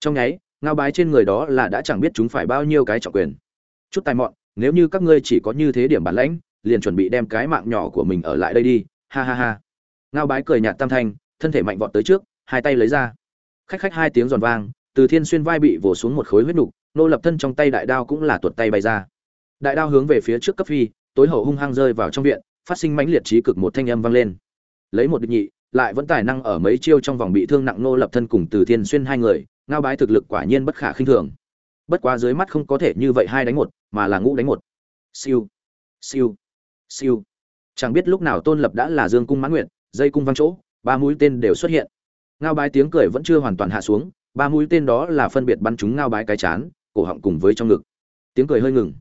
trong nháy, ngao bái trên người đó là đã chẳng biết chúng phải bao nhiêu cái trọng quyền. Chút tài mọn, nếu như các ngươi chỉ có như thế điểm bản lãnh, liền chuẩn bị đem cái mạng nhỏ của mình ở lại đây đi. Ha ha ha. Ngao bái cười nhạt tam thanh, thân thể mạnh vọt tới trước, hai tay lấy ra. Khách khách hai tiếng giòn vang, từ thiên xuyên vai bị vồ xuống một khối huyết nục, nô lập thân trong tay đại đao cũng là tuột tay bay ra. Đại đao hướng về phía trước cấp phi, tối hậu hung hăng rơi vào trong viện, phát sinh mãnh liệt trí cực một thanh âm vang lên. Lấy một địch nhị, lại vẫn tài năng ở mấy chiêu trong vòng bị thương nặng nô lập thân cùng từ thiên xuyên hai người ngao bái thực lực quả nhiên bất khả khinh thường. Bất quá dưới mắt không có thể như vậy hai đánh một, mà là ngũ đánh một. Siêu siêu siêu. Chẳng biết lúc nào tôn lập đã là dương cung mãn nguyện dây cung văng chỗ, ba mũi tên đều xuất hiện. Ngao bái tiếng cười vẫn chưa hoàn toàn hạ xuống, ba mũi tên đó là phân biệt bắn chúng ngao bái cái chán, cổ họng cùng với trong ngực. Tiếng cười hơi ngừng.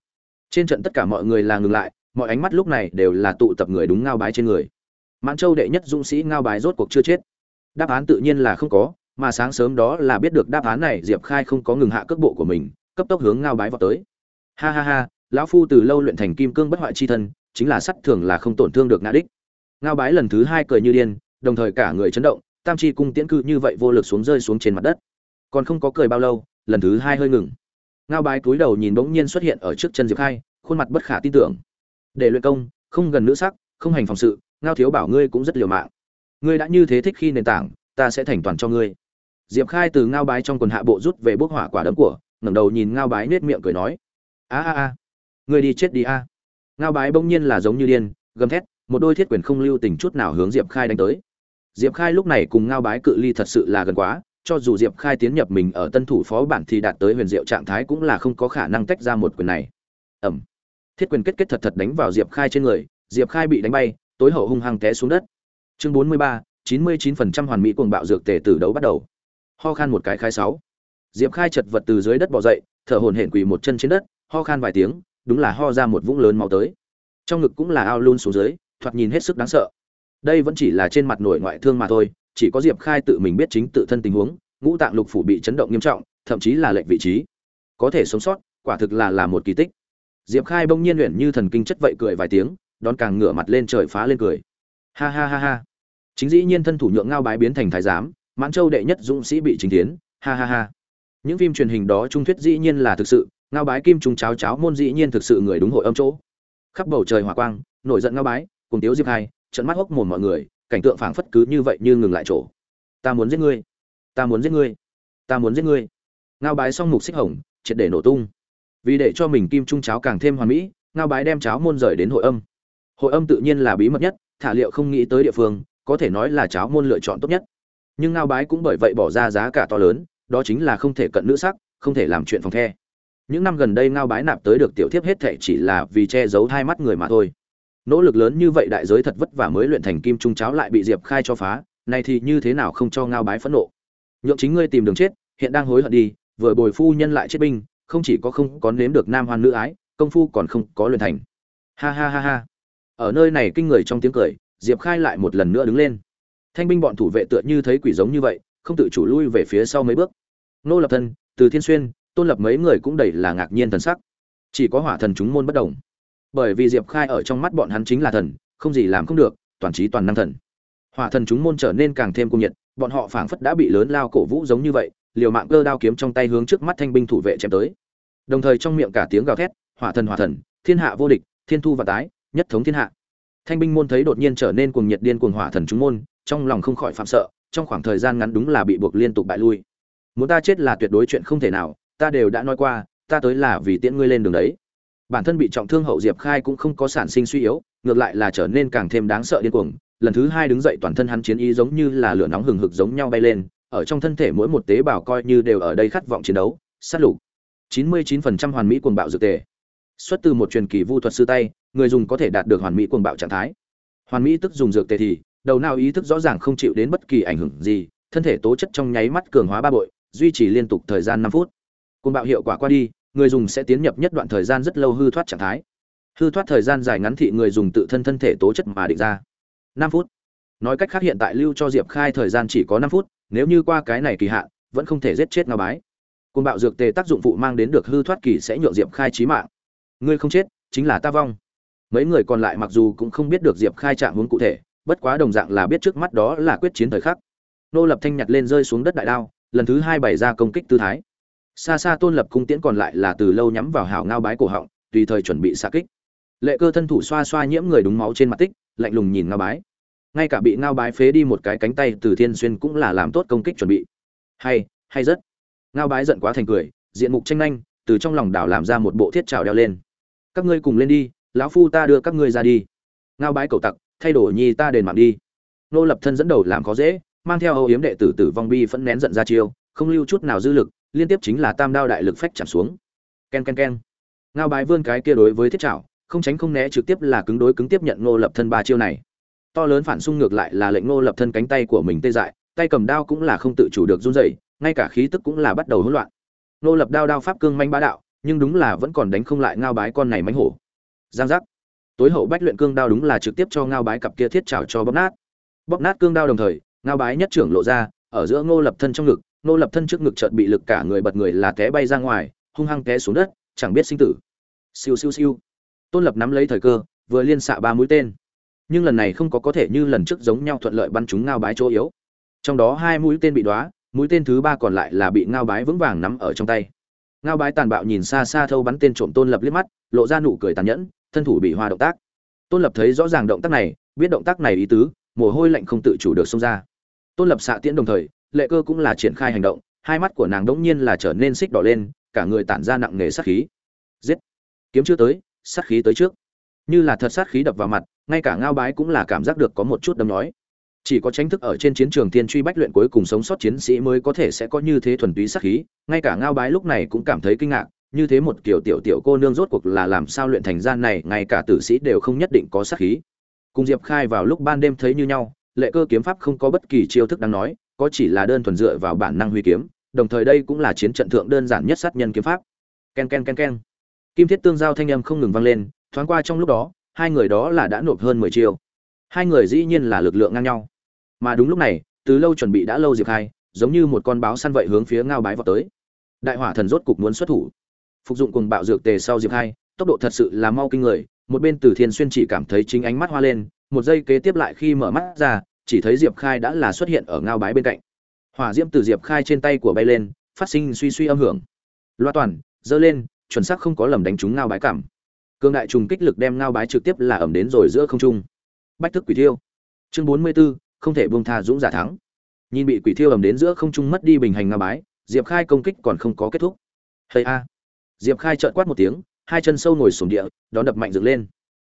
Trên trận tất cả mọi người là ngừng lại, mọi ánh mắt lúc này đều là tụ tập người đúng ngao bái trên người. Mãn châu đệ nhất dũng sĩ ngao bái rốt cuộc chưa chết. Đáp án tự nhiên là không có mà sáng sớm đó là biết được đáp án này, diệp khai không có ngừng hạ cước bộ của mình, cấp tốc hướng ngao bái vào tới. Ha ha ha, lão phu từ lâu luyện thành kim cương bất hoại chi thân, chính là sắt thường là không tổn thương được ngã đích. Ngao bái lần thứ hai cười như điên, đồng thời cả người chấn động, tam chi cung tiễn cư như vậy vô lực xuống rơi xuống trên mặt đất. Còn không có cười bao lâu, lần thứ hai hơi ngừng. Ngao bái cúi đầu nhìn bỗng nhiên xuất hiện ở trước chân diệp khai, khuôn mặt bất khả tin tưởng. Để luyện công, không gần nữ sắc, không hành phòng sự, ngao thiếu bảo ngươi cũng rất liều mạng. Ngươi đã như thế thích khi nền tảng, ta sẽ thành toàn cho ngươi diệp khai từ ngao bái trong quần hạ bộ rút về bốc hỏa quả đấm của, ngẩng đầu nhìn ngao bái nết miệng cười nói, a a a ngươi đi chết đi a. Ngao bái bỗng nhiên là giống như điên, gầm thét, một đôi thiết quyền không lưu tình chút nào hướng diệp khai đánh tới. Diệp khai lúc này cùng ngao bái cự ly thật sự là gần quá, cho dù diệp khai tiến nhập mình ở tân thủ phó bản thì đạt tới huyền diệu trạng thái cũng là không có khả năng tách ra một quyền này. Ẩm. Thiết quyền kết kết thật thật đánh vào diệp khai trên người, diệp khai bị đánh bay, tối hậu hung hăng té xuống đất. Chương bốn mươi ba, chín mươi chín phần trăm hoàn mỹ cuồng bạo dược tề từ đấu bắt đầu ho khan một cái khai sáu. Diệp khai chật vật từ dưới đất bỏ dậy, thở hổn hển quỳ một chân trên đất, ho khan vài tiếng, đúng là ho ra một vũng lớn máu tới. Trong ngực cũng là ao luôn xuống dưới, thoạt nhìn hết sức đáng sợ. Đây vẫn chỉ là trên mặt nổi ngoại thương mà thôi, chỉ có diệp khai tự mình biết chính tự thân tình huống, ngũ tạng lục phủ bị chấn động nghiêm trọng, thậm chí là lệnh vị trí. Có thể sống sót, quả thực là là một kỳ tích. Diệp khai bỗng nhiên luyện như thần kinh chất vậy cười vài tiếng, đón càng ngửa mặt lên trời phá lên cười. Ha ha ha ha. Chính dĩ nhiên thân thủ nhượng ngao bái biến thành thái giám mãn châu đệ nhất dũng sĩ bị chính tiến ha ha ha. Những phim truyền hình đó trung thuyết dĩ nhiên là thực sự, ngao bái kim trung cháo cháo môn dĩ nhiên thực sự người đúng hội âm chỗ. Khắp bầu trời hỏa quang, nổi giận ngao bái, cùng tiếu diệp hai trận mắt hốc mồm mọi người, cảnh tượng phảng phất cứ như vậy như ngừng lại chỗ. Ta muốn giết ngươi. Ta muốn giết ngươi. Ta muốn giết ngươi. Ngao bái xong mục xích hồng, triệt để nổ tung. Vì để cho mình kim trung cháo càng thêm hoàn mỹ, ngao bái đem cháo môn rời đến hội âm. Hội âm tự nhiên là bí mật nhất, thả liệu không nghĩ tới địa phương, có thể nói là cháo môn lựa chọn tốt nhất nhưng ngao bái cũng bởi vậy bỏ ra giá cả to lớn, đó chính là không thể cận nữ sắc, không thể làm chuyện phòng the. Những năm gần đây ngao bái nạp tới được tiểu thiếp hết thệ chỉ là vì che giấu hai mắt người mà thôi. Nỗ lực lớn như vậy đại giới thật vất vả mới luyện thành kim trung cháo lại bị diệp khai cho phá này thì như thế nào không cho ngao bái phẫn nộ? Nhượng chính ngươi tìm đường chết, hiện đang hối hận đi, vừa bồi phu nhân lại chết binh, không chỉ có không có nếm được nam hoan nữ ái, công phu còn không có luyện thành. Ha ha ha ha. Ở nơi này kinh người trong tiếng cười, diệp khai lại một lần nữa đứng lên thanh binh bọn thủ vệ tựa như thấy quỷ giống như vậy, không tự chủ lui về phía sau mấy bước. Nô lập thân, từ thiên xuyên, tôn lập mấy người cũng đầy là ngạc nhiên thần sắc. Chỉ có hỏa thần chúng môn bất đồng bởi vì diệp khai ở trong mắt bọn hắn chính là thần, không gì làm không được, toàn trí toàn năng thần. Hỏa thần chúng môn trở nên càng thêm cung nhiệt, bọn họ phảng phất đã bị lớn lao cổ vũ giống như vậy, liều mạng cơ đao kiếm trong tay hướng trước mắt thanh binh thủ vệ chém tới. Đồng thời trong miệng cả tiếng gào thét, hỏa thần hỏa thần, thiên hạ vô địch, thiên thu và tái, nhất thống thiên hạ. Thanh binh môn thấy đột nhiên trở nên cuồng nhiệt điên cuồng hỏa thần chúng môn trong lòng không khỏi phạm sợ, trong khoảng thời gian ngắn đúng là bị buộc liên tục bại lui. Muốn ta chết là tuyệt đối chuyện không thể nào, ta đều đã nói qua, ta tới là vì tiễn ngươi lên đường đấy. Bản thân bị trọng thương hậu diệp khai cũng không có sản sinh suy yếu, ngược lại là trở nên càng thêm đáng sợ điên cuồng. Lần thứ hai đứng dậy toàn thân hắn chiến ý giống như là lửa nóng hừng hực giống nhau bay lên, ở trong thân thể mỗi một tế bào coi như đều ở đây khát vọng chiến đấu, sát lục. 99% hoàn mỹ cuồng bạo dược tề. Xuất từ một truyền kỳ vu thuật sư tay, người dùng có thể đạt được hoàn mỹ cuồng bạo trạng thái. Hoàn mỹ tức dùng dược tề thì đầu não ý thức rõ ràng không chịu đến bất kỳ ảnh hưởng gì, thân thể tố chất trong nháy mắt cường hóa ba bội, duy trì liên tục thời gian năm phút. Cùng bạo hiệu quả qua đi, người dùng sẽ tiến nhập nhất đoạn thời gian rất lâu hư thoát trạng thái. Hư thoát thời gian dài ngắn thị người dùng tự thân thân thể tố chất mà định ra. Năm phút. Nói cách khác hiện tại lưu cho diệp khai thời gian chỉ có năm phút, nếu như qua cái này kỳ hạn, vẫn không thể giết chết ngao bái. Cùng bạo dược tề tác dụng phụ mang đến được hư thoát kỳ sẽ nhượng diệp khai chí mạng. Ngươi không chết, chính là ta vong. Mấy người còn lại mặc dù cũng không biết được diệp khai trạng huống cụ thể bất quá đồng dạng là biết trước mắt đó là quyết chiến thời khắc. Nô lập thanh nhặt lên rơi xuống đất đại đao, lần thứ hai bày ra công kích tư thái. Xa xa tôn lập cung tiễn còn lại là từ lâu nhắm vào hảo ngao bái cổ họng, tùy thời chuẩn bị xạ kích. Lệ cơ thân thủ xoa xoa nhiễm người đúng máu trên mặt tích, lạnh lùng nhìn ngao bái. Ngay cả bị ngao bái phế đi một cái cánh tay từ thiên xuyên cũng là làm tốt công kích chuẩn bị. Hay hay rất. Ngao bái giận quá thành cười, diện mục tranh nhanh, từ trong lòng đảo làm ra một bộ thiết trào đeo lên. Các ngươi cùng lên đi, lão phu ta đưa các ngươi ra đi. Ngao bái cầu tặc thay đổi nhi ta đền mạng đi. Nô lập thân dẫn đầu làm khó dễ, mang theo âu yếm đệ tử tử vong bi phẫn nén giận ra chiêu, không lưu chút nào dư lực, liên tiếp chính là tam đao đại lực phách chạm xuống. Ken ken ken. Ngao bái vươn cái kia đối với thiết trảo, không tránh không né trực tiếp là cứng đối cứng tiếp nhận nô lập thân ba chiêu này. To lớn phản xung ngược lại là lệnh nô lập thân cánh tay của mình tê dại, tay cầm đao cũng là không tự chủ được run rẩy, ngay cả khí tức cũng là bắt đầu hỗn loạn. Nô lập đao đao pháp cương manh bá đạo, nhưng đúng là vẫn còn đánh không lại ngao bái con này mánh hổ. Giang giác tối hậu bách luyện cương đao đúng là trực tiếp cho ngao bái cặp kia thiết trào cho bóp nát. Bóp nát cương đao đồng thời, ngao bái nhất trưởng lộ ra, ở giữa ngô lập thân trong ngực, ngô lập thân trước ngực chợt bị lực cả người bật người là té bay ra ngoài, hung hăng té xuống đất, chẳng biết sinh tử. Siêu siêu siêu. Tôn lập nắm lấy thời cơ, vừa liên xạ ba mũi tên. Nhưng lần này không có có thể như lần trước giống nhau thuận lợi bắn chúng ngao bái chỗ yếu. Trong đó hai mũi tên bị đoá mũi tên thứ ba còn lại là bị ngao bái vững vàng nắm ở trong tay. Ngao bái tàn bạo nhìn xa xa thâu bắn tên trộm tôn lập liếc mắt, lộ ra nụ cười tàn nhẫn thân thủ bị hoa động tác. Tôn lập thấy rõ ràng động tác này, biết động tác này ý tứ, mồ hôi lạnh không tự chủ được xông ra. Tôn lập xạ tiễn đồng thời, lệ cơ cũng là triển khai hành động, hai mắt của nàng đống nhiên là trở nên xích đỏ lên, cả người tản ra nặng nề sát khí. Giết! Kiếm chưa tới, sát khí tới trước. Như là thật sát khí đập vào mặt, ngay cả ngao bái cũng là cảm giác được có một chút đâm nói chỉ có tránh thức ở trên chiến trường tiên truy bách luyện cuối cùng sống sót chiến sĩ mới có thể sẽ có như thế thuần túy sát khí, ngay cả ngao bái lúc này cũng cảm thấy kinh ngạc như thế một kiểu tiểu tiểu cô nương rốt cuộc là làm sao luyện thành gian này, ngay cả tử sĩ đều không nhất định có sát khí. Cùng diệp khai vào lúc ban đêm thấy như nhau, lệ cơ kiếm pháp không có bất kỳ chiêu thức đáng nói, có chỉ là đơn thuần dựa vào bản năng huy kiếm, đồng thời đây cũng là chiến trận thượng đơn giản nhất sát nhân kiếm pháp. Ken ken ken ken. Kim thiết tương giao thanh âm không ngừng vang lên, thoáng qua trong lúc đó, hai người đó là đã nộp hơn mười chiêu. Hai người dĩ nhiên là lực lượng ngang nhau. Mà đúng lúc này, từ lâu chuẩn bị đã lâu diệp khai, giống như một con báo săn vậy hướng phía ngao bái vào tới. Đại hỏa thần rốt cục muốn xuất thủ phục dụng cùng bạo dược tề sau diệp khai tốc độ thật sự là mau kinh người một bên từ thiên xuyên chỉ cảm thấy chính ánh mắt hoa lên một giây kế tiếp lại khi mở mắt ra chỉ thấy diệp khai đã là xuất hiện ở ngao bái bên cạnh. Hỏa diễm từ diệp khai trên tay của bay lên phát sinh suy suy âm hưởng. Loa toàn dơ lên chuẩn xác không có lầm đánh trúng ngao bái cảm. Cương đại trùng kích lực đem ngao bái trực tiếp là ẩm đến rồi giữa không trung. Bách thức quỷ thiêu. Chương bốn mươi 44, không thể buông tha dũng giả thắng. Nhìn bị quỷ thiêu ẩm đến giữa không trung mất đi bình hành ngao bái diệp khai công kích còn không có kết thúc. Hay a diệp khai trợn quát một tiếng, hai chân sâu ngồi sùng địa, đón đập mạnh dựng lên.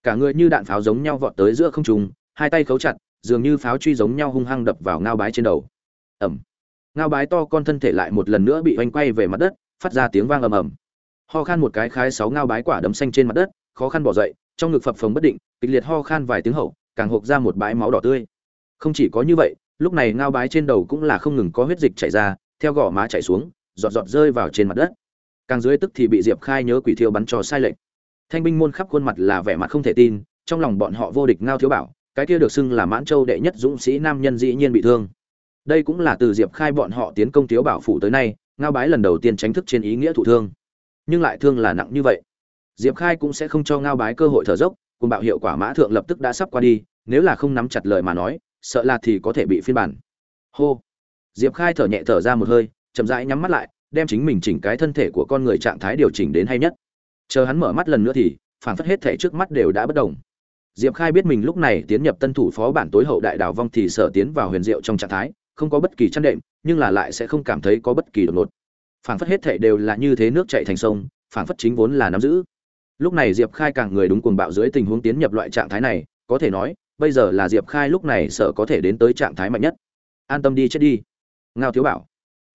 Cả người như đạn pháo giống nhau vọt tới giữa không trung, hai tay khấu chặt, dường như pháo truy giống nhau hung hăng đập vào ngao bái trên đầu. Ẩm ngao bái to con thân thể lại một lần nữa bị oanh quay về mặt đất, phát ra tiếng vang ầm ầm. Ho khan một cái khái sáu ngao bái quả đấm xanh trên mặt đất, khó khăn bỏ dậy, trong ngực phập phồng bất định, kịch liệt ho khan vài tiếng hậu, càng hộp ra một bãi máu đỏ tươi. Không chỉ có như vậy, lúc này ngao bái trên đầu cũng là không ngừng có huyết dịch chảy ra, theo gò má chảy xuống, giọt giọt rơi vào trên mặt đất càng dưới tức thì bị diệp khai nhớ quỷ thiêu bắn cho sai lệch. Thanh binh môn khắp khuôn mặt là vẻ mặt không thể tin, trong lòng bọn họ vô địch ngao thiếu bảo, cái kia được xưng là mãn châu đệ nhất dũng sĩ nam nhân dĩ nhiên bị thương. Đây cũng là từ diệp khai bọn họ tiến công thiếu bảo phủ tới nay, ngao bái lần đầu tiên tránh thức trên ý nghĩa thụ thương. Nhưng lại thương là nặng như vậy. Diệp khai cũng sẽ không cho ngao bái cơ hội thở dốc, cùng bạo hiệu quả mã thượng lập tức đã sắp qua đi, nếu là không nắm chặt lời mà nói, sợ là thì có thể bị phiên bản. Hô. Diệp khai thở nhẹ thở ra một hơi, chậm rãi nhắm mắt lại đem chính mình chỉnh cái thân thể của con người trạng thái điều chỉnh đến hay nhất. Chờ hắn mở mắt lần nữa thì phản phất hết thể trước mắt đều đã bất đồng diệp khai biết mình lúc này tiến nhập tân thủ phó bản tối hậu đại đào vong thì sở tiến vào huyền diệu trong trạng thái, không có bất kỳ chăn đệm, nhưng là lại sẽ không cảm thấy có bất kỳ đột ngột. Phản phất hết thể đều là như thế nước chảy thành sông phản phất chính vốn là nắm giữ. Lúc này diệp khai càng người đúng cuồng bạo dưới tình huống tiến nhập loại trạng thái này, có thể nói, bây giờ là diệp khai lúc này sợ có thể đến tới trạng thái mạnh nhất. An tâm đi chết đi. Ngao thiếu bảo.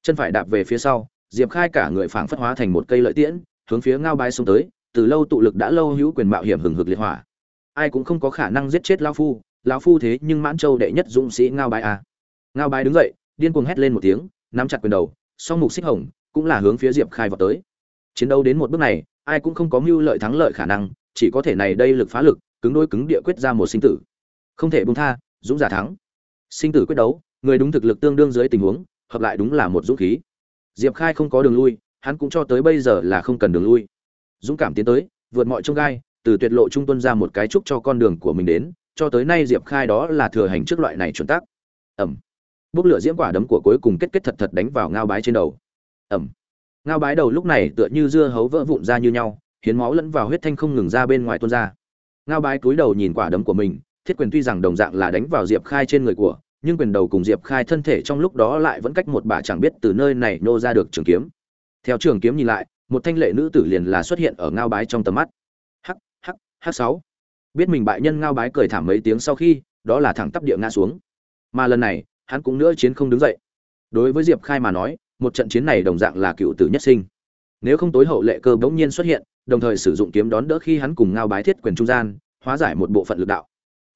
Chân phải đạp về phía sau diệp khai cả người phảng phất hóa thành một cây lợi tiễn, hướng phía ngao bái xông tới, từ lâu tụ lực đã lâu hữu quyền mạo hiểm hừng hực liệt hỏa. Ai cũng không có khả năng giết chết lao phu, lão phu thế nhưng mãn châu đệ nhất dũng sĩ ngao bái à. ngao bái đứng dậy, điên cuồng hét lên một tiếng, nắm chặt quyền đầu, song mục xích hồng cũng là hướng phía diệp khai vào tới. Chiến đấu đến một bước này, ai cũng không có mưu lợi thắng lợi khả năng, chỉ có thể này đây lực phá lực, cứng đôi cứng địa quyết ra một sinh tử. Không thể buông tha, dũng giả thắng. Sinh tử quyết đấu, người đúng thực lực tương đương dưới tình huống, hợp lại đúng là một dũng khí diệp khai không có đường lui, hắn cũng cho tới bây giờ là không cần đường lui. Dũng cảm tiến tới, vượt mọi trông gai, từ tuyệt lộ trung tuân ra một cái trúc cho con đường của mình đến, cho tới nay diệp khai đó là thừa hành trước loại này chuẩn tắc. Ẩm. Bốc lửa diễm quả đấm của cuối cùng kết kết thật thật đánh vào ngao bái trên đầu. Ẩm. Ngao bái đầu lúc này tựa như dưa hấu vỡ vụn ra như nhau, hiến máu lẫn vào huyết thanh không ngừng ra bên ngoài tuôn ra. Ngao bái cúi đầu nhìn quả đấm của mình, thiết quyền tuy rằng đồng dạng là đánh vào diệp khai trên người của nhưng quyền đầu cùng diệp khai thân thể trong lúc đó lại vẫn cách một bà chẳng biết từ nơi này nô ra được trường kiếm. Theo trường kiếm nhìn lại, một thanh lệ nữ tử liền là xuất hiện ở ngao bái trong tầm mắt. Hắc hắc hắc sáu. Biết mình bại nhân ngao bái cười thảm mấy tiếng sau khi, đó là thẳng tắp địa ngã xuống. Mà lần này, hắn cũng nữa chiến không đứng dậy. Đối với diệp khai mà nói, một trận chiến này đồng dạng là cựu tử nhất sinh. Nếu không tối hậu lệ cơ bỗng nhiên xuất hiện, đồng thời sử dụng kiếm đón đỡ khi hắn cùng ngao bái thiết quyền trung gian, hóa giải một bộ phận lực đạo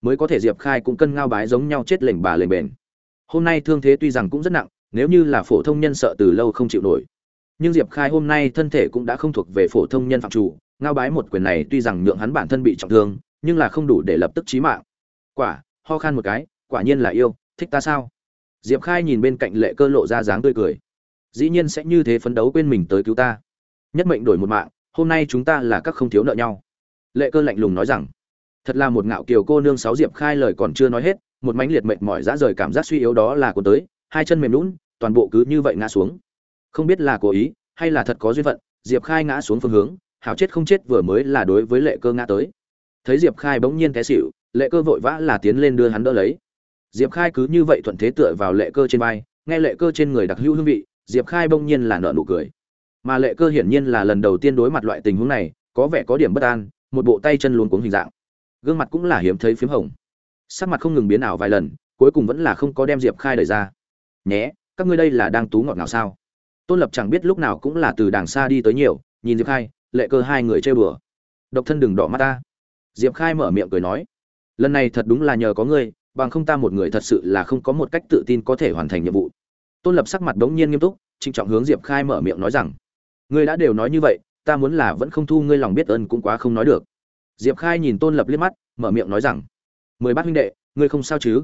mới có thể diệp khai cũng cân ngao bái giống nhau chết lệnh bà lệnh bền. Hôm nay thương thế tuy rằng cũng rất nặng, nếu như là phổ thông nhân sợ từ lâu không chịu nổi. Nhưng diệp khai hôm nay thân thể cũng đã không thuộc về phổ thông nhân phạm chủ, ngao bái một quyền này tuy rằng nhượng hắn bản thân bị trọng thương, nhưng là không đủ để lập tức chí mạng. Quả, ho khan một cái, quả nhiên là yêu, thích ta sao? Diệp khai nhìn bên cạnh lệ cơ lộ ra dáng tươi cười. Dĩ nhiên sẽ như thế phấn đấu quên mình tới cứu ta. Nhất mệnh đổi một mạng, hôm nay chúng ta là các không thiếu nợ nhau. Lệ cơ lạnh lùng nói rằng thật là một ngạo kiều cô nương sáu diệp khai lời còn chưa nói hết, một mánh liệt mệt mỏi dã rời cảm giác suy yếu đó là của tới, hai chân mềm lún toàn bộ cứ như vậy ngã xuống. Không biết là cố ý, hay là thật có duyên phận, diệp khai ngã xuống phương hướng, hảo chết không chết vừa mới là đối với lệ cơ ngã tới. Thấy diệp khai bỗng nhiên té xịu lệ cơ vội vã là tiến lên đưa hắn đỡ lấy. Diệp khai cứ như vậy thuận thế tựa vào lệ cơ trên vai, nghe lệ cơ trên người đặc hữu hương vị, diệp khai bỗng nhiên là nợ nụ cười. Mà lệ cơ hiển nhiên là lần đầu tiên đối mặt loại tình huống này, có vẻ có điểm bất an, một bộ tay chân luôn cuống hình dạng gương mặt cũng là hiếm thấy p h í m hồng. Sắc mặt không ngừng biến ảo vài lần, cuối cùng vẫn là không có đem diệp khai đời ra. Nhé, các ngươi đây là đang tú ngọt nào sao? Tôn lập chẳng biết lúc nào cũng là từ đàng xa đi tới nhiều, nhìn diệp khai, lệ cơ hai người chơi bừa độc thân đừng đỏ mắt ta. Diệp khai mở miệng cười nói, lần này thật đúng là nhờ có ngươi, bằng không ta một người thật sự là không có một cách tự tin có thể hoàn thành nhiệm vụ. Tôn lập sắc mặt đ ố n g nhiên nghiêm túc, trịnh trọng hướng diệp khai mở miệng nói rằng, ngươi đã đều nói như vậy, ta muốn là vẫn không thu ngươi lòng biết ơn cũng quá không nói được diệp khai nhìn tôn lập liếc mắt, mở miệng nói rằng, mười bát huynh đệ, ngươi không sao chứ?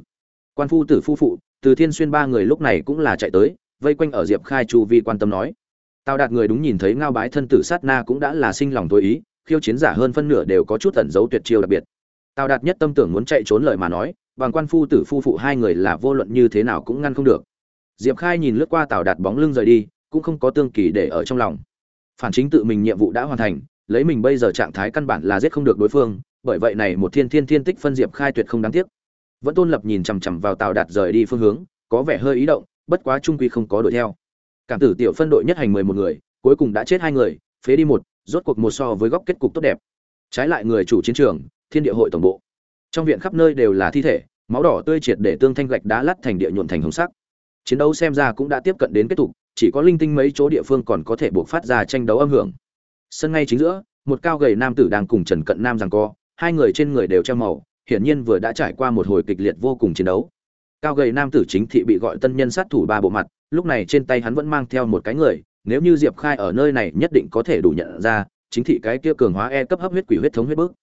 Quan phu tử phu phụ, từ thiên xuyên ba người lúc này cũng là chạy tới, vây quanh ở diệp khai chu vi quan tâm nói. Tào đạt người đúng nhìn thấy ngao bái thân tử sát na cũng đã là sinh lòng tối ý, khiêu chiến giả hơn phân nửa đều có chút ẩn dấu tuyệt chiêu đặc biệt. Tào đạt nhất tâm tưởng muốn chạy trốn lời mà nói, bằng quan phu tử phu phụ hai người là vô luận như thế nào cũng ngăn không được. Diệp khai nhìn lướt qua tào đạt bóng lưng rời đi, cũng không có tương kỳ để ở trong lòng. Phản chính tự mình nhiệm vụ đã hoàn thành lấy mình bây giờ trạng thái căn bản là giết không được đối phương, bởi vậy này một thiên thiên thiên tích phân diệp khai tuyệt không đáng tiếc. Vẫn tôn lập nhìn chằm chằm vào tào đạt rời đi phương hướng, có vẻ hơi ý động, bất quá trung quy không có đuổi theo. Cảm tử tiểu phân đội nhất hành mười một người, cuối cùng đã chết hai người, phế đi một, rốt cuộc một so với góc kết cục tốt đẹp. Trái lại người chủ chiến trường, thiên địa hội tổng bộ. Trong viện khắp nơi đều là thi thể, máu đỏ tươi triệt để tương thanh gạch đá lát thành địa nhuộn thành hồng sắc. Chiến đấu xem ra cũng đã tiếp cận đến kết thúc, chỉ có linh tinh mấy chỗ địa phương còn có thể buộc phát ra tranh đấu âm hưởng sân ngay chính giữa, một cao gầy nam tử đang cùng trần cận nam giằng co, hai người trên người đều treo màu, hiển nhiên vừa đã trải qua một hồi kịch liệt vô cùng chiến đấu. Cao gầy nam tử chính thị bị gọi tân nhân sát thủ ba bộ mặt, lúc này trên tay hắn vẫn mang theo một cái người, nếu như diệp khai ở nơi này nhất định có thể đủ nhận ra, chính thị cái kia cường hóa e cấp hấp huyết quỷ huyết thống huyết bức.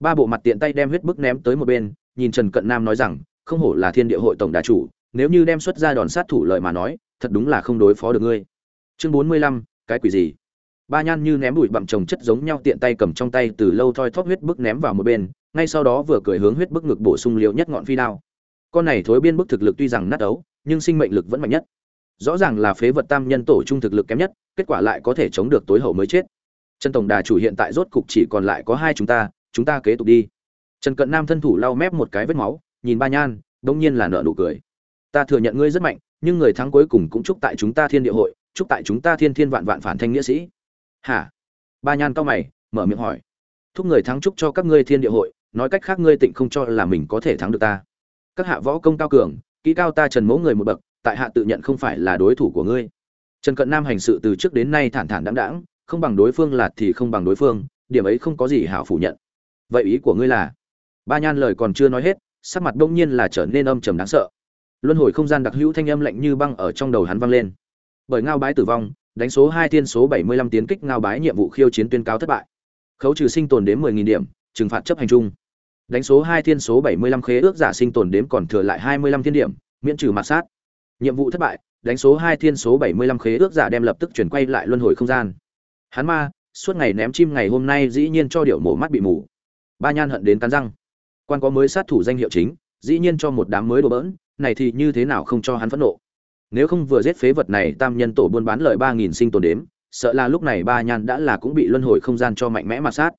Ba bộ mặt tiện tay đem huyết bức ném tới một bên, nhìn trần cận nam nói rằng, không hổ là thiên địa hội tổng đà chủ, nếu như đem xuất ra đòn sát thủ lợi mà nói, thật đúng là không đối phó được ngươi. Chương bốn mươi lăm, cái quỷ gì? Ba nhan như ném bụi bặm trồng chất giống nhau tiện tay cầm trong tay, từ lâu thoi thóp huyết bức ném vào một bên, ngay sau đó vừa cười hướng huyết bức ngực bổ sung liều nhất ngọn phi đao. Con này thối biên bức thực lực tuy rằng nát ấu, nhưng sinh mệnh lực vẫn mạnh nhất. Rõ ràng là phế vật tam nhân tổ trung thực lực kém nhất, kết quả lại có thể chống được tối hậu mới chết. Trần tổng đà chủ hiện tại rốt cục chỉ còn lại có hai chúng ta chúng ta kế tục đi. Trần cận nam thân thủ lau mép một cái vết máu, nhìn ba nhan, đông nhiên là nợ nụ cười. Ta thừa nhận ngươi rất mạnh, nhưng người thắng cuối cùng cũng chúc tại chúng ta thiên địa hội, chúc tại chúng ta thiên thiên vạn vạn phản thanh nghĩa sĩ hả? Ba nhan cao mày, mở miệng hỏi. Thúc người thắng chúc cho các ngươi thiên địa hội, nói cách khác ngươi tịnh không cho là mình có thể thắng được ta. Các hạ võ công cao cường, kỹ cao ta trần mẫu người một bậc, tại hạ tự nhận không phải là đối thủ của ngươi. Trần cận nam hành sự từ trước đến nay thản thản đáng đáng không bằng đối phương là thì không bằng đối phương, điểm ấy không có gì hảo phủ nhận. Vậy ý của ngươi là? Ba nhan lời còn chưa nói hết, sắc mặt đông nhiên là trở nên âm trầm đáng sợ. Luân hồi không gian đặc hữu thanh âm lạnh như băng ở trong đầu hắn vang lên. Bởi ngao bái tử vong đánh số hai thiên số bảy mươi lăm tiến kích ngao bái nhiệm vụ khiêu chiến tuyên cáo thất bại. Khấu trừ sinh tồn đến mười nghìn điểm, trừng phạt chấp hành chung. Đánh số hai thiên số bảy mươi lăm khế ước giả sinh tồn đếm còn thừa lại hai mươi lăm thiên điểm, miễn trừ mạt sát. Nhiệm vụ thất bại, đánh số hai thiên số bảy mươi lăm khế ước giả đem lập tức chuyển quay lại luân hồi không gian. Hắn ma, suốt ngày ném chim ngày hôm nay dĩ nhiên cho điệu mổ mắt bị mù. Ba nhan hận đến cắn răng. Quan có mới sát thủ danh hiệu chính, dĩ nhiên cho một đám mới đồ bỡn, này thì như thế nào không cho hắn phẫn nộ nếu không vừa giết phế vật này, tam nhân tổ buôn bán lợi ba nghìn sinh tồn đếm, sợ là lúc này ba nhan đã là cũng bị luân hồi không gian cho mạnh mẽ mà sát.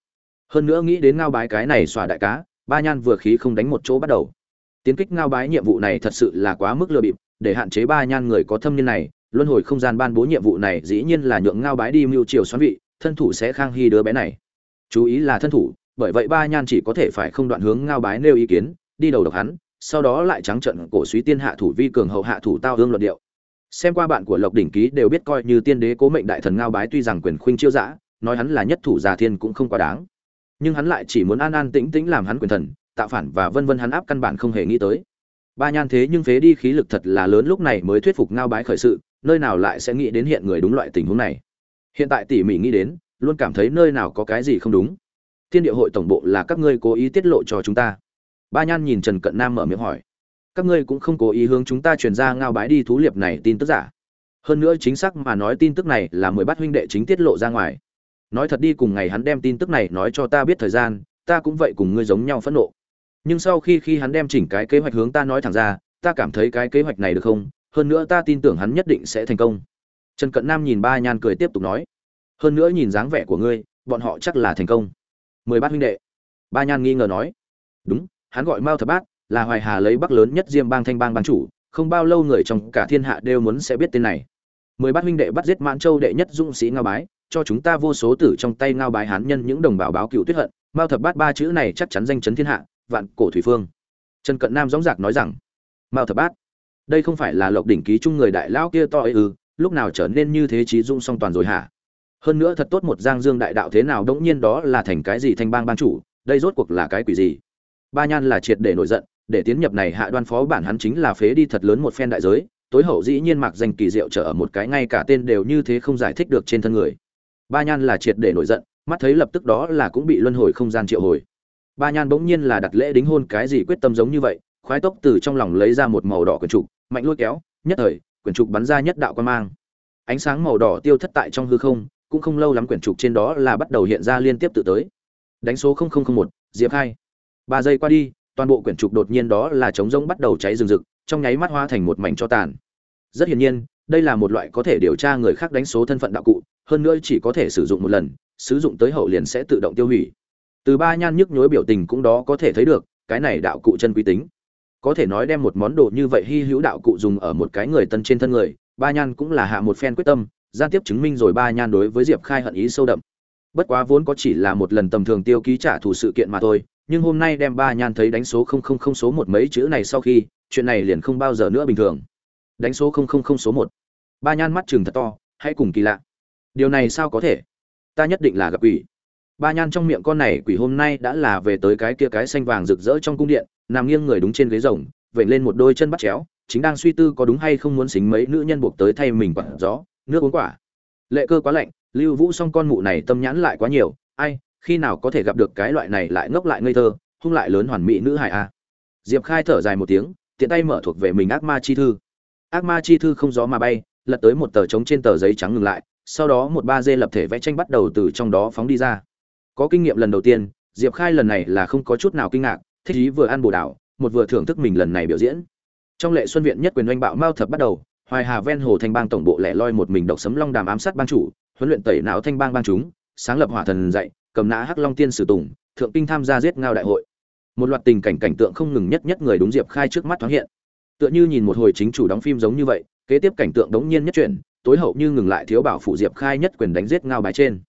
Hơn nữa nghĩ đến ngao bái cái này xòa đại cá, ba nhan vừa khí không đánh một chỗ bắt đầu. Tiến kích ngao bái nhiệm vụ này thật sự là quá mức lừa bịp, để hạn chế ba nhan người có thâm niên này, luân hồi không gian ban bố nhiệm vụ này dĩ nhiên là nhượng ngao bái đi mưu triều xoắn vị, thân thủ sẽ khang hy đứa bé này. Chú ý là thân thủ, bởi vậy ba nhan chỉ có thể phải không đoạn hướng ngao bái nêu ý kiến, đi đầu độc hắn sau đó lại trắng trận cổ suý tiên hạ thủ vi cường hậu hạ thủ tao hương luận điệu. Xem qua bạn của lộc đỉnh ký đều biết coi như tiên đế cố mệnh đại thần ngao bái tuy rằng quyền khuynh chiêu dã, nói hắn là nhất thủ già thiên cũng không quá đáng. Nhưng hắn lại chỉ muốn an an tĩnh tĩnh làm hắn quyền thần, tạo phản và vân vân hắn áp căn bản không hề nghĩ tới. Ba nhan thế nhưng phế đi khí lực thật là lớn lúc này mới thuyết phục ngao bái khởi sự, nơi nào lại sẽ nghĩ đến hiện người đúng loại tình huống này. Hiện tại tỉ mỉ nghĩ đến, luôn cảm thấy nơi nào có cái gì không đúng. Thiên địa hội tổng bộ là các ngươi cố ý tiết lộ cho chúng ta ba nhan nhìn trần cận nam mở miệng hỏi. Các ngươi cũng không cố ý hướng chúng ta truyền ra ngao bái đi thú liệp này tin tức giả. Hơn nữa chính xác mà nói tin tức này là mười bát huynh đệ chính tiết lộ ra ngoài. Nói thật đi cùng ngày hắn đem tin tức này nói cho ta biết thời gian, ta cũng vậy cùng ngươi giống nhau phẫn nộ. Nhưng sau khi khi hắn đem chỉnh cái kế hoạch hướng ta nói thẳng ra, ta cảm thấy cái kế hoạch này được không? Hơn nữa ta tin tưởng hắn nhất định sẽ thành công. Trần cận nam nhìn ba nhan cười tiếp tục nói. Hơn nữa nhìn dáng vẻ của ngươi, bọn họ chắc là thành công. Mười bát huynh đệ. Ba nhan nghi ngờ nói. Đúng hắn gọi mao thập bát, là hoài hà lấy bắc lớn nhất diêm bang thanh bang bang chủ, không bao lâu người trong cả thiên hạ đều muốn sẽ biết tên này. Mười bát huynh đệ bắt giết mãn châu đệ nhất dũng sĩ ngao bái, cho chúng ta vô số tử trong tay ngao bái hán nhân những đồng bào báo cựu tuyết hận. Mao thập bát ba chữ này chắc chắn danh chấn thiên hạ, vạn cổ thủy phương. Trần cận nam dõng dạc nói rằng, mao thập bát, đây không phải là lộc đỉnh ký chung người đại lão kia to ấy ư, lúc nào trở nên như thế trí dung song toàn rồi hả? Hơn nữa thật tốt một giang dương đại đạo thế nào, đống nhiên đó là thành cái gì thanh bang ban chủ, đây rốt cuộc là cái quỷ gì? Ba nhan là triệt để nổi giận, để tiến nhập này hạ đoan phó bản hắn chính là phế đi thật lớn một phen đại giới, tối hậu dĩ nhiên mặc danh kỳ diệu trở ở một cái ngay cả tên đều như thế không giải thích được trên thân người. Ba nhan là triệt để nổi giận, mắt thấy lập tức đó là cũng bị luân hồi không gian triệu hồi. Ba nhan bỗng nhiên là đặt lễ đính hôn cái gì quyết tâm giống như vậy, khoái tốc từ trong lòng lấy ra một màu đỏ quyển trục, mạnh lôi kéo, nhất thời, quyển trục bắn ra nhất đạo quan mang. Ánh sáng màu đỏ tiêu thất tại trong hư không, cũng không lâu lắm quyển trục trên đó là bắt đầu hiện ra liên tiếp tự tới. Đánh số một, diệp hai ba giây qua đi, toàn bộ quyển trục đột nhiên đó là trống rỗng bắt đầu cháy rừng rực, trong nháy mắt hoa thành một mảnh cho tàn. Rất hiển nhiên, đây là một loại có thể điều tra người khác đánh số thân phận đạo cụ, hơn nữa chỉ có thể sử dụng một lần, sử dụng tới hậu liền sẽ tự động tiêu hủy. Từ ba nhan nhức nhối biểu tình cũng đó có thể thấy được, cái này đạo cụ chân quý tính. Có thể nói đem một món đồ như vậy hy hữu đạo cụ dùng ở một cái người tân trên thân người, ba nhan cũng là hạ một phen quyết tâm gian tiếp chứng minh rồi ba nhan đối với diệp khai hận ý sâu đậm. Bất quá vốn có chỉ là một lần tầm thường tiêu ký trả thù sự kiện mà thôi nhưng hôm nay đem ba nhan thấy đánh số không không không số một mấy chữ này sau khi, chuyện này liền không bao giờ nữa bình thường. Đánh số không không không số một. Ba nhan mắt chừng thật to, hãy cùng kỳ lạ. Điều này sao có thể? Ta nhất định là gặp quỷ. Ba nhan trong miệng con này quỷ hôm nay đã là về tới cái kia cái xanh vàng rực rỡ trong cung điện, nằm nghiêng người đúng trên ghế rồng vậy lên một đôi chân bắt chéo, chính đang suy tư có đúng hay không muốn xính mấy nữ nhân buộc tới thay mình quả gió, nước uống quả. Lệ cơ quá lạnh, lưu vũ xong con mụ này tâm nhãn lại quá nhiều, ai khi nào có thể gặp được cái loại này lại ngốc lại ngây thơ, hung lại lớn hoàn mỹ nữ hài a. Diệp khai thở dài một tiếng, tiện tay mở thuộc về mình ác ma chi thư. Ác ma chi thư không gió mà bay, lật tới một tờ trống trên tờ giấy trắng ngừng lại, sau đó một ba dê lập thể vẽ tranh bắt đầu từ trong đó phóng đi ra. Có kinh nghiệm lần đầu tiên, diệp khai lần này là không có chút nào kinh ngạc, thích ý vừa ăn bồ đảo một vừa thưởng thức mình lần này biểu diễn. Trong lệ xuân viện nhất quyền oanh bạo mao thập bắt đầu, hoài hà ven hồ thanh bang tổng bộ lẻ loi một mình độc sấm long đàm ám sát bang chủ, huấn luyện tẩy não thanh bang bang chúng, sáng lập hỏa thần dạy cầm nã hắc long tiên sử tùng, thượng kinh tham gia giết ngao đại hội. Một loạt tình cảnh cảnh tượng không ngừng nhất nhất người đúng diệp khai trước mắt thoáng hiện. Tựa như nhìn một hồi chính chủ đóng phim giống như vậy, kế tiếp cảnh tượng đống nhiên nhất chuyển, tối hậu như ngừng lại thiếu bảo phụ diệp khai nhất quyền đánh giết ngao bài trên.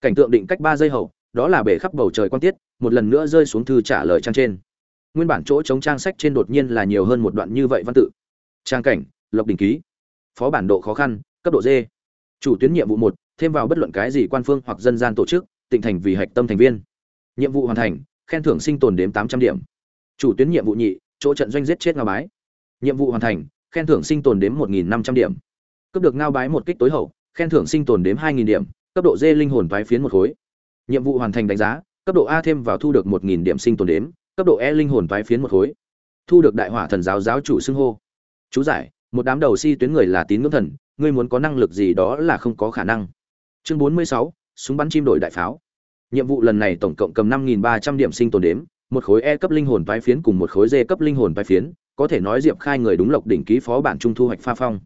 Cảnh tượng định cách ba giây hậu, đó là bể khắp bầu trời quan tiết, một lần nữa rơi xuống thư trả lời trang trên. Nguyên bản chỗ chống trang sách trên đột nhiên là nhiều hơn một đoạn như vậy văn tự. Trang cảnh, lộc đình ký. Phó bản độ khó khăn, cấp độ d. Chủ tuyến nhiệm vụ một, thêm vào bất luận cái gì quan phương hoặc dân gian tổ chức tỉnh thành vì hạch tâm thành viên. Nhiệm vụ hoàn thành, khen thưởng sinh tồn đến tám trăm điểm. Chủ tuyến nhiệm vụ nhị, chỗ trận doanh giết chết ngao bái. Nhiệm vụ hoàn thành, khen thưởng sinh tồn đến một nghìn năm trăm điểm. Cấp được ngao bái một kích tối hậu, khen thưởng sinh tồn đến hai nghìn điểm, cấp độ d linh hồn toái phiến một khối. Nhiệm vụ hoàn thành đánh giá, cấp độ a thêm vào thu được một nghìn điểm sinh tồn đếm, cấp độ e linh hồn toái phiến một khối. Thu được đại hỏa thần giáo giáo chủ xưng hô. Chú giải, một đám đầu si tuyến người là tín ngưỡng thần, ngươi muốn có năng lực gì đó là không có khả năng. Chương bốn mươi sáu, súng bắn chim đổi đại pháo nhiệm vụ lần này tổng cộng cầm năm nghìn ba trăm điểm sinh tồn đếm, một khối e cấp linh hồn toái phiến cùng một khối d cấp linh hồn toái phiến, có thể nói diệp khai người đúng lộc đỉnh ký phó bản trung thu hoạch pha phong.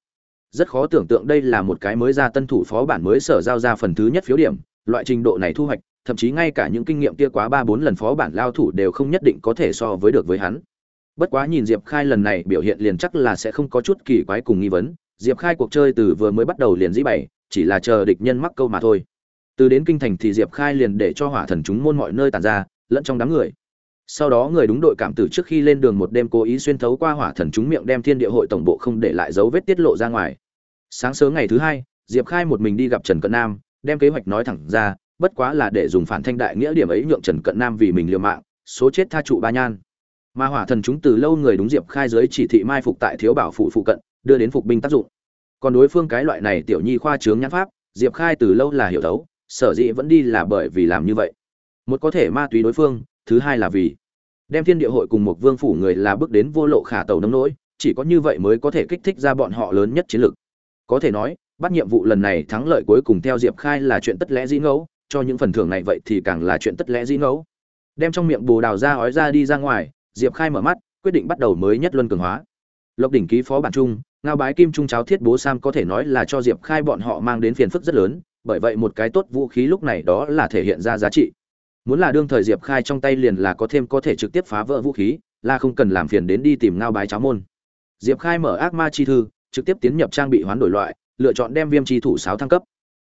Rất khó tưởng tượng đây là một cái mới ra tân thủ phó bản mới sở giao ra phần thứ nhất phiếu điểm, loại trình độ này thu hoạch, thậm chí ngay cả những kinh nghiệm kia quá ba bốn lần phó bản lao thủ đều không nhất định có thể so với được với hắn. Bất quá nhìn diệp khai lần này biểu hiện liền chắc là sẽ không có chút kỳ quái cùng nghi vấn, diệp khai cuộc chơi từ vừa mới bắt đầu liền dĩ bày, chỉ là chờ địch nhân mắc câu mà thôi từ đến kinh thành thì diệp khai liền để cho hỏa thần chúng môn mọi nơi tàn ra, lẫn trong đám người. Sau đó người đúng đội cảm tử trước khi lên đường một đêm cố ý xuyên thấu qua hỏa thần chúng miệng đem thiên địa hội tổng bộ không để lại dấu vết tiết lộ ra ngoài. Sáng sớm ngày thứ hai, diệp khai một mình đi gặp trần cận nam, đem kế hoạch nói thẳng ra, bất quá là để dùng phản thanh đại nghĩa điểm ấy nhượng trần cận nam vì mình liều mạng, số chết tha trụ ba nhan. Mà hỏa thần chúng từ lâu người đúng diệp khai dưới chỉ thị mai phục tại thiếu bảo phụ phụ cận, đưa đến phục binh tác dụng. Còn đối phương cái loại này tiểu nhi khoa trướng nhãn pháp, diệp khai từ lâu là hiểu thấu sở dĩ vẫn đi là bởi vì làm như vậy. Một có thể ma túy đối phương, thứ hai là vì đem thiên địa hội cùng một vương phủ người là bước đến vô lộ khả tàu nông nỗi, chỉ có như vậy mới có thể kích thích ra bọn họ lớn nhất chiến lược. Có thể nói, bắt nhiệm vụ lần này thắng lợi cuối cùng theo diệp khai là chuyện tất lẽ dĩ ngẫu, cho những phần thưởng này vậy thì càng là chuyện tất lẽ dĩ ngẫu. Đem trong miệng bồ đào ra ói ra đi ra ngoài, diệp khai mở mắt, quyết định bắt đầu mới nhất luân cường hóa. Lộc đỉnh ký phó bản trung ngao bái kim trung cháo thiết bố sam có thể nói là cho diệp khai bọn họ mang đến phiền phức rất lớn bởi vậy một cái tốt vũ khí lúc này đó là thể hiện ra giá trị. Muốn là đương thời diệp khai trong tay liền là có thêm có thể trực tiếp phá vỡ vũ khí, là không cần làm phiền đến đi tìm ngao bái cháo môn. Diệp khai mở ác ma chi thư, trực tiếp tiến nhập trang bị hoán đổi loại, lựa chọn đem viêm chi thủ sáo thăng cấp.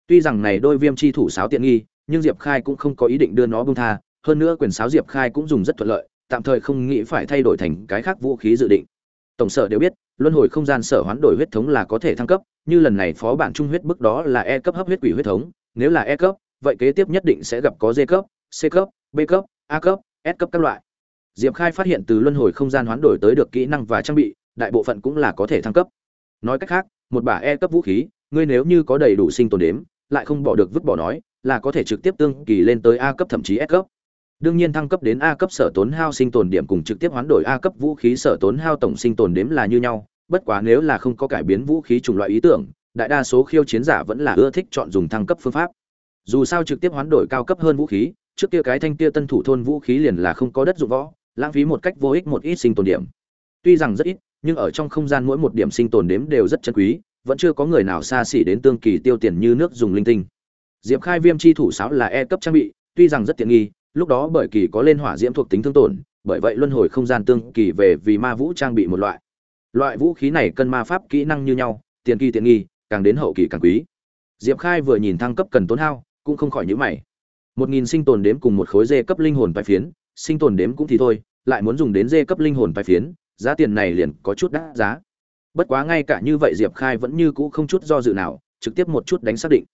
Tuy rằng này đôi viêm chi thủ sáo tiện nghi, nhưng diệp khai cũng không có ý định đưa nó bông tha, hơn nữa quyền sáo diệp khai cũng dùng rất thuận lợi, tạm thời không nghĩ phải thay đổi thành cái khác vũ khí dự định. Tổng sở đều biết luân hồi không gian sở hoán đổi huyết thống là có thể thăng cấp, như lần này phó bản trung huyết bức đó là e cấp hấp huyết quỷ huyết thống, nếu là e cấp, vậy kế tiếp nhất định sẽ gặp có d cấp, c cấp, b cấp, a cấp, s cấp các loại. Diệp khai phát hiện từ luân hồi không gian hoán đổi tới được kỹ năng và trang bị, đại bộ phận cũng là có thể thăng cấp. Nói cách khác, một bả e cấp vũ khí, ngươi nếu như có đầy đủ sinh tồn đếm, lại không bỏ được vứt bỏ nói, là có thể trực tiếp tương kỳ lên tới a cấp thậm chí s cấp đương nhiên thăng cấp đến a cấp sở tốn hao sinh tồn điểm cùng trực tiếp hoán đổi a cấp vũ khí sở tốn hao tổng sinh tồn đếm là như nhau, bất quá nếu là không có cải biến vũ khí chủng loại ý tưởng, đại đa số khiêu chiến giả vẫn là ưa thích chọn dùng thăng cấp phương pháp. Dù sao trực tiếp hoán đổi cao cấp hơn vũ khí, trước kia cái thanh kia tân thủ thôn vũ khí liền là không có đất dụng võ, lãng phí một cách vô ích một ít sinh tồn điểm. Tuy rằng rất ít, nhưng ở trong không gian mỗi một điểm sinh tồn đếm đều rất chân quý, vẫn chưa có người nào xa xỉ đến tương kỳ tiêu tiền như nước dùng linh tinh. Diệp khai viêm chi thủ sáo là e cấp trang bị, tuy rằng rất tiện nghi lúc đó bởi kỳ có lên hỏa diễm thuộc tính thương tổn, bởi vậy luân hồi không gian tương kỳ về vì ma vũ trang bị một loại. Loại vũ khí này cân ma pháp kỹ năng như nhau, tiền kỳ tiện nghi, càng đến hậu kỳ càng quý. Diệp khai vừa nhìn thăng cấp cần tốn hao, cũng không khỏi nhữ mày. Một nghìn sinh tồn đếm cùng một khối dê cấp linh hồn bài phiến, sinh tồn đếm cũng thì thôi, lại muốn dùng đến dê cấp linh hồn bài phiến, giá tiền này liền có chút đắt giá. Bất quá ngay cả như vậy diệp khai vẫn như cũ không chút do dự nào, trực tiếp một chút đánh xác định.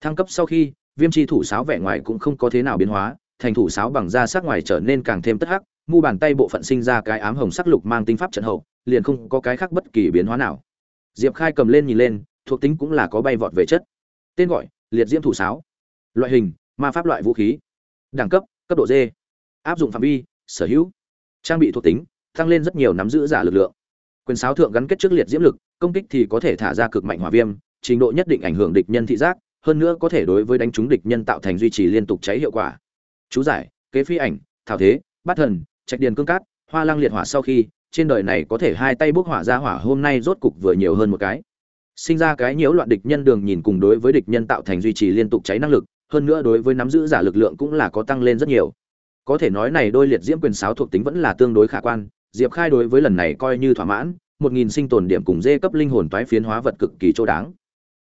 Thăng cấp sau khi, viêm chi thủ sáo vẻ ngoài cũng không có thế nào biến hóa thành thủ sáo bằng da sắc ngoài trở nên càng thêm tất hắc, mu bàn tay bộ phận sinh ra cái ám hồng sắc lục mang tinh pháp trận hậu, liền không có cái khác bất kỳ biến hóa nào. Diệp khai cầm lên nhìn lên, thuộc tính cũng là có bay vọt về chất. Tên gọi, liệt diễm thủ sáo. Loại hình, ma pháp loại vũ khí. Đẳng cấp cấp độ d. Áp dụng phạm vi, sở hữu. Trang bị thuộc tính, tăng lên rất nhiều nắm giữ giả lực lượng. Quyền sáo thượng gắn kết trước liệt diễm lực, công kích thì có thể thả ra cực mạnh hỏa viêm, trình độ nhất định ảnh hưởng địch nhân thị giác, hơn nữa có thể đối với đánh trúng địch nhân tạo thành duy trì liên tục cháy hiệu quả chú giải, kế phi ảnh, thảo thế, bát thần, trạch điền cương cát, hoa lăng liệt hỏa sau khi, trên đời này có thể hai tay bốc hỏa ra hỏa hôm nay rốt cục vừa nhiều hơn một cái. Sinh ra cái nhiễu loạn địch nhân đường nhìn cùng đối với địch nhân tạo thành duy trì liên tục cháy năng lực, hơn nữa đối với nắm giữ giả lực lượng cũng là có tăng lên rất nhiều. Có thể nói này đôi liệt diễm quyền sáo thuộc tính vẫn là tương đối khả quan, diệp khai đối với lần này coi như thỏa mãn, một nghìn sinh tồn điểm cùng dê cấp linh hồn toái phiến hóa vật cực kỳ chỗ đáng.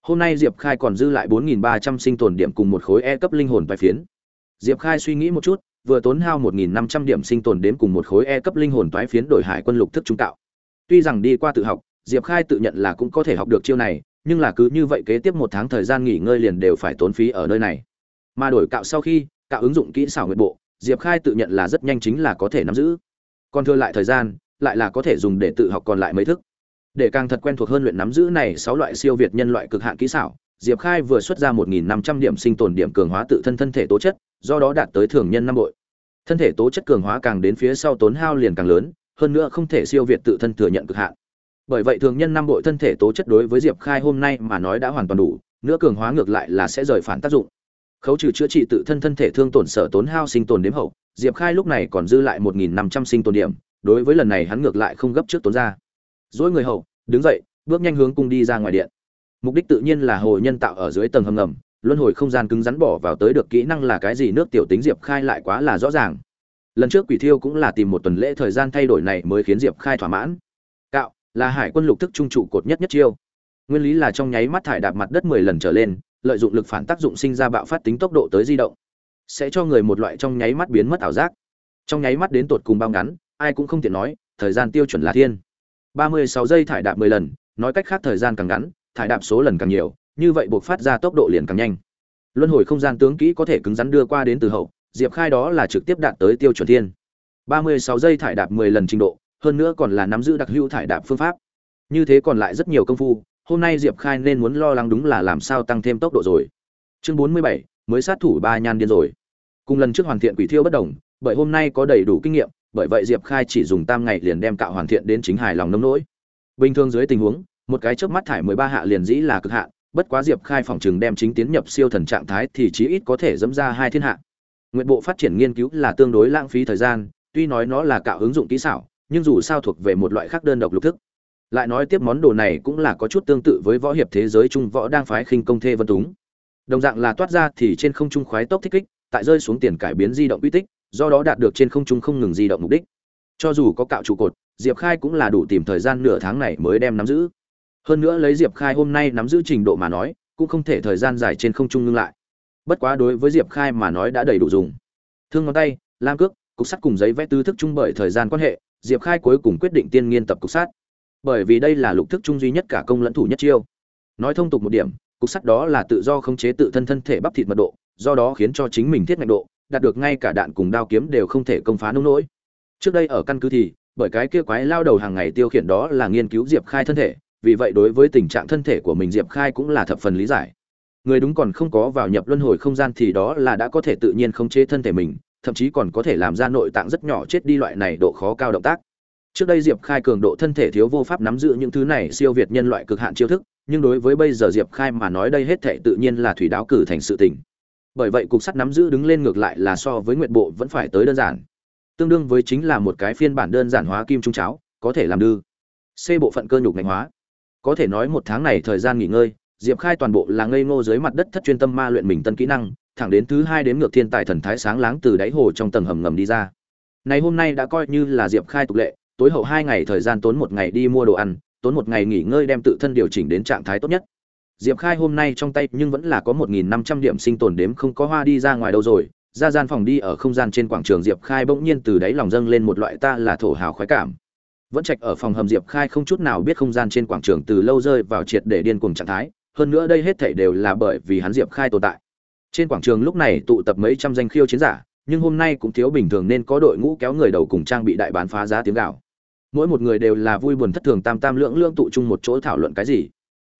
Hôm nay diệp khai còn dư lại bốn nghìn ba trăm sinh tồn điểm cùng một khối e cấp linh hồn toái phiến diệp khai suy nghĩ một chút, vừa tốn hao một nghìn năm trăm điểm sinh tồn đến cùng một khối e cấp linh hồn toái phiến đổi hải quân lục thức trung tạo. Tuy rằng đi qua tự học, diệp khai tự nhận là cũng có thể học được chiêu này, nhưng là cứ như vậy kế tiếp một tháng thời gian nghỉ ngơi liền đều phải tốn phí ở nơi này. Mà đổi cạo sau khi, cạo ứng dụng kỹ xảo nguyệt bộ, diệp khai tự nhận là rất nhanh chính là có thể nắm giữ. Còn thừa lại thời gian, lại là có thể dùng để tự học còn lại mấy thức. Để càng thật quen thuộc hơn luyện nắm giữ này sáu loại siêu việt nhân loại cực hạn kỹ xảo, diệp khai vừa xuất ra một nghìn năm trăm điểm sinh tồn điểm cường hóa tự thân thân thể tố chất do đó đạt tới thường nhân năm bội. Thân thể tố chất cường hóa càng đến phía sau tốn hao liền càng lớn, hơn nữa không thể siêu việt tự thân thừa nhận cực hạn. Bởi vậy thường nhân năm bội thân thể tố chất đối với diệp khai hôm nay mà nói đã hoàn toàn đủ, nữa cường hóa ngược lại là sẽ rời phản tác dụng. Khấu trừ chữa trị tự thân thân thể thương tổn sở tốn hao sinh tồn đếm hậu, diệp khai lúc này còn dư lại một nghìn năm trăm sinh tồn điểm, đối với lần này hắn ngược lại không gấp trước tốn ra. Dỗi người hậu, đứng dậy, bước nhanh hướng cung đi ra ngoài điện. Mục đích tự nhiên là hồ nhân tạo ở dưới tầng hầm ngầm luân hồi không gian cứng rắn bỏ vào tới được kỹ năng là cái gì, nước tiểu tính diệp khai lại quá là rõ ràng. Lần trước quỷ thiêu cũng là tìm một tuần lễ thời gian thay đổi này mới khiến diệp khai thỏa mãn. Cạo, là hải quân lục thức trung trụ cột nhất nhất chiêu. Nguyên lý là trong nháy mắt thải đạp mặt đất mười lần trở lên, lợi dụng lực phản tác dụng sinh ra bạo phát tính tốc độ tới di động. Sẽ cho người một loại trong nháy mắt biến mất ảo giác. Trong nháy mắt đến tột cùng bao ngắn, ai cũng không tiện nói, thời gian tiêu chuẩn là thiên. Ba mươi sáu giây thải đạp mười lần, nói cách khác thời gian càng ngắn, thải đạp số lần càng nhiều như vậy buộc phát ra tốc độ liền càng nhanh. Luân hồi không gian tướng kỹ có thể cứng rắn đưa qua đến từ hậu, diệp khai đó là trực tiếp đạt tới tiêu chuẩn thiên. Ba mươi sáu giây thải đạp mười lần trình độ, hơn nữa còn là nắm giữ đặc hữu thải đạp phương pháp. Như thế còn lại rất nhiều công phu, hôm nay diệp khai nên muốn lo lắng đúng là làm sao tăng thêm tốc độ rồi. Chương bốn mươi bảy, mới sát thủ ba nhan điên rồi. Cùng lần trước hoàn thiện quỷ thiêu bất đồng, bởi hôm nay có đầy đủ kinh nghiệm, bởi vậy diệp khai chỉ dùng tam ngày liền đem cạo hoàn thiện đến chính hài lòng nông nỗi. Bình thường dưới tình huống, một cái chớp mắt thải mười ba hạ liền dĩ là cực hạn bất quá diệp khai phòng chừng đem chính tiến nhập siêu thần trạng thái thì chí ít có thể dẫm ra hai thiên hạ. Nguyện bộ phát triển nghiên cứu là tương đối lãng phí thời gian, tuy nói nó là cạo ứng dụng kỹ xảo, nhưng dù sao thuộc về một loại khác đơn độc lục thức. Lại nói tiếp món đồ này cũng là có chút tương tự với võ hiệp thế giới trung võ đang phái khinh công thê vân túng. Đồng dạng là toát ra thì trên không trung khoái tốc thích kích, tại rơi xuống tiền cải biến di động uy tích, do đó đạt được trên không trung không ngừng di động mục đích. Cho dù có cạo trụ cột, diệp khai cũng là đủ tìm thời gian nửa tháng này mới đem nắm giữ hơn nữa lấy diệp khai hôm nay nắm giữ trình độ mà nói, cũng không thể thời gian dài trên không trung ngưng lại. Bất quá đối với diệp khai mà nói đã đầy đủ dùng. Thương ngón tay, lam cước, cục sắt cùng giấy vẽ tư thức chung bởi thời gian quan hệ, diệp khai cuối cùng quyết định tiên nghiên tập cục sắt. Bởi vì đây là lục thức chung duy nhất cả công lẫn thủ nhất chiêu. Nói thông tục một điểm, cục sắt đó là tự do khống chế tự thân thân thể bắp thịt mật độ, do đó khiến cho chính mình thiết ngạch độ, đạt được ngay cả đạn cùng đao kiếm đều không thể công phá nông nỗi. Trước đây ở căn cứ thì, bởi cái kia quái lao đầu hàng ngày tiêu khiển đó là nghiên cứu diệp khai thân thể vì vậy đối với tình trạng thân thể của mình diệp khai cũng là thập phần lý giải. Người đúng còn không có vào nhập luân hồi không gian thì đó là đã có thể tự nhiên khống chế thân thể mình, thậm chí còn có thể làm ra nội tạng rất nhỏ chết đi loại này độ khó cao động tác. Trước đây diệp khai cường độ thân thể thiếu vô pháp nắm giữ những thứ này siêu việt nhân loại cực hạn chiêu thức, nhưng đối với bây giờ diệp khai mà nói đây hết thể tự nhiên là thủy đáo cử thành sự tình. Bởi vậy cục sắt nắm giữ đứng lên ngược lại là so với nguyện bộ vẫn phải tới đơn giản. Tương đương với chính là một cái phiên bản đơn giản hóa kim trung cháo, có thể làm đư. C bộ phận cơ nhục ngành hóa có thể nói một tháng này thời gian nghỉ ngơi, diệp khai toàn bộ là ngây ngô dưới mặt đất thất chuyên tâm ma luyện mình tân kỹ năng, thẳng đến thứ hai đến ngược thiên tài thần thái sáng láng từ đáy hồ trong tầng hầm ngầm đi ra. Này hôm nay đã coi như là diệp khai tục lệ, tối hậu hai ngày thời gian tốn một ngày đi mua đồ ăn, tốn một ngày nghỉ ngơi đem tự thân điều chỉnh đến trạng thái tốt nhất. Diệp khai hôm nay trong tay nhưng vẫn là có một nghìn năm trăm điểm sinh tồn đếm không có hoa đi ra ngoài đâu rồi, ra gian phòng đi ở không gian trên quảng trường diệp khai bỗng nhiên từ đáy lòng dâng lên một loại ta là thổ hào khoái cảm vẫn trạch ở phòng hầm diệp khai không chút nào biết không gian trên quảng trường từ lâu rơi vào triệt để điên cuồng trạng thái, hơn nữa đây hết thảy đều là bởi vì hắn diệp khai tồn tại. Trên quảng trường lúc này tụ tập mấy trăm danh khiêu chiến giả, nhưng hôm nay cũng thiếu bình thường nên có đội ngũ kéo người đầu cùng trang bị đại bán phá giá tiếng gạo mỗi một người đều là vui buồn thất thường tam tam lưỡng lưỡng tụ chung một chỗ thảo luận cái gì.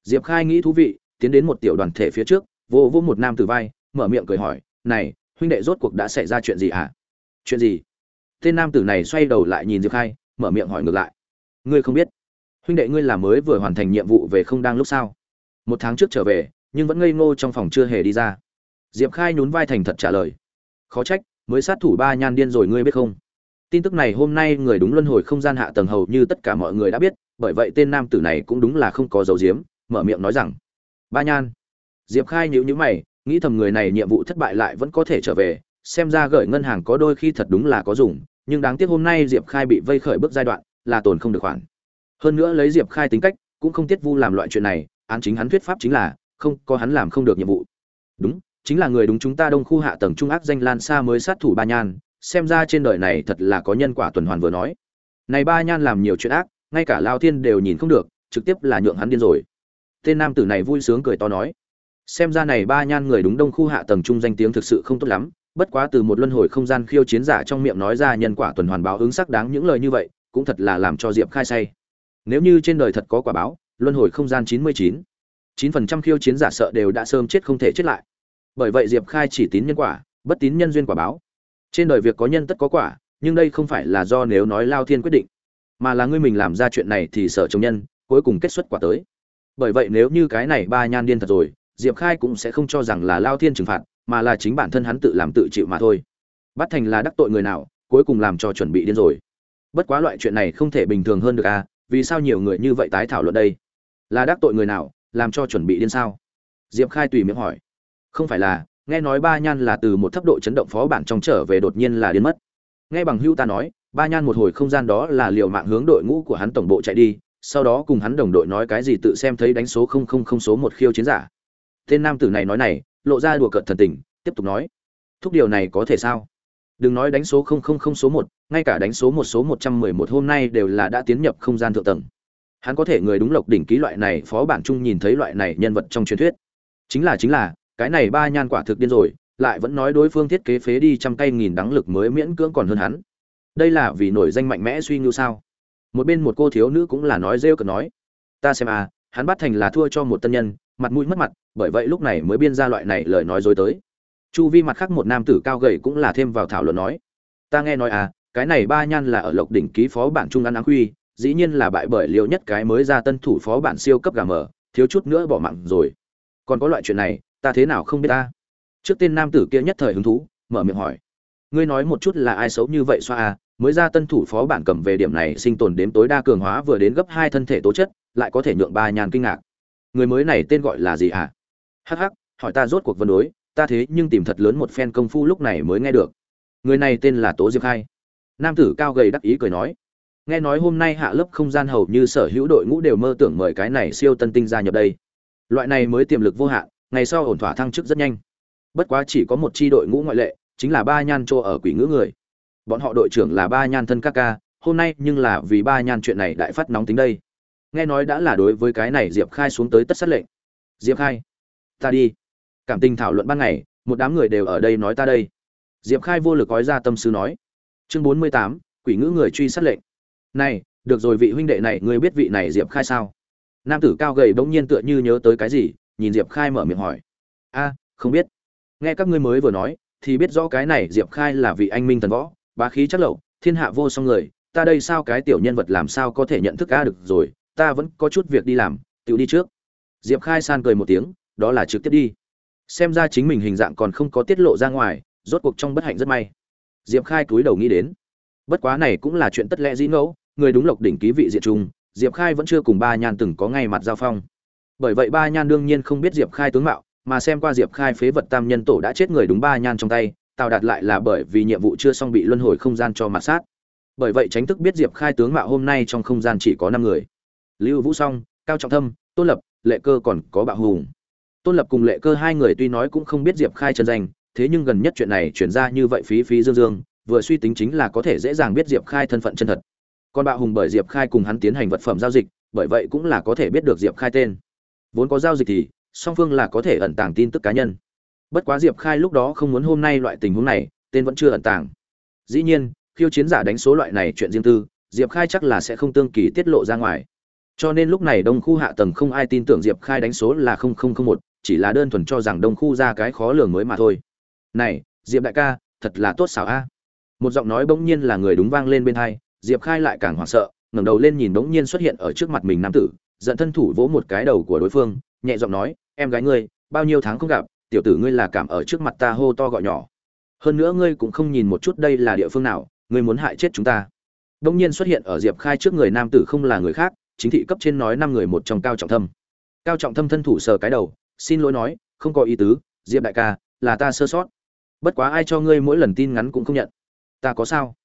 Diệp khai nghĩ thú vị, tiến đến một tiểu đoàn thể phía trước, vô vô một nam từ vai, mở miệng cười hỏi, này, huynh đệ rốt cuộc đã xảy ra chuyện gì à chuyện gì? Tên nam tử này xoay đầu lại nhìn diệp khai mở miệng hỏi ngược lại. Ngươi không biết, huynh đệ ngươi là mới vừa hoàn thành nhiệm vụ về không đang lúc sao? Một tháng trước trở về, nhưng vẫn ngây ngô trong phòng chưa hề đi ra. Diệp khai nhún vai thành thật trả lời. Khó trách, mới sát thủ ba nhan điên rồi ngươi biết không? Tin tức này hôm nay người đúng luân hồi không gian hạ tầng hầu như tất cả mọi người đã biết, bởi vậy tên nam tử này cũng đúng là không có dấu diếm mở miệng nói rằng. Ba nhan. Diệp khai nhữ nhữ mày, nghĩ thầm người này nhiệm vụ thất bại lại vẫn có thể trở về, xem ra gửi ngân hàng có đôi khi thật đúng là có dùng nhưng đáng tiếc hôm nay diệp khai bị vây khởi bước giai đoạn là tồn không được khoản. Hơn nữa lấy diệp khai tính cách, cũng không tiết vu làm loại chuyện này, án chính hắn thuyết pháp chính là, không, có hắn làm không được nhiệm vụ. Đúng, chính là người đúng chúng ta đông khu hạ tầng trung ác danh lan xa mới sát thủ ba nhan, xem ra trên đời này thật là có nhân quả tuần hoàn vừa nói. Này ba nhan làm nhiều chuyện ác, ngay cả lao thiên đều nhìn không được, trực tiếp là nhượng hắn điên rồi. Tên nam tử này vui sướng cười to nói. Xem ra này ba nhan người đúng đông khu hạ tầng trung danh tiếng thực sự không tốt lắm bất quá từ một luân hồi không gian khiêu chiến giả trong miệng nói ra nhân quả tuần hoàn báo ứng sắc đáng những lời như vậy, cũng thật là làm cho diệp khai say. Nếu như trên đời thật có quả báo, luân hồi không gian chín mươi chín chín phần trăm khiêu chiến giả sợ đều đã sơm chết không thể chết lại. Bởi vậy diệp khai chỉ tín nhân quả, bất tín nhân duyên quả báo. Trên đời việc có nhân tất có quả, nhưng đây không phải là do nếu nói lao thiên quyết định, mà là ngươi mình làm ra chuyện này thì sợ chồng nhân, cuối cùng kết xuất quả tới. Bởi vậy nếu như cái này ba nhan điên thật rồi, diệp khai cũng sẽ không cho rằng là lao thiên trừng phạt mà là chính bản thân hắn tự làm tự chịu mà thôi. Bắt thành là đắc tội người nào, cuối cùng làm cho chuẩn bị điên rồi. Bất quá loại chuyện này không thể bình thường hơn được à vì sao nhiều người như vậy tái thảo luận đây? Là đắc tội người nào, làm cho chuẩn bị điên sao? Diệp khai tùy miệng hỏi. Không phải là, nghe nói ba nhan là từ một thấp độ chấn động phó bản trong trở về đột nhiên là điên mất. Nghe bằng hữu ta nói, ba nhan một hồi không gian đó là liều mạng hướng đội ngũ của hắn tổng bộ chạy đi, sau đó cùng hắn đồng đội nói cái gì tự xem thấy đánh số không không không số một khiêu chiến giả. Tên nam tử này nói này lộ ra đùa cợt thần tình, tiếp tục nói, thúc điều này có thể sao? Đừng nói đánh số không không không số một, ngay cả đánh số một số một trăm mười một hôm nay đều là đã tiến nhập không gian thượng tầng. Hắn có thể người đúng lộc đỉnh ký loại này, phó bản chung nhìn thấy loại này nhân vật trong truyền thuyết. Chính là chính là, cái này ba nhan quả thực điên rồi, lại vẫn nói đối phương thiết kế phế đi trăm cây nghìn đắng lực mới miễn cưỡng còn hơn hắn. Đây là vì nổi danh mạnh mẽ suy ngưu sao? Một bên một cô thiếu nữ cũng là nói rêu cực nói, ta xem à hắn bắt thành là thua cho một tân nhân, mặt mũi mất mặt bởi vậy lúc này mới biên ra loại này lời nói dối tới. Chu vi mặt khác một nam tử cao gầy cũng là thêm vào thảo luận nói, ta nghe nói à cái này ba nhan là ở lộc đỉnh ký phó bản trung ăn áng huy dĩ nhiên là bại bởi liệu nhất cái mới ra tân thủ phó bản siêu cấp gà mờ, thiếu chút nữa bỏ mạng rồi. Còn có loại chuyện này, ta thế nào không biết ta? Trước tên nam tử kia nhất thời hứng thú, mở miệng hỏi, ngươi nói một chút là ai xấu như vậy xoa à mới ra tân thủ phó bản cầm về điểm này sinh tồn đếm tối đa cường hóa vừa đến gấp hai thân thể tố chất, lại có thể nhượng ba nhàn kinh ngạc. Người mới này tên gọi là gì à? Hắc hắc, hỏi ta rốt cuộc vân đối, ta thế nhưng tìm thật lớn một phen công phu lúc này mới nghe được. Người này tên là tố diệp khai. Nam tử cao gầy đắc ý cười nói. Nghe nói hôm nay hạ lớp không gian hầu như sở hữu đội ngũ đều mơ tưởng mời cái này siêu tân tinh gia nhập đây. Loại này mới tiềm lực vô hạn, ngày sau ổn thỏa thăng chức rất nhanh. Bất quá chỉ có một chi đội ngũ ngoại lệ, chính là ba nhan chỗ ở quỷ ngữ người. Bọn họ đội trưởng là ba nhan thân các ca, hôm nay nhưng là vì ba nhan chuyện này đại phát nóng tính đây. Nghe nói đã là đối với cái này diệp khai xuống tới tất sát lệnh. Diệp khai ta đi. Cảm tình thảo luận ban ngày, một đám người đều ở đây nói ta đây. Diệp khai vô lực gói ra tâm sư nói. Chương bốn mươi tám, quỷ ngữ người truy sát lệnh. Này, được rồi vị huynh đệ này, ngươi biết vị này diệp khai sao? Nam tử cao gầy bỗng nhiên tựa như nhớ tới cái gì, nhìn diệp khai mở miệng hỏi. A, không biết. Nghe các ngươi mới vừa nói, thì biết rõ cái này diệp khai là vị anh minh thần võ, bá khí chắc lậu, thiên hạ vô song người. Ta đây sao cái tiểu nhân vật làm sao có thể nhận thức ca được rồi? Ta vẫn có chút việc đi làm tự đi trước. Diệp khai san cười một tiếng đó là trực tiếp đi. Xem ra chính mình hình dạng còn không có tiết lộ ra ngoài, rốt cuộc trong bất hạnh rất may. Diệp khai cúi đầu nghĩ đến. Bất quá này cũng là chuyện tất lẽ dĩ ngẫu, người đúng lộc đỉnh ký vị diện trung diệp khai vẫn chưa cùng ba nhan từng có ngay mặt giao phong. Bởi vậy ba nhan đương nhiên không biết diệp khai tướng mạo, mà xem qua diệp khai phế vật tam nhân tổ đã chết người đúng ba nhan trong tay, tào đạt lại là bởi vì nhiệm vụ chưa xong bị luân hồi không gian cho mặt sát. Bởi vậy tránh thức biết diệp khai tướng mạo hôm nay trong không gian chỉ có năm người. Lưu vũ song, cao trọng thâm tôn lập, lệ cơ còn có bạo hùng tôn lập cùng lệ cơ hai người tuy nói cũng không biết diệp khai chân danh, thế nhưng gần nhất chuyện này chuyển ra như vậy phí phí dương dương, vừa suy tính chính là có thể dễ dàng biết diệp khai thân phận chân thật. Còn bạo hùng bởi diệp khai cùng hắn tiến hành vật phẩm giao dịch, bởi vậy cũng là có thể biết được diệp khai tên. Vốn có giao dịch thì, song phương là có thể ẩn tàng tin tức cá nhân. Bất quá diệp khai lúc đó không muốn hôm nay loại tình huống này, tên vẫn chưa ẩn tàng. Dĩ nhiên, khiêu chiến giả đánh số loại này chuyện riêng tư, diệp khai chắc là sẽ không tương kỳ tiết lộ ra ngoài. Cho nên lúc này đông khu hạ tầng không ai tin tưởng diệp khai đánh số là một chỉ là đơn thuần cho rằng đông khu ra cái khó lường mới mà thôi. Này, diệp đại ca, thật là tốt xảo a. Một giọng nói bỗng nhiên là người đúng vang lên bên hai, diệp khai lại càng hoảng sợ, ngẩng đầu lên nhìn bỗng nhiên xuất hiện ở trước mặt mình nam tử, giận thân thủ vỗ một cái đầu của đối phương, nhẹ giọng nói, em gái ngươi, bao nhiêu tháng không gặp, tiểu tử ngươi là cảm ở trước mặt ta hô to gọi nhỏ. Hơn nữa ngươi cũng không nhìn một chút đây là địa phương nào, ngươi muốn hại chết chúng ta. Bỗng nhiên xuất hiện ở diệp khai trước người nam tử không là người khác, chính thị cấp trên nói năm người một trong cao trọng thâm. Cao trọng thâm thân thủ sờ cái đầu xin lỗi nói, không có ý tứ, diệp đại ca, là ta sơ sót. Bất quá ai cho ngươi mỗi lần tin ngắn cũng không nhận. Ta có sao?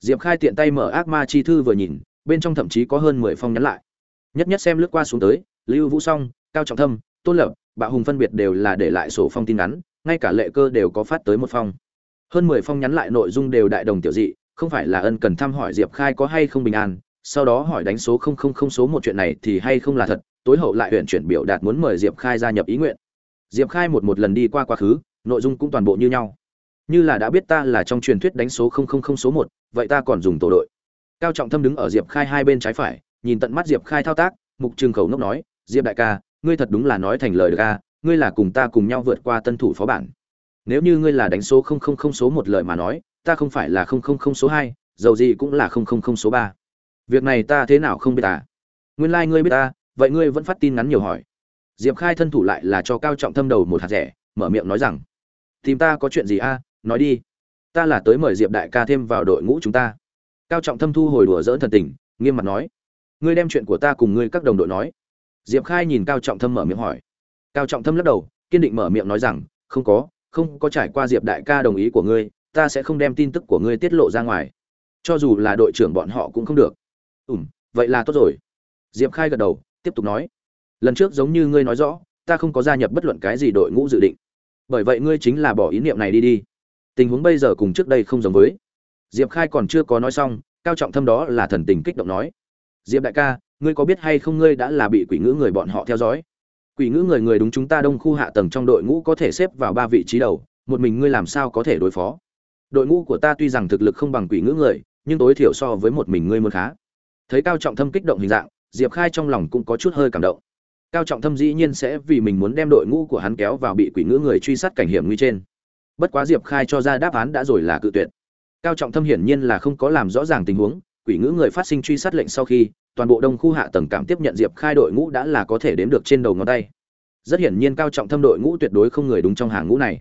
Diệp khai tiện tay mở ác ma chi thư vừa nhìn, bên trong thậm chí có hơn mười phong nhắn lại. Nhất nhất xem lướt qua xuống tới, lưu vũ song, cao trọng thâm, tôn lập bạo hùng phân biệt đều là để lại sổ phong tin ngắn, ngay cả lệ cơ đều có phát tới một phong. Hơn mười phong nhắn lại nội dung đều đại đồng tiểu dị, không phải là ân cần thăm hỏi diệp khai có hay không bình an, sau đó hỏi đánh số không không không số một chuyện này thì hay không là thật tối hậu lại huyện chuyển biểu đạt muốn mời diệp khai gia nhập ý nguyện. Diệp khai một một lần đi qua quá khứ, nội dung cũng toàn bộ như nhau. Như là đã biết ta là trong truyền thuyết đánh số không không không số một, vậy ta còn dùng tổ đội. Cao trọng thâm đứng ở diệp khai hai bên trái phải, nhìn tận mắt diệp khai thao tác, mục trường khẩu nốc nói, diệp đại ca, ngươi thật đúng là nói thành lời ca ngươi là cùng ta cùng nhau vượt qua tân thủ phó bản. Nếu như ngươi là đánh số không không không số một lời mà nói, ta không phải là không không không số hai, dầu gì cũng là không không không số ba. Việc này ta thế nào không biết à? Nguyên lai、like、ngươi biết ta vậy ngươi vẫn phát tin ngắn nhiều hỏi. Diệp khai thân thủ lại là cho cao trọng thâm đầu một hạt rẻ, mở miệng nói rằng, tìm ta có chuyện gì a? Nói đi. Ta là tới mời diệp đại ca thêm vào đội ngũ chúng ta. Cao trọng thâm thu hồi đùa dỡn thần tình, nghiêm mặt nói, ngươi đem chuyện của ta cùng ngươi các đồng đội nói. Diệp khai nhìn cao trọng thâm mở miệng hỏi. Cao trọng thâm lắc đầu, kiên định mở miệng nói rằng, không có không có trải qua diệp đại ca đồng ý của ngươi, ta sẽ không đem tin tức của ngươi tiết lộ ra ngoài. Cho dù là đội trưởng bọn họ cũng không được. Ùm vậy là tốt rồi. Diệp khai gật đầu tiếp tục nói, lần trước giống như ngươi nói rõ, ta không có gia nhập bất luận cái gì đội ngũ dự định. Bởi vậy ngươi chính là bỏ ý niệm này đi đi. Tình huống bây giờ cùng trước đây không giống với. Diệp khai còn chưa có nói xong, cao trọng thâm đó là thần tình kích động nói, diệp đại ca, ngươi có biết hay không ngươi đã là bị quỷ ngữ người bọn họ theo dõi? Quỷ ngữ người người đúng chúng ta đông khu hạ tầng trong đội ngũ có thể xếp vào ba vị trí đầu, một mình ngươi làm sao có thể đối phó? Đội ngũ của ta tuy rằng thực lực không bằng quỷ ngữ người, nhưng tối thiểu so với một mình ngươi muốn khá. Thấy cao trọng thâm kích động hình dạng diệp khai trong lòng cũng có chút hơi cảm động. Cao trọng thâm dĩ nhiên sẽ vì mình muốn đem đội ngũ của hắn kéo vào bị quỷ ngữ người truy sát cảnh hiểm nguy trên. Bất quá diệp khai cho ra đáp án đã rồi là cự tuyệt. Cao trọng thâm hiển nhiên là không có làm rõ ràng tình huống, quỷ ngữ người phát sinh truy sát lệnh sau khi, toàn bộ đông khu hạ tầng cảm tiếp nhận diệp khai đội ngũ đã là có thể đếm được trên đầu ngón tay. Rất hiển nhiên cao trọng thâm đội ngũ tuyệt đối không người đúng trong hàng ngũ này.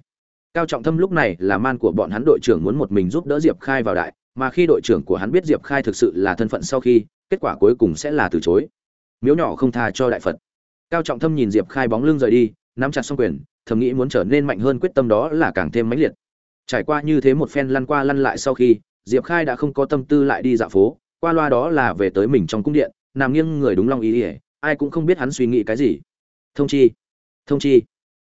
Cao trọng thâm lúc này là man của bọn hắn đội trưởng muốn một mình giúp đỡ diệp khai vào đại, mà khi đội trưởng của hắn biết diệp khai thực sự là thân phận sau khi kết quả cuối cùng sẽ là từ chối. Miếu nhỏ không tha cho đại phật. Cao trọng thâm nhìn diệp khai bóng lưng rời đi, nắm chặt xong quyền, thầm nghĩ muốn trở nên mạnh hơn quyết tâm đó là càng thêm mãnh liệt. Trải qua như thế một phen lăn qua lăn lại sau khi, diệp khai đã không có tâm tư lại đi dạo phố, qua loa đó là về tới mình trong cung điện, nằm nghiêng người đúng long ý ỉa ai cũng không biết hắn suy nghĩ cái gì. Thông chi thông chi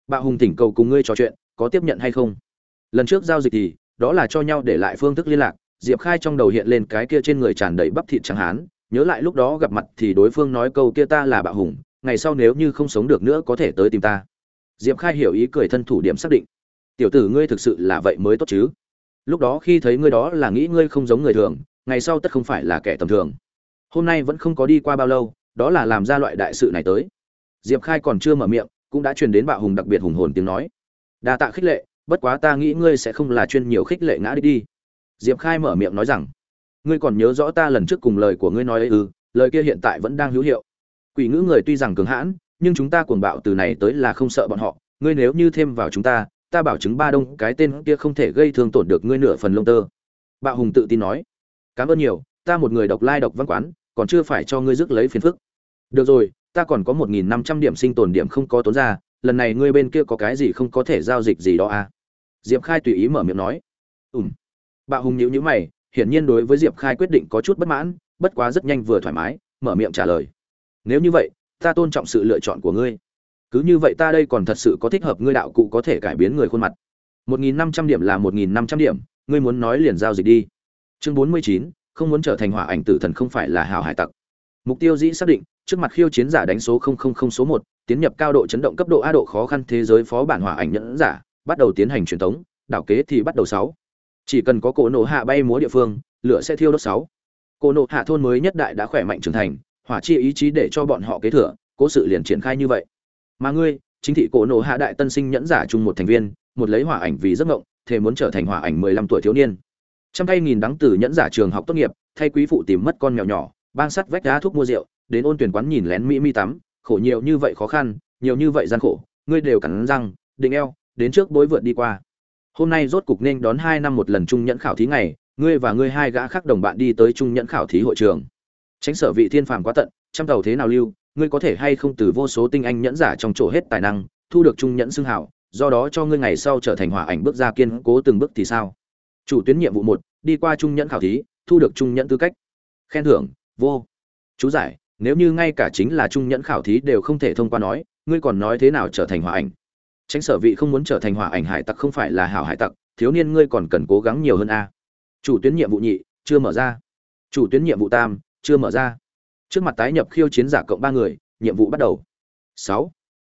bạo hùng tỉnh cầu cùng ngươi trò chuyện, có tiếp nhận hay không? Lần trước giao dịch thì, đó là cho nhau để lại phương thức liên lạc, diệp khai trong đầu hiện lên cái kia trên người tràn đầy bắp thịt trắng hán nhớ lại lúc đó gặp mặt thì đối phương nói câu kia ta là bạo hùng, ngày sau nếu như không sống được nữa có thể tới tìm ta. Diệp khai hiểu ý cười thân thủ điểm xác định. Tiểu tử ngươi thực sự là vậy mới tốt chứ? Lúc đó khi thấy ngươi đó là nghĩ ngươi không giống người thường, ngày sau tất không phải là kẻ tầm thường. Hôm nay vẫn không có đi qua bao lâu, đó là làm ra loại đại sự này tới. Diệp khai còn chưa mở miệng, cũng đã truyền đến bạo hùng đặc biệt hùng hồn tiếng nói. Đa tạ khích lệ, bất quá ta nghĩ ngươi sẽ không là chuyên nhiều khích lệ ngã đi đi. Diệp khai mở miệng nói rằng ngươi còn nhớ rõ ta lần trước cùng lời của ngươi nói ấy ư, lời kia hiện tại vẫn đang hữu hiệu. Quỷ ngữ người tuy rằng cường hãn, nhưng chúng ta cuồng bạo từ này tới là không sợ bọn họ. Ngươi nếu như thêm vào chúng ta ta bảo chứng ba đông, cái tên kia không thể gây thương tổn được ngươi nửa phần lông tơ. Bạo hùng tự tin nói. Cảm ơn nhiều, ta một người độc lai độc văn quán, còn chưa phải cho ngươi rước lấy phiền phức. Được rồi, ta còn có một nghìn năm trăm điểm sinh tồn điểm không có tốn ra, lần này ngươi bên kia có cái gì không có thể giao dịch gì đó à? Diệp khai tùy ý mở miệng nói. Ùm bạo hùng nhíu nhíu mày hiển nhiên đối với diệp khai quyết định có chút bất mãn, bất quá rất nhanh vừa thoải mái, mở miệng trả lời. Nếu như vậy, ta tôn trọng sự lựa chọn của ngươi. Cứ như vậy ta đây còn thật sự có thích hợp ngươi đạo cụ có thể cải biến người khuôn mặt. Một nghìn năm trăm điểm là một nghìn năm trăm điểm, ngươi muốn nói liền giao dịch đi. Chương bốn mươi chín, không muốn trở thành hỏa ảnh tử thần không phải là hào hải tặc. Mục tiêu dĩ xác định, trước mặt khiêu chiến giả đánh số số một, tiến nhập cao độ chấn động cấp độ a độ khó khăn thế giới phó bản hỏa ảnh nhẫn giả, bắt đầu tiến hành truyền thống đảo kế thì bắt đầu sáu chỉ cần có cổ nổ hạ bay múa địa phương, lửa sẽ thiêu đốt sáu. Cổ nổ hạ thôn mới nhất đại đã khỏe mạnh trưởng thành, hỏa chi ý chí để cho bọn họ kế thừa, cố sự liền triển khai như vậy. Mà ngươi, chính thị cổ nổ hạ đại tân sinh nhẫn giả chung một thành viên, một lấy hỏa ảnh vì giấc ngộng thề muốn trở thành hỏa ảnh mười lăm tuổi thiếu niên. Trăm tay nghìn đắng từ nhẫn giả trường học tốt nghiệp, thay quý phụ tìm mất con mèo nhỏ, bang sắt vách đá thuốc mua rượu, đến ôn tuyển quán nhìn lén mỹ mi tắm, khổ nhiều như vậy khó khăn, nhiều như vậy gian khổ, ngươi đều cắn răng, định eo, đến trước bối vượt đi qua hôm nay rốt cục nên đón hai năm một lần trung nhẫn khảo thí ngày, ngươi và ngươi hai gã khác đồng bạn đi tới trung nhẫn khảo thí hội trường. Tránh sở vị thiên phàm quá tận, trăm tàu thế nào lưu, ngươi có thể hay không từ vô số tinh anh nhẫn giả trong chỗ hết tài năng, thu được trung nhẫn xưng hảo, do đó cho ngươi ngày sau trở thành hỏa ảnh bước ra kiên cố từng bước thì sao? Chủ tuyến nhiệm vụ một, đi qua trung nhẫn khảo thí, thu được trung nhẫn tư cách. Khen thưởng, vô. Chú giải, nếu như ngay cả chính là trung nhẫn khảo thí đều không thể thông qua nói, ngươi còn nói thế nào trở thành hỏa ảnh? Tránh sở vị không muốn trở thành hỏa ảnh hải tặc không phải là hảo hải tặc, thiếu niên ngươi còn cần cố gắng nhiều hơn a. Chủ tuyến nhiệm vụ nhị, chưa mở ra. Chủ tuyến nhiệm vụ tam, chưa mở ra. Trước mặt tái nhập khiêu chiến giả cộng ba người, nhiệm vụ bắt đầu. Sáu,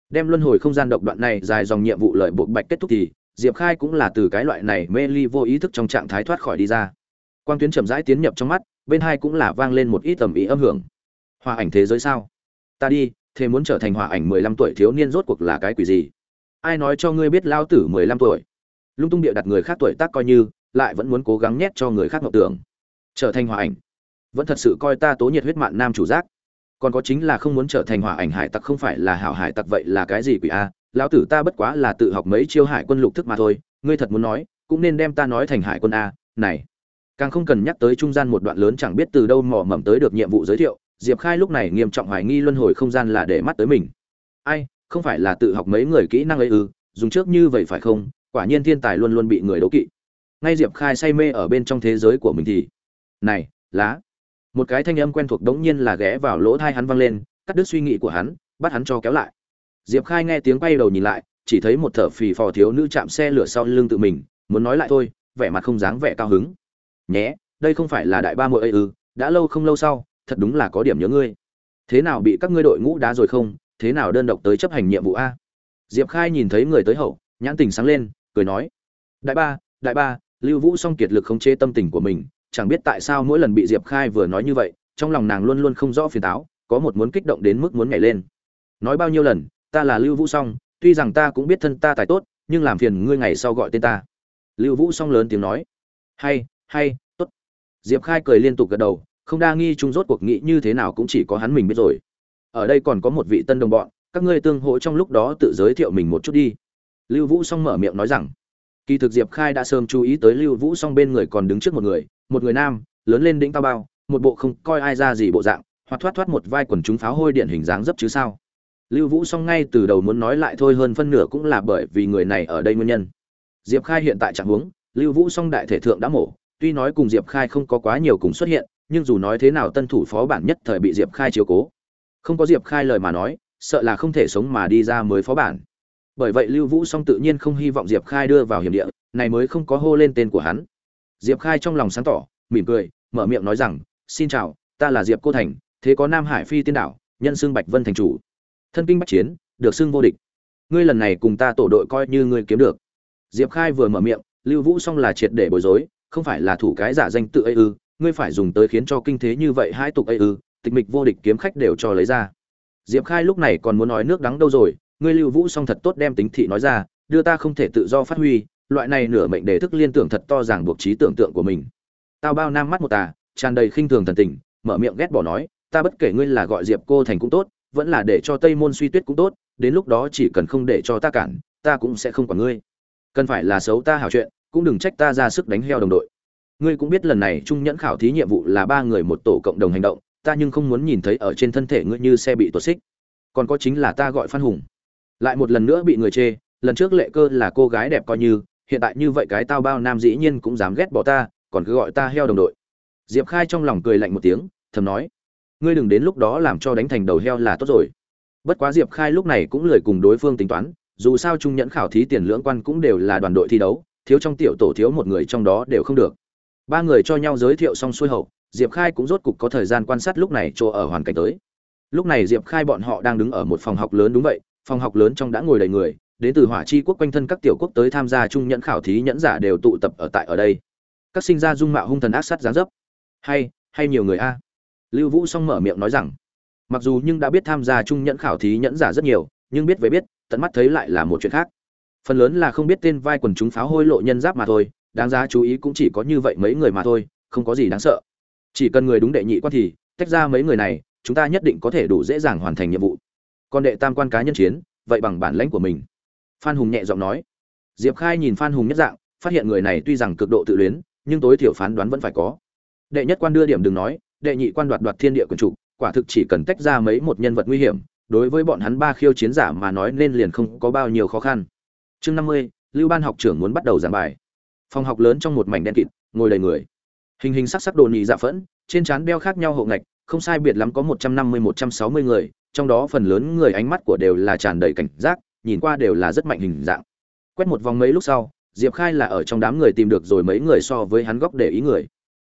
đem luân hồi không gian độc đoạn này dài dòng nhiệm vụ lợi buộc bạch kết thúc thì, diệp khai cũng là từ cái loại này mê ly vô ý thức trong trạng thái thoát khỏi đi ra. Quang tuyến chậm rãi tiến nhập trong mắt, bên hai cũng là vang lên một ít tầm ý âm hưởng. Hòa ảnh thế giới sao? Ta đi, thế muốn trở thành hòa ảnh mười lăm tuổi thiếu niên rốt cuộc là cái quỷ gì? Ai nói cho ngươi biết lao tử mười lăm tuổi? Lung tung địa đặt người khác tuổi tác coi như, lại vẫn muốn cố gắng nhét cho người khác ngọc tưởng. Trở thành hòa ảnh. Vẫn thật sự coi ta tố nhiệt huyết mạn nam chủ giác. Còn có chính là không muốn trở thành hòa ảnh hải tặc không phải là hảo hải tặc vậy là cái gì quỷ a? Lão tử ta bất quá là tự học mấy chiêu hải quân lục thức mà thôi, ngươi thật muốn nói, cũng nên đem ta nói thành hải quân a. Này. Càng không cần nhắc tới trung gian một đoạn lớn chẳng biết từ đâu mò mẫm tới được nhiệm vụ giới thiệu, diệp khai lúc này nghiêm trọng hoài nghi luân hồi không gian là để mắt tới mình. Ai không phải là tự học mấy người kỹ năng ấy ư, dùng trước như vậy phải không? Quả nhiên thiên tài luôn luôn bị người đố kỵ. Ngay diệp khai say mê ở bên trong thế giới của mình thì, này, lá. Một cái thanh âm quen thuộc đống nhiên là ghé vào lỗ thai hắn văng lên, cắt đứt suy nghĩ của hắn, bắt hắn cho kéo lại. Diệp khai nghe tiếng quay đầu nhìn lại, chỉ thấy một thở phì phò thiếu nữ chạm xe lửa sau lưng tự mình, muốn nói lại thôi, vẻ mặt không dáng vẻ cao hứng. Nhé, đây không phải là đại ba muội ấy ư, đã lâu không lâu sau, thật đúng là có điểm nhớ ngươi. Thế nào bị các ngươi đội ngũ đá rồi không? Thế nào đơn độc tới chấp hành nhiệm vụ a? Diệp khai nhìn thấy người tới hậu, nhãn tình sáng lên, cười nói, đại ba đại ba, lưu vũ song kiệt lực khống chế tâm tình của mình, chẳng biết tại sao mỗi lần bị diệp khai vừa nói như vậy, trong lòng nàng luôn luôn không rõ phiền táo, có một muốn kích động đến mức muốn nhảy lên. Nói bao nhiêu lần, ta là lưu vũ song, tuy rằng ta cũng biết thân ta tài tốt, nhưng làm phiền ngươi ngày sau gọi tên ta. Lưu vũ song lớn tiếng nói, hay hay, tốt. Diệp khai cười liên tục gật đầu, không đa nghi chung rốt cuộc nghĩ như thế nào cũng chỉ có hắn mình biết rồi ở đây còn có một vị tân đồng bọn, các ngươi tương hỗ trong lúc đó tự giới thiệu mình một chút đi. Lưu vũ song mở miệng nói rằng. Kỳ thực diệp khai đã sớm chú ý tới lưu vũ song bên người còn đứng trước một người một người nam, lớn lên đỉnh tao bao, một bộ không coi ai ra gì bộ dạng, hoặc thoát thoát một vai quần chúng pháo hôi điện hình dáng dấp chứ sao. Lưu vũ song ngay từ đầu muốn nói lại thôi hơn phân nửa cũng là bởi vì người này ở đây nguyên nhân. Diệp khai hiện tại trạng huống, lưu vũ song đại thể thượng đã mổ, tuy nói cùng diệp khai không có quá nhiều cùng xuất hiện, nhưng dù nói thế nào tân thủ phó bản nhất thời bị diệp khai chiếu cố không có diệp khai lời mà nói, sợ là không thể sống mà đi ra mới phó bản. Bởi vậy lưu vũ song tự nhiên không hy vọng diệp khai đưa vào hiểm địa, này mới không có hô lên tên của hắn. Diệp khai trong lòng sáng tỏ, mỉm cười, mở miệng nói rằng, xin chào, ta là diệp cô thành, thế có nam hải phi tiên đảo, nhân xưng bạch vân thành chủ. Thân kinh bách chiến, được xưng vô địch. Ngươi lần này cùng ta tổ đội coi như ngươi kiếm được. Diệp khai vừa mở miệng, lưu vũ song là triệt để bối rối, không phải là thủ cái giả danh tự ấy ư, ngươi phải dùng tới khiến cho kinh thế như vậy hai tục ấy ư tịch mịch vô địch kiếm khách đều cho lấy ra. Diệp khai lúc này còn muốn nói nước đắng đâu rồi, ngươi lưu vũ song thật tốt đem tính thị nói ra, đưa ta không thể tự do phát huy, loại này nửa mệnh đề thức liên tưởng thật to ràng buộc trí tưởng tượng của mình. Tao bao nam mắt một tà, tràn đầy khinh thường thần tình, mở miệng ghét bỏ nói, ta bất kể ngươi là gọi diệp cô thành cũng tốt, vẫn là để cho tây môn suy tuyết cũng tốt, đến lúc đó chỉ cần không để cho ta cản, ta cũng sẽ không quản ngươi. Cần phải là xấu ta hảo chuyện, cũng đừng trách ta ra sức đánh heo đồng đội. Ngươi cũng biết lần này trung nhẫn khảo thí nhiệm vụ là ba người một tổ cộng đồng hành động ta nhưng không muốn nhìn thấy ở trên thân thể ngươi như xe bị tuột xích. Còn có chính là ta gọi phan hùng. Lại một lần nữa bị người chê, lần trước lệ cơ là cô gái đẹp coi như, hiện tại như vậy cái tao bao nam dĩ nhiên cũng dám ghét bỏ ta, còn cứ gọi ta heo đồng đội. Diệp khai trong lòng cười lạnh một tiếng, thầm nói, ngươi đừng đến lúc đó làm cho đánh thành đầu heo là tốt rồi. Bất quá diệp khai lúc này cũng lười cùng đối phương tính toán, dù sao trung nhẫn khảo thí tiền lưỡng quan cũng đều là đoàn đội thi đấu, thiếu trong tiểu tổ thiếu một người trong đó đều không được. Ba người cho nhau giới thiệu xong xuôi hậu diệp khai cũng rốt cục có thời gian quan sát lúc này chỗ ở hoàn cảnh tới. Lúc này diệp khai bọn họ đang đứng ở một phòng học lớn đúng vậy, phòng học lớn trong đã ngồi đầy người, đến từ hỏa chi quốc quanh thân các tiểu quốc tới tham gia trung nhẫn khảo thí nhẫn giả đều tụ tập ở tại ở đây. Các sinh ra dung mạo hung thần ác sát giáng dấp. Hay hay nhiều người a. Lưu vũ song mở miệng nói rằng, mặc dù nhưng đã biết tham gia trung nhẫn khảo thí nhẫn giả rất nhiều, nhưng biết về biết, tận mắt thấy lại là một chuyện khác. Phần lớn là không biết tên vai quần chúng pháo hôi lộ nhân giáp mà thôi, đáng giá chú ý cũng chỉ có như vậy mấy người mà thôi, không có gì đáng sợ chỉ cần người đúng đệ nhị quan thì, tách ra mấy người này, chúng ta nhất định có thể đủ dễ dàng hoàn thành nhiệm vụ. Còn đệ tam quan cá nhân chiến, vậy bằng bản lãnh của mình. Phan hùng nhẹ giọng nói. Diệp khai nhìn phan hùng nhất dạng, phát hiện người này tuy rằng cực độ tự luyến, nhưng tối thiểu phán đoán vẫn phải có. Đệ nhất quan đưa điểm đừng nói, đệ nhị quan đoạt đoạt thiên địa quần trụ quả thực chỉ cần tách ra mấy một nhân vật nguy hiểm, đối với bọn hắn ba khiêu chiến giả mà nói nên liền không có bao nhiêu khó khăn. Chương năm mươi, lưu ban học trưởng muốn bắt đầu giảng bài. Phòng học lớn trong một mảnh đen kịt, ngồi đầy người hình hình sắc sắc đồ nhị dạ phẫn, trên trán đeo khác nhau hộ ngạch, không sai biệt lắm có một trăm năm mươi, một trăm sáu mươi người, trong đó phần lớn người ánh mắt của đều là tràn đầy cảnh giác, nhìn qua đều là rất mạnh hình dạng. Quét một vòng mấy lúc sau, diệp khai là ở trong đám người tìm được rồi mấy người so với hắn góc để ý người.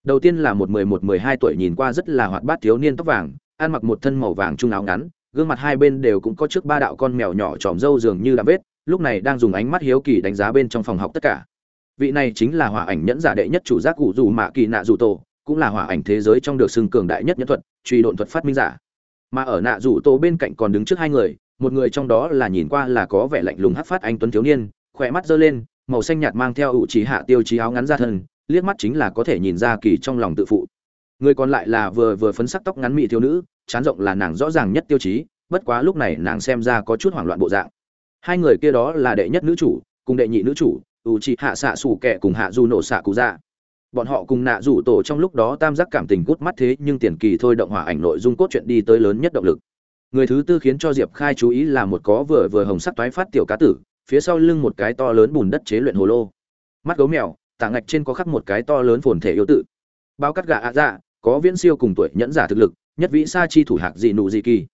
Đầu tiên là một mười một, mười hai tuổi nhìn qua rất là hoạt bát thiếu niên tóc vàng, ăn mặc một thân màu vàng trung áo ngắn, gương mặt hai bên đều cũng có trước ba đạo con mèo nhỏ tròm râu dường như đã vết, lúc này đang dùng ánh mắt hiếu kỳ đánh giá bên trong phòng học tất cả vị này chính là hỏa ảnh nhẫn giả đệ nhất chủ giác cụ dù mạ kỳ nạ dù tổ, cũng là hỏa ảnh thế giới trong được xưng cường đại nhất nhẫn thuật, truy độn thuật phát minh giả. Mà ở nạ dù tổ bên cạnh còn đứng trước hai người, một người trong đó là nhìn qua là có vẻ lạnh lùng hắc phát anh tuấn thiếu niên, khỏe mắt giơ lên, màu xanh nhạt mang theo ủ trí hạ tiêu chí áo ngắn ra thân, liếc mắt chính là có thể nhìn ra kỳ trong lòng tự phụ. Người còn lại là vừa vừa phấn sắc tóc ngắn mị thiếu nữ, chán rộng là nàng rõ ràng nhất tiêu chí, bất quá lúc này nàng xem ra có chút hoảng loạn bộ dạng. Hai người kia đó là đệ nhất nữ chủ, cùng đệ nhị nữ chủ U trị hạ xạ xù kẻ cùng hạ du nổ xạ cụ dạ. Bọn họ cùng nạ rủ tổ trong lúc đó tam giác cảm tình cút mắt thế, nhưng tiền kỳ thôi động hỏa ảnh nội dung cốt truyện đi tới lớn nhất động lực. Người thứ tư khiến cho diệp khai chú ý là một có vừa vừa hồng sắc toái phát tiểu cá tử, phía sau lưng một cái to lớn bùn đất chế luyện hồ lô. Mắt gấu mèo tảng ngạch trên có khắc một cái to lớn phồn thể yêu tự. Bao cắt gà ạ dạ có viễn siêu cùng tuổi nhẫn giả thực lực, nhất vĩ sa chi thủ hạc dị nụ dị kỳ.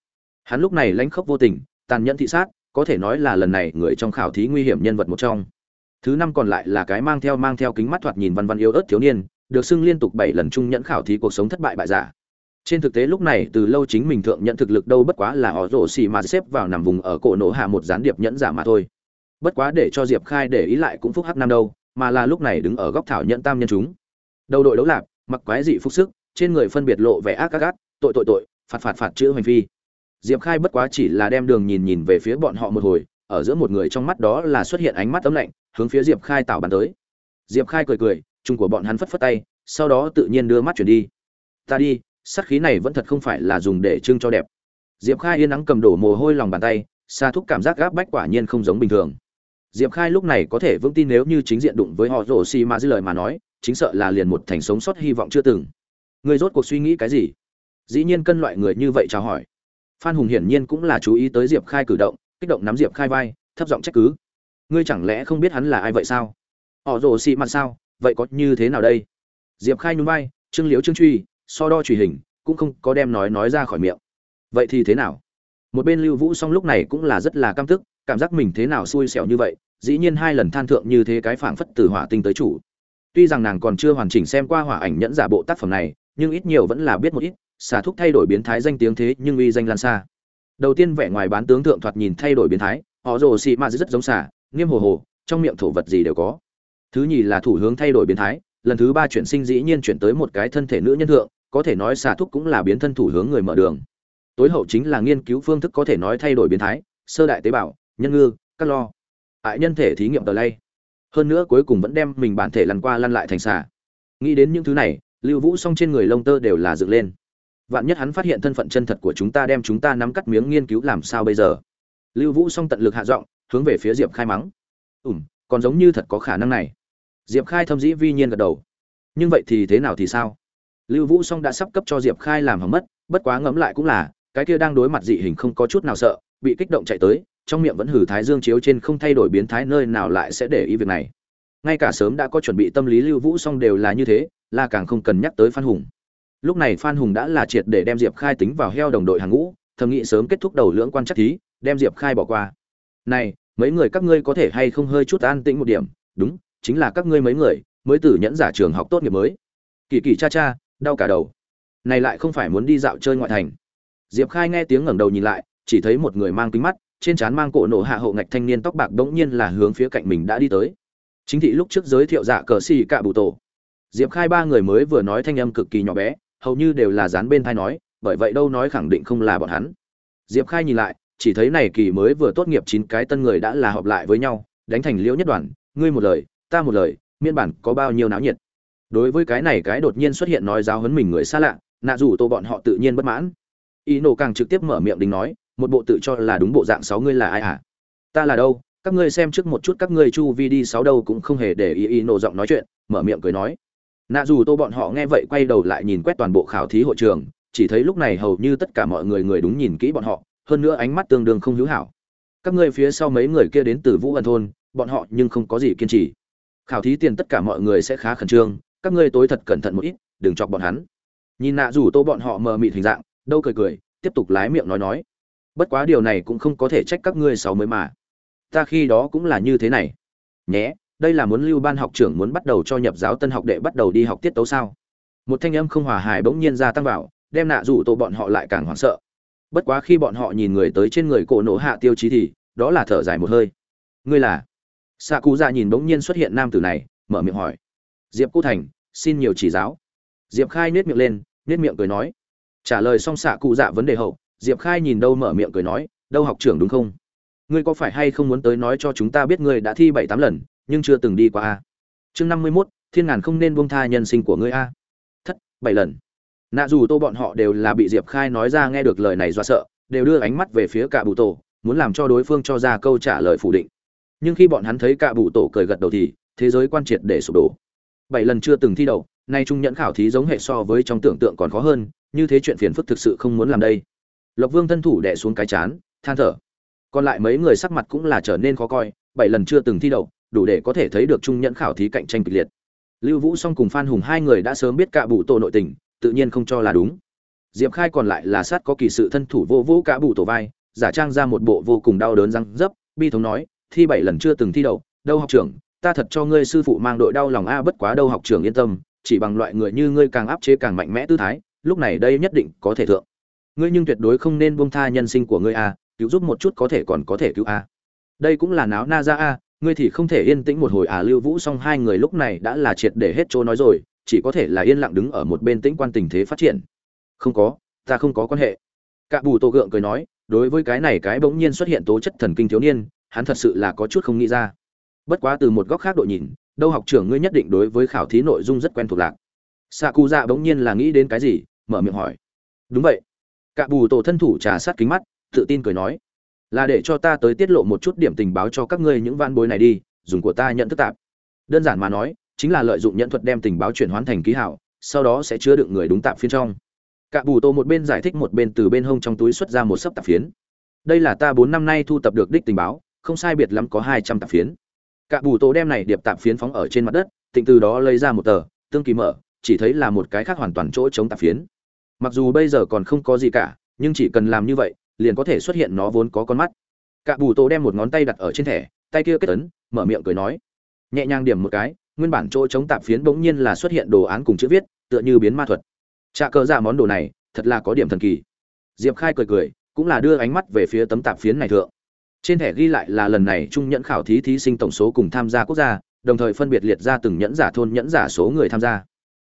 Hắn lúc này lãnh khốc vô tình, tàn nhẫn thị sát, có thể nói là lần này người trong khảo thí nguy hiểm nhân vật một trong thứ năm còn lại là cái mang theo mang theo kính mắt thoạt nhìn văn văn yếu ớt thiếu niên, được xưng liên tục bảy lần trung nhẫn khảo thí cuộc sống thất bại bại giả. Trên thực tế lúc này, từ lâu chính mình thượng nhận thực lực đâu bất quá là họ rổ xì mà xếp vào nằm vùng ở cổ nổ hạ một gián điệp nhẫn giả mà thôi. Bất quá để cho diệp khai để ý lại cũng phúc hắc năm đâu, mà là lúc này đứng ở góc thảo nhẫn tam nhân chúng. Đầu đội đấu lạp, mặc quái dị phúc sức, trên người phân biệt lộ vẻ ác ác ác, tội tội tội, phạt phạt phạt chữ hành phi. Diệp khai bất quá chỉ là đem đường nhìn nhìn về phía bọn họ một hồi ở giữa một người trong mắt đó là xuất hiện ánh mắt ấm lạnh, hướng phía diệp khai tạo bắn tới. Diệp khai cười cười, chung của bọn hắn phất phất tay, sau đó tự nhiên đưa mắt chuyển đi. Ta đi, sát khí này vẫn thật không phải là dùng để trưng cho đẹp. Diệp khai yên nắng cầm đổ mồ hôi lòng bàn tay xa thúc cảm giác gáp bách quả nhiên không giống bình thường. Diệp khai lúc này có thể vững tin nếu như chính diện đụng với họ rổ xi ma dư lời mà nói, chính sợ là liền một thành sống sót hy vọng chưa từng. Người rốt cuộc suy nghĩ cái gì? Dĩ nhiên cân loại người như vậy chào hỏi. Phan hùng hiển nhiên cũng là chú ý tới diệp khai cử động kích động nắm diệp khai vai, thấp giọng trách cứ. Ngươi chẳng lẽ không biết hắn là ai vậy sao? Họ rồ xị mặt sao? Vậy có như thế nào đây? Diệp khai nhún vai, trương liễu trương truy, so đo truy hình, cũng không có đem nói nói ra khỏi miệng. Vậy thì thế nào? Một bên lưu vũ song lúc này cũng là rất là căm tức, cảm giác mình thế nào xui xẻo như vậy, dĩ nhiên hai lần than thượng như thế cái phảng phất từ hỏa tinh tới chủ. Tuy rằng nàng còn chưa hoàn chỉnh xem qua hỏa ảnh nhẫn giả bộ tác phẩm này, nhưng ít nhiều vẫn là biết một ít, xà thúc thay đổi biến thái danh tiếng thế nhưng uy danh lan xa đầu tiên vẻ ngoài bán tướng thượng thoạt nhìn thay đổi biến thái, họ rồ xì ma rất giống xà, nghiêm hồ hồ, trong miệng thổ vật gì đều có. Thứ nhì là thủ hướng thay đổi biến thái, lần thứ ba chuyển sinh dĩ nhiên chuyển tới một cái thân thể nữ nhân thượng, có thể nói xà thúc cũng là biến thân thủ hướng người mở đường. Tối hậu chính là nghiên cứu phương thức có thể nói thay đổi biến thái, sơ đại tế bào, nhân ngư các lo. Ại nhân thể thí nghiệm tờ lay. Hơn nữa cuối cùng vẫn đem mình bản thể lăn qua lăn lại thành xà. Nghĩ đến những thứ này, lưu vũ s trên người lông tơ đều là dựng lên vạn nhất hắn phát hiện thân phận chân thật của chúng ta đem chúng ta nắm cắt miếng nghiên cứu làm sao bây giờ? Lưu vũ s tận lực hạ giọng, hướng về phía diệp khai mắng. Ủm còn giống như thật có khả năng này. Diệp khai thâm dĩ vi nhiên gật đầu. Nhưng vậy thì thế nào thì sao? Lưu vũ song đã sắp cấp cho diệp khai làm hỏng mất, bất quá ngẫm lại cũng là, cái kia đang đối mặt dị hình không có chút nào sợ, bị kích động chạy tới, trong miệng vẫn hử thái dương chiếu trên không thay đổi biến thái nơi nào lại sẽ để ý việc này. Ngay cả sớm đã có chuẩn bị tâm lý lưu vũ song đều là như thế, là càng không cần nhắc tới phan hùng lúc này phan hùng đã là triệt để đem diệp khai tính vào heo đồng đội hàng ngũ, thầm nghĩ sớm kết thúc đầu lưỡng quan chắc thí, đem diệp khai bỏ qua. Này, mấy người các ngươi có thể hay không hơi chút an tĩnh một điểm? Đúng, chính là các ngươi mấy người, mới từ nhẫn giả trường học tốt nghiệp mới. Kỳ kỳ cha cha, đau cả đầu. Này lại không phải muốn đi dạo chơi ngoại thành. Diệp khai nghe tiếng ngẩng đầu nhìn lại, chỉ thấy một người mang kính mắt, trên trán mang cổ nổ hạ hậu ngạch thanh niên tóc bạc đống nhiên là hướng phía cạnh mình đã đi tới. Chính thị lúc trước giới thiệu dạ cờ xì cạ bụ tổ. Diệp khai ba người mới vừa nói thanh âm cực kỳ nhỏ bé hầu như đều là dán bên thai nói, bởi vậy đâu nói khẳng định không là bọn hắn. Diệp khai nhìn lại, chỉ thấy này kỳ mới vừa tốt nghiệp chín cái tân người đã là họp lại với nhau, đánh thành liễu nhất đoàn, ngươi một lời, ta một lời miên bản có bao nhiêu náo nhiệt. Đối với cái này cái đột nhiên xuất hiện nói giáo huấn mình người xa lạ, nạ dù tô bọn họ tự nhiên bất mãn. Y nổ càng trực tiếp mở miệng đình nói, một bộ tự cho là đúng bộ dạng sáu ngươi là ai hả? Ta là đâu? Các ngươi xem trước một chút các ngươi chu vi đi, sáu đâu cũng không hề để y y nổ giọng nói chuyện, mở miệng cười nói nạ dù tô bọn họ nghe vậy quay đầu lại nhìn quét toàn bộ khảo thí hội trường, chỉ thấy lúc này hầu như tất cả mọi người người đúng nhìn kỹ bọn họ, hơn nữa ánh mắt tương đương không hữu hảo. Các ngươi phía sau mấy người kia đến từ vũ ân thôn, bọn họ nhưng không có gì kiên trì. Khảo thí tiền tất cả mọi người sẽ khá khẩn trương, các ngươi tối thật cẩn thận một ít, đừng chọc bọn hắn. Nhìn nạ rủ tô bọn họ mờ mịt hình dạng, đâu cười cười, tiếp tục lái miệng nói nói. Bất quá điều này cũng không có thể trách các ngươi sáu mới mà. Ta khi đó cũng là như thế này. Nhé đây là muốn lưu ban học trưởng muốn bắt đầu cho nhập giáo tân học đệ bắt đầu đi học tiết tấu sao? Một thanh âm không hòa hài bỗng nhiên ra tăng vào, đem nạ rủ tổ bọn họ lại càng hoảng sợ. Bất quá khi bọn họ nhìn người tới trên người cổ nổ hạ tiêu chí thì, đó là thở dài một hơi. Ngươi là? Xạ cụ dạ nhìn bỗng nhiên xuất hiện nam tử này, mở miệng hỏi. Diệp cô thành, xin nhiều chỉ giáo. Diệp khai nết miệng lên nết miệng cười nói. Trả lời xong xạ cụ dạ vấn đề hậu, diệp khai nhìn đâu mở miệng cười nói, đâu học trưởng đúng không? Ngươi có phải hay không muốn tới nói cho chúng ta biết ngươi đã thi bảy tám lần nhưng chưa từng đi qua a. Chương năm mươi mốt, thiên ngàn không nên buông tha nhân sinh của ngươi a. Thất, bảy lần. Nạ dù tô bọn họ đều là bị diệp khai nói ra nghe được lời này do sợ, đều đưa ánh mắt về phía cả bụ tổ, muốn làm cho đối phương cho ra câu trả lời phủ định. Nhưng khi bọn hắn thấy cả bụ tổ cười gật đầu thì, thế giới quan triệt để sụp đổ. Bảy lần chưa từng thi đậu, nay trung nhẫn khảo thí giống hệ so với trong tưởng tượng còn khó hơn, như thế chuyện phiền phức thực sự không muốn làm đây. Lộc vương thân thủ đẻ xuống cái chán, than thở. Còn lại mấy người sắc mặt cũng là trở nên khó coi, bảy lần chưa từng thi đậu đủ để có thể thấy được trung nhẫn khảo thí cạnh tranh kịch liệt. Lưu vũ song cùng phan hùng hai người đã sớm biết cả bụ tổ nội tình, tự nhiên không cho là đúng. Diệp khai còn lại là sát có kỳ sự thân thủ vô vũ cả bụ tổ vai, giả trang ra một bộ vô cùng đau đớn răng dấp, bi thống nói, thi bảy lần chưa từng thi đậu, đâu học trưởng, ta thật cho ngươi sư phụ mang đội đau lòng a, bất quá đâu học trưởng yên tâm, chỉ bằng loại người như ngươi càng áp chế càng mạnh mẽ tư thái, lúc này đây nhất định có thể thượng. Ngươi nhưng tuyệt đối không nên buông tha nhân sinh của ngươi a, cứu giúp một chút có thể còn có thể cứu a. Đây cũng là náo na ra a ngươi thì không thể yên tĩnh một hồi à lưu vũ xong hai người lúc này đã là triệt để hết chỗ nói rồi, chỉ có thể là yên lặng đứng ở một bên tĩnh quan tình thế phát triển. Không có, ta không có quan hệ. Cả bù tô gượng cười nói, đối với cái này cái bỗng nhiên xuất hiện tố chất thần kinh thiếu niên, hắn thật sự là có chút không nghĩ ra. Bất quá từ một góc khác đội nhìn, đâu học trưởng ngươi nhất định đối với khảo thí nội dung rất quen thuộc lạc. Xạ cụ dạ bỗng nhiên là nghĩ đến cái gì, mở miệng hỏi. Đúng vậy. Cả bù tổ thân thủ trà sát kính mắt, tự tin cười nói là để cho ta tới tiết lộ một chút điểm tình báo cho các ngươi những van bối này đi, dùng của ta nhận thức tạp đơn giản mà nói, chính là lợi dụng nhận thuật đem tình báo chuyển hoán thành ký hảo, sau đó sẽ chứa đựng người đúng tạp phiên trong. Cả bù tô một bên giải thích một bên từ bên hông trong túi xuất ra một sấp tạp phiến. Đây là ta bốn năm nay thu tập được đích tình báo, không sai biệt lắm có hai trăm tạp phiến. Cả bù tô đem này điệp tạp phiến phóng ở trên mặt đất, tịnh từ đó lấy ra một tờ, tương kỳ mở, chỉ thấy là một cái khác hoàn toàn chỗ chống tạp phiến. Mặc dù bây giờ còn không có gì cả, nhưng chỉ cần làm như vậy liền có thể xuất hiện nó vốn có con mắt. Cả bù tô đem một ngón tay đặt ở trên thẻ, tay kia kết ấn, mở miệng cười nói. Nhẹ nhàng điểm một cái, nguyên bản chỗ chống tạp phiến bỗng nhiên là xuất hiện đồ án cùng chữ viết, tựa như biến ma thuật. Trà cờ ra món đồ này, thật là có điểm thần kỳ. Diệp khai cười cười, cũng là đưa ánh mắt về phía tấm tạp phiến này thượng. Trên thẻ ghi lại là lần này trung nhẫn khảo thí thí sinh tổng số cùng tham gia quốc gia, đồng thời phân biệt liệt ra từng nhẫn giả thôn nhẫn giả số người tham gia.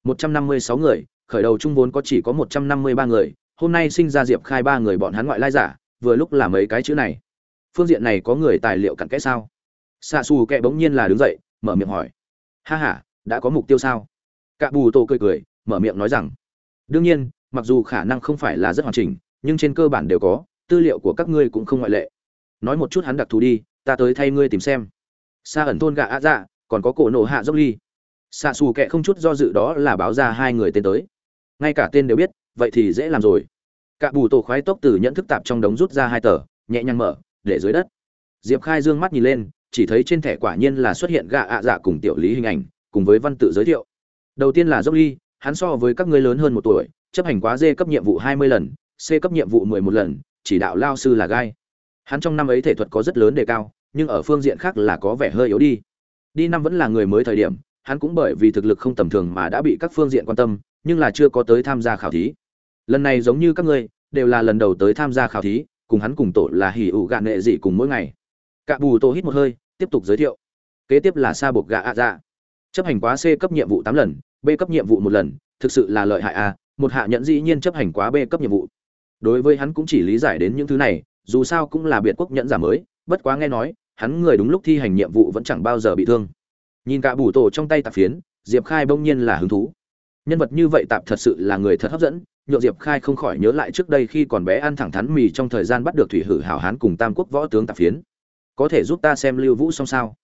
156 người, khởi đầu trung vốn có chỉ có 153 người hôm nay sinh ra diệp khai ba người bọn hắn ngoại lai giả, vừa lúc là mấy cái chữ này. Phương diện này có người tài liệu cặn kẽ sao? Xạ xù kệ bỗng nhiên là đứng dậy, mở miệng hỏi. Ha h a đã có mục tiêu sao? Cạ bù tô cười cười, mở miệng nói rằng. Đương nhiên, mặc dù khả năng không phải là rất hoàn chỉnh, nhưng trên cơ bản đều có, tư liệu của các ngươi cũng không ngoại lệ. Nói một chút hắn đặc thù đi, ta tới thay ngươi tìm xem. Xa ẩn thôn gạ ạ dạ còn có cổ nổ hạ dốc ly. Xạ xù kệ không chút do dự đó là báo ra hai người tên tới. Ngay cả tên đều biết vậy thì dễ làm rồi. Cả bù tổ khoái tốc từ nhận thức tạp trong đống rút ra hai tờ, nhẹ nhàng mở, để dưới đất. Diệp khai dương mắt nhìn lên, chỉ thấy trên thẻ quả nhiên là xuất hiện gạ ạ dạ cùng tiểu lý hình ảnh, cùng với văn tự giới thiệu. Đầu tiên là dốc ly, hắn so với các ngươi lớn hơn một tuổi, chấp hành quá dê cấp nhiệm vụ hai mươi lần, c cấp nhiệm vụ mười một lần, chỉ đạo lao sư là gai. Hắn trong năm ấy thể thuật có rất lớn đề cao, nhưng ở phương diện khác là có vẻ hơi yếu đi. Đi năm vẫn là người mới thời điểm, hắn cũng bởi vì thực lực không tầm thường mà đã bị các phương diện quan tâm, nhưng là chưa có tới tham gia khảo thí lần này giống như các ngươi, đều là lần đầu tới tham gia khảo thí, cùng hắn cùng tổ là hỉ ủ gạ nệ dị cùng mỗi ngày. Cạ bù tổ hít một hơi, tiếp tục giới thiệu. Kế tiếp là sa buộc gạ ạ dạ. Chấp hành quá c cấp nhiệm vụ tám lần, b cấp nhiệm vụ một lần, thực sự là lợi hại a một hạ nhận dĩ nhiên chấp hành quá b cấp nhiệm vụ. Đối với hắn cũng chỉ lý giải đến những thứ này, dù sao cũng là biệt quốc nhẫn giả mới, bất quá nghe nói, hắn người đúng lúc thi hành nhiệm vụ vẫn chẳng bao giờ bị thương. Nhìn cả bù tổ trong tay tạp phiến, diệp khai bỗng nhiên là hứng thú. Nhân vật như vậy tạp thật sự là người thật hấp dẫn nhượng diệp khai không khỏi nhớ lại trước đây khi còn bé ăn thẳng thắn mì trong thời gian bắt được thủy hử hảo hán cùng tam quốc võ tướng tạp phiến. Có thể giúp ta xem lưu vũ xong sao?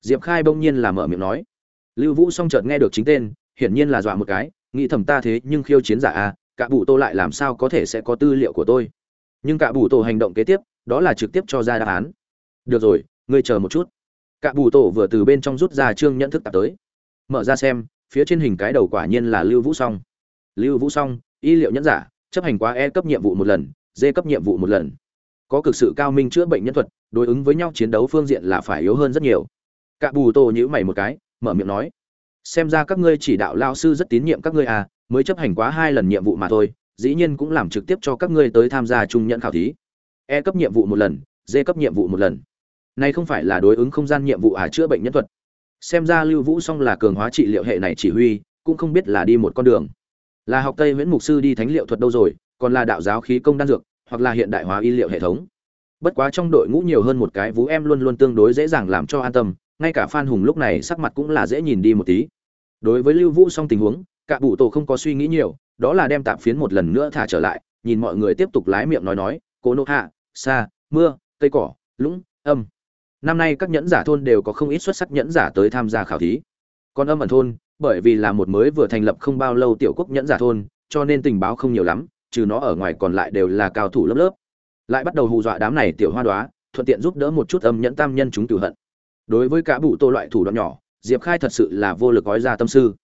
Diệp khai bỗng nhiên là mở miệng nói. Lưu vũ xong chợt nghe được chính tên, hiển nhiên là dọa một cái, nghĩ thầm ta thế nhưng khiêu chiến giả a, cả bụ tô lại làm sao có thể sẽ có tư liệu của tôi? Nhưng cả bụ tổ hành động kế tiếp, đó là trực tiếp cho ra đáp án. Được rồi, ngươi chờ một chút. Cả Bụ tổ vừa từ bên trong rút ra chương nhận thức tạp tới. Mở ra xem, phía trên hình cái đầu quả nhiên là lưu vũ song lưu vũ song y liệu nhẫn giả, chấp hành quá e cấp nhiệm vụ một lần d cấp nhiệm vụ một lần. Có cực sự cao minh chữa bệnh nhân thuật, đối ứng với nhau chiến đấu phương diện là phải yếu hơn rất nhiều. Cả bù tô nhữ mày một cái, mở miệng nói, xem ra các ngươi chỉ đạo lao sư rất tín nhiệm các ngươi à mới chấp hành quá hai lần nhiệm vụ mà thôi, dĩ nhiên cũng làm trực tiếp cho các ngươi tới tham gia trung nhận khảo thí. E cấp nhiệm vụ một lần d cấp nhiệm vụ một lần. Nay không phải là đối ứng không gian nhiệm vụ à chữa bệnh nhân thuật. Xem ra lưu vũ song là cường hóa trị liệu hệ này chỉ huy, cũng không biết là đi một con đường là học tây nguyễn mục sư đi thánh liệu thuật đâu rồi, còn là đạo giáo khí công đan dược, hoặc là hiện đại hóa y liệu hệ thống. Bất quá trong đội ngũ nhiều hơn một cái vú em luôn luôn tương đối dễ dàng làm cho an tâm, ngay cả phan hùng lúc này sắc mặt cũng là dễ nhìn đi một tí. Đối với lưu vũ song tình huống cả bụ tổ không có suy nghĩ nhiều, đó là đem tạm phiến một lần nữa thả trở lại, nhìn mọi người tiếp tục lái miệng nói nói, cố nộ hạ xa mưa, cây cỏ, lũng, âm. Năm nay các nhẫn giả thôn đều có không ít xuất sắc nhẫn giả tới tham gia khảo thí. Còn âm ẩn thôn bởi vì là một mới vừa thành lập không bao lâu tiểu quốc nhẫn giả thôn, cho nên tình báo không nhiều lắm, trừ nó ở ngoài còn lại đều là cao thủ lớp lớp. Lại bắt đầu hù dọa đám này tiểu hoa đoá, thuận tiện giúp đỡ một chút âm nhẫn tam nhân chúng cửu hận. Đối với cả bụ tô loại thủ đoạn nhỏ, diệp khai thật sự là vô lực gói ra tâm sư.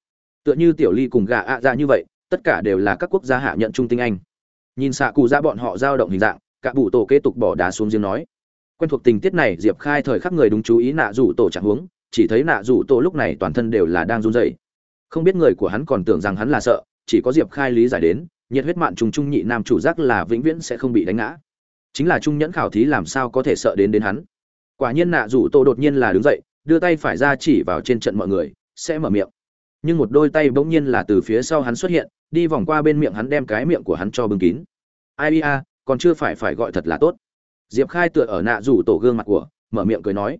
Tựa như tiểu ly cùng gà ạ à ra như vậy, tất cả đều là các quốc gia hạ nhận trung tinh anh. Nhìn xạ cụ ra bọn họ giao động hình dạng, cả bụ tổ kế tục bỏ đá xuống giếng nói. Quen thuộc tình tiết này, diệp khai thời khắc người đúng chú ý nạ rủ tổ chẳng huống, chỉ thấy nạ rủ tổ lúc này toàn thân đều là đang run rẩy không biết người của hắn còn tưởng rằng hắn là sợ, chỉ có diệp khai lý giải đến, nhiệt huyết mạn trùng trung nhị nam chủ giác là vĩnh viễn sẽ không bị đánh ngã. Chính là trung nhẫn khảo thí làm sao có thể sợ đến đến hắn. Quả nhiên nạ rủ tô đột nhiên là đứng dậy, đưa tay phải ra chỉ vào trên trận mọi người, sẽ mở miệng. Nhưng một đôi tay bỗng nhiên là từ phía sau hắn xuất hiện, đi vòng qua bên miệng hắn đem cái miệng của hắn cho bưng kín. Ai ia, còn chưa phải phải gọi thật là tốt. Diệp khai tựa ở nạ rủ tổ gương mặt của, mở miệng cười nói.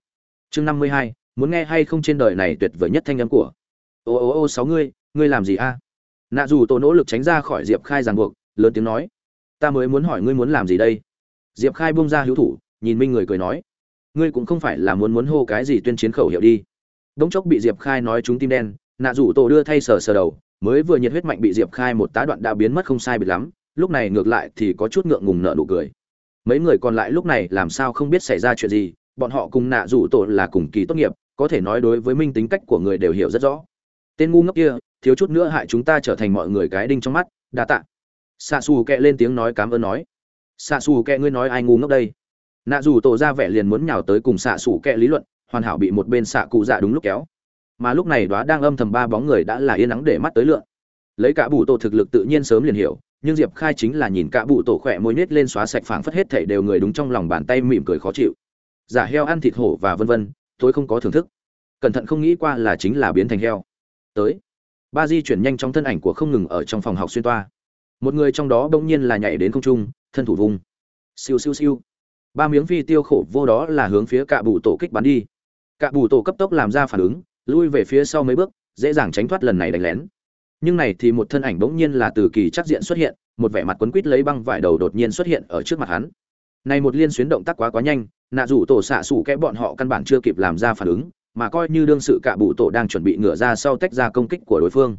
Chương năm mươi hai, muốn nghe hay không trên đời này tuyệt vời nhất thanh âm của ô ô ô sáu ngươi ngươi làm gì a? Nạ dù tổ nỗ lực tránh ra khỏi diệp khai ràng buộc, lớn tiếng nói. Ta mới muốn hỏi ngươi muốn làm gì đây? Diệp khai bung ra hữu thủ, nhìn minh người cười nói. Ngươi cũng không phải là muốn muốn hô cái gì tuyên chiến khẩu hiệu đi. Đống chốc bị diệp khai nói chúng tim đen, nạ rủ tổ đưa thay sờ sờ đầu, mới vừa nhiệt huyết mạnh bị diệp khai một tá đoạn đã biến mất không sai biệt lắm, lúc này ngược lại thì có chút ngượng ngùng nợ nụ cười. Mấy người còn lại lúc này làm sao không biết xảy ra chuyện gì, bọn họ cùng nạ rủ tổ là cùng kỳ tốt nghiệp, có thể nói đối với minh tính cách của người đều hiểu rất rõ tên ngu ngốc kia, thiếu chút nữa hại chúng ta trở thành mọi người cái đinh trong mắt, đa tạ. Xạ xù kệ lên tiếng nói cảm ơn nói. Xạ xù kệ ngươi nói ai ngu ngốc đây? Nạ dù tổ ra vẻ liền muốn nhào tới cùng xạ xù kệ lý luận, hoàn hảo bị một bên xạ cụ dạ đúng lúc kéo. Mà lúc này đó đang âm thầm ba bóng người đã là yên nắng để mắt tới lượn. Lấy cả bụ tổ thực lực tự nhiên sớm liền hiểu, nhưng diệp khai chính là nhìn cả bụ tổ khỏe môi nết lên xóa sạch phảng phất hết thảy đều người đúng trong lòng bàn tay mỉm cười khó chịu. Giả heo ăn thịt hổ và vân vân, tôi không có thưởng thức. Cẩn thận không nghĩ qua là chính là biến thành heo tới. Ba di chuyển nhanh trong thân ảnh của không ngừng ở trong phòng học xuyên toa. Một người trong đó bỗng nhiên là nhảy đến không trung, thân thủ vùng. Siêu siêu siêu. Ba miếng phi tiêu khổ vô đó là hướng phía cạ bù tổ kích bắn đi. Cạ bù tổ cấp tốc làm ra phản ứng, lui về phía sau mấy bước, dễ dàng tránh thoát lần này đánh lén. Nhưng này thì một thân ảnh bỗng nhiên là từ kỳ chắc diện xuất hiện, một vẻ mặt quấn quít lấy băng vải đầu đột nhiên xuất hiện ở trước mặt hắn. Này một liên xuyến động tác quá quá nhanh, nạ rủ tổ xạ xủ kẽ bọn họ căn bản chưa kịp làm ra phản ứng mà coi như đương sự cả bụ tổ đang chuẩn bị ngửa ra sau tách ra công kích của đối phương.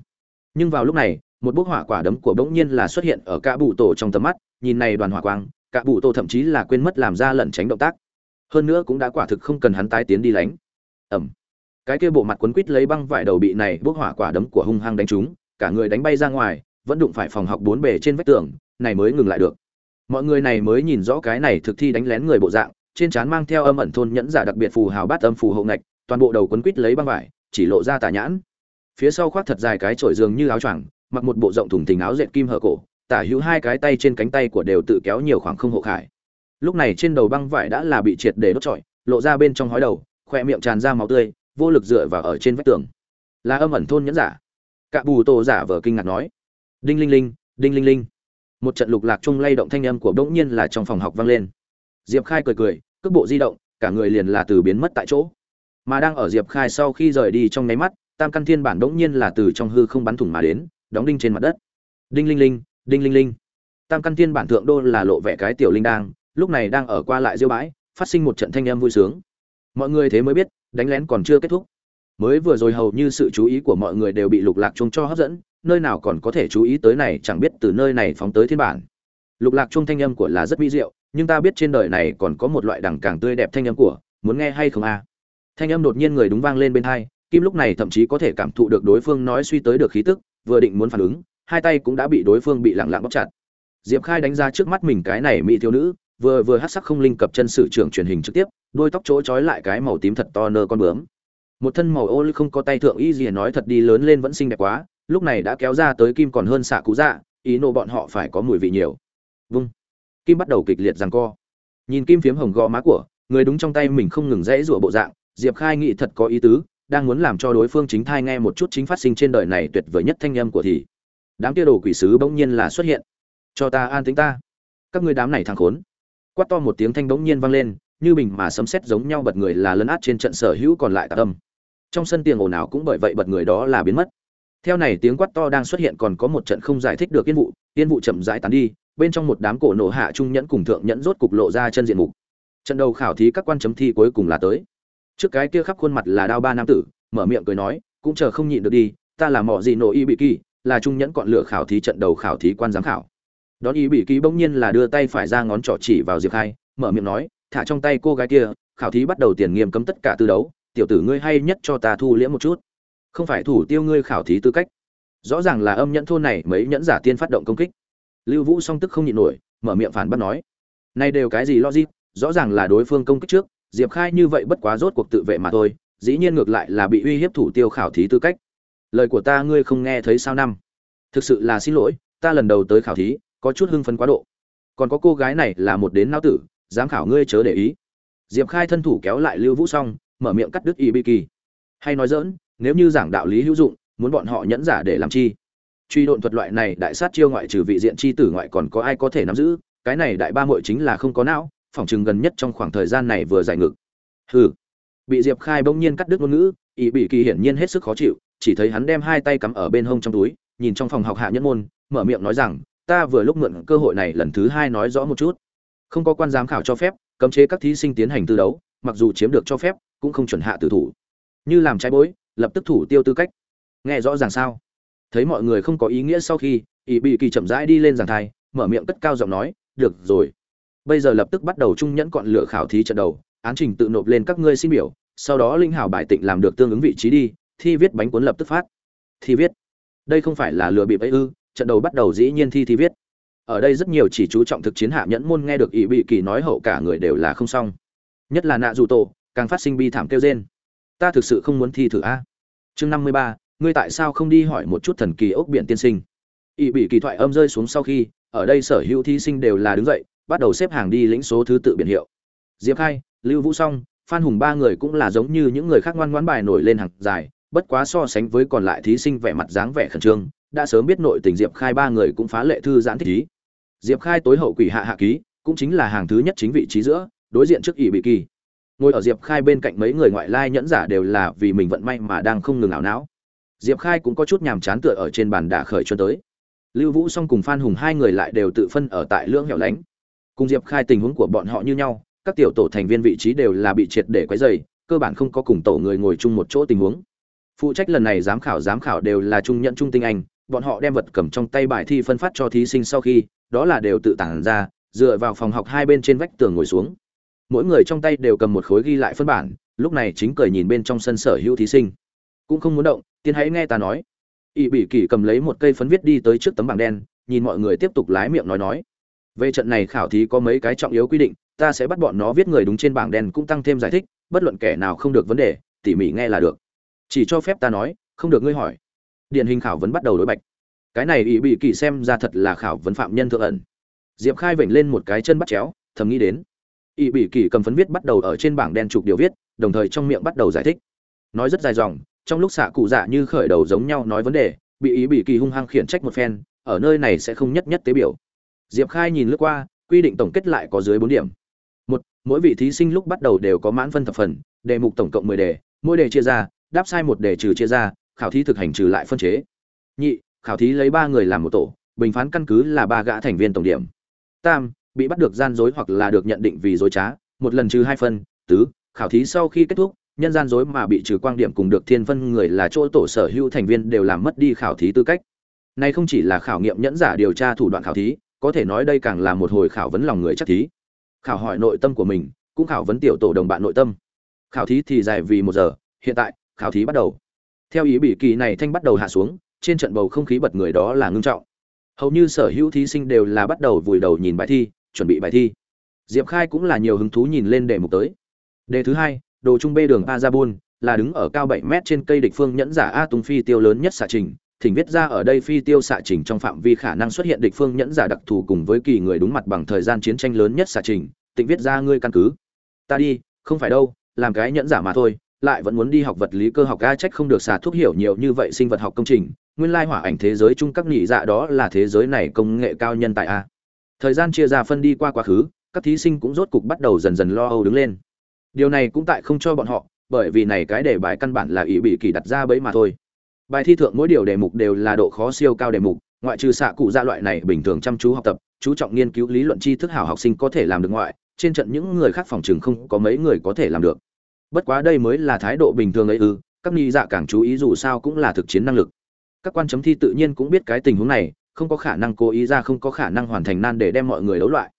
Nhưng vào lúc này, một bức hỏa quả đấm của bỗng nhiên là xuất hiện ở cả bụ tổ trong tầm mắt, nhìn này đoàn hỏa quang, cả bụ tổ thậm chí là quên mất làm ra lẩn tránh động tác. Hơn nữa cũng đã quả thực không cần hắn tái tiến đi lánh. Ẩm cái kia bộ mặt quấn quít lấy băng vải đầu bị này bức hỏa quả đấm của hung hăng đánh trúng, cả người đánh bay ra ngoài, vẫn đụng phải phòng học bốn bề trên vách tường, này mới ngừng lại được. Mọi người này mới nhìn rõ cái này thực thi đánh lén người bộ dạng, trên trán mang theo âm ẩn thôn nhẫn giả đặc biệt phù hào bát âm phù hậu ngạch toàn bộ đầu quấn quít lấy băng vải, chỉ lộ ra tà nhãn. Phía sau khoác thật dài cái chổi giường như áo choàng, mặc một bộ rộng thùng thình áo dệt kim hở cổ, tả hữu hai cái tay trên cánh tay của đều tự kéo nhiều khoảng không hộ khải. Lúc này trên đầu băng vải đã là bị triệt để đốt trọi, lộ ra bên trong hói đầu, khoe miệng tràn ra máu tươi, vô lực dựa vào ở trên vách tường. Là âm ẩn thôn nhẫn giả. Cạ bù tô giả vờ kinh ngạc nói. Đinh linh linh, đinh linh linh. Một trận lục lạc chung lay động thanh âm của bỗng nhiên là trong phòng học vang lên. Diệp khai cười cười, cước bộ di động, cả người liền là từ biến mất tại chỗ mà đang ở diệp khai sau khi rời đi trong nháy mắt, tam căn thiên bản bỗng nhiên là từ trong hư không bắn thủng mà đến, đóng đinh trên mặt đất. Đinh linh linh, đinh linh linh. Tam căn thiên bản thượng đô là lộ vẻ cái tiểu linh đang, lúc này đang ở qua lại diêu bãi, phát sinh một trận thanh âm vui sướng. Mọi người thế mới biết, đánh lén còn chưa kết thúc. Mới vừa rồi hầu như sự chú ý của mọi người đều bị lục lạc chung cho hấp dẫn, nơi nào còn có thể chú ý tới này, chẳng biết từ nơi này phóng tới thiên bản. Lục lạc chung thanh âm của là rất mỹ diệu, nhưng ta biết trên đời này còn có một loại đẳng càng tươi đẹp thanh âm của, muốn nghe hay không a? à? Thanh âm đột nhiên người đúng vang lên bên hai, kim lúc này thậm chí có thể cảm thụ được đối phương nói suy tới được khí tức, vừa định muốn phản ứng, hai tay cũng đã bị đối phương bị lặng lặng bóc chặt. Diệp khai đánh ra trước mắt mình cái này mỹ thiếu nữ, vừa vừa hát sắc không linh cập chân sự trưởng truyền hình trực tiếp, đôi tóc chỗ trói lại cái màu tím thật to nơ con bướm. Một thân màu ô không có tay thượng y gì nói thật đi lớn lên vẫn xinh đẹp quá, lúc này đã kéo ra tới kim còn hơn xạ cú dạ ý nộ bọn họ phải có mùi vị nhiều. Vung. Kim bắt đầu kịch liệt rằng co. Nhìn kim phiếm hồng gò má của, người đúng trong tay mình không ngừng rẽ rủa bộ dạng diệp khai nghĩ thật có ý tứ, đang muốn làm cho đối phương chính thai nghe một chút chính phát sinh trên đời này tuyệt vời nhất thanh âm của thì. Đám kia đồ quỷ sứ bỗng nhiên là xuất hiện. Cho ta an tính ta. Các ngươi đám này thằng khốn. Quát to một tiếng thanh bỗng nhiên vang lên, như bình mà sấm sét giống nhau bật người là lấn át trên trận sở hữu còn lại tạc âm trong sân tiền ồn ào cũng bởi vậy bật người đó là biến mất. Theo này tiếng quát to đang xuất hiện còn có một trận không giải thích được yên vụ yên vụ chậm rãi tán đi, bên trong một đám cổ nổ hạ trung nhẫn cùng thượng nhẫn rốt cục lộ ra chân diện mục. Trận đầu khảo thí các quan chấm thi cuối cùng là tới trước cái kia khắp khuôn mặt là đao ba nam tử, mở miệng cười nói, cũng chờ không nhịn được đi, ta là mọ gì nổ y bị kỳ, là trung nhẫn cọn lửa khảo thí trận đầu khảo thí quan giám khảo. Đón y bị kỳ bỗng nhiên là đưa tay phải ra ngón trỏ chỉ vào diệp khai, mở miệng nói, thả trong tay cô gái kia, khảo thí bắt đầu tiền nghiêm cấm tất cả tư đấu, tiểu tử ngươi hay nhất cho ta thu liễm một chút. Không phải thủ tiêu ngươi khảo thí tư cách. Rõ ràng là âm nhẫn thôn này mấy nhẫn giả tiên phát động công kích. Lưu vũ song tức không nhịn nổi, mở miệng phản bác nói, nay đều cái gì logic, rõ ràng là đối phương công kích trước diệp khai như vậy bất quá rốt cuộc tự vệ mà thôi, dĩ nhiên ngược lại là bị uy hiếp thủ tiêu khảo thí tư cách. Lời của ta ngươi không nghe thấy sao năm? Thực sự là xin lỗi, ta lần đầu tới khảo thí, có chút hưng phấn quá độ. Còn có cô gái này là một đến não tử, giám khảo ngươi chớ để ý. Diệp khai thân thủ kéo lại lưu vũ xong mở miệng cắt đứt y bi kỳ hay nói dỡn nếu như giảng đạo lý hữu dụng, muốn bọn họ nhẫn giả để làm chi? Truy độn thuật loại này đại sát chiêu ngoại trừ vị diện chi tử ngoại còn có ai có thể nắm giữ? Cái này đại ba muội chính là không có não phỏng chừng gần nhất trong khoảng thời gian này vừa giải ngực. Hừ. Bị diệp khai bỗng nhiên cắt đứt ngôn ngữ Ý bị kỳ hiển nhiên hết sức khó chịu, chỉ thấy hắn đem hai tay cắm ở bên hông trong túi, nhìn trong phòng học hạ nhân môn, mở miệng nói rằng, ta vừa lúc mượn cơ hội này lần thứ hai nói rõ một chút. Không có quan giám khảo cho phép, cấm chế các thí sinh tiến hành tư đấu, mặc dù chiếm được cho phép, cũng không chuẩn hạ tử thủ. Như làm trái bối, lập tức thủ tiêu tư cách. Nghe rõ ràng sao? Thấy mọi người không có ý nghĩa sau khi Ý bị kỳ chậm rãi đi lên giảng thai, mở miệng cất cao giọng nói, được rồi bây giờ lập tức bắt đầu trung nhẫn cọn lửa khảo thí trận đầu, án trình tự nộp lên các ngươi xin biểu, sau đó linh hảo bài tịnh làm được tương ứng vị trí đi, thi viết bánh cuốn lập tức phát. Thi viết. Đây không phải là lừa bịp ấy ư, trận đầu bắt đầu dĩ nhiên thi thi viết. Ở đây rất nhiều chỉ chú trọng thực chiến hạ nhẫn môn nghe được ỷ bị kỳ nói hậu cả người đều là không xong. Nhất là nạ dù tổ, càng phát sinh bi thảm kêu trên ta thực sự không muốn thi thử a. Chương năm mươi ba, ngươi tại sao không đi hỏi một chút thần kỳ ốc biển tiên sinh? ỷ bị kỳ thoại âm rơi xuống sau khi, ở đây sở hữu thí sinh đều là đứng dậy bắt đầu xếp hàng đi lĩnh số thứ tự biển hiệu. Diệp khai, lưu vũ song, phan hùng ba người cũng là giống như những người khác ngoan ngoãn bài nổi lên hàng dài, bất quá so sánh với còn lại thí sinh vẻ mặt dáng vẻ khẩn trương, đã sớm biết nội tình diệp khai ba người cũng phá lệ thư giãn thích ý. Diệp khai tối hậu quỷ hạ hạ ký, cũng chính là hàng thứ nhất chính vị trí giữa, đối diện trước ỷ bị kỳ. Ngồi ở diệp khai bên cạnh mấy người ngoại lai nhẫn giả đều là vì mình vận may mà đang không ngừng ảo não. Diệp khai cũng có chút nhàm chán tựa ở trên bàn đả khởi cho tới. Lưu vũ song cùng phan hùng hai người lại đều tự phân ở tại lưỡng hẻo lánh cùng diệp khai tình huống của bọn họ như nhau, các tiểu tổ thành viên vị trí đều là bị triệt để quấy dày cơ bản không có cùng tổ người ngồi chung một chỗ tình huống. Phụ trách lần này giám khảo giám khảo đều là trung nhận trung tinh anh, bọn họ đem vật cầm trong tay bài thi phân phát cho thí sinh sau khi, đó là đều tự tản ra, dựa vào phòng học hai bên trên vách tường ngồi xuống. Mỗi người trong tay đều cầm một khối ghi lại phân bản, lúc này chính cười nhìn bên trong sân sở hữu thí sinh. Cũng không muốn động, tiên hãy nghe ta nói. Ỵ bị kỷ cầm lấy một cây phấn viết đi tới trước tấm bảng đen, nhìn mọi người tiếp tục lái miệng nói nói về trận này khảo thí có mấy cái trọng yếu quy định, ta sẽ bắt bọn nó viết người đúng trên bảng đen cũng tăng thêm giải thích, bất luận kẻ nào không được vấn đề, tỉ mỉ nghe là được. Chỉ cho phép ta nói, không được ngươi hỏi. Điển hình khảo vấn bắt đầu đối bạch. Cái này Ý bị kỳ xem ra thật là khảo vấn phạm nhân thượng ẩn. Diệp khai vểnh lên một cái chân bắt chéo, thầm nghĩ đến. Ý bị kỳ cầm phấn viết bắt đầu ở trên bảng đen chụp điều viết, đồng thời trong miệng bắt đầu giải thích. Nói rất dài dòng, trong lúc xạ cụ dạ như khởi đầu giống nhau nói vấn đề, bị ý bị kỳ hung hăng khiển trách một phen, ở nơi này sẽ không nhất nhất tế biểu diệp khai nhìn lướt qua, quy định tổng kết lại có dưới bốn điểm. Một, mỗi vị thí sinh lúc bắt đầu đều có mãn phân thập phần, đề mục tổng cộng mười đề, mỗi đề chia ra, đáp sai một đề trừ chia ra, khảo thí thực hành trừ lại phân chế. Nhị, khảo thí lấy ba người làm một tổ, bình phán căn cứ là ba gã thành viên tổng điểm. Tam, bị bắt được gian dối hoặc là được nhận định vì dối trá, một lần trừ hai phân. Tứ, khảo thí sau khi kết thúc, nhân gian dối mà bị trừ quang điểm cùng được thiên phân người là chỗ tổ sở hữu thành viên đều làm mất đi khảo thí tư cách. Này không chỉ là khảo nghiệm nhẫn giả điều tra thủ đoạn khảo thí có thể nói đây càng là một hồi khảo vấn lòng người chắc thí. Khảo hỏi nội tâm của mình cũng khảo vấn tiểu tổ đồng bạn nội tâm. Khảo thí thì dài vì một giờ hiện tại khảo thí bắt đầu. Theo ý bị kỳ này thanh bắt đầu hạ xuống trên trận bầu không khí bật người đó là ngưng trọng. Hầu như sở hữu thí sinh đều là bắt đầu vùi đầu nhìn bài thi chuẩn bị bài thi. Diệp khai cũng là nhiều hứng thú nhìn lên đề mục tới. Đề thứ hai đồ trung bê đường Azabun là đứng ở cao 7 mét trên cây địch phương nhẫn giả A Tung phi tiêu lớn nhất xạ trình, thỉnh viết ra ở đây phi tiêu xạ trình trong phạm vi khả năng xuất hiện địch phương nhẫn giả đặc thù cùng với kỳ người đúng mặt bằng thời gian chiến tranh lớn nhất xạ trình, tịnh viết ra ngươi căn cứ. Ta đi, không phải đâu, làm cái nhẫn giả mà thôi, lại vẫn muốn đi học vật lý cơ học ga trách không được xạ thuốc hiểu nhiều như vậy sinh vật học công trình, nguyên lai hỏa ảnh thế giới chung các nhị dạ đó là thế giới này công nghệ cao nhân tại a. Thời gian chia ra phân đi qua quá khứ, các thí sinh cũng rốt cục bắt đầu dần dần lo âu đứng lên điều này cũng tại không cho bọn họ bởi vì này cái đề bài căn bản là ý bị kỳ đặt ra bấy mà thôi bài thi thượng mỗi điều đề mục đều là độ khó siêu cao đề mục, ngoại trừ xạ cụ gia loại này bình thường chăm chú học tập, chú trọng nghiên cứu lý luận tri thức hảo học sinh có thể làm được ngoại, trên trận những người khác phòng trường không có mấy người có thể làm được. Bất quá đây mới là thái độ bình thường ấy ư, các ni dạ càng chú ý dù sao cũng là thực chiến năng lực. Các quan chấm thi tự nhiên cũng biết cái tình huống này, không có khả năng cố ý ra không có khả năng hoàn thành nan để đem mọi người đấu loại.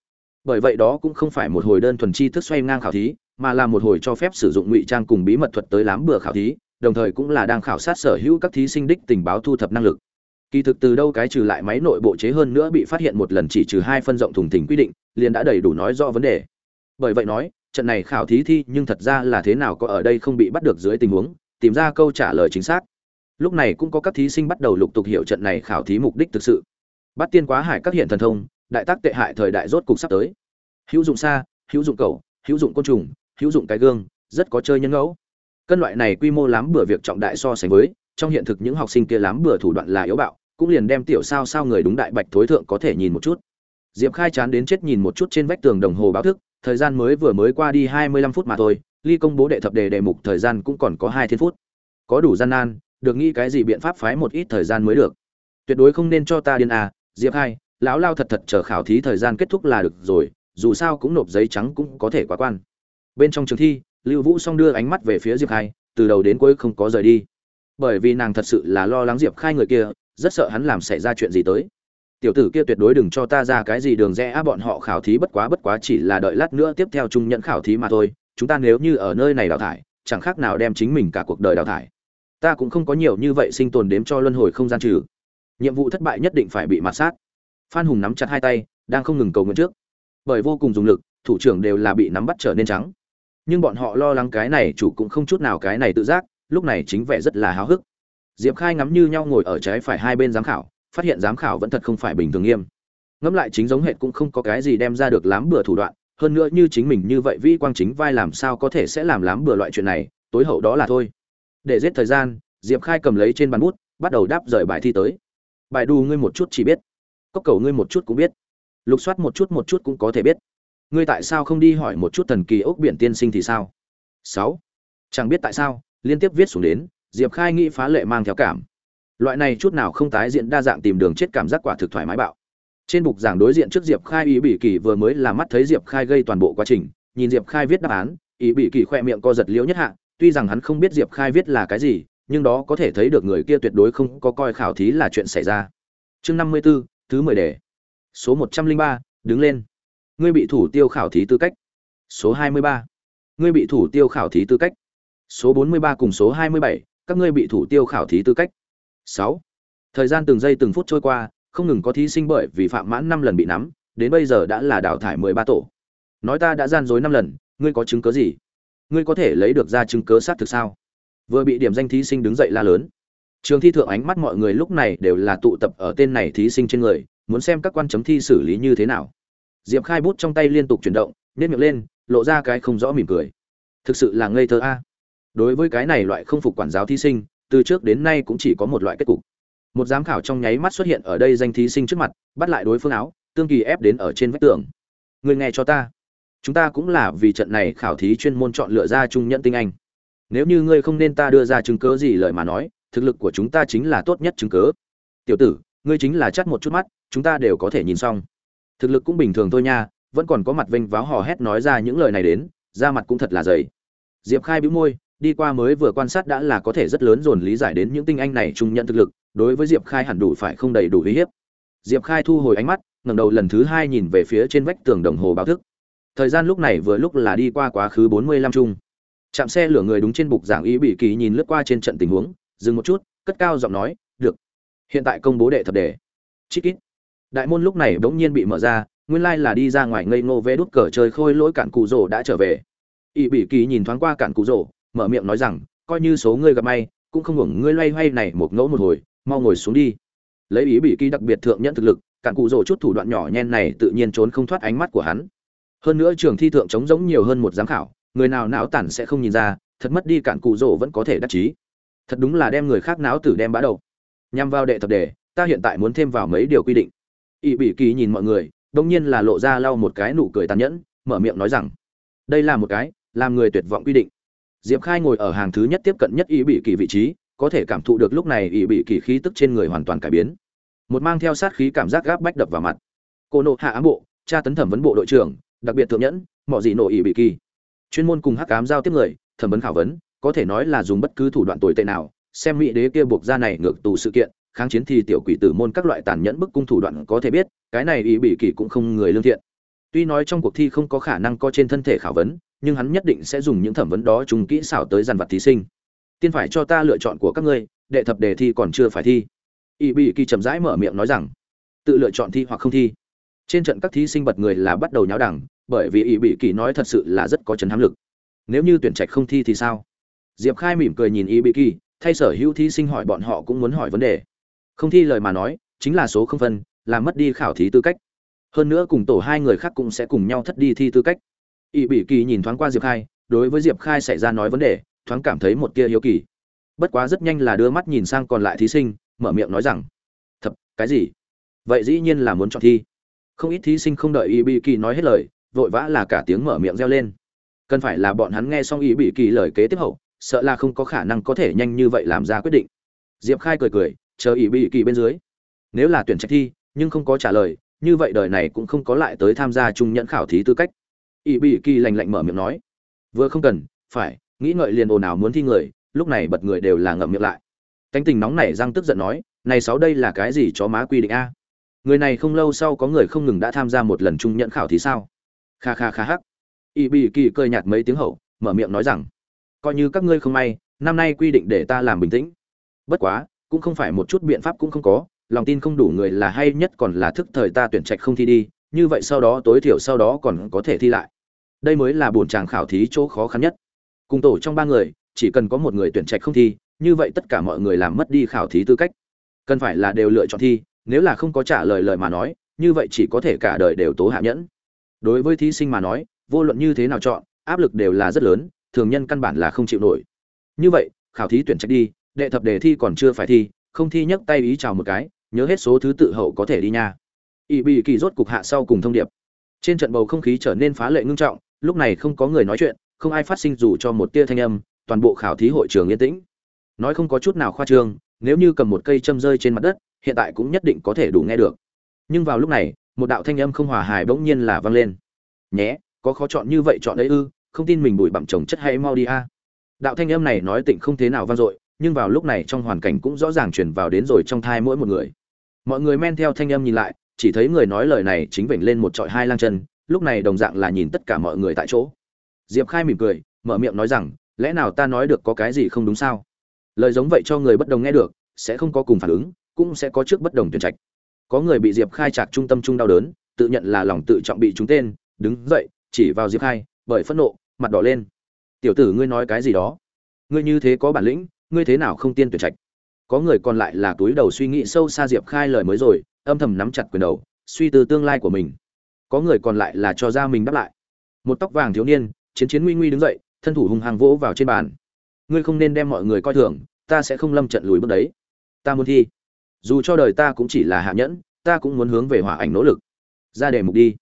Bởi vậy đó cũng không phải một hồi đơn thuần chi thức xoay ngang khảo thí, mà là một hồi cho phép sử dụng ngụy trang cùng bí mật thuật tới lám bừa khảo thí đồng thời cũng là đang khảo sát sở hữu các thí sinh đích tình báo thu thập năng lực. Kỳ thực từ đâu cái trừ lại máy nội bộ chế hơn nữa bị phát hiện một lần chỉ trừ hai phân rộng thùng thình quy định, liền đã đầy đủ nói rõ vấn đề. Bởi vậy nói, trận này khảo thí thi nhưng thật ra là thế nào có ở đây không bị bắt được dưới tình huống, tìm ra câu trả lời chính xác. Lúc này cũng có các thí sinh bắt đầu lục tục hiểu trận này khảo thí mục đích thực sự. Bắt tiên quá hải các hiện thần thông, đại tác tệ hại thời đại rốt cục sắp tới. Hữu dụng xa, hữu dụng cầu hữu dụng côn trùng, hữu dụng cái gương, rất có chơi nhân ngẫu cân loại này quy mô lắm bừa việc trọng đại so sánh với, trong hiện thực những học sinh kia lắm bừa thủ đoạn là yếu bạo, cũng liền đem tiểu sao sao người đúng đại bạch thối thượng có thể nhìn một chút. Diệp khai chán đến chết nhìn một chút trên vách tường đồng hồ báo thức, thời gian mới vừa mới qua đi hai mươi lăm phút mà thôi, ly công bố đệ thập đề đề mục thời gian cũng còn có hai thiên phút. Có đủ gian nan, được nghĩ cái gì biện pháp phái một ít thời gian mới được. Tuyệt đối không nên cho ta điên à diệp hai lão lao thật thật chờ khảo thí thời gian kết thúc là được rồi, dù sao cũng nộp giấy trắng cũng có thể quá quan. Bên trong trường thi lưu vũ song đưa ánh mắt về phía diệp khai, từ đầu đến cuối không có rời đi. Bởi vì nàng thật sự là lo lắng diệp khai người kia, rất sợ hắn làm xảy ra chuyện gì tới. Tiểu tử kia tuyệt đối đừng cho ta ra cái gì đường rẽ á, bọn họ khảo thí bất quá bất quá chỉ là đợi lát nữa tiếp theo trung nhận khảo thí mà thôi. Chúng ta nếu như ở nơi này đào thải, chẳng khác nào đem chính mình cả cuộc đời đào thải. Ta cũng không có nhiều như vậy sinh tồn đếm cho luân hồi không gian trừ. Nhiệm vụ thất bại nhất định phải bị mạt sát. Phan hùng nắm chặt hai tay, đang không ngừng cầu nguyện trước. Bởi vô cùng dùng lực, thủ trưởng đều là bị nắm bắt trở nên trắng nhưng bọn họ lo lắng cái này chủ cũng không chút nào cái này tự giác, lúc này chính vẻ rất là háo hức. Diệp khai ngắm như nhau ngồi ở trái phải hai bên giám khảo, phát hiện giám khảo vẫn thật không phải bình thường nghiêm. Ngẫm lại chính giống hệt cũng không có cái gì đem ra được lám bừa thủ đoạn, hơn nữa như chính mình như vậy vi quang chính vai làm sao có thể sẽ làm lám bừa loại chuyện này, tối hậu đó là thôi. Để giết thời gian, diệp khai cầm lấy trên bàn bút, bắt đầu đáp rời bài thi tới. Bài đù ngươi một chút chỉ biết, cốc cầu ngươi một chút cũng biết, lục soát một chút một chút cũng có thể biết ngươi tại sao không đi hỏi một chút thần kỳ ốc biển tiên sinh thì sao? Sáu. Chẳng biết tại sao liên tiếp viết xuống đến diệp khai nghĩ phá lệ mang theo cảm. Loại này chút nào không tái diện đa dạng tìm đường chết cảm giác quả thực thoải mái bạo. Trên bục giảng đối diện trước diệp khai ý bị kỳ vừa mới là mắt thấy diệp khai gây toàn bộ quá trình nhìn diệp khai viết đáp án ý bị kỳ khoe miệng co giật liễu nhất hạ tuy rằng hắn không biết diệp khai viết là cái gì nhưng đó có thể thấy được người kia tuyệt đối không có coi khảo thí là chuyện xảy ra. Chương năm mươi 54, thứ mười đề. Số một trăm linh ba đứng lên ngươi bị thủ tiêu khảo thí tư cách. Số hai mươi ba. Ngươi bị thủ tiêu khảo thí tư cách. Số bốn mươi ba cùng số hai mươi bảy. Các ngươi bị thủ tiêu khảo thí tư cách. Sáu. Thời gian từng giây từng phút trôi qua, không ngừng có thí sinh bởi vì phạm mãn năm lần bị nắm, đến bây giờ đã là đào thải mười ba tổ. Nói ta đã gian dối năm lần, ngươi có chứng cớ gì? Ngươi có thể lấy được ra chứng cớ xác thực sao? Vừa bị điểm danh thí sinh đứng dậy la lớn. Trường thi thượng ánh mắt mọi người lúc này đều là tụ tập ở tên này thí sinh trên người, muốn xem các quan chấm thi xử lý như thế nào diệp khai bút trong tay liên tục chuyển động nếp miệng lên, lộ ra cái không rõ mỉm cười. Thực sự là ngây thơ a. Đối với cái này loại không phục quản giáo thí sinh, từ trước đến nay cũng chỉ có một loại kết cục. Một giám khảo trong nháy mắt xuất hiện ở đây danh thí sinh trước mặt, bắt lại đối phương áo, tương kỳ ép đến ở trên vách tường. Người nghe cho ta. Chúng ta cũng là vì trận này khảo thí chuyên môn chọn lựa ra trung nhận tinh anh. Nếu như ngươi không nên ta đưa ra chứng cớ gì lời mà nói, thực lực của chúng ta chính là tốt nhất chứng cớ tiểu tử, ngươi chính là chắt một chút mắt, chúng ta đều có thể nhìn xong thực lực cũng bình thường thôi nha, vẫn còn có mặt vênh váo hò hét nói ra những lời này đến, da mặt cũng thật là dày. Diệp khai bĩu môi, đi qua mới vừa quan sát đã là có thể rất lớn dồn lý giải đến những tinh anh này trung nhận thực lực, đối với diệp khai hẳn đủ phải không đầy đủ uy hiếp. Diệp khai thu hồi ánh mắt, ngẩng đầu lần thứ hai nhìn về phía trên vách tường đồng hồ báo thức. Thời gian lúc này vừa lúc là đi qua quá khứ bốn mươi lăm chung. Chạm xe lửa người đúng trên bục giảng ý bị kỳ nhìn lướt qua trên trận tình huống, dừng một chút, cất cao giọng nói, được. Hiện tại công bố đệ thập đề. Chít kít đại môn lúc này bỗng nhiên bị mở ra, nguyên lai là đi ra ngoài ngây ngô vẽ đút cờ chơi khôi lỗi cạn cụ rổ đã trở về. Ỵ bị kỳ nhìn thoáng qua cạn cụ rổ mở miệng nói rằng, coi như số ngươi gặp may, cũng không hưởng ngươi loay hoay này một ngẫu một hồi, mau ngồi xuống đi. Lấy ý bị kỳ đặc biệt thượng nhận thực lực cạn cụ rổ chút thủ đoạn nhỏ nhen này tự nhiên trốn không thoát ánh mắt của hắn. Hơn nữa trường thi thượng trống giống nhiều hơn một giám khảo, người nào não tản sẽ không nhìn ra, thật mất đi cạn cụ rổ vẫn có thể đắc chí. Thật đúng là đem người khác não tử đem bã đầu. Nhằm vào đệ thập đề, ta hiện tại muốn thêm vào mấy điều quy định ỵ bị kỳ nhìn mọi người đông nhiên là lộ ra lau một cái nụ cười tàn nhẫn, mở miệng nói rằng, đây là một cái làm người tuyệt vọng quy định. Diệp khai ngồi ở hàng thứ nhất tiếp cận nhất ỵ bị kỳ vị trí, có thể cảm thụ được lúc này ỵ bị kỳ khí tức trên người hoàn toàn cải biến. Một mang theo sát khí cảm giác gáp bách đập vào mặt. Cô nộ hạ ám bộ, tra tấn thẩm vấn bộ đội trưởng, đặc biệt thượng nhẫn mọi gì nộ ỵ bị kỳ. Chuyên môn cùng hắc ám giao tiếp người, thẩm vấn khảo vấn, có thể nói là dùng bất cứ thủ đoạn tồi tệ nào, xem mỹ đế kia buộc ra này ngược tù sự kiện kháng chiến thì tiểu quỷ tử môn các loại tàn nhẫn bức cung thủ đoạn có thể biết, cái này ý bị kỳ cũng không người lương thiện. Tuy nói trong cuộc thi không có khả năng có trên thân thể khảo vấn, nhưng hắn nhất định sẽ dùng những thẩm vấn đó trùng kỹ xảo tới dàn vặt thí sinh. Tiên phải cho ta lựa chọn của các ngươi, đệ thập đề thi còn chưa phải thi. Ý bị kỳ chậm rãi mở miệng nói rằng, tự lựa chọn thi hoặc không thi. Trên trận các thí sinh bật người là bắt đầu nháo đẳng, bởi vì ý bị kỳ nói thật sự là rất có chấn hám lực. Nếu như tuyển trạch không thi thì sao? Diệp khai mỉm cười nhìn ý bị kỳ thay sở hữu thí sinh hỏi bọn họ cũng muốn hỏi vấn đề không thi lời mà nói, chính là số không phân làm mất đi khảo thí tư cách. Hơn nữa cùng tổ hai người khác cũng sẽ cùng nhau thất đi thi tư cách. Ỵ bị kỳ nhìn thoáng qua diệp khai, đối với diệp khai xảy ra nói vấn đề, thoáng cảm thấy một tia hiếu kỳ. Bất quá rất nhanh là đưa mắt nhìn sang còn lại thí sinh, mở miệng nói rằng, thật, cái gì? Vậy dĩ nhiên là muốn chọn thi. Không ít thí sinh không đợi ỵ bị kỳ nói hết lời, vội vã là cả tiếng mở miệng reo lên. Cần phải là bọn hắn nghe xong ỵ bị kỳ lời kế tiếp hậu, sợ là không có khả năng có thể nhanh như vậy làm ra quyết định. Diệp khai cười cười chờ ỷ bị kỳ bên dưới. Nếu là tuyển trạch thi, nhưng không có trả lời, như vậy đời này cũng không có lại tới tham gia trung nhận khảo thí tư cách. Ỷ bị kỳ lành lạnh mở miệng nói. Vừa không cần, phải, nghĩ ngợi liền ồn ào muốn thi người, lúc này bật người đều là ngậm miệng lại. Cánh tình nóng này răng tức giận nói, này sáu đây là cái gì chó má quy định a? Người này không lâu sau có người không ngừng đã tham gia một lần trung nhận khảo thí sao? Kha kha kha hắc. Ỷ bị kỳ cười nhạt mấy tiếng hậu, mở miệng nói rằng, coi như các ngươi không may, năm nay quy định để ta làm bình tĩnh. Bất quá cũng không phải một chút biện pháp cũng không có, lòng tin không đủ người là hay nhất còn là thức thời ta tuyển trạch không thi đi, như vậy sau đó tối thiểu sau đó còn có thể thi lại. Đây mới là bổn chàng khảo thí chỗ khó khăn nhất. Cùng tổ trong ba người, chỉ cần có một người tuyển trạch không thi, như vậy tất cả mọi người làm mất đi khảo thí tư cách. Cần phải là đều lựa chọn thi, nếu là không có trả lời lời mà nói, như vậy chỉ có thể cả đời đều tố hạ nhẫn. Đối với thí sinh mà nói, vô luận như thế nào chọn, áp lực đều là rất lớn, thường nhân căn bản là không chịu nổi. Như vậy, khảo thí tuyển trạch đi đệ thập đề thi còn chưa phải thi, không thi nhấc tay ý chào một cái, nhớ hết số thứ tự hậu có thể đi nha. Ỵ bị kỳ rốt cục hạ sau cùng thông điệp. Trên trận bầu không khí trở nên phá lệ ngưng trọng, lúc này không có người nói chuyện, không ai phát sinh dù cho một tia thanh âm, toàn bộ khảo thí hội trường yên tĩnh. Nói không có chút nào khoa trương, nếu như cầm một cây châm rơi trên mặt đất, hiện tại cũng nhất định có thể đủ nghe được. Nhưng vào lúc này, một đạo thanh âm không hòa hài bỗng nhiên là vang lên. Nhé, có khó chọn như vậy chọn đấy ư, không tin mình bụi bặm chồng chất hay mau đi a. Đạo thanh âm này nói tịnh không thế nào vang dội nhưng vào lúc này trong hoàn cảnh cũng rõ ràng chuyển vào đến rồi trong thai mỗi một người. Mọi người men theo thanh âm nhìn lại, chỉ thấy người nói lời này chính vểnh lên một trọi hai lang chân, lúc này đồng dạng là nhìn tất cả mọi người tại chỗ. Diệp khai mỉm cười, mở miệng nói rằng, lẽ nào ta nói được có cái gì không đúng sao? Lời giống vậy cho người bất đồng nghe được, sẽ không có cùng phản ứng, cũng sẽ có trước bất đồng tuyển trạch. Có người bị diệp khai chạc trung tâm trung đau đớn, tự nhận là lòng tự trọng bị trúng tên, đứng dậy, chỉ vào diệp khai, bởi phẫn nộ, mặt đỏ lên. Tiểu tử ngươi nói cái gì đó? Ngươi như thế có bản lĩnh ngươi thế nào không tiên tuyển trạch? Có người còn lại là túi đầu suy nghĩ sâu xa diệp khai lời mới rồi, âm thầm nắm chặt quyền đầu, suy tư tương lai của mình. Có người còn lại là cho ra mình đáp lại. Một tóc vàng thiếu niên, chiến chiến nguy nguy đứng dậy, thân thủ hùng hàng vỗ vào trên bàn. Ngươi không nên đem mọi người coi thường, ta sẽ không lâm trận lùi bước đấy. Ta muốn thi. Dù cho đời ta cũng chỉ là hạ nhẫn, ta cũng muốn hướng về hỏa ảnh nỗ lực. Ra đề mục đi.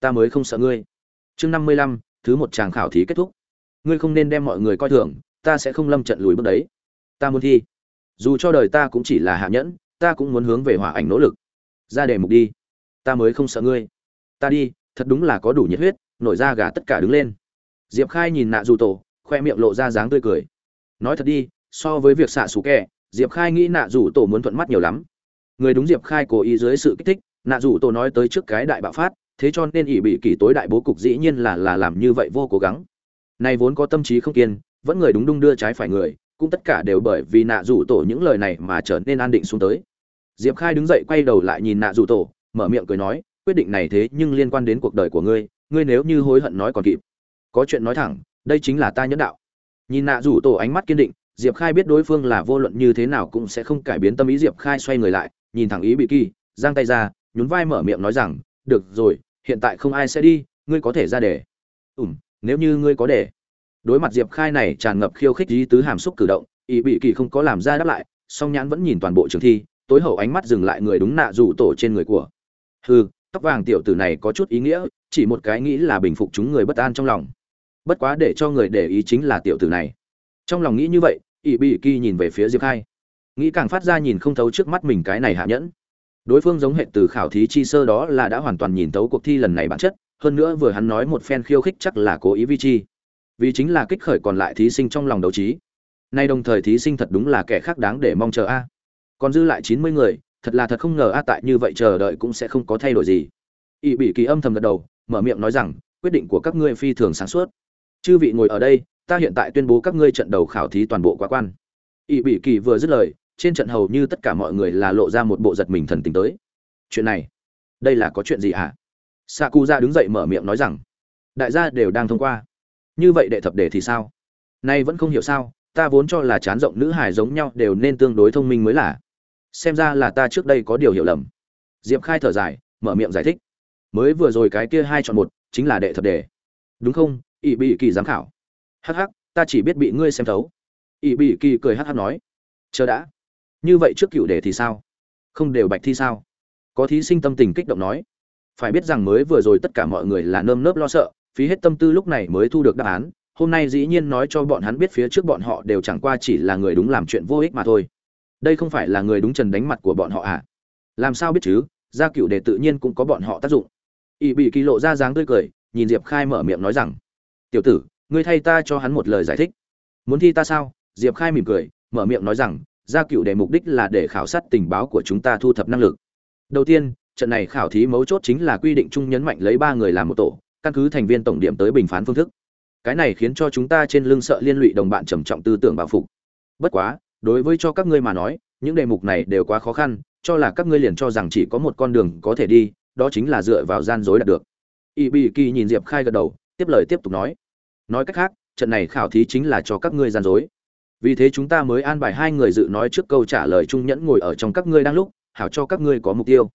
Ta mới không sợ ngươi. Chương năm mươi lăm, thứ một tràng khảo thí kết thúc. Ngươi không nên đem mọi người coi thường, ta sẽ không lâm trận lùi bước đấy ta muốn thi. Dù cho đời ta cũng chỉ là hạ nhẫn, ta cũng muốn hướng về hỏa ảnh nỗ lực. Ra đề mục đi. Ta mới không sợ ngươi. Ta đi, thật đúng là có đủ nhiệt huyết, nổi ra gà tất cả đứng lên. Diệp khai nhìn nạ dù tổ, khoe miệng lộ ra dáng tươi cười. Nói thật đi, so với việc xạ xù kẹ diệp khai nghĩ nạ dù tổ muốn thuận mắt nhiều lắm. Người đúng diệp khai cố ý dưới sự kích thích, nạ dù tổ nói tới trước cái đại bạo phát, thế cho nên ỷ bị kỷ tối đại bố cục dĩ nhiên là là làm như vậy vô cố gắng. Nay vốn có tâm trí không kiên, vẫn người đúng đung đưa trái phải người cũng tất cả đều bởi vì nạ rủ tổ những lời này mà trở nên an định xuống tới. Diệp khai đứng dậy quay đầu lại nhìn nạ rủ tổ, mở miệng cười nói, quyết định này thế nhưng liên quan đến cuộc đời của ngươi ngươi nếu như hối hận nói còn kịp, có chuyện nói thẳng, đây chính là ta nhẫn đạo. Nhìn nạ rủ tổ ánh mắt kiên định, diệp khai biết đối phương là vô luận như thế nào cũng sẽ không cải biến tâm ý. Diệp khai xoay người lại, nhìn thẳng ý bị kỳ, giang tay ra, nhún vai mở miệng nói rằng, được rồi, hiện tại không ai sẽ đi, ngươi có thể ra để. Ủm nếu như ngươi có để đối mặt diệp khai này tràn ngập khiêu khích ý tứ hàm xúc cử động ý bị kỳ không có làm ra đáp lại, song nhãn vẫn nhìn toàn bộ trường thi, tối hậu ánh mắt dừng lại người đúng nạ rủ tổ trên người của. Hừ, tóc vàng tiểu tử này có chút ý nghĩa, chỉ một cái nghĩ là bình phục chúng người bất an trong lòng. Bất quá để cho người để ý chính là tiểu tử này. Trong lòng nghĩ như vậy ỷ bị kỳ nhìn về phía diệp khai. Nghĩ càng phát ra nhìn không thấu trước mắt mình cái này hạ nhẫn. Đối phương giống hệ từ khảo thí chi sơ đó là đã hoàn toàn nhìn thấu cuộc thi lần này bản chất, hơn nữa vừa hắn nói một phen khiêu khích chắc là cố ý vi chi vì chính là kích khởi còn lại thí sinh trong lòng đấu trí. Nay đồng thời thí sinh thật đúng là kẻ khác đáng để mong chờ a. Còn dư lại chín mươi người, thật là thật không ngờ a, tại như vậy chờ đợi cũng sẽ không có thay đổi gì. Ỵ bị kỳ âm thầm gật đầu, mở miệng nói rằng, quyết định của các ngươi phi thường sáng suốt. Chư vị ngồi ở đây, ta hiện tại tuyên bố các ngươi trận đầu khảo thí toàn bộ quá quan. Ỵ bị kỳ vừa dứt lời, trên trận hầu như tất cả mọi người là lộ ra một bộ giật mình thần tình tới. Chuyện này, đây là có chuyện gì hả? Sa cu ra đứng dậy mở miệng nói rằng, đại gia đều đang thông qua như vậy đệ thập đề thì sao? Nay vẫn không hiểu sao, ta vốn cho là chán rộng nữ hải giống nhau đều nên tương đối thông minh mới là. Xem ra là ta trước đây có điều hiểu lầm. Diệp khai thở dài, mở miệng giải thích. Mới vừa rồi cái kia hai chọn một, chính là đệ thập đề. Đúng không? Ỵ bị kỳ giám khảo. Hh ta chỉ biết bị ngươi xem thấu. Ỵ bị kỳ cười hh nói. Chờ đã. Như vậy trước cựu đề thì sao? Không đều bạch thi sao? Có thí sinh tâm tình kích động nói. Phải biết rằng mới vừa rồi tất cả mọi người là nơm nớp lo sợ phí hết tâm tư lúc này mới thu được đáp án. Hôm nay dĩ nhiên nói cho bọn hắn biết phía trước bọn họ đều chẳng qua chỉ là người đúng làm chuyện vô ích mà thôi. Đây không phải là người đúng trần đánh mặt của bọn họ à? Làm sao biết chứ? Gia cựu để tự nhiên cũng có bọn họ tác dụng. Ỵ bị kỳ lộ ra dáng tươi cười, nhìn diệp khai mở miệng nói rằng, tiểu tử, ngươi thay ta cho hắn một lời giải thích. Muốn thi ta sao? Diệp khai mỉm cười, mở miệng nói rằng, gia cựu để mục đích là để khảo sát tình báo của chúng ta thu thập năng lực. Đầu tiên, trận này khảo thí mấu chốt chính là quy định chung nhấn mạnh lấy ba người làm một tổ căn cứ thành viên tổng điểm tới bình phán phương thức. Cái này khiến cho chúng ta trên lưng sợ liên lụy đồng bạn trầm trọng tư tưởng bảo phục. Bất quá, đối với cho các ngươi mà nói, những đề mục này đều quá khó khăn, cho là các ngươi liền cho rằng chỉ có một con đường có thể đi, đó chính là dựa vào gian dối đạt được. Y bị kỳ nhìn diệp khai gật đầu, tiếp lời tiếp tục nói. Nói cách khác, trận này khảo thí chính là cho các ngươi gian dối. Vì thế chúng ta mới an bài hai người dự nói trước câu trả lời trung nhẫn ngồi ở trong các ngươi đang lúc, hảo cho các ngươi có mục tiêu.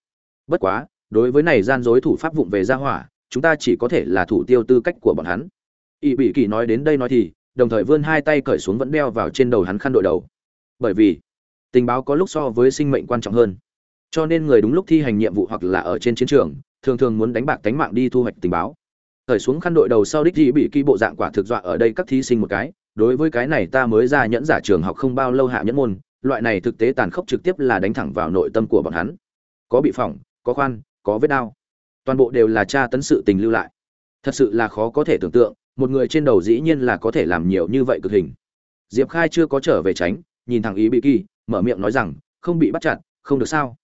Bất quá, đối với này gian dối thủ pháp vụng về gia hỏa chúng ta chỉ có thể là thủ tiêu tư cách của bọn hắn. Y bị kỳ nói đến đây nói thì, đồng thời vươn hai tay cởi xuống vẫn đeo vào trên đầu hắn khăn đội đầu. Bởi vì, tình báo có lúc so với sinh mệnh quan trọng hơn. Cho nên người đúng lúc thi hành nhiệm vụ hoặc là ở trên chiến trường, thường thường muốn đánh bạc tánh mạng đi thu hoạch tình báo. Cởi xuống khăn đội đầu sau đích dị bị kỳ bộ dạng quả thực dọa ở đây các thí sinh một cái. Đối với cái này ta mới ra nhẫn giả trường học không bao lâu hạ nhẫn môn, loại này thực tế tàn khốc trực tiếp là đánh thẳng vào nội tâm của bọn hắn. Có bị phỏng, có khoan, có vết đau toàn bộ đều là tra tấn sự tình lưu lại. Thật sự là khó có thể tưởng tượng, một người trên đầu dĩ nhiên là có thể làm nhiều như vậy cực hình. Diệp khai chưa có trở về tránh, nhìn thằng ý bị kỳ, mở miệng nói rằng, không bị bắt chặt, không được sao?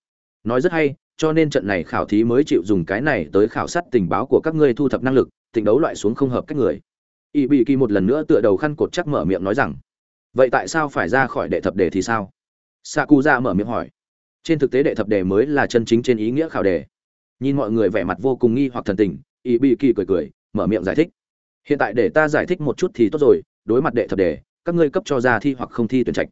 Nói rất hay, cho nên trận này khảo thí mới chịu dùng cái này tới khảo sát tình báo của các ngươi thu thập năng lực, tình đấu loại xuống không hợp cách người. Ý bị kỳ một lần nữa tựa đầu khăn cột chắc mở miệng nói rằng, vậy tại sao phải ra khỏi đệ thập đề thì sao? Sa mở miệng hỏi. Trên thực tế đệ thập đề mới là chân chính trên ý nghĩa khảo đề nhìn mọi người vẻ mặt vô cùng nghi hoặc thần tình ý bị kỳ cười cười, mở miệng giải thích. Hiện tại để ta giải thích một chút thì tốt rồi, đối mặt đệ thập đề, các ngươi cấp cho ra thi hoặc không thi tuyển trạch.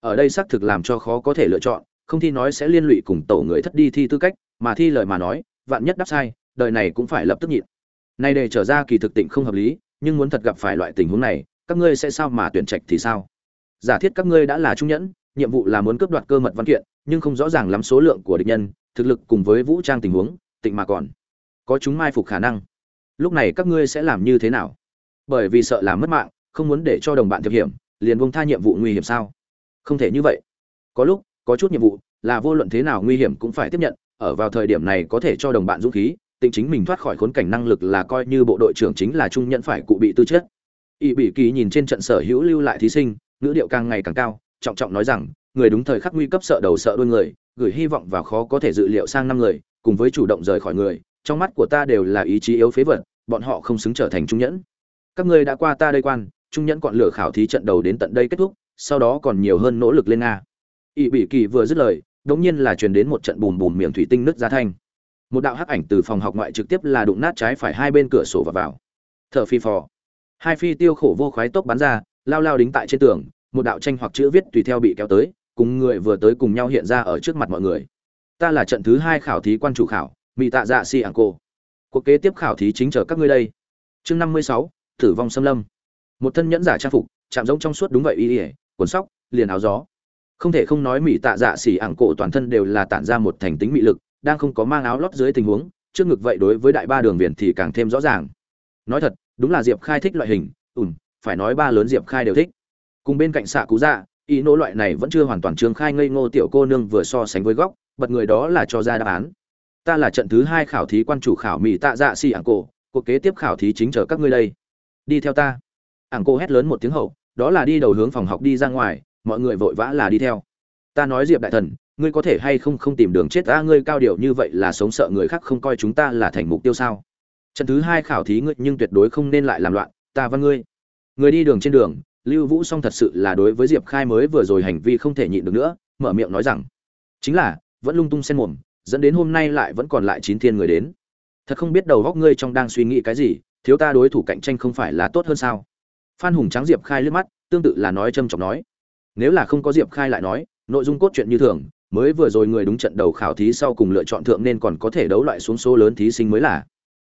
Ở đây xác thực làm cho khó có thể lựa chọn, không thi nói sẽ liên lụy cùng tổ người thất đi thi tư cách, mà thi lời mà nói, vạn nhất đáp sai, đời này cũng phải lập tức nhịn. Nay để trở ra kỳ thực tịnh không hợp lý, nhưng muốn thật gặp phải loại tình huống này, các ngươi sẽ sao mà tuyển trạch thì sao? Giả thiết các ngươi đã là trung nhẫn, nhiệm vụ là muốn cướp đoạt cơ mật văn kiện, nhưng không rõ ràng lắm số lượng của địch nhân, thực lực cùng với vũ trang tình huống tịnh mà còn. Có chúng mai phục khả năng. Lúc này các ngươi sẽ làm như thế nào? Bởi vì sợ làm mất mạng, không muốn để cho đồng bạn thực hiểm, liền buông tha nhiệm vụ nguy hiểm sao? Không thể như vậy. Có lúc, có chút nhiệm vụ, là vô luận thế nào nguy hiểm cũng phải tiếp nhận, ở vào thời điểm này có thể cho đồng bạn dũng khí, tịnh chính mình thoát khỏi khốn cảnh năng lực là coi như bộ đội trưởng chính là trung nhận phải cụ bị tư chất. Y bị kỳ nhìn trên trận sở hữu lưu lại thí sinh, ngữ điệu càng ngày càng cao, trọng trọng nói rằng, người đúng thời khắc nguy cấp sợ đầu sợ đuôi người, gửi hy vọng vào khó có thể dự liệu sang năm người cùng với chủ động rời khỏi người, trong mắt của ta đều là ý chí yếu phế vật, bọn họ không xứng trở thành trung nhẫn. Các ngươi đã qua ta đây quan, trung nhẫn còn lửa khảo thí trận đầu đến tận đây kết thúc, sau đó còn nhiều hơn nỗ lực lên nga. Ỵ bị kỳ vừa dứt lời, đống nhiên là truyền đến một trận bùm bùm miệng thủy tinh nứt ra thanh. Một đạo hắc ảnh từ phòng học ngoại trực tiếp là đụng nát trái phải hai bên cửa sổ và vào. Thở phi phò. Hai phi tiêu khổ vô khoái tốc bắn ra, lao lao đính tại trên tường, một đạo tranh hoặc chữ viết tùy theo bị kéo tới, cùng người vừa tới cùng nhau hiện ra ở trước mặt mọi người ta là trận thứ hai khảo thí quan chủ khảo mỹ tạ dạ si ảng cô cuộc kế tiếp khảo thí chính chờ các ngươi đây. Chương năm mươi sáu, tử vong xâm lâm. Một thân nhẫn giả trang phục, chạm giống trong suốt đúng vậy y ỉa cuốn sóc, liền áo gió. Không thể không nói mỹ tạ dạ xỉ ảng cổ toàn thân đều là tản ra một thành tính mị lực, đang không có mang áo lót dưới tình huống, trước ngực vậy đối với đại ba đường viền thì càng thêm rõ ràng. Nói thật, đúng là diệp khai thích loại hình ùm phải nói ba lớn diệp khai đều thích. Cùng bên cạnh xạ cú dạ ý nỗ loại này vẫn chưa hoàn toàn trương khai ngây ngô tiểu cô nương vừa so sánh với góc bật người đó là cho ra đáp án. Ta là trận thứ hai khảo thí quan chủ khảo mỹ tạ dạ xì ảng cổ, cuộc kế tiếp khảo thí chính chờ các ngươi đây. Đi theo ta. Ảng cô hét lớn một tiếng hậu, đó là đi đầu hướng phòng học đi ra ngoài, mọi người vội vã là đi theo. Ta nói diệp đại thần, ngươi có thể hay không không tìm đường chết ta, ngươi cao điều như vậy là sống sợ người khác không coi chúng ta là thành mục tiêu sao? Trận thứ hai khảo thí ngươi nhưng tuyệt đối không nên lại làm loạn, ta văn ngươi. Người đi đường trên đường, lưu vũ song thật sự là đối với diệp khai mới vừa rồi hành vi không thể nhịn được nữa, mở miệng nói rằng, chính là vẫn lung tung xen mồm, dẫn đến hôm nay lại vẫn còn lại chín thiên người đến. Thật không biết đầu góc ngươi trong đang suy nghĩ cái gì, thiếu ta đối thủ cạnh tranh không phải là tốt hơn sao? Phan hùng trắng diệp khai liếc mắt, tương tự là nói trâm trọng nói. Nếu là không có diệp khai lại nói, nội dung cốt truyện như thường, mới vừa rồi người đúng trận đầu khảo thí sau cùng lựa chọn thượng nên còn có thể đấu loại xuống số lớn thí sinh mới là.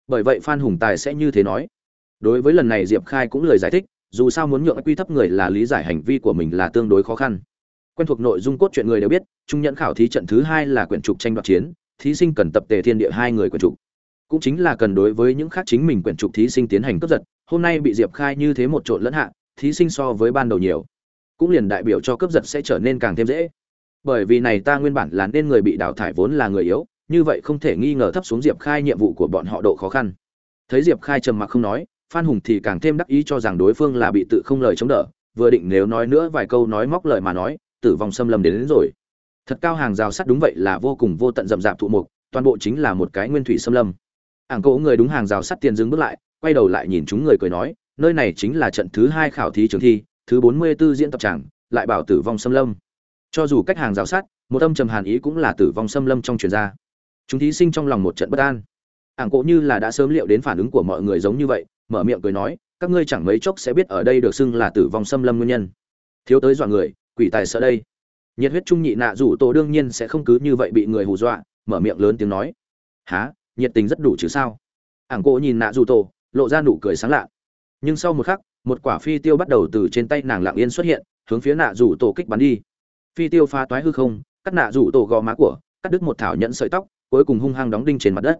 Bởi vậy phan hùng tài sẽ như thế nói. Đối với lần này diệp khai cũng lời giải thích, dù sao muốn nhượng quy thấp người là lý giải hành vi của mình là tương đối khó khăn quen thuộc nội dung cốt truyện người đều biết, trung nhẫn khảo thí trận thứ hai là quyển trục tranh đoạt chiến, thí sinh cần tập tề thiên địa hai người quyển trục. Cũng chính là cần đối với những khác chính mình quyển trục thí sinh tiến hành cướp giật, hôm nay bị diệp khai như thế một trộn lẫn hạ, thí sinh so với ban đầu nhiều. Cũng liền đại biểu cho cướp giật sẽ trở nên càng thêm dễ. Bởi vì này ta nguyên bản là nên người bị đào thải vốn là người yếu, như vậy không thể nghi ngờ thấp xuống diệp khai nhiệm vụ của bọn họ độ khó khăn. Thấy diệp khai trầm mặc không nói, phan hùng thì càng thêm đắc ý cho rằng đối phương là bị tự không lời chống đỡ, vừa định nếu nói nữa vài câu nói móc lời mà nói tử vong xâm lâm đến, đến rồi. Thật cao hàng rào sắt đúng vậy là vô cùng vô tận rậm rạp thụ mục toàn bộ chính là một cái nguyên thủy xâm lâm. Ảng cỗ người đúng hàng rào sắt tiền dừng bước lại quay đầu lại nhìn chúng người cười nói nơi này chính là trận thứ hai khảo thí trường thi thứ bốn mươi 44 diễn tập tràng lại bảo tử vong xâm lâm. Cho dù cách hàng rào sắt một âm trầm hàn ý cũng là tử vong xâm lâm trong truyền gia chúng thí sinh trong lòng một trận bất an. Ảng cỗ như là đã sớm liệu đến phản ứng của mọi người giống như vậy mở miệng cười nói các ngươi chẳng mấy chốc sẽ biết ở đây được xưng là tử vong xâm lâm nguyên nhân. Thiếu tới dọa người quỷ tài sợ đây. Nhiệt huyết trung nhị nạ rủ tổ đương nhiên sẽ không cứ như vậy bị người hù dọa, mở miệng lớn tiếng nói. Há nhiệt tình rất đủ chứ sao? Ảng cổ nhìn nạ rủ tổ, lộ ra nụ cười sáng lạ. Nhưng sau một khắc, một quả phi tiêu bắt đầu từ trên tay nàng lạng yên xuất hiện, hướng phía nạ rủ tổ kích bắn đi. Phi tiêu phá toái hư không, cắt nạ rủ tổ gò má của, cắt đứt một thảo nhẫn sợi tóc, cuối cùng hung hăng đóng đinh trên mặt đất.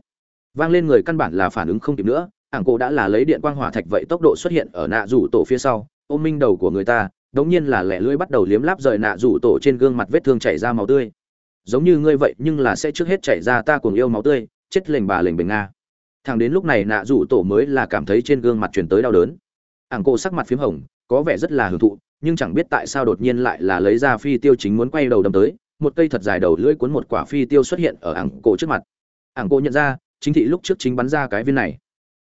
Vang lên người căn bản là phản ứng không kịp nữa, ảng cổ đã là lấy điện quang hỏa thạch vậy tốc độ xuất hiện ở nạ rủ tổ phía sau. Ôm minh đầu của người ta đống nhiên là lẻ lưỡi bắt đầu liếm láp rời nạ rủ tổ trên gương mặt vết thương chảy ra máu tươi. Giống như ngươi vậy, nhưng là sẽ trước hết chảy ra ta cuồng yêu máu tươi, chết lềnh bà lềnh bình nga. Thằng đến lúc này nạ rủ tổ mới là cảm thấy trên gương mặt truyền tới đau đớn. Ảng cô sắc mặt phím hồng, có vẻ rất là hưởng thụ, nhưng chẳng biết tại sao đột nhiên lại là lấy ra phi tiêu chính muốn quay đầu đâm tới, một cây thật dài đầu lưỡi cuốn một quả phi tiêu xuất hiện ở ảng cổ trước mặt. Ảng cổ nhận ra, chính thị lúc trước chính bắn ra cái viên này.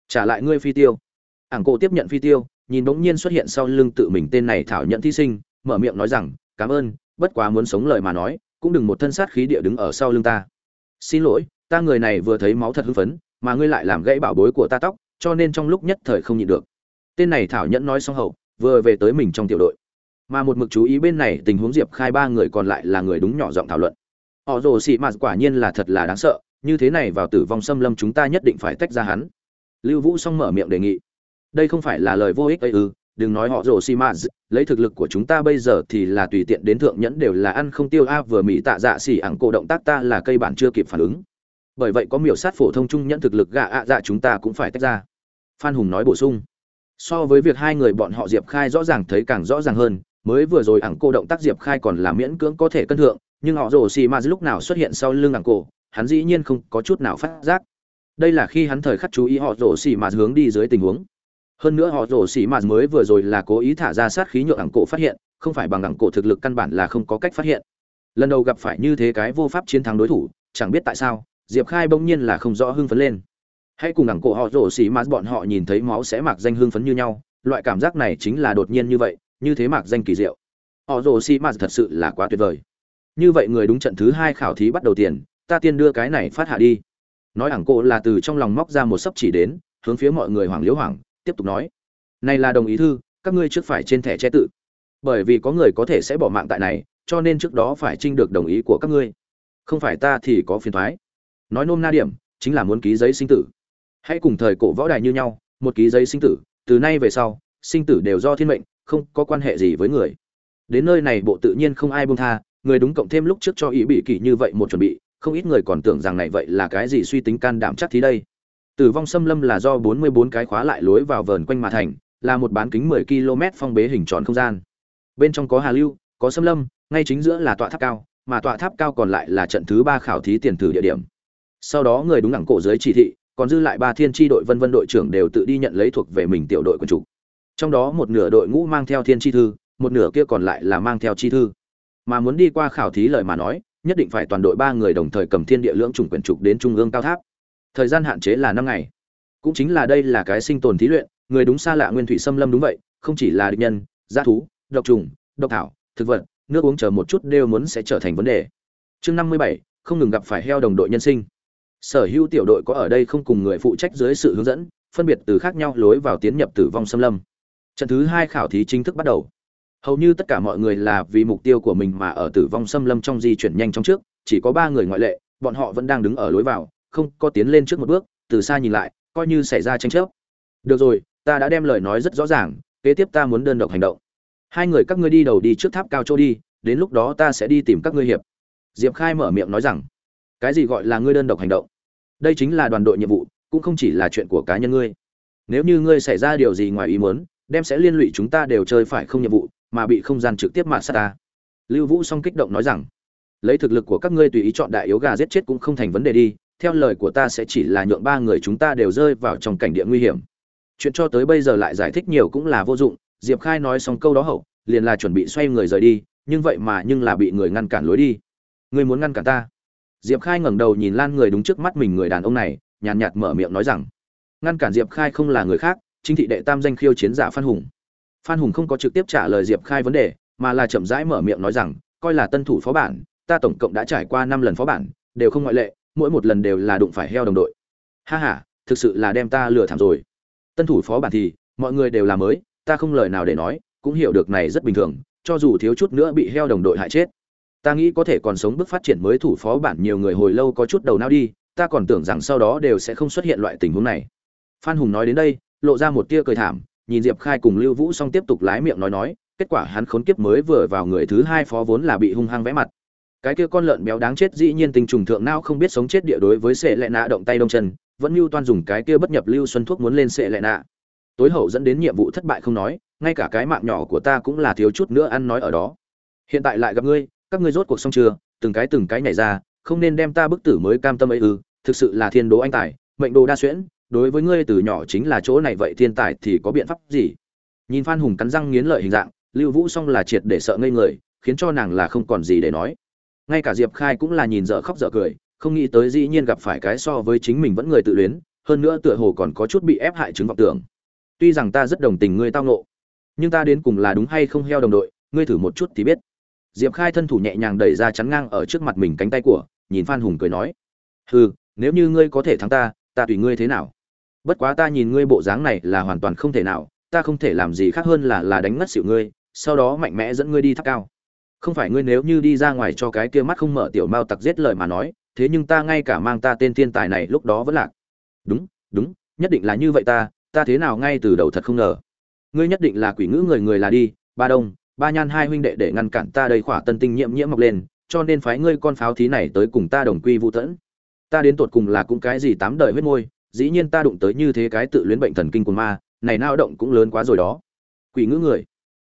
Trả lại ngươi phi tiêu. Ảng cổ tiếp nhận phi tiêu nhìn bỗng nhiên xuất hiện sau lưng tự mình tên này thảo nhận thí sinh, mở miệng nói rằng, cảm ơn, bất quá muốn sống lời mà nói, cũng đừng một thân sát khí địa đứng ở sau lưng ta. Xin lỗi, ta người này vừa thấy máu thật hưng phấn, mà ngươi lại làm gãy bảo bối của ta tóc, cho nên trong lúc nhất thời không nhịn được. Tên này thảo nhẫn nói xong hậu, vừa về tới mình trong tiểu đội. Mà một mực chú ý bên này, tình huống diệp khai ba người còn lại là người đúng nhỏ giọng thảo luận. Họ rồ xị mạt quả nhiên là thật là đáng sợ, như thế này vào tử vong xâm lâm chúng ta nhất định phải tách ra hắn. Lưu vũ xong mở miệng đề nghị đây không phải là lời vô ích ấy ư, đừng nói họ rồ xi mã lấy thực lực của chúng ta bây giờ thì là tùy tiện đến thượng nhẫn đều là ăn không tiêu a, vừa mỹ tạ dạ xỉ ẳng cổ động tác ta là cây bản chưa kịp phản ứng. Bởi vậy có miểu sát phổ thông trung nhẫn thực lực gạ ạ dạ chúng ta cũng phải tách ra. Phan hùng nói bổ sung. So với việc hai người bọn họ diệp khai rõ ràng thấy càng rõ ràng hơn, mới vừa rồi ẳng cô động tác diệp khai còn là miễn cưỡng có thể cân thượng, nhưng họ rồ xì ma lúc nào xuất hiện sau lưng ẳng cổ, hắn dĩ nhiên không có chút nào phát giác. Đây là khi hắn thời khắc chú ý họ rồ xì ma hướng đi dưới tình huống hơn nữa họ rổ xì mạt mới vừa rồi là cố ý thả ra sát khí nhựa ẳng cổ phát hiện, không phải bằng ẳng cổ thực lực căn bản là không có cách phát hiện. Lần đầu gặp phải như thế cái vô pháp chiến thắng đối thủ, chẳng biết tại sao, diệp khai bỗng nhiên là không rõ hưng phấn lên. Hãy cùng ẳng cổ họ rổ xì mạt bọn họ nhìn thấy máu sẽ mặc danh hưng phấn như nhau, loại cảm giác này chính là đột nhiên như vậy, như thế mặc danh kỳ diệu. Họ rổ xì mạt thật sự là quá tuyệt vời. Như vậy người đúng trận thứ hai khảo thí bắt đầu tiền, ta tiên đưa cái này phát hạ đi. Nói ảng cổ là từ trong lòng móc ra một sấp chỉ đến, hướng phía mọi người hoàng liễu hoàng tiếp tục nói, này là đồng ý thư, các ngươi trước phải trên thẻ che tự. Bởi vì có người có thể sẽ bỏ mạng tại này, cho nên trước đó phải trinh được đồng ý của các ngươi. Không phải ta thì có phiền thoái. Nói nôm na điểm, chính là muốn ký giấy sinh tử. Hãy cùng thời cổ võ đài như nhau, một ký giấy sinh tử, từ nay về sau, sinh tử đều do thiên mệnh, không có quan hệ gì với người. Đến nơi này bộ tự nhiên không ai buông tha, người đúng cộng thêm lúc trước cho ý bị kỷ như vậy một chuẩn bị, không ít người còn tưởng rằng này vậy là cái gì suy tính can đảm chắc thí đây tử vong xâm lâm là do 44 cái khóa lại lối vào vờn quanh mà thành, là một bán kính 10 km phong bế hình tròn không gian. Bên trong có hà lưu, có xâm lâm, ngay chính giữa là tọa tháp cao, mà tọa tháp cao còn lại là trận thứ ba khảo thí tiền thử địa điểm. Sau đó người đúng ngẳng cổ dưới chỉ thị, còn dư lại ba thiên tri đội vân vân đội trưởng đều tự đi nhận lấy thuộc về mình tiểu đội quân chủ. Trong đó một nửa đội ngũ mang theo thiên chi thư, một nửa kia còn lại là mang theo chi thư. Mà muốn đi qua khảo thí lời mà nói, nhất định phải toàn đội ba người đồng thời cầm thiên địa lưỡng trùng quyển trục đến trung ương cao tháp thời gian hạn chế là năm ngày. Cũng chính là đây là cái sinh tồn thí luyện, người đúng xa lạ nguyên thủy xâm lâm đúng vậy, không chỉ là địch nhân g thú, độc trùng, độc thảo, thực vật, nước uống chờ một chút đều muốn sẽ trở thành vấn đề. Chương năm mươi bảy, không ngừng gặp phải heo đồng đội nhân sinh. Sở hữu tiểu đội có ở đây không cùng người phụ trách dưới sự hướng dẫn, phân biệt từ khác nhau lối vào tiến nhập tử vong xâm lâm. Trận thứ hai khảo thí chính thức bắt đầu. Hầu như tất cả mọi người là vì mục tiêu của mình mà ở tử vong xâm lâm trong di chuyển nhanh trong trước, chỉ có ba người ngoại lệ, bọn họ vẫn đang đứng ở lối vào không có tiến lên trước một bước, từ xa nhìn lại, coi như xảy ra tranh chấp. Được rồi, ta đã đem lời nói rất rõ ràng, kế tiếp ta muốn đơn độc hành động. Hai người các ngươi đi đầu đi trước tháp cao châu đi, đến lúc đó ta sẽ đi tìm các ngươi hiệp. Diệp khai mở miệng nói rằng. Cái gì gọi là ngươi đơn độc hành động? Đây chính là đoàn đội nhiệm vụ, cũng không chỉ là chuyện của cá nhân ngươi. Nếu như ngươi xảy ra điều gì ngoài ý muốn, đem sẽ liên lụy chúng ta đều chơi phải không nhiệm vụ, mà bị không gian trực tiếp mạt sát ta. Lưu vũ song kích động nói rằng. Lấy thực lực của các ngươi tùy ý chọn đại yếu gà giết chết cũng không thành vấn đề đi theo lời của ta sẽ chỉ là nhượng ba người chúng ta đều rơi vào trong cảnh địa nguy hiểm. Chuyện cho tới bây giờ lại giải thích nhiều cũng là vô dụng, diệp khai nói xong câu đó hậu, liền là chuẩn bị xoay người rời đi, nhưng vậy mà nhưng là bị người ngăn cản lối đi. Ngươi muốn ngăn cản ta? Diệp khai ngẩng đầu nhìn lan người đúng trước mắt mình người đàn ông này, nhàn nhạt mở miệng nói rằng, ngăn cản diệp khai không là người khác, chính thị đệ tam danh khiêu chiến giả phan hùng. Phan hùng không có trực tiếp trả lời diệp khai vấn đề, mà là chậm rãi mở miệng nói rằng, coi là tân thủ phó bản, ta tổng cộng đã trải qua năm lần phó bản, đều không ngoại lệ mỗi một lần đều là đụng phải heo đồng đội. Ha ha, thực sự là đem ta lừa thảm rồi. Tân thủ phó bản thì, mọi người đều là mới, ta không lời nào để nói, cũng hiểu được này rất bình thường, cho dù thiếu chút nữa bị heo đồng đội hại chết. Ta nghĩ có thể còn sống bước phát triển mới thủ phó bản nhiều người hồi lâu có chút đầu não đi, ta còn tưởng rằng sau đó đều sẽ không xuất hiện loại tình huống này. Phan hùng nói đến đây, lộ ra một tia cười thảm, nhìn diệp khai cùng lưu vũ xong tiếp tục lái miệng nói nói, kết quả hắn khốn kiếp mới vừa vào người thứ hai phó vốn là bị hung hăng vẽ mặt cái kia con lợn béo đáng chết dĩ nhiên tình trùng thượng não không biết sống chết địa đối với sệ lệ nạ động tay đông chân, vẫn mưu toan dùng cái kia bất nhập lưu xuân thuốc muốn lên sệ lệ nạ. Tối hậu dẫn đến nhiệm vụ thất bại không nói, ngay cả cái mạng nhỏ của ta cũng là thiếu chút nữa ăn nói ở đó. Hiện tại lại gặp ngươi, các ngươi rốt cuộc xong chưa? Từng cái từng cái nhảy ra, không nên đem ta bức tử mới cam tâm ấy ư? Thực sự là thiên đố anh tài, mệnh đồ đa xuyễn, đối với ngươi từ nhỏ chính là chỗ này vậy thiên tài thì có biện pháp gì? Nhìn phan hùng cắn răng nghiến lợi hình dạng, lưu vũ xong là triệt để sợ ngây người, khiến cho nàng là không còn gì để nói ngay cả diệp khai cũng là nhìn dở khóc dở cười, không nghĩ tới dĩ nhiên gặp phải cái so với chính mình vẫn người tự luyến, hơn nữa tựa hồ còn có chút bị ép hại chứng vọng tưởng. Tuy rằng ta rất đồng tình ngươi tao nộ nhưng ta đến cùng là đúng hay không heo đồng đội, ngươi thử một chút thì biết. Diệp khai thân thủ nhẹ nhàng đẩy ra chắn ngang ở trước mặt mình cánh tay của, nhìn phan hùng cười nói, hừ, nếu như ngươi có thể thắng ta ta tùy ngươi thế nào? Bất quá ta nhìn ngươi bộ dáng này là hoàn toàn không thể nào, ta không thể làm gì khác hơn là là đánh ngất xỉu ngươi, sau đó mạnh mẽ dẫn ngươi đi tháp cao không phải ngươi nếu như đi ra ngoài cho cái kia mắt không mở tiểu mao tặc giết lời mà nói, thế nhưng ta ngay cả mang ta tên thiên tài này lúc đó vẫn lạc. Đúng đúng, nhất định là như vậy ta ta thế nào ngay từ đầu thật không ngờ. Ngươi nhất định là quỷ ngữ người người là đi, ba đông, ba nhan hai huynh đệ để ngăn cản ta đây khỏa tân tinh nhiễm nhiễm mọc lên, cho nên phái ngươi con pháo thí này tới cùng ta đồng quy vũ tẫn ta đến tột cùng là cũng cái gì tám đời huyết môi, dĩ nhiên ta đụng tới như thế cái tự luyến bệnh thần kinh của ma, này nao động cũng lớn quá rồi đó. Quỷ ngữ người.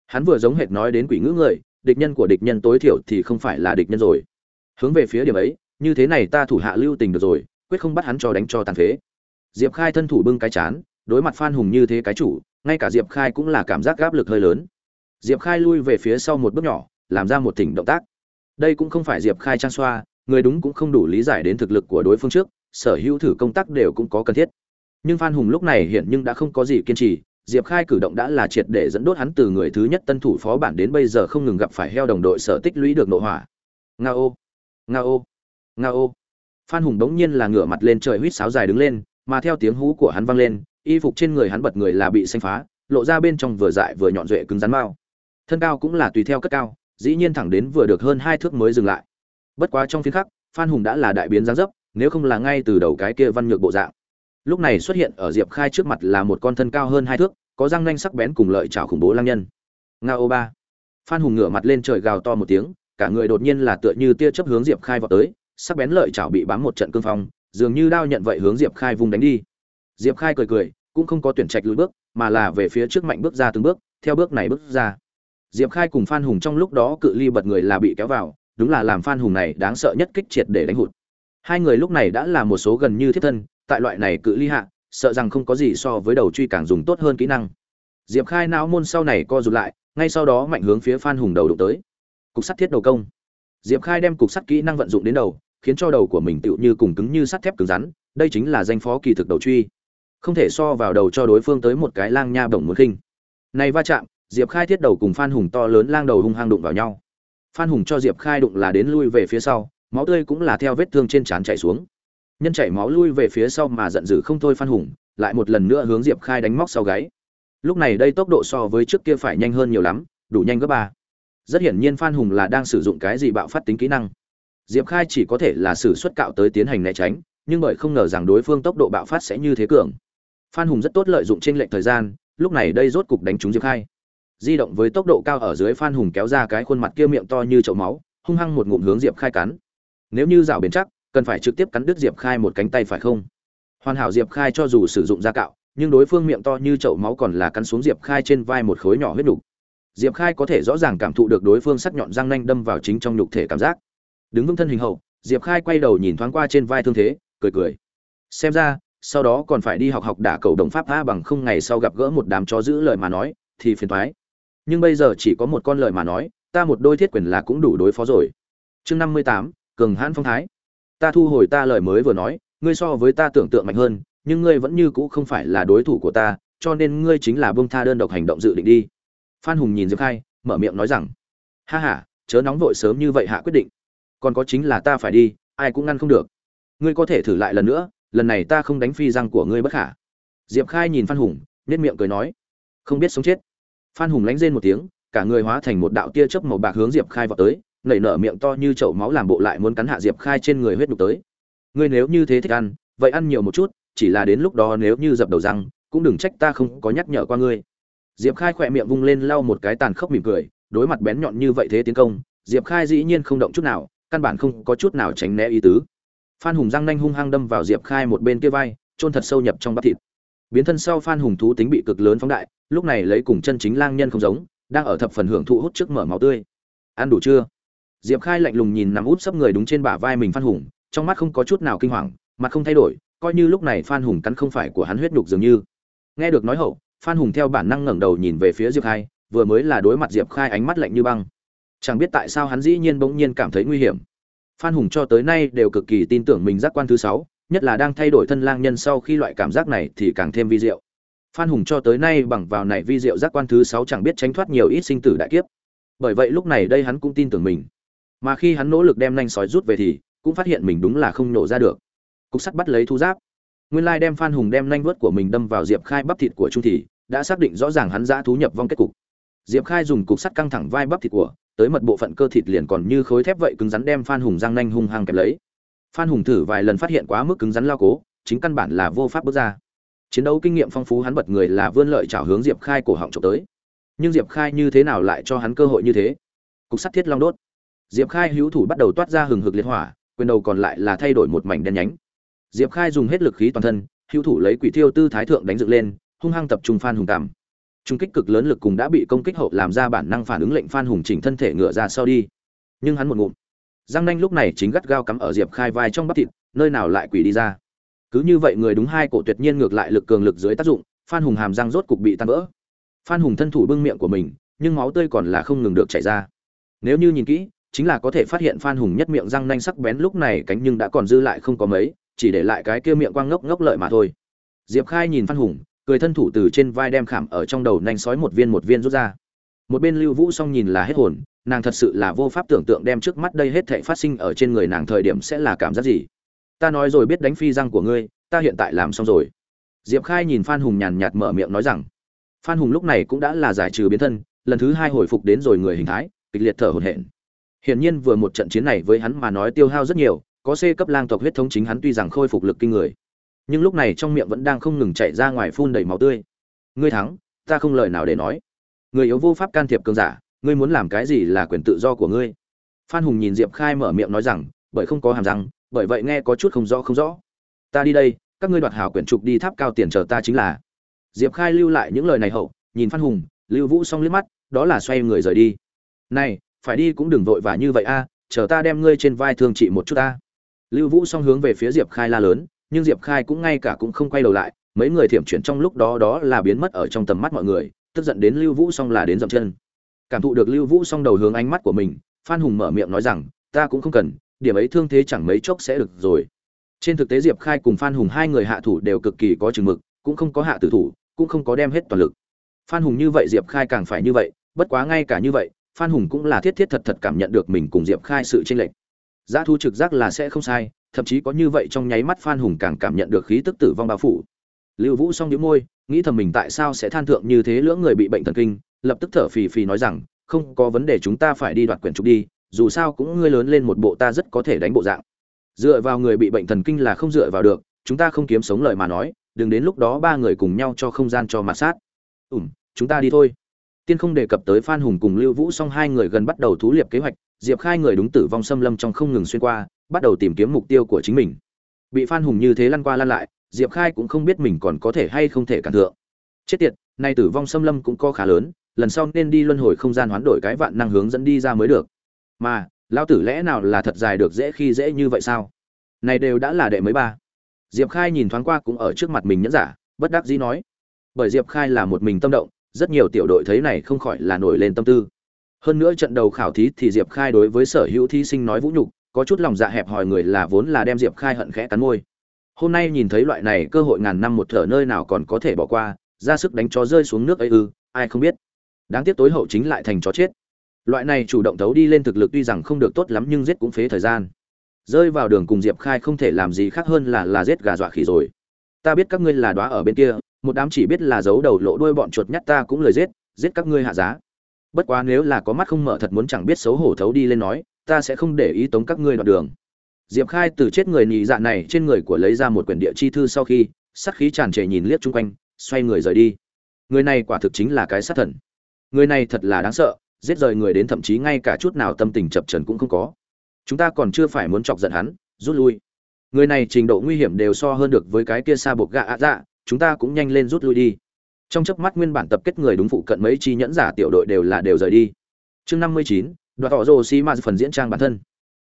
Hắn vừa giống hệt nói đến quỷ ngữ người địch nhân của địch nhân tối thiểu thì không phải là địch nhân rồi. Hướng về phía điểm ấy, như thế này ta thủ hạ lưu tình được rồi, quyết không bắt hắn cho đánh cho tàn phế. Diệp khai thân thủ bưng cái chán, đối mặt phan hùng như thế cái chủ, ngay cả diệp khai cũng là cảm giác áp lực hơi lớn. Diệp khai lui về phía sau một bước nhỏ, làm ra một thỉnh động tác. Đây cũng không phải diệp khai trang xoa, người đúng cũng không đủ lý giải đến thực lực của đối phương trước, sở hữu thử công tác đều cũng có cần thiết. Nhưng phan hùng lúc này hiện nhưng đã không có gì kiên trì diệp khai cử động đã là triệt để dẫn đốt hắn từ người thứ nhất tân thủ phó bản đến bây giờ không ngừng gặp phải heo đồng đội sở tích lũy được nội hỏa. Ngao, ngao, ngao. phan hùng đống nhiên là ngửa mặt lên trời huýt sáo dài đứng lên mà theo tiếng hú của hắn vang lên y phục trên người hắn bật người là bị xanh phá lộ ra bên trong vừa dại vừa nhọn duệ cứng rắn mao. Thân cao cũng là tùy theo cất cao dĩ nhiên thẳng đến vừa được hơn hai thước mới dừng lại. Bất quá trong phiên khắc phan hùng đã là đại biến dáng dấp nếu không là ngay từ đầu cái kia văn nhược bộ dạng lúc này xuất hiện ở diệp khai trước mặt là một con thân cao hơn hai thước, có răng nanh sắc bén cùng lợi chảo khủng bố lang nhân. Nga ô ba. Phan hùng ngửa mặt lên trời gào to một tiếng, cả người đột nhiên là tựa như tia chớp hướng diệp khai vào tới, sắc bén lợi chảo bị bám một trận cương phong, dường như đao nhận vậy hướng diệp khai vung đánh đi. Diệp khai cười cười, cũng không có tuyển trạch lùi bước, mà là về phía trước mạnh bước ra từng bước, theo bước này bước ra. Diệp khai cùng phan hùng trong lúc đó cự ly bật người là bị kéo vào, đúng là làm phan hùng này đáng sợ nhất kích triệt để đánh hụt hai người lúc này đã là một số gần như thiết thân, tại loại này cự ly hạ, sợ rằng không có gì so với đầu truy càng dùng tốt hơn kỹ năng. Diệp khai não môn sau này co rụt lại, ngay sau đó mạnh hướng phía phan hùng đầu đụng tới. Cục sắt thiết đầu công. Diệp khai đem cục sắt kỹ năng vận dụng đến đầu, khiến cho đầu của mình tựu như cùng cứng như sắt thép cứng rắn, đây chính là danh phó kỳ thực đầu truy. Không thể so vào đầu cho đối phương tới một cái lang nha bổng muốn khinh. Này va chạm, diệp khai thiết đầu cùng phan hùng to lớn lang đầu hung hăng đụng vào nhau. Phan hùng cho diệp khai đụng là đến lui về phía sau máu tươi cũng là theo vết thương trên trán chảy xuống. Nhân chảy máu lui về phía sau mà giận dữ không thôi phan hùng, lại một lần nữa hướng diệp khai đánh móc sau gáy. Lúc này đây tốc độ so với trước kia phải nhanh hơn nhiều lắm, đủ nhanh gấp ba. Rất hiển nhiên phan hùng là đang sử dụng cái gì bạo phát tính kỹ năng. Diệp khai chỉ có thể là sử xuất cạo tới tiến hành né tránh, nhưng bởi không ngờ rằng đối phương tốc độ bạo phát sẽ như thế cường. Phan hùng rất tốt lợi dụng trên lệnh thời gian, lúc này đây rốt cục đánh trúng diệp khai. Di động với tốc độ cao ở dưới phan hùng kéo ra cái khuôn mặt kia miệng to như chậu máu, hung hăng một ngụm hướng diệp khai cắn nếu như rào biến chắc, cần phải trực tiếp cắn đứt diệp khai một cánh tay phải không? Hoàn hảo diệp khai cho dù sử dụng da cạo, nhưng đối phương miệng to như chậu máu còn là cắn xuống diệp khai trên vai một khối nhỏ huyết đục diệp khai có thể rõ ràng cảm thụ được đối phương sắc nhọn răng nanh đâm vào chính trong nhục thể cảm giác. Đứng vững thân hình hậu, diệp khai quay đầu nhìn thoáng qua trên vai thương thế, cười cười. Xem ra, sau đó còn phải đi học học đả cầu đồng pháp tha bằng không ngày sau gặp gỡ một đám chó giữ lời mà nói, thì phiền thoái nhưng bây giờ chỉ có một con lời mà nói, ta một đôi thiết quyền là cũng đủ đối phó rồi. Chương năm mươi tám cường hãn phong thái. Ta thu hồi ta lời mới vừa nói, ngươi so với ta tưởng tượng mạnh hơn, nhưng ngươi vẫn như cũ không phải là đối thủ của ta, cho nên ngươi chính là bông tha đơn độc hành động dự định đi. Phan hùng nhìn diệp khai, mở miệng nói rằng, ha h a chớ nóng vội sớm như vậy hạ quyết định. Còn có chính là ta phải đi, ai cũng ngăn không được. Ngươi có thể thử lại lần nữa, lần này ta không đánh phi răng của ngươi bất khả. Diệp khai nhìn phan hùng nết miệng cười nói, không biết sống chết. Phan hùng lánh rên một tiếng, cả người hóa thành một đạo tia chớp màu bạc hướng diệp khai vào tới nảy nở miệng to như chậu máu làm bộ lại muốn cắn hạ diệp khai trên người huyết nhục tới. Ngươi nếu như thế thích ăn, vậy ăn nhiều một chút, chỉ là đến lúc đó nếu như dập đầu răng, cũng đừng trách ta không có nhắc nhở qua ngươi. Diệp khai khỏe miệng vung lên lau một cái tàn khốc mỉm cười, đối mặt bén nhọn như vậy thế tiến công, diệp khai dĩ nhiên không động chút nào, căn bản không có chút nào tránh né ý tứ. Phan hùng răng nanh hung hăng đâm vào diệp khai một bên kia vai trôn thật sâu nhập trong bắp thịt. Biến thân sau phan hùng thú tính bị cực lớn phóng đại, lúc này lấy cùng chân chính lang nhân không giống, đang ở thập phần hưởng thụ hút trước mở máu tươi. Ăn đủ chưa? Diệp khai lạnh lùng nhìn nằm út sấp người đúng trên bả vai mình phan hùng, trong mắt không có chút nào kinh hoàng, mặt không thay đổi, coi như lúc này phan hùng cắn không phải của hắn huyết nhục dường như. Nghe được nói hậu, phan hùng theo bản năng ngẩng đầu nhìn về phía diệp khai, vừa mới là đối mặt diệp khai ánh mắt lạnh như băng. Chẳng biết tại sao hắn dĩ nhiên bỗng nhiên cảm thấy nguy hiểm. Phan hùng cho tới nay đều cực kỳ tin tưởng mình giác quan thứ sáu, nhất là đang thay đổi thân lang nhân sau khi loại cảm giác này thì càng thêm vi diệu. Phan hùng cho tới nay bằng vào này vi diệu giác quan thứ sáu chẳng biết tránh thoát nhiều ít sinh tử đại kiếp. Bởi vậy lúc này đây hắn cũng tin tưởng mình mà khi hắn nỗ lực đem nhanh sói rút về thì cũng phát hiện mình đúng là không nổ ra được. Cục sắt bắt lấy thu giáp. Nguyên lai đem phan hùng đem nhanh vớt của mình đâm vào diệp khai bắp thịt của trung thì đã xác định rõ ràng hắn giã thú nhập vong kết cục. Diệp khai dùng cục sắt căng thẳng vai bắp thịt của, tới mật bộ phận cơ thịt liền còn như khối thép vậy cứng rắn đem phan hùng giang nanh hung hăng kẹp lấy. Phan hùng thử vài lần phát hiện quá mức cứng rắn lao cố, chính căn bản là vô pháp bước ra. Chiến đấu kinh nghiệm phong phú hắn bật người là vươn lợi chảo hướng diệp khai cổ họng trộm tới. Nhưng diệp khai như thế nào lại cho hắn cơ hội như thế? Cục sắt thiết long đốt diệp khai hữu thủ bắt đầu toát ra hừng hực liệt hỏa, quyền đầu còn lại là thay đổi một mảnh đen nhánh. Diệp khai dùng hết lực khí toàn thân, hữu thủ lấy quỷ thiêu tư thái thượng đánh dựng lên, hung hăng tập trung phan hùng cảm. Trung kích cực lớn lực cùng đã bị công kích hậu làm ra bản năng phản ứng lệnh phan hùng chỉnh thân thể ngựa ra sau đi. Nhưng hắn một ngụm. Giang nanh lúc này chính gắt gao cắm ở diệp khai vai trong bắp thịt, nơi nào lại quỷ đi ra. Cứ như vậy người đúng hai cổ tuyệt nhiên ngược lại lực cường lực dưới tác dụng, phan hùng hàm răng rốt cục bị tan vỡ. Phan hùng thân thủ bưng miệng của mình, nhưng máu tươi còn là không ngừng được chảy ra. Nếu như nhìn kỹ chính là có thể phát hiện phan hùng nhất miệng răng nanh sắc bén lúc này cánh nhưng đã còn dư lại không có mấy, chỉ để lại cái kia miệng quang ngốc ngốc lợi mà thôi. Diệp khai nhìn phan hùng, cười thân thủ từ trên vai đem khảm ở trong đầu nanh sói một viên một viên rút ra. Một bên lưu vũ song nhìn là hết hồn, nàng thật sự là vô pháp tưởng tượng đem trước mắt đây hết thảy phát sinh ở trên người nàng thời điểm sẽ là cảm giác gì. Ta nói rồi biết đánh phi răng của ngươi, ta hiện tại làm xong rồi. Diệp khai nhìn phan hùng nhàn nhạt mở miệng nói rằng, phan hùng lúc này cũng đã là giải trừ biến thân, lần thứ hai hồi phục đến rồi người hình thái, kịch liệt thở hổn hển hiển nhiên vừa một trận chiến này với hắn mà nói tiêu hao rất nhiều, có c cấp lang tộc huyết thống chính hắn tuy rằng khôi phục lực kinh người, nhưng lúc này trong miệng vẫn đang không ngừng chảy ra ngoài phun đầy máu tươi. Ngươi thắng, ta không lời nào để nói. Người yếu vô pháp can thiệp cường giả, ngươi muốn làm cái gì là quyền tự do của ngươi. Phan hùng nhìn diệp khai mở miệng nói rằng, bởi không có hàm răng, bởi vậy nghe có chút không rõ không rõ. Ta đi đây, các ngươi đoạt hảo quyển trục đi tháp cao tiền chờ ta chính là. Diệp khai lưu lại những lời này hậu, nhìn phan hùng, lưu vũ xong liếc mắt, đó là xoay người rời đi. Này phải đi cũng đừng vội vã như vậy a, chờ ta đem ngươi trên vai thương trị một chút ta lưu vũ Song hướng về phía diệp khai la lớn, nhưng diệp khai cũng ngay cả cũng không quay đầu lại, mấy người thiểm chuyển trong lúc đó đó là biến mất ở trong tầm mắt mọi người, tức giận đến lưu vũ Song là đến dậm chân. Cảm thụ được lưu vũ Song đầu hướng ánh mắt của mình, phan hùng mở miệng nói rằng, ta cũng không cần, điểm ấy thương thế chẳng mấy chốc sẽ được rồi. Trên thực tế diệp khai cùng phan hùng hai người hạ thủ đều cực kỳ có chừng mực, cũng không có hạ tử thủ, cũng không có đem hết toàn lực. Phan hùng như vậy diệp khai càng phải như vậy, bất quá ngay cả như vậy phan hùng cũng là thiết thiết thật thật cảm nhận được mình cùng diệp khai sự tranh lệch. Giá thu trực giác là sẽ không sai, thậm chí có như vậy trong nháy mắt phan hùng càng cảm nhận được khí tức tử vong bao phủ. Lưu vũ xong những môi, nghĩ thầm mình tại sao sẽ than thượng như thế lưỡng người bị bệnh thần kinh, lập tức thở phì phì nói rằng, không có vấn đề chúng ta phải đi đoạt quyển trục đi, dù sao cũng ngươi lớn lên một bộ ta rất có thể đánh bộ dạng. Dựa vào người bị bệnh thần kinh là không dựa vào được, chúng ta không kiếm sống lời mà nói, đừng đến lúc đó ba người cùng nhau cho không gian cho mặt sát. Ủm chúng ta đi thôi tiên không đề cập tới phan hùng cùng lưu vũ song hai người gần bắt đầu thú liệp kế hoạch, diệp khai người đúng tử vong xâm lâm trong không ngừng xuyên qua, bắt đầu tìm kiếm mục tiêu của chính mình. Bị phan hùng như thế lăn qua lăn lại, diệp khai cũng không biết mình còn có thể hay không thể cản thượng. Chết tiệt, nay tử vong xâm lâm cũng có khá lớn, lần sau nên đi luân hồi không gian hoán đổi cái vạn năng hướng dẫn đi ra mới được. Mà, lão tử lẽ nào là thật dài được dễ khi dễ như vậy sao? Này đều đã là đệ mới ba? Diệp khai nhìn thoáng qua cũng ở trước mặt mình nhẫn giả, bất đắc dĩ nói. Bởi diệp khai là một mình tâm động rất nhiều tiểu đội thấy này không khỏi là nổi lên tâm tư. Hơn nữa trận đầu khảo thí thì diệp khai đối với sở hữu thí sinh nói vũ nhục, có chút lòng dạ hẹp hòi người là vốn là đem diệp khai hận khẽ cắn môi. Hôm nay nhìn thấy loại này cơ hội ngàn năm một thở nơi nào còn có thể bỏ qua, ra sức đánh chó rơi xuống nước ấy ư, ai không biết. Đáng tiếc tối hậu chính lại thành chó chết. Loại này chủ động tấu đi lên thực lực tuy rằng không được tốt lắm nhưng giết cũng phế thời gian. Rơi vào đường cùng diệp khai không thể làm gì khác hơn là là giết gà dọa khỉ rồi. Ta biết các ngươi là đóa ở bên kia một đám chỉ biết là giấu đầu lộ đuôi bọn chuột nhắt ta cũng lời giết giết các ngươi hạ giá. Bất quá nếu là có mắt không mở thật muốn chẳng biết xấu hổ thấu đi lên nói, ta sẽ không để ý tống các ngươi đoạn đường. Diệp khai từ chết người nhị dạ này trên người của lấy ra một quyển địa chi thư sau khi, sắc khí tràn trề nhìn liếc chung quanh, xoay người rời đi. Người này quả thực chính là cái sát thần. Người này thật là đáng sợ, giết rời người đến thậm chí ngay cả chút nào tâm tình chập trần cũng không có. Chúng ta còn chưa phải muốn chọc giận hắn, rút lui. Người này trình độ nguy hiểm đều so hơn được với cái kia xa buộc gạ ạ dạ chúng ta cũng nhanh lên rút lui đi. Trong chớp mắt nguyên bản tập kết người đúng phụ cận mấy chi nhẫn giả tiểu đội đều là đều rời đi. Chương năm mươi chín, đoạt tỏ rồ xi ma phần diễn trang bản thân.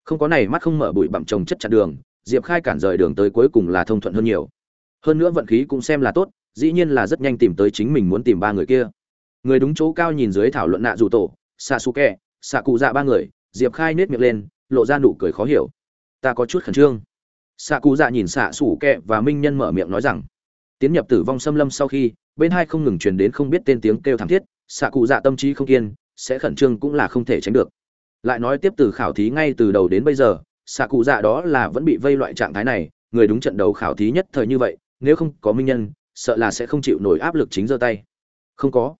Không có này mắt không mở bụi bặm trồng chất chặn đường, diệp khai cản rời đường tới cuối cùng là thông thuận hơn nhiều. Hơn nữa vận khí cũng xem là tốt, dĩ nhiên là rất nhanh tìm tới chính mình muốn tìm ba người kia. Người đúng chỗ cao nhìn dưới thảo luận nạ dù tổ xạ xù kẹ xạ cụ dạ ba người, diệp khai nết miệng lên, lộ ra nụ cười khó hiểu. Ta có chút khẩn trương. Xạ cụ dạ nhìn xạ xù kẹ và minh nhân mở miệng nói rằng tiến nhập tử vong xâm lâm sau khi, bên hai không ngừng truyền đến không biết tên tiếng kêu thảm thiết, xạ cụ dạ tâm trí không kiên, sẽ khẩn trương cũng là không thể tránh được. Lại nói tiếp từ khảo thí ngay từ đầu đến bây giờ, xạ cụ dạ đó là vẫn bị vây loại trạng thái này, người đúng trận đầu khảo thí nhất thời như vậy, nếu không có minh nhân, sợ là sẽ không chịu nổi áp lực chính giơ tay. Không có.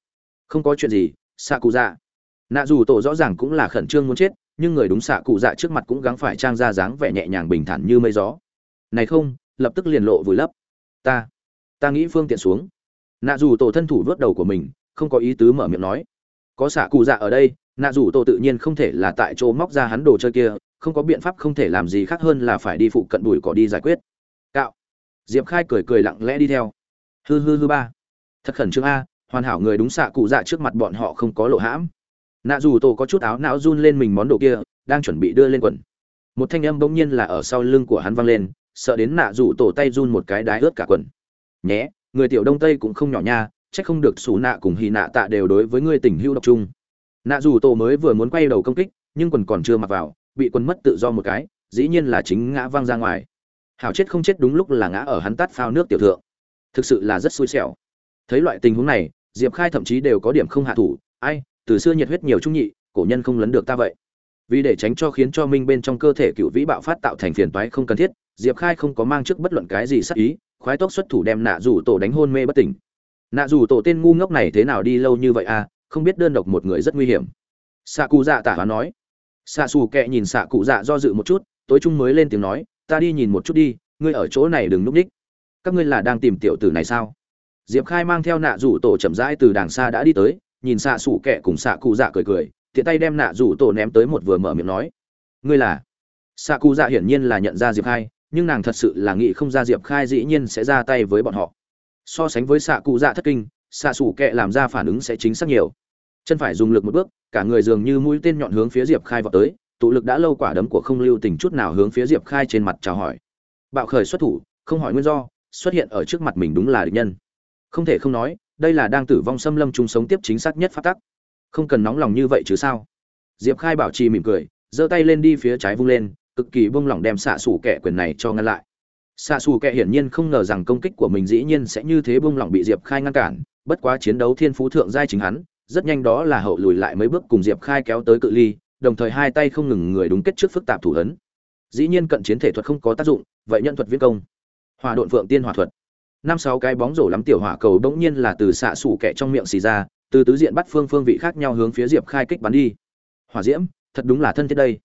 Không có chuyện gì, xạ cụ dạ. Nạ dù tổ rõ ràng cũng là khẩn trương muốn chết, nhưng người đúng xạ cụ dạ trước mặt cũng gắng phải trang ra dáng vẻ nhẹ nhàng bình thản như mây gió. Này không, lập tức liền lộ vùi lấp. Ta ta nghĩ phương tiện xuống. Nạ dù tổ thân thủ vớt đầu của mình, không có ý tứ mở miệng nói. Có xạ cụ dạ ở đây, nạ dù tổ tự nhiên không thể là tại chỗ móc ra hắn đồ chơi kia, không có biện pháp không thể làm gì khác hơn là phải đi phụ cận bụi cỏ đi giải quyết. Cạo. Diệp khai cười cười lặng lẽ đi theo. Hư hư hư ba. Thật khẩn trương a, hoàn hảo người đúng xạ cụ dạ trước mặt bọn họ không có lộ hãm. Nạ dù tổ có chút áo não run lên mình món đồ kia, đang chuẩn bị đưa lên quần. Một thanh âm bỗng nhiên là ở sau lưng của hắn vang lên, sợ đến nạ dù tổ tay run một cái đái ướt cả quần nhé, người tiểu đông tây cũng không nhỏ nha trách không được xù nạ cùng hì nạ tạ đều đối với ngươi tình hưu độc trung nạ dù tổ mới vừa muốn quay đầu công kích, nhưng quần còn chưa mặc vào, bị quần mất tự do một cái, dĩ nhiên là chính ngã văng ra ngoài. Hảo chết không chết đúng lúc là ngã ở hắn tắt phao nước tiểu thượng. Thực sự là rất xui xẻo. Thấy loại tình huống này, diệp khai thậm chí đều có điểm không hạ thủ, ai, từ xưa nhiệt huyết nhiều trung nhị, cổ nhân không lấn được ta vậy. Vì để tránh cho khiến cho minh bên trong cơ thể cựu vĩ bạo phát tạo thành phiền toái không cần thiết, diệp khai không có mang trước bất luận cái gì sắc ý khoái tốc xuất thủ đem nạ rủ tổ đánh hôn mê bất tỉnh. Nạ rủ tổ tên ngu ngốc này thế nào đi lâu như vậy à không biết đơn độc một người rất nguy hiểm. Xạ cụ dạ tả hóa nói. Xạ xù kệ nhìn xạ cụ dạ do dự một chút, tối trung mới lên tiếng nói, ta đi nhìn một chút đi, ngươi ở chỗ này đừng núp ních. Các ngươi là đang tìm tiểu tử này sao? Diệp khai mang theo nạ rủ tổ chậm rãi từ đàng xa đã đi tới, nhìn xạ xù kệ cùng xạ cụ dạ cười cười, tiện tay đem nạ rủ tổ ném tới một vừa mở miệng nói. Ngươi là? Xạ cụ dạ hiển nhiên là nhận ra diệp khai nhưng nàng thật sự là nghĩ không ra diệp khai dĩ nhiên sẽ ra tay với bọn họ. So sánh với xạ cụ dạ thất kinh, xạ xủ kệ làm ra phản ứng sẽ chính xác nhiều. Chân phải dùng lực một bước, cả người dường như mũi tên nhọn hướng phía diệp khai vào tới, tụ lực đã lâu quả đấm của không lưu tình chút nào hướng phía diệp khai trên mặt chào hỏi. Bạo khởi xuất thủ, không hỏi nguyên do, xuất hiện ở trước mặt mình đúng là địch nhân. Không thể không nói, đây là đang tử vong xâm lâm chung sống tiếp chính xác nhất phát tắc. Không cần nóng lòng như vậy chứ sao? Diệp khai bảo trì mỉm cười, giơ tay lên đi phía trái vung lên cực kỳ bông lỏng đem xạ xù kẻ quyền này cho ngăn lại. Xạ xù kẻ hiển nhiên không ngờ rằng công kích của mình dĩ nhiên sẽ như thế bông lỏng bị diệp khai ngăn cản, bất quá chiến đấu thiên phú thượng giai chính hắn, rất nhanh đó là hậu lùi lại mấy bước cùng diệp khai kéo tới cự ly, đồng thời hai tay không ngừng người đúng kết trước phức tạp thủ ấn. Dĩ nhiên cận chiến thể thuật không có tác dụng, vậy nhận thuật viễn công. Hòa độn phượng tiên hỏa thuật. Năm sáu cái bóng rổ lắm tiểu hỏa cầu bỗng nhiên là từ xạ xù kẹ trong miệng xì ra, từ tứ diện bắt phương phương vị khác nhau hướng phía diệp khai kích bắn đi. Hỏa diễm, thật đúng là thân thiết đây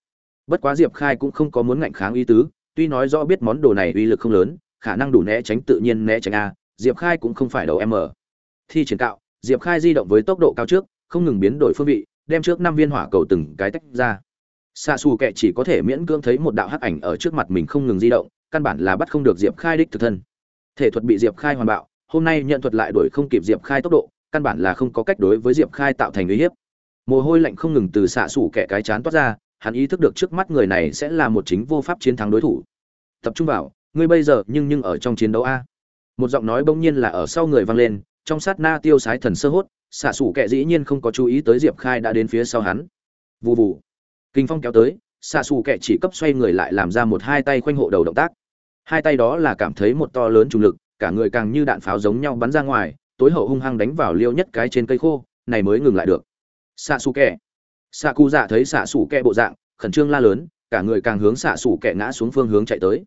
bất quá diệp khai cũng không có muốn ngạnh kháng ý tứ, tuy nói rõ biết món đồ này uy lực không lớn, khả năng đủ né tránh tự nhiên né tránh a, diệp khai cũng không phải đầu m. Thi triển cạo, diệp khai di động với tốc độ cao trước, không ngừng biến đổi phương vị, đem trước năm viên hỏa cầu từng cái tách ra. Xa xù kệ chỉ có thể miễn cưỡng thấy một đạo hắc ảnh ở trước mặt mình không ngừng di động, căn bản là bắt không được diệp khai đích thực thân. Thể thuật bị diệp khai hoàn bạo, hôm nay nhận thuật lại đuổi không kịp diệp khai tốc độ, căn bản là không có cách đối với diệp khai tạo thành uy hiếp. Mồ hôi lạnh không ngừng từ xạ xủ kẻ cái chán toát ra hắn ý thức được trước mắt người này sẽ là một chính vô pháp chiến thắng đối thủ. Tập trung vào ngươi bây giờ nhưng nhưng ở trong chiến đấu a. Một giọng nói bỗng nhiên là ở sau người vang lên trong sát na tiêu sái thần sơ hốt xạ xủ kệ dĩ nhiên không có chú ý tới diệp khai đã đến phía sau hắn. Vụ vụ, kinh phong kéo tới xạ xù kệ chỉ cấp xoay người lại làm ra một hai tay khoanh hộ đầu động tác. Hai tay đó là cảm thấy một to lớn trùng lực cả người càng như đạn pháo giống nhau bắn ra ngoài tối hậu hung hăng đánh vào liêu nhất cái trên cây khô này mới ngừng lại được. Xạ xù kệ xạ cụ dạ thấy xạ xủ kẹ bộ dạng, khẩn trương la lớn, cả người càng hướng xạ xủ kẹ ngã xuống phương hướng chạy tới.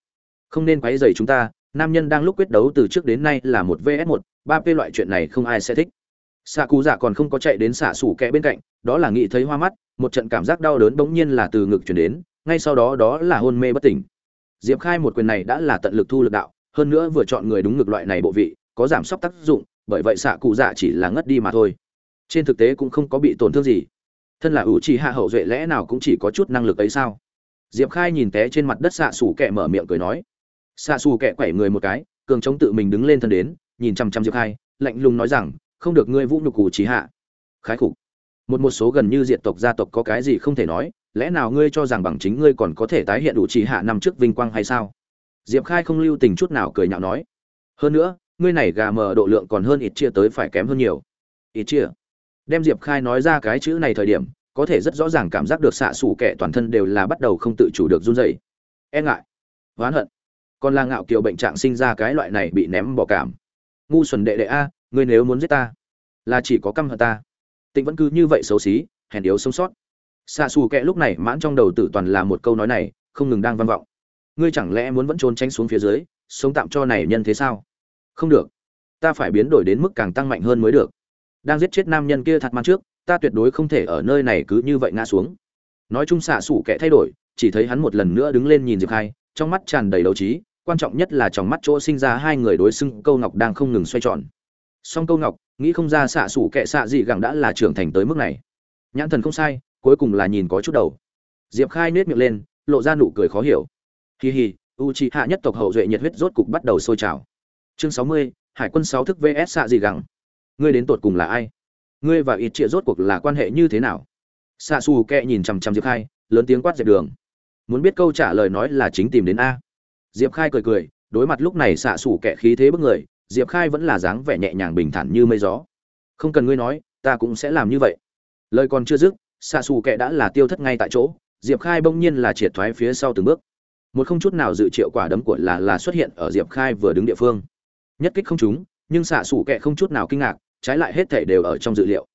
Không nên quấy dày chúng ta, nam nhân đang lúc quyết đấu từ trước đến nay là một vs một, ba p loại chuyện này không ai sẽ thích. Xạ cụ dạ còn không có chạy đến xạ xủ kẹ bên cạnh, đó là nghĩ thấy hoa mắt, một trận cảm giác đau đớn bỗng nhiên là từ ngực chuyển đến, ngay sau đó đó là hôn mê bất tỉnh. Diệp khai một quyền này đã là tận lực thu lực đạo, hơn nữa vừa chọn người đúng ngực loại này bộ vị, có giảm sốc tác dụng, bởi vậy xạ cụ dạ chỉ là ngất đi mà thôi. Trên thực tế cũng không có bị tổn thương gì thân là ủ trì hạ hậu duệ lẽ nào cũng chỉ có chút năng lực ấy sao? Diệp khai nhìn té trên mặt đất xạ xù kẹ mở miệng cười nói. Xạ xù kẹ quẩy người một cái, cường chống tự mình đứng lên thân đến, nhìn chăm chăm diệp khai, lạnh lùng nói rằng, không được ngươi vũ nhục ủ trì hạ. Khái khục. Một một số gần như diệt tộc gia tộc có cái gì không thể nói, lẽ nào ngươi cho rằng bằng chính ngươi còn có thể tái hiện ủ trì hạ năm trước vinh quang hay sao? Diệp khai không lưu tình chút nào cười nhạo nói. Hơn nữa, ngươi này gà mờ độ lượng còn hơn ít chia tới phải kém hơn nhiều. Ít chia đem diệp khai nói ra cái chữ này thời điểm, có thể rất rõ ràng cảm giác được xạ xủ kẻ toàn thân đều là bắt đầu không tự chủ được run dày e ngại, oán hận, còn là ngạo kiều bệnh trạng sinh ra cái loại này bị ném bỏ cảm. Ngu xuẩn đệ đệ a, ngươi nếu muốn giết ta, là chỉ có căm hận ta. Tịnh vẫn cứ như vậy xấu xí, hèn yếu sống sót. Xạ xù kẹ lúc này mãn trong đầu tử toàn là một câu nói này, không ngừng đang vang vọng. Ngươi chẳng lẽ muốn vẫn trốn tránh xuống phía dưới, sống tạm cho này nhân thế sao? Không được, ta phải biến đổi đến mức càng tăng mạnh hơn mới được đang giết chết nam nhân kia thật man trước, ta tuyệt đối không thể ở nơi này cứ như vậy ngã xuống. Nói chung xạ xủ kẻ thay đổi, chỉ thấy hắn một lần nữa đứng lên nhìn diệp khai, trong mắt tràn đầy đấu trí, quan trọng nhất là trong mắt chỗ sinh ra hai người đối xưng câu ngọc đang không ngừng xoay tròn. Song câu ngọc, nghĩ không ra xạ xủ kẻ xạ gì gẳng đã là trưởng thành tới mức này. Nhãn thần không sai, cuối cùng là nhìn có chút đầu. Diệp khai nết miệng lên, lộ ra nụ cười khó hiểu. Hì hì u c hạ nhất tộc hậu duệ nhiệt huyết rốt cục bắt đầu sôi trào. Chương sáu mươi, hải quân sáu thức vs xạ gì gẳng ngươi đến tột cùng là ai? Ngươi và ít trịa rốt cuộc là quan hệ như thế nào? Xạ xù kẹ nhìn chằm chằm diệp khai lớn tiếng quát dẹp đường. Muốn biết câu trả lời nói là chính tìm đến a. Diệp khai cười cười đối mặt lúc này xạ xù kẹ khí thế bức người diệp khai vẫn là dáng vẻ nhẹ nhàng bình thản như mây gió. Không cần ngươi nói ta cũng sẽ làm như vậy. Lời còn chưa dứt xạ xù kẹ đã là tiêu thất ngay tại chỗ diệp khai bỗng nhiên là triệt thoái phía sau từng bước. Một không chút nào dự triệu quả đấm của là là xuất hiện ở diệp khai vừa đứng địa phương. Nhất kích không chúng, nhưng xạ xù kẹ không chút nào kinh ngạc trái lại hết thể đều ở trong dự liệu.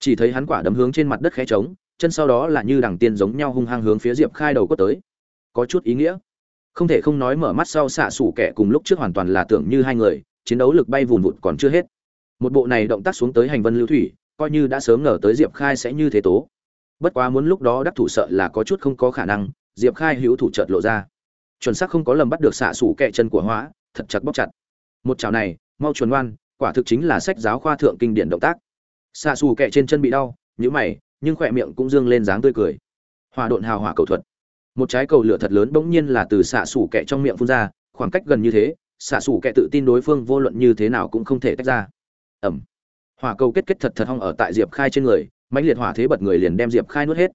Chỉ thấy hắn quả đấm hướng trên mặt đất khẽ trống, chân sau đó là như đằng tiên giống nhau hung hăng hướng phía diệp khai đầu có tới. Có chút ý nghĩa. Không thể không nói mở mắt sau xạ xủ kẹ cùng lúc trước hoàn toàn là tưởng như hai người, chiến đấu lực bay vùn vụt còn chưa hết. Một bộ này động tác xuống tới hành vân lưu thủy, coi như đã sớm ngờ tới diệp khai sẽ như thế tố. Bất quá muốn lúc đó đắc thủ sợ là có chút không có khả năng, diệp khai hữu thủ trợt lộ ra. Chuẩn xác không có lầm bắt được xạ xủ kẹ chân của hóa, thật chặt bóc chặt. Một chảo này, mau chuẩn ngoan quả thực chính là sách giáo khoa thượng kinh điển động tác. Xạ xù kẹ trên chân bị đau nhữ mày, nhưng khỏe miệng cũng dương lên dáng tươi cười. Hòa độn hào hỏa cầu thuật. Một trái cầu lửa thật lớn bỗng nhiên là từ xạ xù kẹ trong miệng phun ra, khoảng cách gần như thế, xạ xù kẹ tự tin đối phương vô luận như thế nào cũng không thể tách ra. Ẩm hỏa cầu kết kết thật thật hong ở tại diệp khai trên người, mãnh liệt hỏa thế bật người liền đem diệp khai nuốt hết.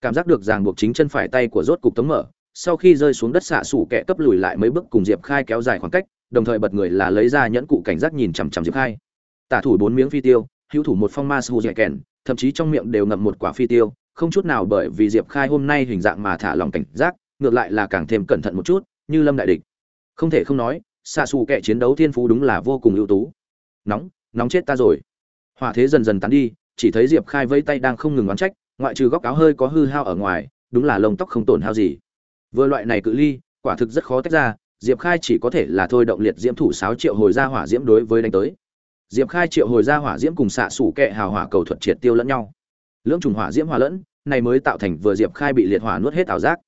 Cảm giác được ràng buộc chính chân phải tay của rốt cục tống mở, sau khi rơi xuống đất xạ xù kẹ cấp lùi lại mấy bước cùng diệp khai kéo dài khoảng cách đồng thời bật người là lấy ra nhẫn cụ cảnh giác nhìn chằm chằm diệp khai. Tả thủ bốn miếng phi tiêu, hữu thủ một phong ma sư dạy kèn, thậm chí trong miệng đều ngậm một quả phi tiêu, không chút nào bởi vì diệp khai hôm nay hình dạng mà thả lòng cảnh giác, ngược lại là càng thêm cẩn thận một chút, như lâm đại địch. Không thể không nói xạ xù kẻ chiến đấu thiên phú đúng là vô cùng ưu tú. Nóng nóng chết ta rồi. Hỏa thế dần dần tán đi, chỉ thấy diệp khai vây tay đang không ngừng oán trách, ngoại trừ góc áo hơi có hư hao ở ngoài, đúng là lông tóc không tổn hao gì. Vừa loại này cự ly, quả thực rất khó tách ra diệp khai chỉ có thể là thôi động liệt diễm thủ sáu triệu hồi ra hỏa diễm đối với đánh tới. Diệp khai triệu hồi ra hỏa diễm cùng xạ sủ kệ hào hỏa cầu thuật triệt tiêu lẫn nhau. Lưỡng trùng hỏa diễm hòa lẫn, này mới tạo thành vừa diệp khai bị liệt hỏa nuốt hết ảo giác.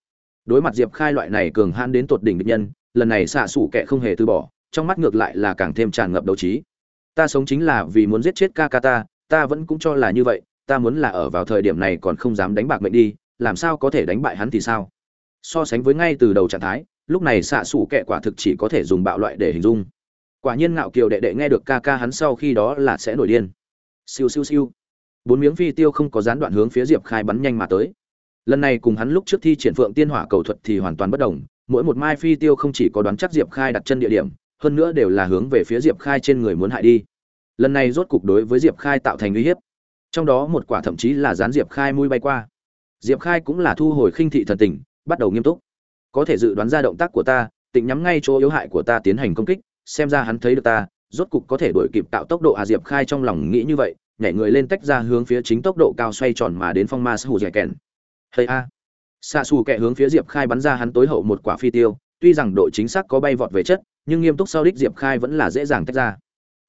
Đối mặt diệp khai loại này cường hãn đến tột đỉnh địch nhân, lần này xạ sủ kệ không hề từ bỏ, trong mắt ngược lại là càng thêm tràn ngập đấu trí. Ta sống chính là vì muốn giết chết kakata ta ta vẫn cũng cho là như vậy, ta muốn là ở vào thời điểm này còn không dám đánh bạc mệnh đi, làm sao có thể đánh bại hắn thì sao? So sánh với ngay từ đầu trạng thái lúc này xạ xù kệ quả thực chỉ có thể dùng bạo loại để hình dung. Quả nhiên ngạo kiều đệ đệ nghe được ca ca hắn sau khi đó là sẽ nổi điên. Siêu siêu siêu. Bốn miếng phi tiêu không có gián đoạn hướng phía diệp khai bắn nhanh mà tới. Lần này cùng hắn lúc trước thi triển phượng tiên hỏa cầu thuật thì hoàn toàn bất đồng, mỗi một mai phi tiêu không chỉ có đoán chắc diệp khai đặt chân địa điểm, hơn nữa đều là hướng về phía diệp khai trên người muốn hại đi. Lần này rốt cục đối với diệp khai tạo thành uy hiếp. Trong đó một quả thậm chí là dán diệp khai mũi bay qua. Diệp khai cũng là thu hồi khinh thị thần tình, bắt đầu nghiêm túc có thể dự đoán ra động tác của ta, tịnh nhắm ngay chỗ yếu hại của ta tiến hành công kích, xem ra hắn thấy được ta, rốt cục có thể đuổi kịp tạo tốc độ à diệp khai trong lòng nghĩ như vậy, nhảy người lên tách ra hướng phía chính tốc độ cao xoay tròn mà đến phong ma sù dẻ kèn. Hay a. Xạ xù kẹ hướng phía diệp khai bắn ra hắn tối hậu một quả phi tiêu, tuy rằng độ chính xác có bay vọt về chất, nhưng nghiêm túc sau đích diệp khai vẫn là dễ dàng tách ra.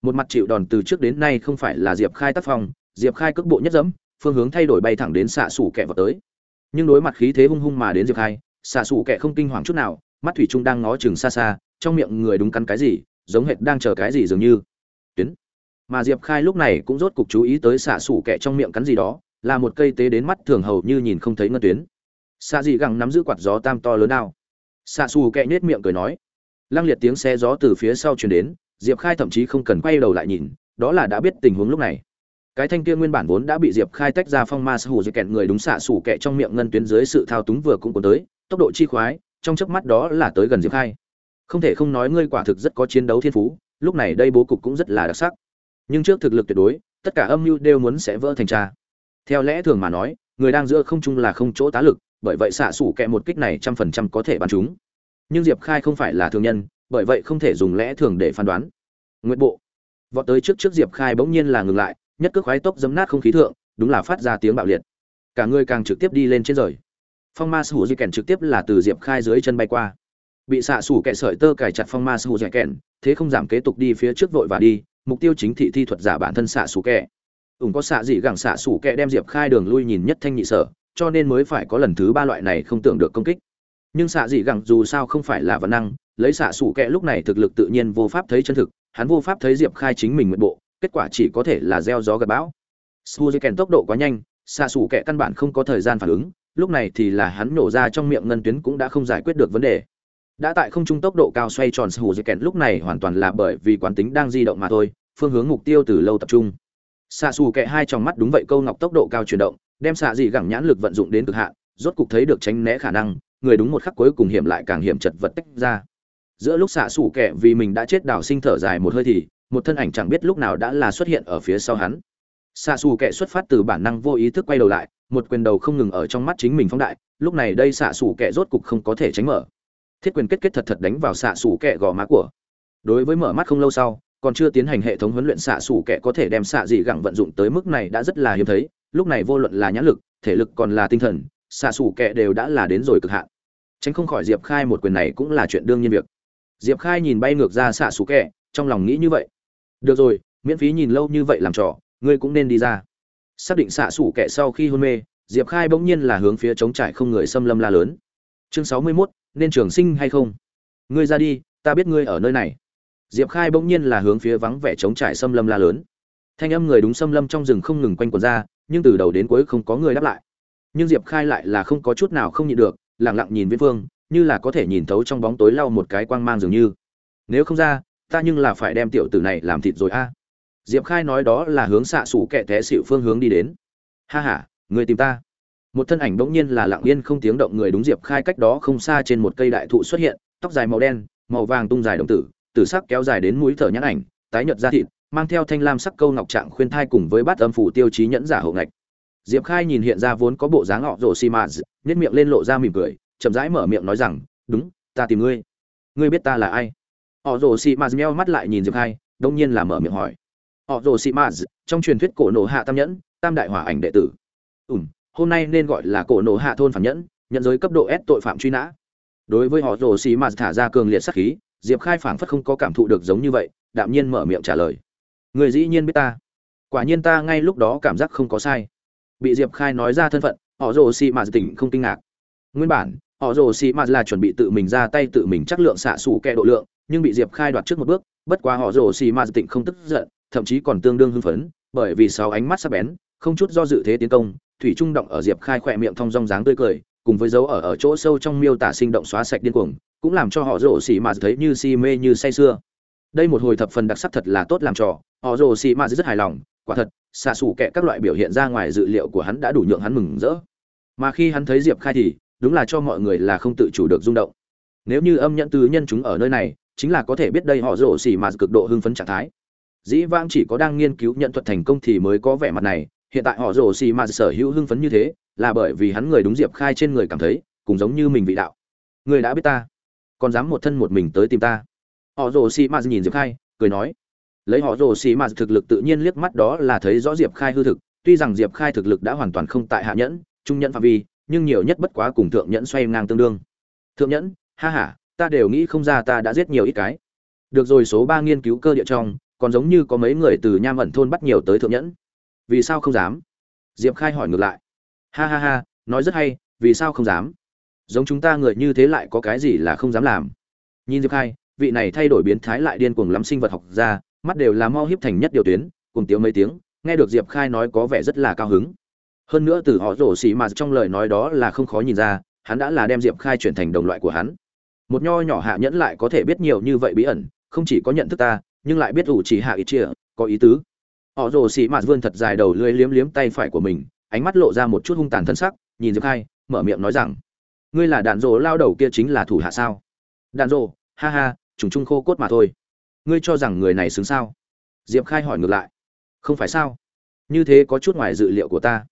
Một mặt chịu đòn từ trước đến nay không phải là diệp khai tác phong, diệp khai cước bộ nhất dẫm, phương hướng thay đổi bay thẳng đến xạ xù kẹ vào tới. Nhưng đối mặt khí thế hung hung mà đến diệp khai xạ xù kẻ không kinh hoàng chút nào, mắt thủy trung đang ngó chừng xa xa, trong miệng người đúng cắn cái gì, giống hệt đang chờ cái gì dường như. Tuyến. Mà diệp khai lúc này cũng rốt cục chú ý tới xạ xù kẻ trong miệng cắn gì đó, là một cây tế đến mắt thường hầu như nhìn không thấy ngân tuyến. Xạ dị gẳng nắm giữ quạt gió tam to lớn nào. Xạ xù kẹ nết miệng cười nói. Lăng liệt tiếng xe gió từ phía sau truyền đến, diệp khai thậm chí không cần quay đầu lại nhìn, đó là đã biết tình huống lúc này. Cái thanh kia nguyên bản vốn đã bị diệp khai tách ra phong ma hù dây kẹt người đúng xạ sủ kẹ trong miệng ngân tuyến dưới sự thao túng vừa cũng có tới tốc độ chi khoái, trong chớp mắt đó là tới gần diệp khai. Không thể không nói ngươi quả thực rất có chiến đấu thiên phú, lúc này đây bố cục cũng rất là đặc sắc. Nhưng trước thực lực tuyệt đối, tất cả âm mưu đều muốn sẽ vỡ thành tra theo lẽ thường mà nói, người đang giữa không trung là không chỗ tá lực, bởi vậy xạ sủ kẹ một kích này trăm phần trăm có thể bắn chúng. Nhưng diệp khai không phải là thường nhân, bởi vậy không thể dùng lẽ thường để phán đoán. Nguyện bộ. Vọt tới trước trước diệp khai bỗng nhiên là ngừng lại, nhất cước khoái tốc dấm nát không khí thượng, đúng là phát ra tiếng bạo liệt. Cả người càng trực tiếp đi lên trên rời phong ma sủ di kèn trực tiếp là từ diệp khai dưới chân bay qua. Bị xạ sủ kẹ sợi tơ cài chặt phong ma sủ di kèn, thế không giảm kế tục đi phía trước vội và đi, mục tiêu chính thị thi thuật giả bản thân xạ sủ kẹ ủng có xạ dị gẳng xạ sủ kẹ đem diệp khai đường lui nhìn nhất thanh nhị sở, cho nên mới phải có lần thứ ba loại này không tưởng được công kích. Nhưng xạ dị gẳng dù sao không phải là văn năng, lấy xạ sủ kẹ lúc này thực lực tự nhiên vô pháp thấy chân thực, hắn vô pháp thấy diệp khai chính mình nguyện bộ, kết quả chỉ có thể là gieo gió gặp bão. Su di kèn tốc độ quá nhanh, xạ sủ kẹ căn bản không có thời gian phản ứng lúc này thì là hắn nổ ra trong miệng ngân tuyến cũng đã không giải quyết được vấn đề. Đã tại không trung tốc độ cao xoay tròn suzuken lúc này hoàn toàn là bởi vì quán tính đang di động mà thôi, phương hướng mục tiêu từ lâu tập trung. Xạ xù kẹ hai tròng mắt đúng vậy, câu ngọc tốc độ cao chuyển động, đem xạ dị gẳng nhãn lực vận dụng đến cực hạn, rốt cục thấy được tránh né khả năng, người đúng một khắc cuối cùng hiểm lại càng hiểm chật vật tách ra. Giữa lúc xạ xù kẹ vì mình đã chết đảo sinh thở dài một hơi thì, một thân ảnh chẳng biết lúc nào đã là xuất hiện ở phía sau hắn xạ xù kẹ xuất phát từ bản năng vô ý thức quay đầu lại, một quyền đầu không ngừng ở trong mắt chính mình phóng đại, lúc này đây xạ xù kẹ rốt cục không có thể tránh mở. Thiết quyền kết kết thật thật đánh vào xạ xù kẹ gò má của. Đối với mở mắt không lâu sau, còn chưa tiến hành hệ thống huấn luyện xạ xù kẹ có thể đem xạ dị gẳng vận dụng tới mức này đã rất là hiếm thấy, lúc này vô luận là nhãn lực, thể lực còn là tinh thần xạ xù kẹ đều đã là đến rồi cực hạn. Tránh không khỏi diệp khai một quyền này cũng là chuyện đương nhiên việc. Diệp khai nhìn bay ngược ra xạ xù kẹ trong lòng nghĩ như vậy. Được rồi, miễn phí nhìn lâu như vậy làm trò ngươi cũng nên đi ra. Xác định xạ xủ kẻ sau khi hôn mê, diệp khai bỗng nhiên là hướng phía trống trải không người xâm lâm la lớn. Chương sáu mươi mốt, nên trường sinh hay không? Ngươi ra đi, ta biết ngươi ở nơi này. Diệp khai bỗng nhiên là hướng phía vắng vẻ trống trải xâm lâm la lớn. Thanh âm người đúng xâm lâm trong rừng không ngừng quanh quần ra, nhưng từ đầu đến cuối không có người đáp lại. Nhưng diệp khai lại là không có chút nào không nhịn được lẳng lặng nhìn viễn phương, như là có thể nhìn thấu trong bóng tối lau một cái quang mang dường như. Nếu không ra, ta nhưng là phải đem tiểu tử này làm thịt rồi a diệp khai nói đó là hướng xạ xủ kẹ té xịu phương hướng đi đến. Ha h a người tìm ta. Một thân ảnh bỗng nhiên là lặng yên không tiếng động người đúng diệp khai cách đó không xa trên một cây đại thụ xuất hiện, tóc dài màu đen, màu vàng tung dài đồng tử tử sắc kéo dài đến mũi thở nhãn ảnh, tái nhợt da thịt, mang theo thanh lam sắc câu ngọc trạng khuyên thai cùng với bát âm phủ tiêu chí nhẫn giả hậu ngạch. Diệp khai nhìn hiện ra vốn có bộ dáng họ rồ xi mạt nhất miệng lên lộ ra mỉm cười, chậm rãi mở miệng nói rằng, đúng, ta tìm ngươi. Ngươi biết ta là ai? Họ rồ xi mạt meo mắt lại nhìn diệp khai, đông nhiên là mở miệng hỏi họ rồ xì mạt, trong truyền thuyết cổ nổ hạ tam nhẫn, tam đại hỏa ảnh đệ tử. Ùm hôm nay nên gọi là cổ nổ hạ thôn phản nhẫn nhận giới cấp độ s tội phạm truy nã. Đối với họ rồ xì mạt thả ra cường liệt sắc khí, diệp khai phảng phất không có cảm thụ được giống như vậy, đạm nhiên mở miệng trả lời. Người dĩ nhiên biết ta. Quả nhiên ta ngay lúc đó cảm giác không có sai. Bị diệp khai nói ra thân phận, họ rồ xì mạt tỉnh không kinh ngạc. Nguyên bản, họ rồ xì mạt là chuẩn bị tự mình ra tay tự mình chắc lượng xạ xù kẹ độ lượng, nhưng bị diệp khai đoạt trước một bước, bất quá họ rồ xì mạt tỉnh không tức giận thậm chí còn tương đương hưng phấn, bởi vì sáu ánh mắt sắc bén, không chút do dự thế tiến công, thủy trung động ở diệp khai khỏe miệng thông dong dáng tươi cười, cùng với dấu ở ở chỗ sâu trong miêu tả sinh động xóa sạch điên cuồng, cũng làm cho họ rồ xì mà thấy như si mê như say sưa. Đây một hồi thập phần đặc sắc thật là tốt làm trò, họ rồ xì mà rất hài lòng, quả thật, xạ sủ kệ các loại biểu hiện ra ngoài dự liệu của hắn đã đủ nhượng hắn mừng rỡ. Mà khi hắn thấy diệp khai thì, đúng là cho mọi người là không tự chủ được rung động. Nếu như âm nhẫn tứ nhân chúng ở nơi này, chính là có thể biết đây họ rổ xỉ mà cực độ hưng phấn trạng thái dĩ vãng chỉ có đang nghiên cứu nhận thuật thành công thì mới có vẻ mặt này, hiện tại họ rồ xỉ mà sở hữu hưng phấn như thế, là bởi vì hắn người đúng diệp khai trên người cảm thấy, cũng giống như mình vị đạo. Người đã biết ta, còn dám một thân một mình tới tìm ta. Họ rồ xỉ mà nhìn diệp khai, cười nói. Lấy họ rồ xì mà thực lực tự nhiên liếc mắt đó là thấy rõ diệp khai hư thực, tuy rằng diệp khai thực lực đã hoàn toàn không tại hạ nhẫn, trung nhẫn phạm vi, nhưng nhiều nhất bất quá cùng thượng nhẫn xoay ngang tương đương. Thượng nhẫn, ha ha, ta đều nghĩ không ra ta đã giết nhiều ít cái. Được rồi, số ba nghiên cứu cơ địa trong còn giống như có mấy người từ nham ẩn thôn bắt nhiều tới thượng nhẫn. Vì sao không dám? Diệp khai hỏi ngược lại. Ha ha ha, nói rất hay, vì sao không dám? Giống chúng ta người như thế lại có cái gì là không dám làm? Nhìn diệp khai, vị này thay đổi biến thái lại điên cuồng lắm sinh vật học ra mắt đều là mau hiếp thành nhất điều tuyến, cùng tiếng mấy tiếng, nghe được diệp khai nói có vẻ rất là cao hứng. Hơn nữa từ họ rổ xì mà trong lời nói đó là không khó nhìn ra, hắn đã là đem diệp khai chuyển thành đồng loại của hắn. Một nho nhỏ hạ nhẫn lại có thể biết nhiều như vậy bí ẩn, không chỉ có nhận thức ta nhưng lại biết ủ chỉ hạ ít chia có ý tứ. Họ rồ xì mạt vươn thật dài đầu lưỡi liếm liếm tay phải của mình, ánh mắt lộ ra một chút hung tàn thân sắc, nhìn diệp khai, mở miệng nói rằng, ngươi là đạn rồ lao đầu kia chính là thủ hạ sao? Đạn rồ, ha ha, trùng trung khô cốt mà thôi. Ngươi cho rằng người này xứng sao? Diệp khai hỏi ngược lại. Không phải sao? Như thế có chút ngoài dự liệu của ta.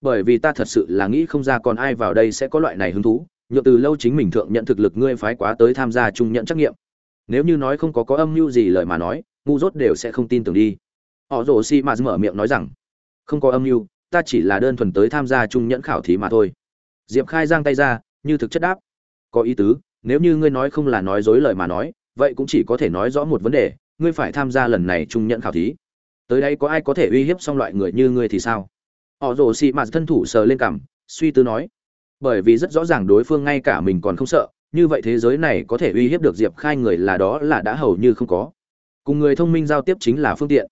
Bởi vì ta thật sự là nghĩ không ra còn ai vào đây sẽ có loại này hứng thú, nhựa từ lâu chính mình thượng nhận thực lực ngươi phái quá tới tham gia trung nhận trắc nghiệm nếu như nói không có có âm mưu gì lời mà nói, ngu dốt đều sẽ không tin tưởng đi. Họ rồ si m mở miệng nói rằng, không có âm mưu, ta chỉ là đơn thuần tới tham gia trung nhẫn khảo thí mà thôi. Diệp khai giang tay ra, như thực chất đáp, có ý tứ, nếu như ngươi nói không là nói dối lời mà nói, vậy cũng chỉ có thể nói rõ một vấn đề, ngươi phải tham gia lần này trung nhận khảo thí. Tới đây có ai có thể uy hiếp xong loại người như ngươi thì sao? Họ rồ xị mạt thân thủ sờ lên cằm, suy tư nói, bởi vì rất rõ ràng đối phương ngay cả mình còn không sợ như vậy thế giới này có thể uy hiếp được diệp khai người là đó là đã hầu như không có. Cùng người thông minh giao tiếp chính là phương tiện.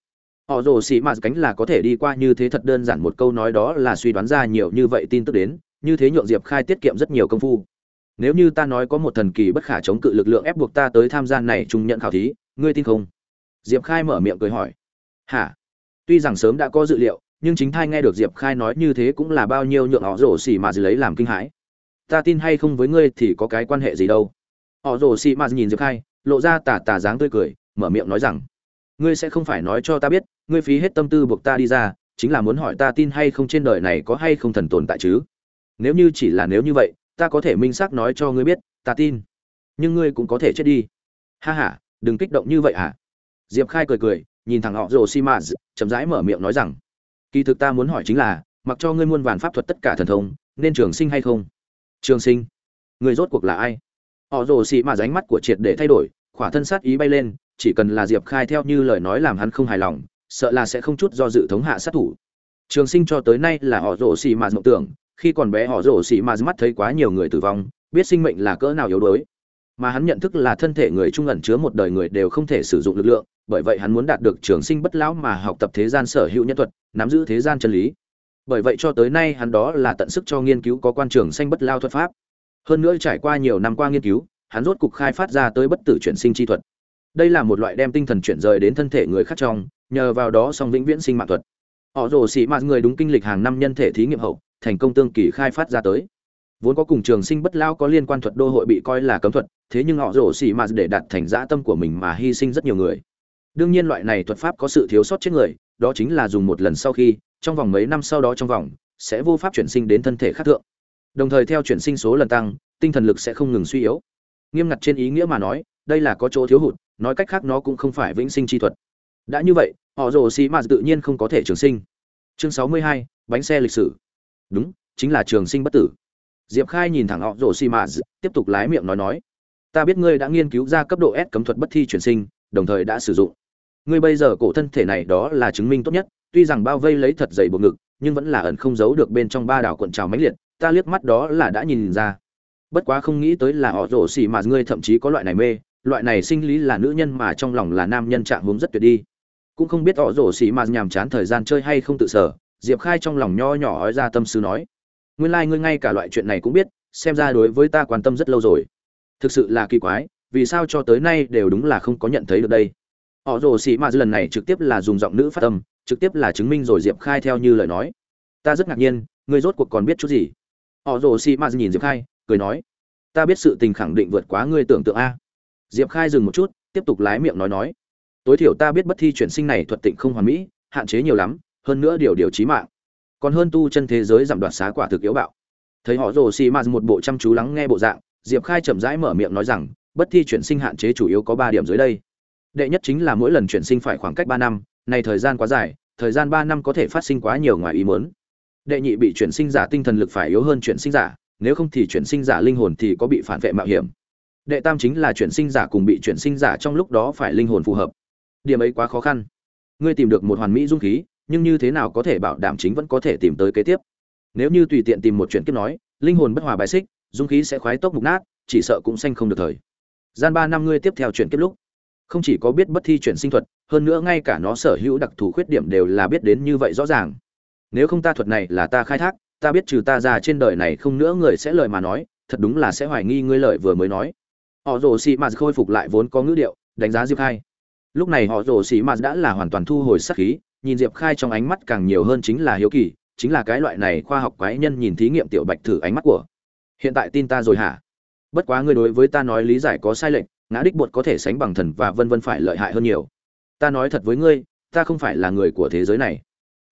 Họ rồ xì mạt cánh là có thể đi qua như thế thật đơn giản một câu nói đó là suy đoán ra nhiều như vậy tin tức đến, như thế nhượng diệp khai tiết kiệm rất nhiều công phu. Nếu như ta nói có một thần kỳ bất khả chống cự lực lượng ép buộc ta tới tham gia này trung nhận khảo thí, ngươi tin không? Diệp khai mở miệng cười hỏi. Hả? Tuy rằng sớm đã có dự liệu, nhưng chính thai nghe được diệp khai nói như thế cũng là bao nhiêu nhượng họ rổ xì mà lấy làm kinh hãi ta tin hay không với ngươi thì có cái quan hệ gì đâu. Họ rổ xì mà nhìn diệp khai, lộ ra tà tà dáng tươi cười, mở miệng nói rằng, ngươi sẽ không phải nói cho ta biết, ngươi phí hết tâm tư buộc ta đi ra, chính là muốn hỏi ta tin hay không trên đời này có hay không thần tồn tại chứ? Nếu như chỉ là nếu như vậy, ta có thể minh xác nói cho ngươi biết, ta tin. Nhưng ngươi cũng có thể chết đi. Ha ha, đừng kích động như vậy hả? Diệp khai cười cười, nhìn thẳng họ rồ xi mã chậm rãi mở miệng nói rằng, kỳ thực ta muốn hỏi chính là, mặc cho ngươi muôn vàn pháp thuật tất cả thần thông, nên trường sinh hay không? Trường sinh, người rốt cuộc là ai? Họ rồ xị mà ránh mắt của triệt để thay đổi, khỏa thân sát ý bay lên, chỉ cần là diệp khai theo như lời nói làm hắn không hài lòng, sợ là sẽ không chút do dự thống hạ sát thủ. Trường sinh cho tới nay là họ rồ xị mà mộng tưởng, khi còn bé họ rồ xị mà mắt thấy quá nhiều người tử vong, biết sinh mệnh là cỡ nào yếu đuối. Mà hắn nhận thức là thân thể người trung ẩn chứa một đời người đều không thể sử dụng lực lượng, bởi vậy hắn muốn đạt được trường sinh bất lão mà học tập thế gian sở hữu nhân thuật, nắm giữ thế gian chân lý bởi vậy cho tới nay hắn đó là tận sức cho nghiên cứu có quan trường xanh bất lao thuật pháp. Hơn nữa trải qua nhiều năm qua nghiên cứu, hắn rốt cục khai phát ra tới bất tử chuyển sinh chi thuật. Đây là một loại đem tinh thần chuyển rời đến thân thể người khác trong, nhờ vào đó song vĩnh viễn sinh mạng thuật. Họ rồ xỉ mạt người đúng kinh lịch hàng năm nhân thể thí nghiệm hậu, thành công tương kỳ khai phát ra tới. Vốn có cùng trường sinh bất lao có liên quan thuật đô hội bị coi là cấm thuật, thế nhưng họ rồ xỉ mạt để đạt thành dã tâm của mình mà hy sinh rất nhiều người. Đương nhiên loại này thuật pháp có sự thiếu sót chết người, đó chính là dùng một lần sau khi trong vòng mấy năm sau đó trong vòng, sẽ vô pháp chuyển sinh đến thân thể khác thượng. Đồng thời theo chuyển sinh số lần tăng, tinh thần lực sẽ không ngừng suy yếu. Nghiêm ngặt trên ý nghĩa mà nói, đây là có chỗ thiếu hụt, nói cách khác nó cũng không phải vĩnh sinh chi thuật. Đã như vậy, họ rồ xì mà tự nhiên không có thể trường sinh. Chương sáu mươi hai, bánh xe lịch sử. Đúng, chính là trường sinh bất tử. Diệp khai nhìn thẳng họ rồ xì mà tiếp tục lái miệng nói nói. Ta biết ngươi đã nghiên cứu ra cấp độ s cấm thuật bất thi chuyển sinh, đồng thời đã sử dụng. Ngươi bây giờ cổ thân thể này đó là chứng minh tốt nhất tuy rằng bao vây lấy thật dày bộ ngực, nhưng vẫn là ẩn không giấu được bên trong ba đảo cuộn trào mãnh liệt, ta liếc mắt đó là đã nhìn ra. Bất quá không nghĩ tới là họ rổ xỉ mà ngươi thậm chí có loại này mê, loại này sinh lý là nữ nhân mà trong lòng là nam nhân trạng hướng rất tuyệt đi. Cũng không biết họ rổ xỉ mà nhàm chán thời gian chơi hay không tự sở, diệp khai trong lòng nho nhỏ ói ra tâm sư nói. Nguyên lai、like、ngươi ngay cả loại chuyện này cũng biết, xem ra đối với ta quan tâm rất lâu rồi. Thực sự là kỳ quái, vì sao cho tới nay đều đúng là không có nhận thấy được đây. Họ rồ sĩ mà lần này trực tiếp là dùng giọng nữ phát âm trực tiếp là chứng minh rồi diệp khai theo như lời nói. Ta rất ngạc nhiên, ngươi rốt cuộc còn biết chút gì? Họ rồ xỉ mà nhìn diệp khai, cười nói, ta biết sự tình khẳng định vượt quá ngươi tưởng tượng a. Diệp khai dừng một chút, tiếp tục lái miệng nói nói, tối thiểu ta biết bất thi chuyển sinh này thuật tịnh không hoàn mỹ, hạn chế nhiều lắm, hơn nữa điều điều chí mạng. Còn hơn tu chân thế giới giảm đoạt xá quả thực yếu bạo. Thấy họ rồ xì m một bộ chăm chú lắng nghe bộ dạng, diệp khai chậm rãi mở miệng nói rằng, bất thi chuyển sinh hạn chế chủ yếu có ba điểm dưới đây. Đệ nhất chính là mỗi lần chuyển sinh phải khoảng cách ba năm này thời gian quá dài, thời gian ba năm có thể phát sinh quá nhiều ngoài ý muốn. Đệ nhị bị chuyển sinh giả tinh thần lực phải yếu hơn chuyển sinh giả, nếu không thì chuyển sinh giả linh hồn thì có bị phản vệ mạo hiểm. Đệ tam chính là chuyển sinh giả cùng bị chuyển sinh giả trong lúc đó phải linh hồn phù hợp. Điểm ấy quá khó khăn. Ngươi tìm được một hoàn mỹ dung khí, nhưng như thế nào có thể bảo đảm chính vẫn có thể tìm tới kế tiếp? Nếu như tùy tiện tìm một chuyện kiếp nói, linh hồn bất hòa bài xích dung khí sẽ khoái tốc mục nát, chỉ sợ cũng xanh không được thời. Gian ba năm ngươi tiếp theo chuyển kiếp lúc, không chỉ có biết bất thi chuyển sinh thuật hơn nữa ngay cả nó sở hữu đặc thù khuyết điểm đều là biết đến như vậy rõ ràng. Nếu không ta thuật này là ta khai thác, ta biết trừ ta ra trên đời này không nữa người sẽ lời mà nói, thật đúng là sẽ hoài nghi ngươi lời vừa mới nói. Họ rồ xì mạt khôi phục lại vốn có ngữ điệu, đánh giá diệp khai. Lúc này họ rồ xì mạt đã là hoàn toàn thu hồi sắc khí, nhìn diệp khai trong ánh mắt càng nhiều hơn chính là hiếu kỳ, chính là cái loại này khoa học quái nhân nhìn thí nghiệm tiểu bạch thử ánh mắt của. Hiện tại tin ta rồi hả? Bất quá ngươi đối với ta nói lý giải có sai lệch, ngã đích bột có thể sánh bằng thần và vân vân phải lợi hại hơn nhiều ta nói thật với ngươi, ta không phải là người của thế giới này.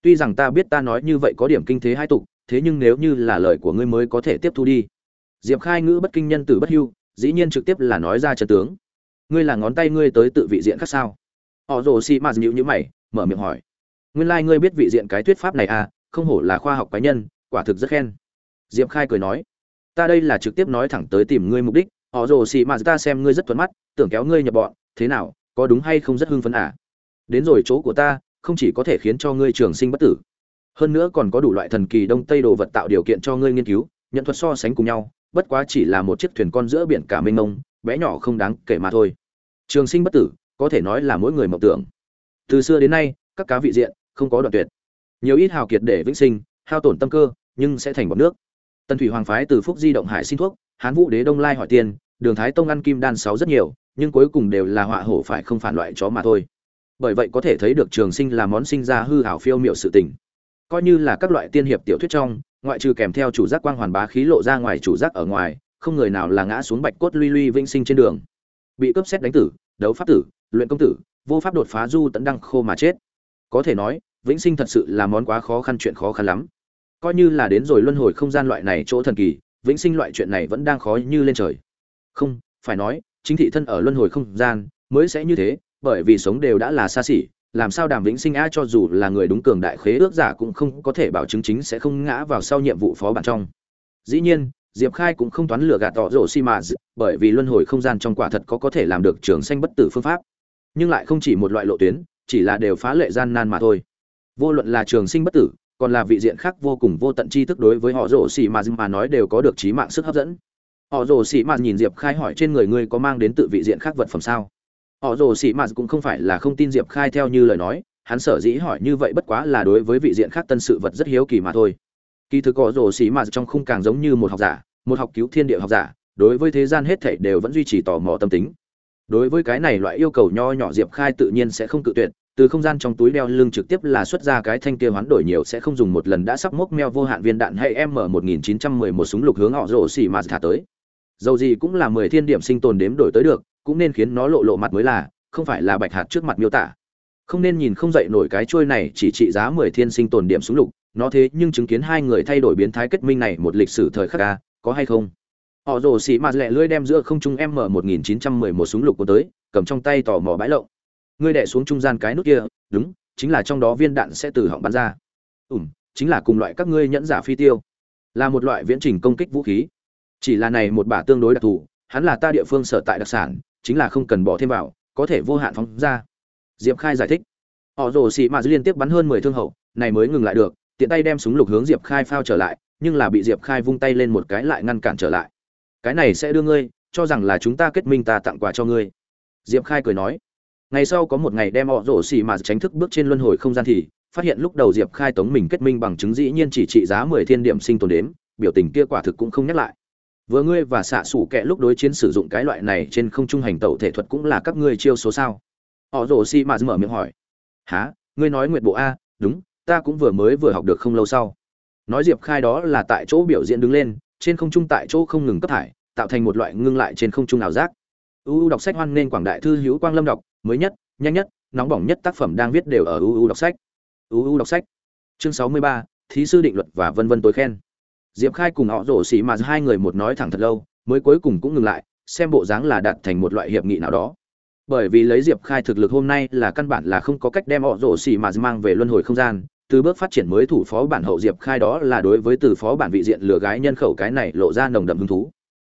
Tuy rằng ta biết ta nói như vậy có điểm kinh thế hai tục, thế nhưng nếu như là lời của ngươi mới có thể tiếp thu đi. Diệp khai ngữ bất kinh nhân tử bất hưu, dĩ nhiên trực tiếp là nói ra trận tướng. Ngươi là ngón tay ngươi tới tự vị diện khác sao? Họ rồ xì mạt nhịu nhữ mày, mở miệng hỏi. Nguyên lai、like、ngươi biết vị diện cái thuyết pháp này à không hổ là khoa học cá nhân, quả thực rất khen. Diệp khai cười nói. Ta đây là trực tiếp nói thẳng tới tìm ngươi mục đích. Họ rồ xì mạt ta xem ngươi rất thuận mắt, tưởng kéo ngươi nhập bọn, thế nào, có đúng hay không rất hưng phấn à? Đến rồi chỗ của ta, không chỉ có thể khiến cho ngươi trường sinh bất tử, hơn nữa còn có đủ loại thần kỳ đông tây đồ vật tạo điều kiện cho ngươi nghiên cứu, nhận thuật so sánh cùng nhau, bất quá chỉ là một chiếc thuyền con giữa biển cả mênh mông, bé nhỏ không đáng kể mà thôi. Trường sinh bất tử, có thể nói là mỗi người mộng tưởng. Từ xưa đến nay, các cá vị diện, không có đoạn tuyệt. Nhiều ít hào kiệt để vĩnh sinh, hao tổn tâm cơ, nhưng sẽ thành bọt nước. Tần thủy hoàng phái từ phúc di động hải xin thuốc, hán vũ đế đông lai hỏi tiền, đường thái tông ăn kim đan sáu rất nhiều, nhưng cuối cùng đều là họa hổ phải không phản loại chó mà thôi bởi vậy có thể thấy được trường sinh là món sinh ra hư hảo phiêu miệu sự tình. Coi như là các loại tiên hiệp tiểu thuyết trong, ngoại trừ kèm theo chủ giác quang hoàn bá khí lộ ra ngoài chủ giác ở ngoài, không người nào là ngã xuống bạch cốt luy luy vinh sinh trên đường. Bị cướp xét đánh tử, đấu pháp tử, luyện công tử, vô pháp đột phá du tận đăng khô mà chết. Có thể nói, vĩnh sinh thật sự là món quá khó khăn chuyện khó khăn lắm. Coi như là đến rồi luân hồi không gian loại này chỗ thần kỳ, vĩnh sinh loại chuyện này vẫn đang khó như lên trời. Không, phải nói, chính thị thân ở luân hồi không gian mới sẽ như thế bởi vì sống đều đã là xa xỉ, làm sao đàm vĩnh sinh a cho dù là người đúng cường đại khế ước giả cũng không có thể bảo chứng chính sẽ không ngã vào sau nhiệm vụ phó bản trong. Dĩ nhiên, diệp khai cũng không toán lừa gạt tỏ rổ xi mà bởi vì luân hồi không gian trong quả thật có có thể làm được trường sanh bất tử phương pháp. Nhưng lại không chỉ một loại lộ tuyến, chỉ là đều phá lệ gian nan mà thôi. Vô luận là trường sinh bất tử, còn là vị diện khác vô cùng vô tận chi thức đối với họ rổ xì mà mà nói đều có được trí mạng sức hấp dẫn. Họ rổ xì mà nhìn diệp khai hỏi trên người ngươi có mang đến tự vị diện khác vật phẩm sao? Họ rồ xì mạt cũng không phải là không tin diệp khai theo như lời nói, hắn sở dĩ hỏi như vậy bất quá là đối với vị diện khác tân sự vật rất hiếu kỳ mà thôi. Kỳ thực họ rồ xì mạt trong khung càng giống như một học giả, một học cứu thiên địa học giả, đối với thế gian hết thảy đều vẫn duy trì tò mò tâm tính. Đối với cái này loại yêu cầu nho nhỏ diệp khai tự nhiên sẽ không cự tuyệt, từ không gian trong túi đeo lưng trực tiếp là xuất ra cái thanh kia hoán đổi nhiều sẽ không dùng một lần đã sắp mốc meo vô hạn viên đạn hay m một nghìn chín trăm mười một súng lục hướng họ rồ xì mạt thả tới. Dầu gì cũng là mười thiên điểm sinh tồn đếm đổi tới được cũng nên khiến nó lộ lộ mặt mới là, không phải là bạch hạt trước mặt miêu tả. Không nên nhìn không dậy nổi cái trôi này chỉ trị giá mười thiên sinh tồn điểm súng lục, nó thế nhưng chứng kiến hai người thay đổi biến thái kết minh này một lịch sử thời khắc a, có hay không? Họ rồ xì mạt lẹ lưỡi đem giữa không trung m một nghìn chín trăm mười một súng lục của tới, cầm trong tay tò mò bãi lộng. Ngươi đẻ xuống trung gian cái nút kia, đúng, chính là trong đó viên đạn sẽ từ họng bắn ra. Ủm chính là cùng loại các ngươi nhẫn giả phi tiêu. Là một loại viễn trình công kích vũ khí. Chỉ là này một bả tương đối đặc thù, hắn là ta địa phương sở tại đặc sản chính là không cần bỏ thêm vào, có thể vô hạn phóng ra. Diệp khai giải thích. Họ rồ xì mạt liên tiếp bắn hơn mười thương hậu, này mới ngừng lại được, tiện tay đem súng lục hướng diệp khai phao trở lại, nhưng là bị diệp khai vung tay lên một cái lại ngăn cản trở lại. Cái này sẽ đưa ngươi, cho rằng là chúng ta kết minh ta tặng quà cho ngươi. Diệp khai cười nói. Ngày sau có một ngày đem họ rổ xì mà tránh thức bước trên luân hồi không gian thì, phát hiện lúc đầu diệp khai tống mình kết minh bằng chứng dĩ nhiên chỉ trị giá mười thiên điểm sinh tồn đếm, biểu tình kia quả thực cũng không nhắc lại vừa ngươi và xạ xủ kẹ lúc đối chiến sử dụng cái loại này trên không trung hành tẩu thể thuật cũng là các ngươi chiêu số sao? Họ rổ xì mà mở miệng hỏi. Há ngươi nói nguyệt bộ a, đúng, ta cũng vừa mới vừa học được không lâu sau. Nói diệp khai đó là tại chỗ biểu diễn đứng lên, trên không trung tại chỗ không ngừng cấp thải, tạo thành một loại ngưng lại trên không trung ảo giác. Uu đọc sách hoan nên quảng đại thư hữu quang lâm đọc, mới nhất, nhanh nhất, nóng bỏng nhất tác phẩm đang viết đều ở uu đọc sách. Uu đọc sách. Chương sáu mươi ba, thí sư định luật và vân vân tối khen diệp khai cùng họ rổ xì mà hai người một nói thẳng thật lâu, mới cuối cùng cũng ngừng lại, xem bộ dáng là đạt thành một loại hiệp nghị nào đó. Bởi vì lấy diệp khai thực lực hôm nay là căn bản là không có cách đem họ rổ xì mà mang về luân hồi không gian, từ bước phát triển mới thủ phó bản hậu diệp khai đó là đối với từ phó bản vị diện lừa gái nhân khẩu cái này lộ ra nồng đậm hứng thú.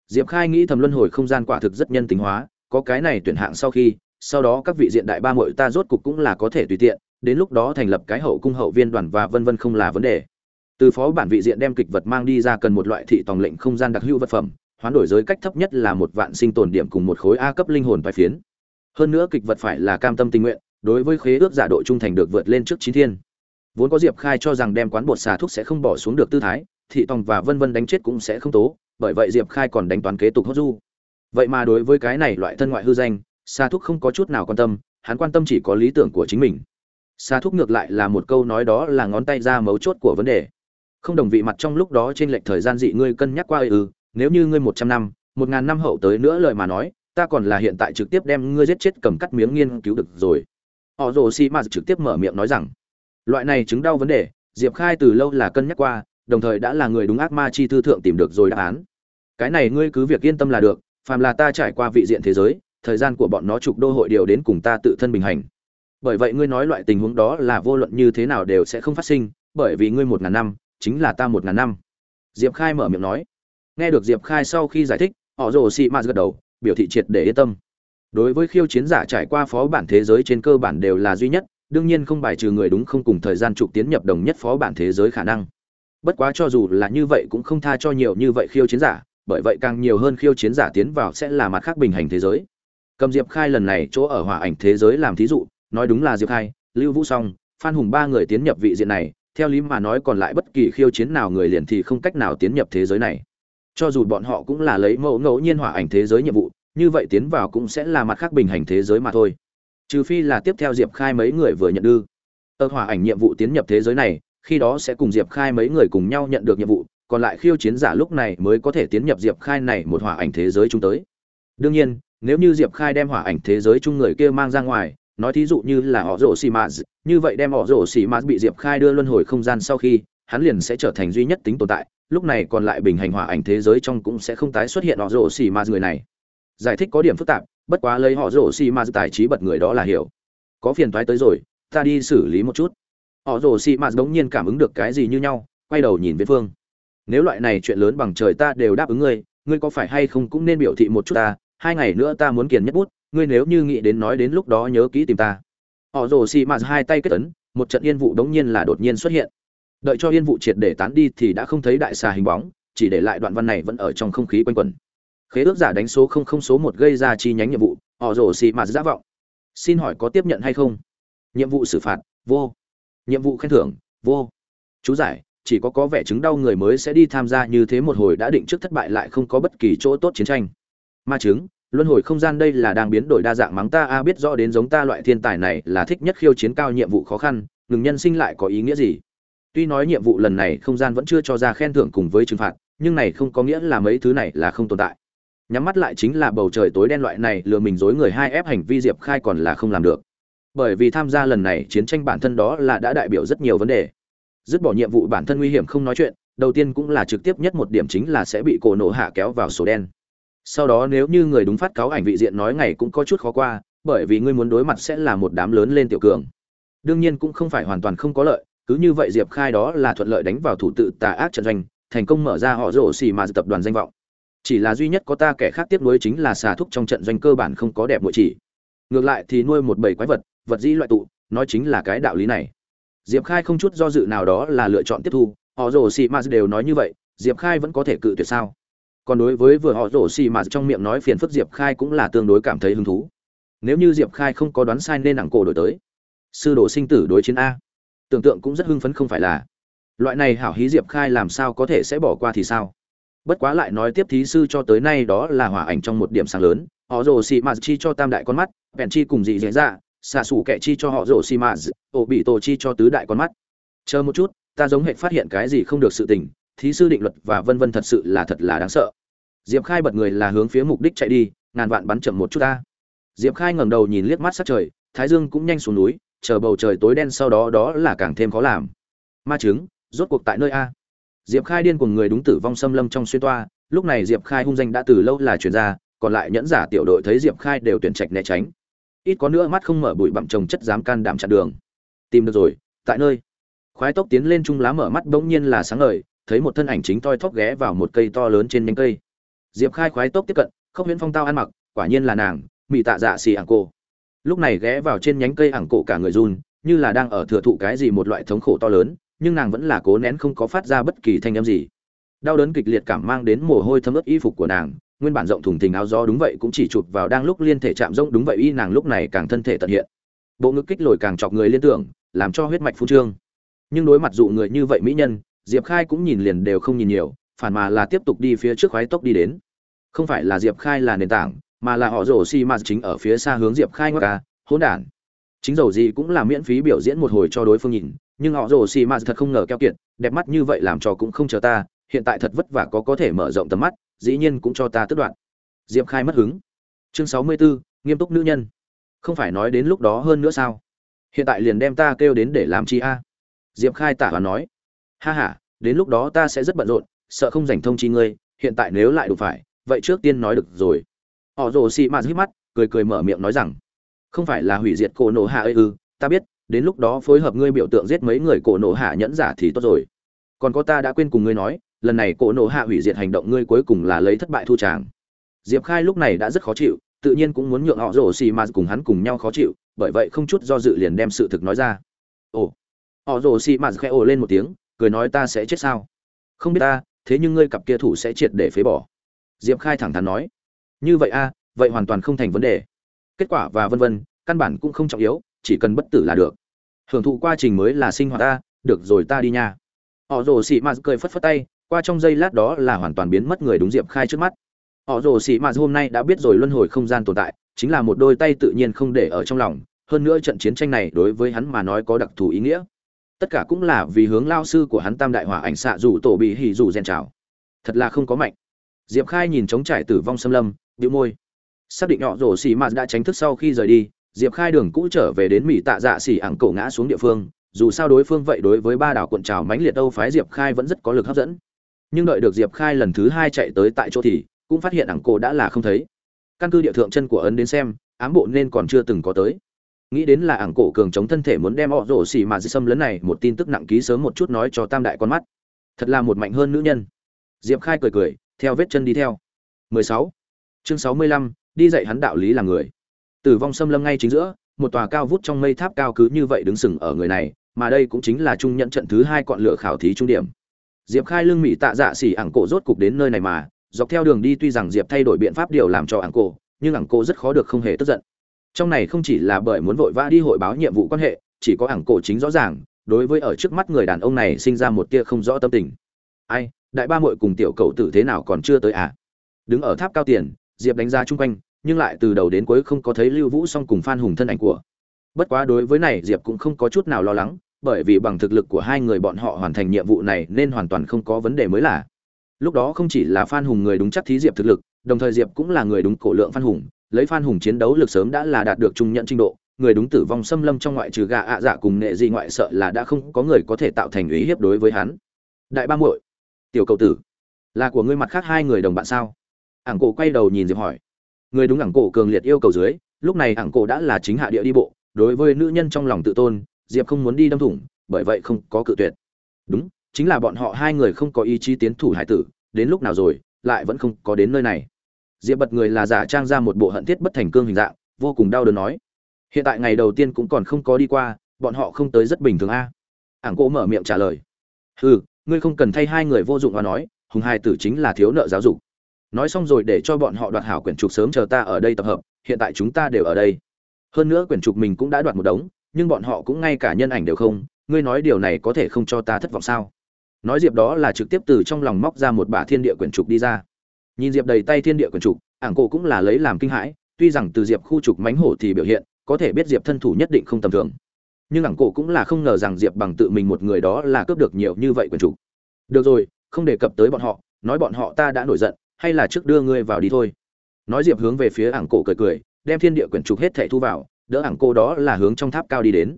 Diệp khai nghĩ thầm luân hồi không gian quả thực rất nhân tính hóa, có cái này tuyển hạng sau khi, sau đó các vị diện đại ba muội ta rốt cục cũng là có thể tùy tiện, đến lúc đó thành lập cái hậu cung hậu viên đoàn và vân vân không là vấn đề từ phó bản vị diện đem kịch vật mang đi ra cần một loại thị tòng lệnh không gian đặc hữu vật phẩm, hoán đổi giới cách thấp nhất là một vạn sinh tồn điểm cùng một khối a cấp linh hồn vài phiến. Hơn nữa kịch vật phải là cam tâm tình nguyện, đối với khế ước giả độ trung thành được vượt lên trước chín thiên. Vốn có diệp khai cho rằng đem quán bột xà thuốc sẽ không bỏ xuống được tư thái, thị tòng và vân vân đánh chết cũng sẽ không tố, bởi vậy diệp khai còn đánh toán kế tục hốt du. Vậy mà đối với cái này loại thân ngoại hư danh, xà thuốc không có chút nào quan tâm, hắn quan tâm chỉ có lý tưởng của chính mình. Xà thuốc ngược lại là một câu nói đó là ngón tay ra mấu chốt của vấn đề không đồng vị mặt trong lúc đó trên lệch thời gian dị ngươi cân nhắc qua ư, nếu như ngươi một trăm năm, một ngàn năm hậu tới nữa lời mà nói, ta còn là hiện tại trực tiếp đem ngươi giết chết cầm cắt miếng nghiên cứu được rồi. Họ rồ si m trực tiếp mở miệng nói rằng, loại này chứng đau vấn đề, diệp khai từ lâu là cân nhắc qua, đồng thời đã là người đúng ác ma chi thư thượng tìm được rồi đáp án. Cái này ngươi cứ việc yên tâm là được, phàm là ta trải qua vị diện thế giới, thời gian của bọn nó trục đô hội điều đến cùng ta tự thân bình hành. Bởi vậy ngươi nói loại tình huống đó là vô luận như thế nào đều sẽ không phát sinh, bởi vì ngươi một ngàn năm chính là ta một ngàn năm. Diệp khai mở miệng nói. Nghe được diệp khai sau khi giải thích, họ rồ xị mạt gật đầu, biểu thị triệt để yên tâm. Đối với khiêu chiến giả trải qua phó bản thế giới trên cơ bản đều là duy nhất, đương nhiên không bài trừ người đúng không cùng thời gian trục tiến nhập đồng nhất phó bản thế giới khả năng. Bất quá cho dù là như vậy cũng không tha cho nhiều như vậy khiêu chiến giả, bởi vậy càng nhiều hơn khiêu chiến giả tiến vào sẽ là mặt khác bình hành thế giới. Cầm diệp khai lần này chỗ ở hỏa ảnh thế giới làm thí dụ, nói đúng là diệp khai, lưu vũ song phan hùng ba người tiến nhập vị diện này theo lý mà nói còn lại bất kỳ khiêu chiến nào người liền thì không cách nào tiến nhập thế giới này. Cho dù bọn họ cũng là lấy mẫu ngẫu nhiên hỏa ảnh thế giới nhiệm vụ, như vậy tiến vào cũng sẽ là mặt khác bình hành thế giới mà thôi. Trừ phi là tiếp theo diệp khai mấy người vừa nhận ư ở hỏa ảnh nhiệm vụ tiến nhập thế giới này, khi đó sẽ cùng diệp khai mấy người cùng nhau nhận được nhiệm vụ, còn lại khiêu chiến giả lúc này mới có thể tiến nhập diệp khai này một hỏa ảnh thế giới chúng tới. Đương nhiên, nếu như diệp khai đem hỏa ảnh thế giới chung người kia mang ra ngoài nói thí dụ như là họ rổ xì mạt, như vậy đem họ rổ xì mạt bị diệp khai đưa luân hồi không gian sau khi, hắn liền sẽ trở thành duy nhất tính tồn tại, lúc này còn lại bình hành hỏa ảnh thế giới trong cũng sẽ không tái xuất hiện họ rổ xì mạt người này. Giải thích có điểm phức tạp, bất quá lấy họ rổ xì mạt tài trí bật người đó là hiểu. Có phiền thoái tới rồi, ta đi xử lý một chút. Họ rổ xì mạt đống nhiên cảm ứng được cái gì như nhau, quay đầu nhìn viễn phương. Nếu loại này chuyện lớn bằng trời ta đều đáp ứng ngươi ngươi có phải hay không cũng nên biểu thị một chút ta, hai ngày nữa ta muốn kiền nhất bút ngươi nếu như nghĩ đến nói đến lúc đó nhớ kỹ tìm ta. Họ rồ xì mạt hai tay kết tấn một trận yên vụ đống nhiên là đột nhiên xuất hiện. Đợi cho yên vụ triệt để tán đi thì đã không thấy đại xà hình bóng, chỉ để lại đoạn văn này vẫn ở trong không khí quanh quẩn. Khế ước giả đánh số không không số một gây ra chi nhánh nhiệm vụ, họ rồ xì mạt giả vọng. Xin hỏi có tiếp nhận hay không? Nhiệm vụ xử phạt, vô. Nhiệm vụ khen thưởng, vô. Chú giải, chỉ có có vẻ chứng đau người mới sẽ đi tham gia như thế một hồi đã định trước thất bại lại không có bất kỳ chỗ tốt chiến tranh. Ma chứng luân hồi không gian đây là đang biến đổi đa dạng mắng ta, a, biết rõ đến giống ta loại thiên tài này là thích nhất khiêu chiến cao nhiệm vụ khó khăn, ngừng nhân sinh lại có ý nghĩa gì? Tuy nói nhiệm vụ lần này không gian vẫn chưa cho ra khen thưởng cùng với trừng phạt, nhưng này không có nghĩa là mấy thứ này là không tồn tại. Nhắm mắt lại chính là bầu trời tối đen loại này, lừa mình dối người hai ép hành vi diệp khai còn là không làm được. Bởi vì tham gia lần này chiến tranh bản thân đó là đã đại biểu rất nhiều vấn đề. Dứt bỏ nhiệm vụ bản thân nguy hiểm không nói chuyện, đầu tiên cũng là trực tiếp nhất một điểm chính là sẽ bị cổ nổ hạ kéo vào sổ đen sau đó nếu như người đúng phát cáo ảnh vị diện nói ngày cũng có chút khó qua, bởi vì ngươi muốn đối mặt sẽ là một đám lớn lên tiểu cường. Đương nhiên cũng không phải hoàn toàn không có lợi, cứ như vậy diệp khai đó là thuận lợi đánh vào thủ tự tà ác trận doanh, thành công mở ra họ rổ xì mà tập đoàn danh vọng. Chỉ là duy nhất có ta kẻ khác tiếp nối chính là xà thúc trong trận doanh cơ bản không có đẹp mỗi chỉ. Ngược lại thì nuôi một bầy quái vật vật dĩ loại tụ, nói chính là cái đạo lý này. Diệp khai không chút do dự nào đó là lựa chọn tiếp thu, họ rổ xì mà đều nói như vậy, diệp khai vẫn có thể cự tuyệt sao? Còn đối với vừa họ rổ xì mà trong miệng nói phiền phức diệp khai cũng là tương đối cảm thấy hứng thú. Nếu như diệp khai không có đoán sai nên nặng cổ đổi tới. Sư đồ sinh tử đối chiến a. Tưởng tượng cũng rất hưng phấn không phải là. Loại này hảo hí diệp khai làm sao có thể sẽ bỏ qua thì sao? Bất quá lại nói tiếp thí sư cho tới nay đó là hỏa ảnh trong một điểm sáng lớn. Họ rồ xì mạt chi cho tam đại con mắt, bèn chi cùng dị dễ dạ xạ xù kẻ chi cho họ rồ xì mạt ổ bị tổ chi cho tứ đại con mắt. Chờ một chút, ta giống hệ phát hiện cái gì không được sự tình thí sư định luật và vân vân thật sự là thật là đáng sợ. Diệp khai bật người là hướng phía mục đích chạy đi, ngàn vạn bắn chậm một chút ta. Diệp khai ngẩng đầu nhìn liếc mắt sát trời, thái dương cũng nhanh xuống núi, chờ bầu trời tối đen sau đó đó là càng thêm khó làm. Ma chứng, rốt cuộc tại nơi a. Diệp khai điên cùng người đúng tử vong xâm lâm trong xuyên toa, lúc này diệp khai hung danh đã từ lâu là chuyển ra còn lại nhẫn giả tiểu đội thấy diệp khai đều tuyển trạch né tránh. Ít có nữa mắt không mở bụi bặm trồng chất dám can đảm chặn đường. Tìm được rồi, tại nơi. Khoái tốc tiến lên trung lá mở mắt bỗng nhiên là sáng ngời thấy một thân ảnh chính toi thóp ghé vào một cây to lớn trên nhánh cây. Diệp khai khoái tốc tiếp cận, không huyễn phong tao ăn mặc, quả nhiên là nàng mỹ tạ dạ xì ảng cổ. Lúc này ghé vào trên nhánh cây ảng cổ cả người run, như là đang ở thừa thụ cái gì một loại thống khổ to lớn, nhưng nàng vẫn là cố nén không có phát ra bất kỳ thanh âm gì. Đau đớn kịch liệt cảm mang đến mồ hôi thấm ướt y phục của nàng, nguyên bản rộng thùng thình áo gió đúng vậy cũng chỉ chụp vào đang lúc liên thể chạm rộng đúng vậy y nàng lúc này càng thân thể tận hiện. Bộ ngực kích lồi càng chọc người liên tưởng, làm cho huyết mạch phu trương. Nhưng đối mặt dụ người như vậy mỹ nhân diệp khai cũng nhìn liền đều không nhìn nhiều phản mà là tiếp tục đi phía trước khoái tốc đi đến. Không phải là diệp khai là nền tảng mà là họ rổ xi ma chính ở phía xa hướng diệp khai ngoắc ca hỗn đản. Chính dầu gì cũng là miễn phí biểu diễn một hồi cho đối phương nhìn nhưng họ rồ xì ma thật không ngờ keo kiệt đẹp mắt như vậy làm cho cũng không chờ ta hiện tại thật vất vả có có thể mở rộng tầm mắt dĩ nhiên cũng cho ta tức đoạn diệp khai mất hứng. Chương sáu mươi 64, nghiêm túc nữ nhân. Không phải nói đến lúc đó hơn nữa sao? Hiện tại liền đem ta kêu đến để làm chi a? Diệp khai tả và nói ha ha, đến lúc đó ta sẽ rất bận rộn, sợ không dành thông chi ngươi, hiện tại nếu lại đủ phải, vậy trước tiên nói được rồi. Họ rồ xì mạt hít mắt, cười cười mở miệng nói rằng, không phải là hủy diệt cổ nổ hạ ư, ta biết, đến lúc đó phối hợp ngươi biểu tượng giết mấy người cổ nổ hạ nhẫn giả thì tốt rồi. Còn có ta đã quên cùng ngươi nói, lần này cổ nổ hạ hủy diệt hành động ngươi cuối cùng là lấy thất bại thu tràng. Diệp khai lúc này đã rất khó chịu, tự nhiên cũng muốn nhượng họ rổ xì mạt cùng hắn cùng nhau khó chịu, bởi vậy không chút do dự liền đem sự thực nói ra. Ồ. Họ rổ xì mạt khẽ ồ lên một tiếng cười nói ta sẽ chết sao? Không biết ta, thế nhưng ngươi cặp kia thủ sẽ triệt để phế bỏ. Diệp khai thẳng thắn nói. Như vậy a, vậy hoàn toàn không thành vấn đề. Kết quả và vân vân, căn bản cũng không trọng yếu, chỉ cần bất tử là được. Hưởng thụ quá trình mới là sinh hoạt ta, được rồi ta đi nha. Họ rồ xị mạt cười phất phất tay, qua trong giây lát đó là hoàn toàn biến mất người đúng diệp khai trước mắt. Họ rồ xị mạt hôm nay đã biết rồi luân hồi không gian tồn tại, chính là một đôi tay tự nhiên không để ở trong lòng. Hơn nữa trận chiến tranh này đối với hắn mà nói có đặc thù ý nghĩa tất cả cũng là vì hướng lao sư của hắn tam đại hỏa ảnh xạ rủ tổ bị hỉ rủ rèn trào. Thật là không có mạnh. Diệp khai nhìn trống trải tử vong xâm lâm bị môi. Xác định nhỏ rồ xì mạt đã tránh thức sau khi rời đi, diệp khai đường cũ trở về đến mỹ tạ dạ xỉ ảng cổ ngã xuống địa phương. Dù sao đối phương vậy đối với ba đảo cuộn trào mãnh liệt âu phái diệp khai vẫn rất có lực hấp dẫn. Nhưng đợi được diệp khai lần thứ hai chạy tới tại chỗ thì cũng phát hiện ảng cổ đã là không thấy. Căn cứ địa thượng chân của ấn đến xem, ám bộ nên còn chưa từng có tới nghĩ đến là ảng cổ cường chống thân thể muốn đem họ rổ xỉ mà di xâm lấn này một tin tức nặng ký sớm một chút nói cho tam đại con mắt. Thật là một mạnh hơn nữ nhân. Diệp khai cười cười theo vết chân đi theo. 16. chương 65, đi dạy hắn đạo lý là người. Tử vong xâm lâm ngay chính giữa một tòa cao vút trong mây tháp cao cứ như vậy đứng sừng ở người này mà đây cũng chính là trung nhận trận thứ hai cọn lửa khảo thí trung điểm. Diệp khai lương mỹ tạ dạ xỉ ảng cổ rốt cục đến nơi này mà dọc theo đường đi tuy rằng diệp thay đổi biện pháp điều làm cho ảng cổ nhưng ảng cổ rất khó được không hề tức giận trong này không chỉ là bởi muốn vội vã đi hội báo nhiệm vụ quan hệ, chỉ có ảng cổ chính rõ ràng, đối với ở trước mắt người đàn ông này sinh ra một tia không rõ tâm tình. Ai, đại ba muội cùng tiểu cậu tử thế nào còn chưa tới à? Đứng ở tháp cao tiền, diệp đánh giá chung quanh, nhưng lại từ đầu đến cuối không có thấy lưu vũ song cùng phan hùng thân ảnh của. Bất quá đối với này, diệp cũng không có chút nào lo lắng, bởi vì bằng thực lực của hai người bọn họ hoàn thành nhiệm vụ này nên hoàn toàn không có vấn đề mới là. Lúc đó không chỉ là phan hùng người đúng chắc thí diệp thực lực, đồng thời diệp cũng là người đúng cổ lượng phan hùng lấy phan hùng chiến đấu lực sớm đã là đạt được trung nhận trình độ, người đúng tử vong xâm lâm trong ngoại trừ gà ạ dạ cùng nệ dị ngoại sợ là đã không có người có thể tạo thành ý hiếp đối với hắn. Đại ba muội, tiểu cầu tử, là của ngươi mặt khác hai người đồng bạn sao? Ảng cổ quay đầu nhìn diệp hỏi. Người đúng ảng cổ cường liệt yêu cầu dưới, lúc này ảng cổ đã là chính hạ địa đi bộ, đối với nữ nhân trong lòng tự tôn, diệp không muốn đi đâm thủng, bởi vậy không có cự tuyệt. Đúng, chính là bọn họ hai người không có ý chí tiến thủ hải tử, đến lúc nào rồi, lại vẫn không có đến nơi này diệp bật người là giả trang ra một bộ hận thiết bất thành cương hình dạng, vô cùng đau đớn nói. Hiện tại ngày đầu tiên cũng còn không có đi qua, bọn họ không tới rất bình thường a. Ảng cô mở miệng trả lời. Ừ ngươi không cần thay hai người vô dụng và nói, hùng hai tử chính là thiếu nợ giáo dục. Nói xong rồi để cho bọn họ đoạt hảo quyển trục sớm chờ ta ở đây tập hợp, hiện tại chúng ta đều ở đây. Hơn nữa quyển trục mình cũng đã đoạt một đống, nhưng bọn họ cũng ngay cả nhân ảnh đều không, ngươi nói điều này có thể không cho ta thất vọng sao? Nói diệp đó là trực tiếp từ trong lòng móc ra một bả thiên địa quyển trục đi ra nhìn diệp đầy tay thiên địa quần trục, ảng cổ cũng là lấy làm kinh hãi, tuy rằng từ diệp khu trục mánh hổ thì biểu hiện, có thể biết diệp thân thủ nhất định không tầm thường. Nhưng ảng cổ cũng là không ngờ rằng diệp bằng tự mình một người đó là cướp được nhiều như vậy quần trục. Được rồi, không đề cập tới bọn họ, nói bọn họ ta đã nổi giận, hay là trước đưa ngươi vào đi thôi. Nói diệp hướng về phía ảng cổ cười cười, đem thiên địa quyển trục hết thảy thu vào, đỡ ảng cổ đó là hướng trong tháp cao đi đến.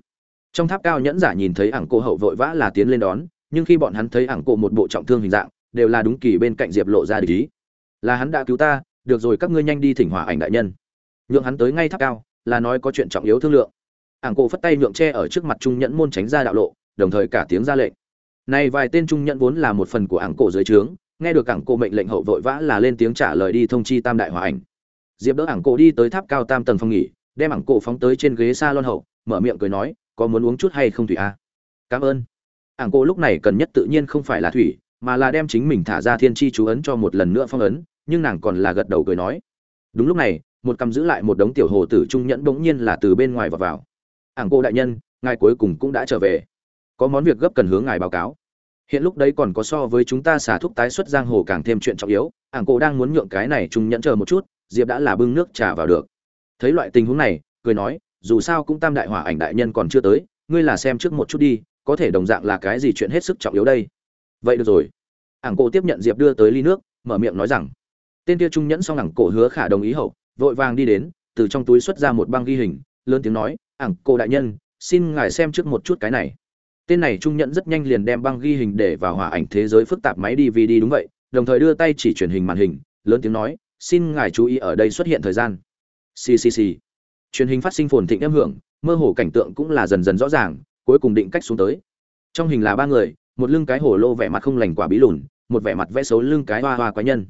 Trong tháp cao nhẫn giả nhìn thấy ảng cổ hậu vội vã là tiến lên đón, nhưng khi bọn hắn thấy ảng cổ một bộ trọng thương hình dạng, đều là đúng kỳ bên cạnh diệp lộ ra ý là hắn đã cứu ta, được rồi các ngươi nhanh đi thỉnh hỏa ảnh đại nhân. Nhượng hắn tới ngay tháp cao, là nói có chuyện trọng yếu thương lượng. Ảng cổ phất tay nhượng tre ở trước mặt trung nhẫn môn tránh ra đạo lộ, đồng thời cả tiếng ra lệnh. Này vài tên trung nhẫn vốn là một phần của ảng cổ dưới trướng, nghe được ảng cổ mệnh lệnh hậu vội vã là lên tiếng trả lời đi thông chi tam đại hỏa ảnh. Diệp đỡ ảng cổ đi tới tháp cao tam tầng phòng nghỉ, đem ảng cổ phóng tới trên ghế s a lon hậu, mở miệng cười nói, có muốn uống chút hay không thủy a? À? cảm ơn. Ảng cổ lúc này cần nhất tự nhiên không phải là thủy mà là đem chính mình thả ra thiên chi chú ấn cho một lần nữa phong ấn, nhưng nàng còn là gật đầu cười nói. Đúng lúc này, một cầm giữ lại một đống tiểu hồ tử trung nhẫn bỗng nhiên là từ bên ngoài vào vào. Ảng cô đại nhân, ngài cuối cùng cũng đã trở về. Có món việc gấp cần hướng ngài báo cáo. Hiện lúc đấy còn có so với chúng ta xả thuốc tái xuất giang hồ càng thêm chuyện trọng yếu ảng cô đang muốn nhượng cái này trung nhẫn chờ một chút, diệp đã là bưng nước trà vào được. Thấy loại tình huống này, cười nói, dù sao cũng tam đại hỏa ảnh đại nhân còn chưa tới, ngươi là xem trước một chút đi, có thể đồng dạng là cái gì chuyện hết sức trọng yếu đây? Vậy được rồi. Ảng cô tiếp nhận diệp đưa tới ly nước, mở miệng nói rằng, tên kia trung nhẫn xong ảng cổ hứa khả đồng ý hậu, vội vàng đi đến, từ trong túi xuất ra một băng ghi hình, lớn tiếng nói, ảng cô đại nhân, xin ngài xem trước một chút cái này. Tên này trung nhẫn rất nhanh liền đem băng ghi hình để vào hỏa ảnh thế giới phức tạp máy dvd đúng vậy, đồng thời đưa tay chỉ truyền hình màn hình, lớn tiếng nói, xin ngài chú ý ở đây xuất hiện thời gian. Ccc truyền hình phát sinh phồn thịnh âm hưởng, mơ hồ cảnh tượng cũng là dần dần rõ ràng, cuối cùng định cách xuống tới. Trong hình là ba người một lưng cái hồ lô vẻ mặt không lành quả bí lùn, một vẻ mặt vẽ xấu lưng cái hoa hoa quái nhân.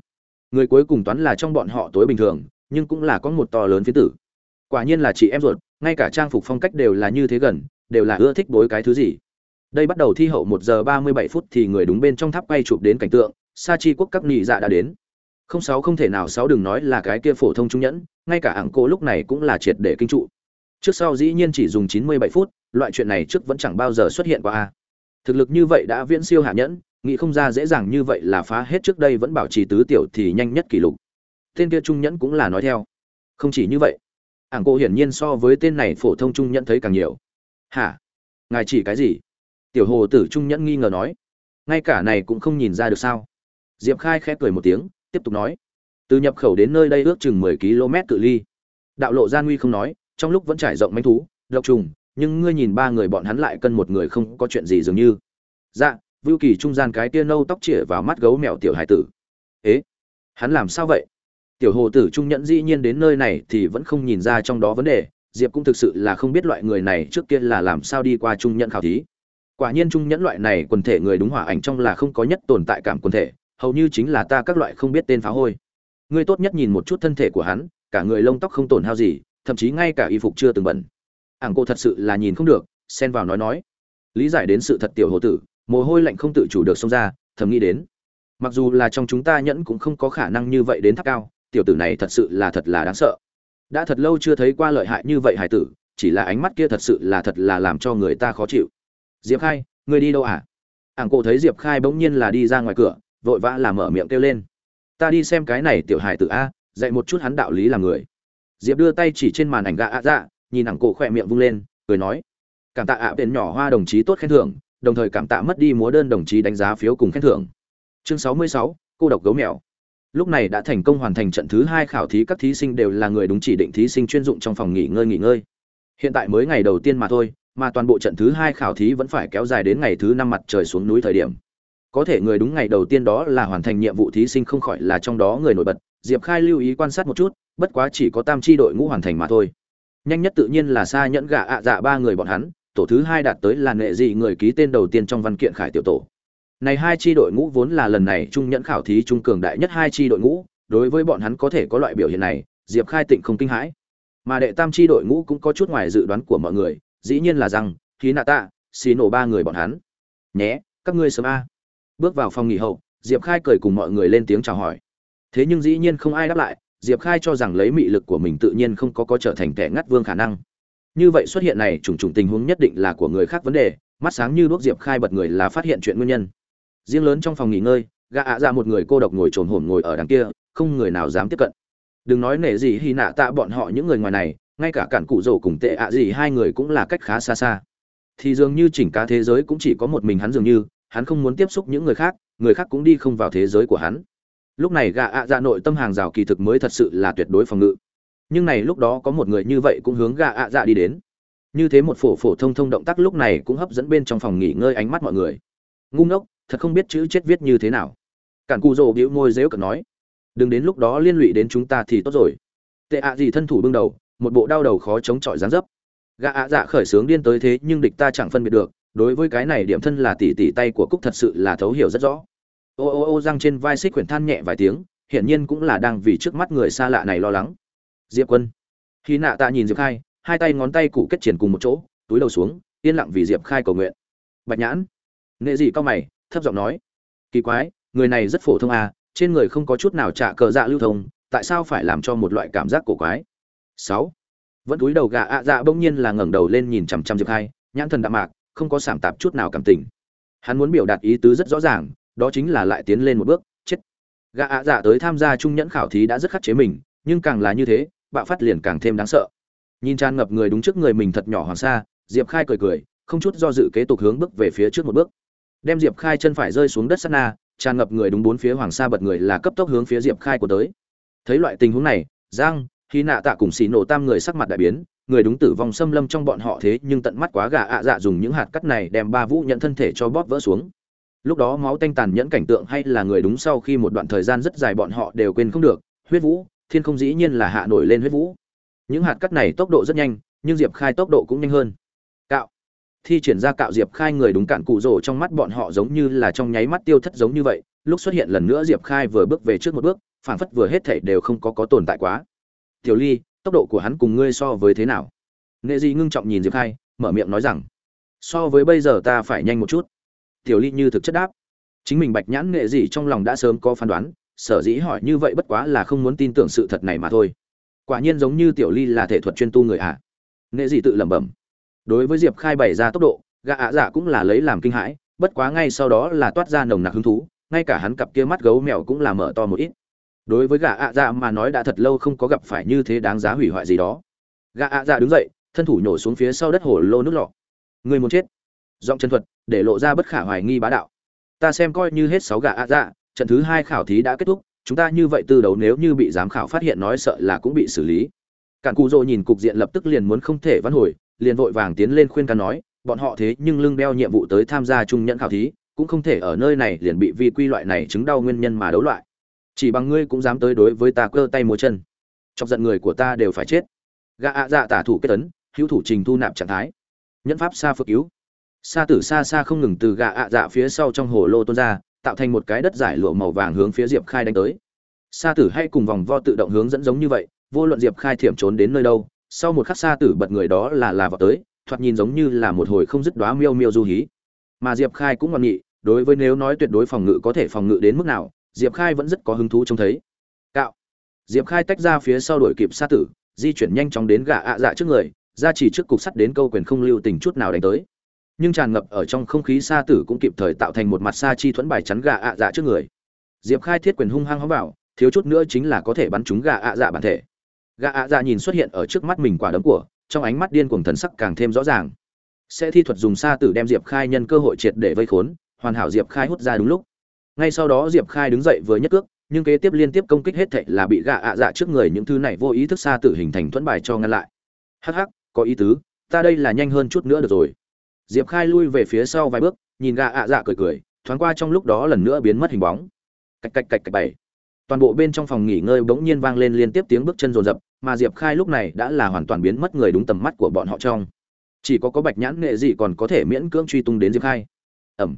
Người cuối cùng toán là trong bọn họ tối bình thường, nhưng cũng là có một to lớn phía tử. Quả nhiên là chị em ruột, ngay cả trang phục phong cách đều là như thế gần, đều là ưa thích bối cái thứ gì. Đây bắt đầu thi hậu một giờ ba mươi bảy phút thì người đúng bên trong tháp quay chụp đến cảnh tượng, sa chi quốc các nị dạ đã đến. Không sáu không thể nào sáu đừng nói là cái kia phổ thông trung nhẫn, ngay cả ảng cô lúc này cũng là triệt để kinh trụ. Trước sau dĩ nhiên chỉ dùng chín mươi bảy phút, loại chuyện này trước vẫn chẳng bao giờ xuất hiện qua a thực lực như vậy đã viễn siêu hạ nhẫn, nghĩ không ra dễ dàng như vậy là phá hết trước đây vẫn bảo trì tứ tiểu thì nhanh nhất kỷ lục. Tên kia trung nhẫn cũng là nói theo. Không chỉ như vậy, ảng cô hiển nhiên so với tên này phổ thông trung nhẫn thấy càng nhiều. Hả? Ngài chỉ cái gì? Tiểu hồ tử trung nhẫn nghi ngờ nói. Ngay cả này cũng không nhìn ra được sao. Diệp khai khẽ cười một tiếng, tiếp tục nói. Từ nhập khẩu đến nơi đây ước chừng mười km cự ly. Đạo lộ gian nguy không nói, trong lúc vẫn trải rộng manh thú, độc trùng nhưng ngươi nhìn ba người bọn hắn lại cân một người không có chuyện gì dường như. Dạ vưu kỳ trung gian cái tia nâu tóc chĩa vào mắt gấu mèo tiểu hải tử. Ế, hắn làm sao vậy? Tiểu hồ tử trung nhẫn dĩ nhiên đến nơi này thì vẫn không nhìn ra trong đó vấn đề, diệp cũng thực sự là không biết loại người này trước kia là làm sao đi qua trung nhẫn khảo thí. Quả nhiên trung nhẫn loại này quần thể người đúng hỏa ảnh trong là không có nhất tồn tại cảm quần thể, hầu như chính là ta các loại không biết tên phá hôi. Ngươi tốt nhất nhìn một chút thân thể của hắn, cả người lông tóc không tổn hao gì, thậm chí ngay cả y phục chưa từng bẩn ảng cô thật sự là nhìn không được, xen vào nói nói. Lý giải đến sự thật tiểu hồ tử, mồ hôi lạnh không tự chủ được xông ra, thầm nghĩ đến. Mặc dù là trong chúng ta nhẫn cũng không có khả năng như vậy đến tháp cao, tiểu tử này thật sự là thật là đáng sợ. Đã thật lâu chưa thấy qua lợi hại như vậy hải tử, chỉ là ánh mắt kia thật sự là thật là làm cho người ta khó chịu. Diệp khai người đi đâu à? Ảng cổ thấy diệp khai bỗng nhiên là đi ra ngoài cửa, vội vã là mở miệng kêu lên. Ta đi xem cái này tiểu hải tử a, dạy một chút hắn đạo lý làm người. Diệp đưa tay chỉ trên màn ảnh gạ ạ dạ nhìn ảng cổ khỏe miệng vung lên, cười nói, cảm tạ ạ à nhỏ hoa đồng chí tốt khen thưởng, đồng thời cảm tạ mất đi múa đơn đồng chí đánh giá phiếu cùng khen thưởng. Chương sáu mươi sáu, cô độc gấu mèo. Lúc này đã thành công hoàn thành trận thứ hai khảo thí, các thí sinh đều là người đúng chỉ định thí sinh chuyên dụng trong phòng nghỉ ngơi nghỉ ngơi. Hiện tại mới ngày đầu tiên mà thôi, mà toàn bộ trận thứ hai khảo thí vẫn phải kéo dài đến ngày thứ năm mặt trời xuống núi thời điểm. Có thể người đúng ngày đầu tiên đó là hoàn thành nhiệm vụ thí sinh không khỏi là trong đó người nổi bật. Diệp khai lưu ý quan sát một chút, bất quá chỉ có tam chi đội ngũ hoàn thành mà thôi nhanh nhất tự nhiên là xa nhẫn gạ ạ dạ ba người bọn hắn, tổ thứ hai đạt tới là nghệ dị người ký tên đầu tiên trong văn kiện khải tiểu tổ. Này hai tri đội ngũ vốn là lần này trung nhẫn khảo thí trung cường đại nhất hai tri đội ngũ, đối với bọn hắn có thể có loại biểu hiện này, diệp khai tịnh không kinh hãi. Mà đệ tam tri đội ngũ cũng có chút ngoài dự đoán của mọi người, dĩ nhiên là rằng khí nạ tạ xì nổ ba người bọn hắn. Nhé, các ngươi sớm a. Bước vào phòng nghỉ hậu, diệp khai cười cùng mọi người lên tiếng chào hỏi. Thế nhưng dĩ nhiên không ai đáp lại diệp khai cho rằng lấy mị lực của mình tự nhiên không có có trở thành kẻ ngắt vương khả năng. Như vậy xuất hiện này, trùng trùng tình huống nhất định là của người khác vấn đề, mắt sáng như đuốc diệp khai bật người là phát hiện chuyện nguyên nhân. Riêng lớn trong phòng nghỉ ngơi, gã ạ ra một người cô độc ngồi trồn hổm ngồi ở đằng kia, không người nào dám tiếp cận. Đừng nói nể gì hy nạ tạ bọn họ những người ngoài này, ngay cả cản cụ rổ cùng tệ ạ gì hai người cũng là cách khá xa xa. Thì dường như chỉnh cả thế giới cũng chỉ có một mình hắn dường như, hắn không muốn tiếp xúc những người khác người khác cũng đi không vào thế giới của hắn lúc này gạ ạ dạ nội tâm hàng rào kỳ thực mới thật sự là tuyệt đối phòng ngự. Nhưng này lúc đó có một người như vậy cũng hướng gạ ạ dạ đi đến. Như thế một phổ phổ thông thông động tác lúc này cũng hấp dẫn bên trong phòng nghỉ ngơi ánh mắt mọi người. Ngu ngốc, thật không biết chữ chết viết như thế nào. Cản cù rồ bĩu môi dếu cận nói, đừng đến lúc đó liên lụy đến chúng ta thì tốt rồi. Tệ ạ gì thân thủ bưng đầu, một bộ đau đầu khó chống chọi dán dấp. Gạ ạ dạ khởi sướng điên tới thế nhưng địch ta chẳng phân biệt được, đối với cái này điểm thân là tỉ tỉ tay của cúc thật sự là thấu hiểu rất rõ ô ô ô răng trên vai xích quyển than nhẹ vài tiếng, hiển nhiên cũng là đang vì trước mắt người xa lạ này lo lắng. Diệp quân. Khi nạ tạ nhìn diệp khai, hai tay ngón tay cụ kết triển cùng một chỗ, túi đầu xuống, yên lặng vì diệp khai cầu nguyện. Bạch nhãn. Nghệ dị cao mày, thấp giọng nói. Kỳ quái, người này rất phổ thông à trên người không có chút nào trả cờ dạ lưu thông, tại sao phải làm cho một loại cảm giác cổ quái? Sáu. Vẫn túi đầu gà ạ dạ bỗng nhiên là ngẩng đầu lên nhìn chằm chằm diệp khai, nhãn thần đạm mạc, không có sảm tạp chút nào cảm tình. Hắn muốn biểu đạt ý tứ rất rõ ràng đó chính là lại tiến lên một bước, chết. Gã ạ dạ tới tham gia trung nhẫn khảo thí đã rất khắc chế mình, nhưng càng là như thế, bạo phát liền càng thêm đáng sợ. Nhìn tràn ngập người đúng trước người mình thật nhỏ hoàng sa, diệp khai cười cười, không chút do dự kế tục hướng bước về phía trước một bước. Đem diệp khai chân phải rơi xuống đất sắt na, tràn ngập người đúng bốn phía hoàng sa bật người là cấp tốc hướng phía diệp khai của tới. Thấy loại tình huống này, giang khi nạ tạ cùng xì nổ tam người sắc mặt đại biến, người đúng tử vong xâm lâm trong bọn họ thế nhưng tận mắt quá gà ạ dạ dùng những hạt cắt này đem ba vũ nhận thân thể cho bóp vỡ xuống lúc đó máu tanh tàn nhẫn cảnh tượng hay là người đúng sau khi một đoạn thời gian rất dài bọn họ đều quên không được, huyết vũ, thiên không dĩ nhiên là hạ nổi lên huyết vũ. Những hạt cắt này tốc độ rất nhanh, nhưng diệp khai tốc độ cũng nhanh hơn. Cạo. Thi triển ra cạo diệp khai người đúng cạn cụ rổ trong mắt bọn họ giống như là trong nháy mắt tiêu thất giống như vậy, lúc xuất hiện lần nữa diệp khai vừa bước về trước một bước, phảng phất vừa hết thể đều không có có tồn tại quá. Tiểu ly, tốc độ của hắn cùng ngươi so với thế nào? Nghệ di ngưng trọng nhìn diệp khai, mở miệng nói rằng, so với bây giờ ta phải nhanh một chút tiểu ly như thực chất đáp. Chính mình bạch nhãn nghệ gì trong lòng đã sớm có phán đoán, sở dĩ hỏi như vậy bất quá là không muốn tin tưởng sự thật này mà thôi. Quả nhiên giống như tiểu ly là thể thuật chuyên tu người ạ. À. nghệ gì tự lẩm bẩm. Đối với diệp khai bày ra tốc độ, gã ạ dạ cũng là lấy làm kinh hãi, bất quá ngay sau đó là toát ra nồng nặc hứng thú, ngay cả hắn cặp kia mắt gấu mèo cũng là mở to một ít. Đối với gã ạ dạ mà nói đã thật lâu không có gặp phải như thế đáng giá hủy hoại gì đó. Gã ạ dạ đứng dậy, thân thủ nhổ xuống phía sau đất hồ lô nước lọ. Người muốn chết. Giọng chân thuật để lộ ra bất khả hoài nghi bá đạo. Ta xem coi như hết sáu gà ạ dạ trận thứ hai khảo thí đã kết thúc, chúng ta như vậy từ đấu nếu như bị giám khảo phát hiện nói sợ là cũng bị xử lý. Cản cụ rồ nhìn cục diện lập tức liền muốn không thể vãn hồi, liền vội vàng tiến lên khuyên can nói, bọn họ thế nhưng lưng đeo nhiệm vụ tới tham gia trung nhẫn khảo thí, cũng không thể ở nơi này liền bị vi quy loại này chứng đau nguyên nhân mà đấu loại. Chỉ bằng ngươi cũng dám tới đối với ta cơ tay múa chân. Chọc giận người của ta đều phải chết. Gã ạ dạ tả thủ kết tấn hữu thủ trình thu nạp trạng thái. Nhẫn pháp xa phước cứu sa tử xa xa không ngừng từ gạ ạ dạ phía sau trong hồ lô tuôn ra, tạo thành một cái đất giải lụa màu vàng hướng phía diệp khai đánh tới. Sa tử hay cùng vòng vo tự động hướng dẫn giống như vậy, vô luận diệp khai thiểm trốn đến nơi đâu, sau một khắc sa tử bật người đó là là vào tới, thoạt nhìn giống như là một hồi không dứt đoá miêu miêu du hí. Mà diệp khai cũng ngẩn nghị đối với nếu nói tuyệt đối phòng ngự có thể phòng ngự đến mức nào, diệp khai vẫn rất có hứng thú trông thấy. Cạo. Diệp khai tách ra phía sau đuổi kịp sa tử, di chuyển nhanh chóng đến gạ ạ dạ trước người, ra chỉ trước cục sắt đến câu quyền không lưu tình chút nào đánh tới nhưng tràn ngập ở trong không khí xa tử cũng kịp thời tạo thành một mặt xa chi thuẫn bài chắn gà ạ dạ trước người. Diệp khai thiết quyền hung hăng hóng vào, thiếu chút nữa chính là có thể bắn trúng gà ạ dạ bản thể. Gà ạ dạ nhìn xuất hiện ở trước mắt mình quả đấm của, trong ánh mắt điên cuồng thần sắc càng thêm rõ ràng. Sẽ thi thuật dùng xa tử đem diệp khai nhân cơ hội triệt để vây khốn, hoàn hảo diệp khai hút ra đúng lúc. Ngay sau đó diệp khai đứng dậy vừa nhất cước, nhưng kế tiếp liên tiếp công kích hết thệ là bị gà ạ dạ trước người những thứ này vô ý thức xa tử hình thành thuẫn bài cho ngăn lại. Hắc hắc, có ý tứ, ta đây là nhanh hơn chút nữa được rồi diệp khai lui về phía sau vài bước, nhìn gà ạ dạ cười cười, thoáng qua trong lúc đó lần nữa biến mất hình bóng. Cạch cạch cạch cạch bảy. Toàn bộ bên trong phòng nghỉ ngơi bỗng nhiên vang lên liên tiếp tiếng bước chân rồn rập mà diệp khai lúc này đã là hoàn toàn biến mất người đúng tầm mắt của bọn họ trong. Chỉ có có bạch nhãn nghệ gì còn có thể miễn cưỡng truy tung đến diệp khai. Ẩm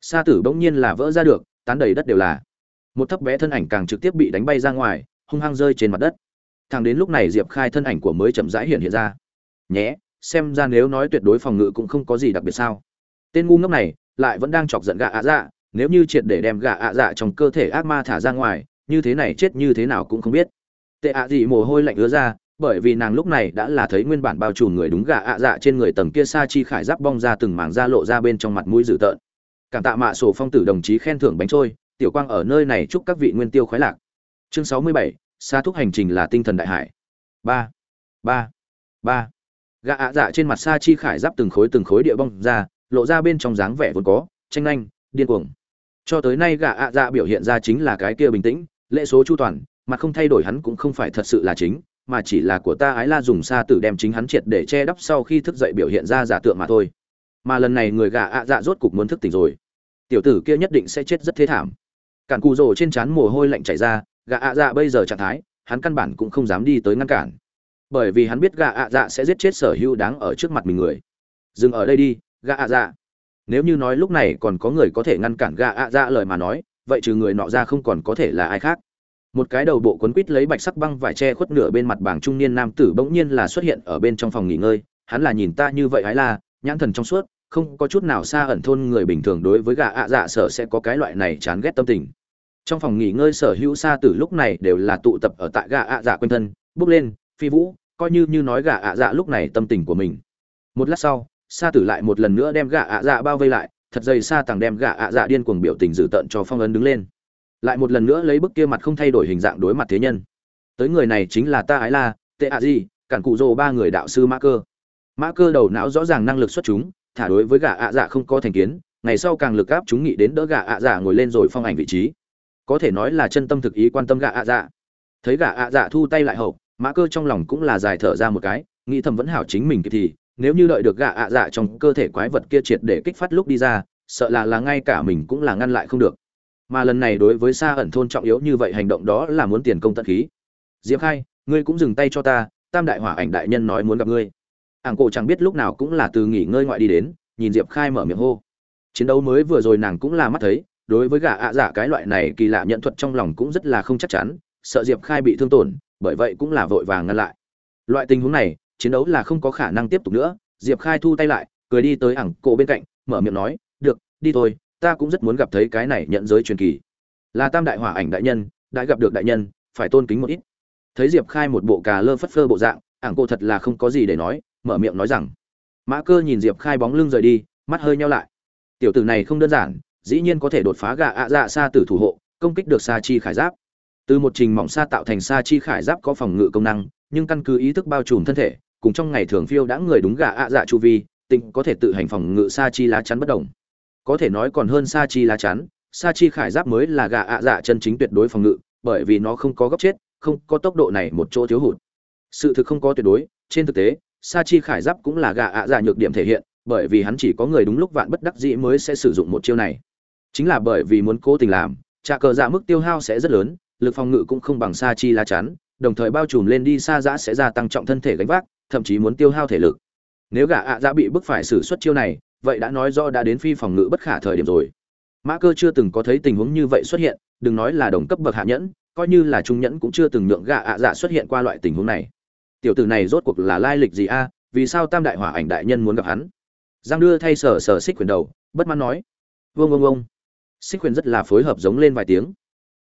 sa tử bỗng nhiên là vỡ ra được, tán đầy đất đều là. Một thấp bé thân ảnh càng trực tiếp bị đánh bay ra ngoài, hung hăng rơi trên mặt đất. Thằng đến lúc này diệp khai thân ảnh của mới chậm rãi hiện hiện ra. Nhé xem ra nếu nói tuyệt đối phòng ngự cũng không có gì đặc biệt sao. Tên ngu ngốc này lại vẫn đang chọc giận gạ ạ dạ nếu như triệt để đem gạ ạ dạ trong cơ thể ác ma thả ra ngoài, như thế này chết như thế nào cũng không biết. Tệ ạ gì mồ hôi lạnh ứa ra, bởi vì nàng lúc này đã là thấy nguyên bản bao trùm người đúng gạ ạ dạ trên người tầng kia sa chi khải giáp bong ra từng mảng da lộ ra bên trong mặt mũi dữ tợn. Cảm tạ mạ sổ phong tử đồng chí khen thưởng bánh trôi, tiểu quang ở nơi này chúc các vị nguyên tiêu khoái lạc. Chương sáu mươi bảy xa thúc hành trình là tinh thần đại hải. Ba ba ba gã ạ dạ trên mặt sa chi khải giáp từng khối từng khối địa bong ra, lộ ra bên trong dáng vẻ vốn có, tranh nhanh điên cuồng. Cho tới nay gã ạ dạ biểu hiện ra chính là cái kia bình tĩnh, lễ số chu toàn, mà không thay đổi hắn cũng không phải thật sự là chính, mà chỉ là của ta ái la dùng sa tử đem chính hắn triệt để che đắp sau khi thức dậy biểu hiện ra giả tượng mà thôi. Mà lần này người gà ạ dạ rốt cục muốn thức tỉnh rồi. Tiểu tử kia nhất định sẽ chết rất thế thảm. Cản cù rồ trên trán mồ hôi lạnh chảy ra gà ạ dạ bây giờ trạng thái, hắn căn bản cũng không dám đi tới ngăn cản bởi vì hắn biết gạ ạ dạ sẽ giết chết sở hữu đáng ở trước mặt mình người. Dừng ở đây đi gạ ạ dạ. Nếu như nói lúc này còn có người có thể ngăn cản gạ ạ dạ lời mà nói, vậy trừ người nọ ra không còn có thể là ai khác. Một cái đầu bộ quấn quít lấy bạch sắc băng vải che khuất nửa bên mặt bảng trung niên nam tử bỗng nhiên là xuất hiện ở bên trong phòng nghỉ ngơi. Hắn là nhìn ta như vậy hái là, nhãn thần trong suốt, không có chút nào xa ẩn thôn người bình thường đối với gà ạ dạ sở sẽ có cái loại này chán ghét tâm tình. Trong phòng nghỉ ngơi sở hữu xa từ lúc này đều là tụ tập ở tại gà ạ dạ quanh thân, bước lên, phi vũ coi như như nói gà ạ dạ lúc này tâm tình của mình. Một lát sau, sa tử lại một lần nữa đem gà ạ dạ bao vây lại, thật dày sa tàng đem gà ạ dạ điên cuồng biểu tình dữ tợn cho phong ấn đứng lên. Lại một lần nữa lấy bức kia mặt không thay đổi hình dạng đối mặt thế nhân. Tới người này chính là ta ái la, tệ ạ gì cản cụ rồ ba người đạo sư mã cơ. Mã cơ đầu não rõ ràng năng lực xuất chúng, thả đối với gà ạ dạ không có thành kiến, ngày sau càng lực áp chúng nghĩ đến đỡ gà ạ dạ ngồi lên rồi phong ảnh vị trí. Có thể nói là chân tâm thực ý quan tâm gà ạ dạ. Thấy gà ạ dạ thu tay lại hậu mã cơ trong lòng cũng là dài thở ra một cái, nghĩ thầm vẫn hảo chính mình kịp thì, nếu như đợi được gạ ạ dạ trong cơ thể quái vật kia triệt để kích phát lúc đi ra, sợ là là ngay cả mình cũng là ngăn lại không được. Mà lần này đối với xa ẩn thôn trọng yếu như vậy hành động đó là muốn tiền công tận khí. Diệp khai, ngươi cũng dừng tay cho ta, tam đại hỏa ảnh đại nhân nói muốn gặp ngươi. Ảng cổ chẳng biết lúc nào cũng là từ nghỉ ngơi ngoại đi đến, nhìn diệp khai mở miệng hô. Chiến đấu mới vừa rồi nàng cũng là mắt thấy, đối với gã ạ à giả cái loại này kỳ lạ nhận thuật trong lòng cũng rất là không chắc chắn, sợ diệp khai bị thương tổn bởi vậy cũng là vội vàng ngăn lại. Loại tình huống này, chiến đấu là không có khả năng tiếp tục nữa. Diệp khai thu tay lại, cười đi tới ảng cổ bên cạnh, mở miệng nói, được, đi thôi, ta cũng rất muốn gặp thấy cái này nhận giới truyền kỳ. Là tam đại hỏa ảnh đại nhân, đã gặp được đại nhân, phải tôn kính một ít. Thấy diệp khai một bộ cà lơ phất phơ bộ dạng, ảng cổ thật là không có gì để nói, mở miệng nói rằng, mã cơ nhìn diệp khai bóng lưng rời đi, mắt hơi nhau lại. Tiểu tử này không đơn giản, dĩ nhiên có thể đột phá gà ạ dạ xa tử thủ hộ, công kích được xa chi khải giáp từ một trình mỏng xa tạo thành xa chi khải giáp có phòng ngự công năng, nhưng căn cứ ý thức bao trùm thân thể, cùng trong ngày thường phiêu đã người đúng gà ạ dạ chu vi, tịnh có thể tự hành phòng ngự xa chi lá chắn bất đồng có thể nói còn hơn xa chi lá chắn xa chi khải giáp mới là gà ạ dạ chân chính tuyệt đối phòng ngự, bởi vì nó không có góc chết, không có tốc độ này một chỗ thiếu hụt. Sự thực không có tuyệt đối, trên thực tế, sa chi khải giáp cũng là gà ạ dạ nhược điểm thể hiện, bởi vì hắn chỉ có người đúng lúc vạn bất đắc dĩ mới sẽ sử dụng một chiêu này. Chính là bởi vì muốn cố tình làm trả cờ dạ mức tiêu hao sẽ rất lớn lực phòng ngự cũng không bằng sa chi lá chắn, đồng thời bao trùm lên đi xa giã sẽ gia tăng trọng thân thể gánh vác, thậm chí muốn tiêu hao thể lực. Nếu gã ạ giã bị bức phải xử suất chiêu này, vậy đã nói rõ đã đến phi phòng ngự bất khả thời điểm rồi. Mã cơ chưa từng có thấy tình huống như vậy xuất hiện, đừng nói là đồng cấp bậc hạ nhẫn, coi như là trung nhẫn cũng chưa từng nhượng gạ ạ dạ xuất hiện qua loại tình huống này. Tiểu tử này rốt cuộc là lai lịch gì a? Vì sao tam đại hỏa ảnh đại nhân muốn gặp hắn? Giang đưa thay sở sở xích quyền đầu, bất mãn nói. Vương vương vương xích quyền rất là phối hợp giống lên vài tiếng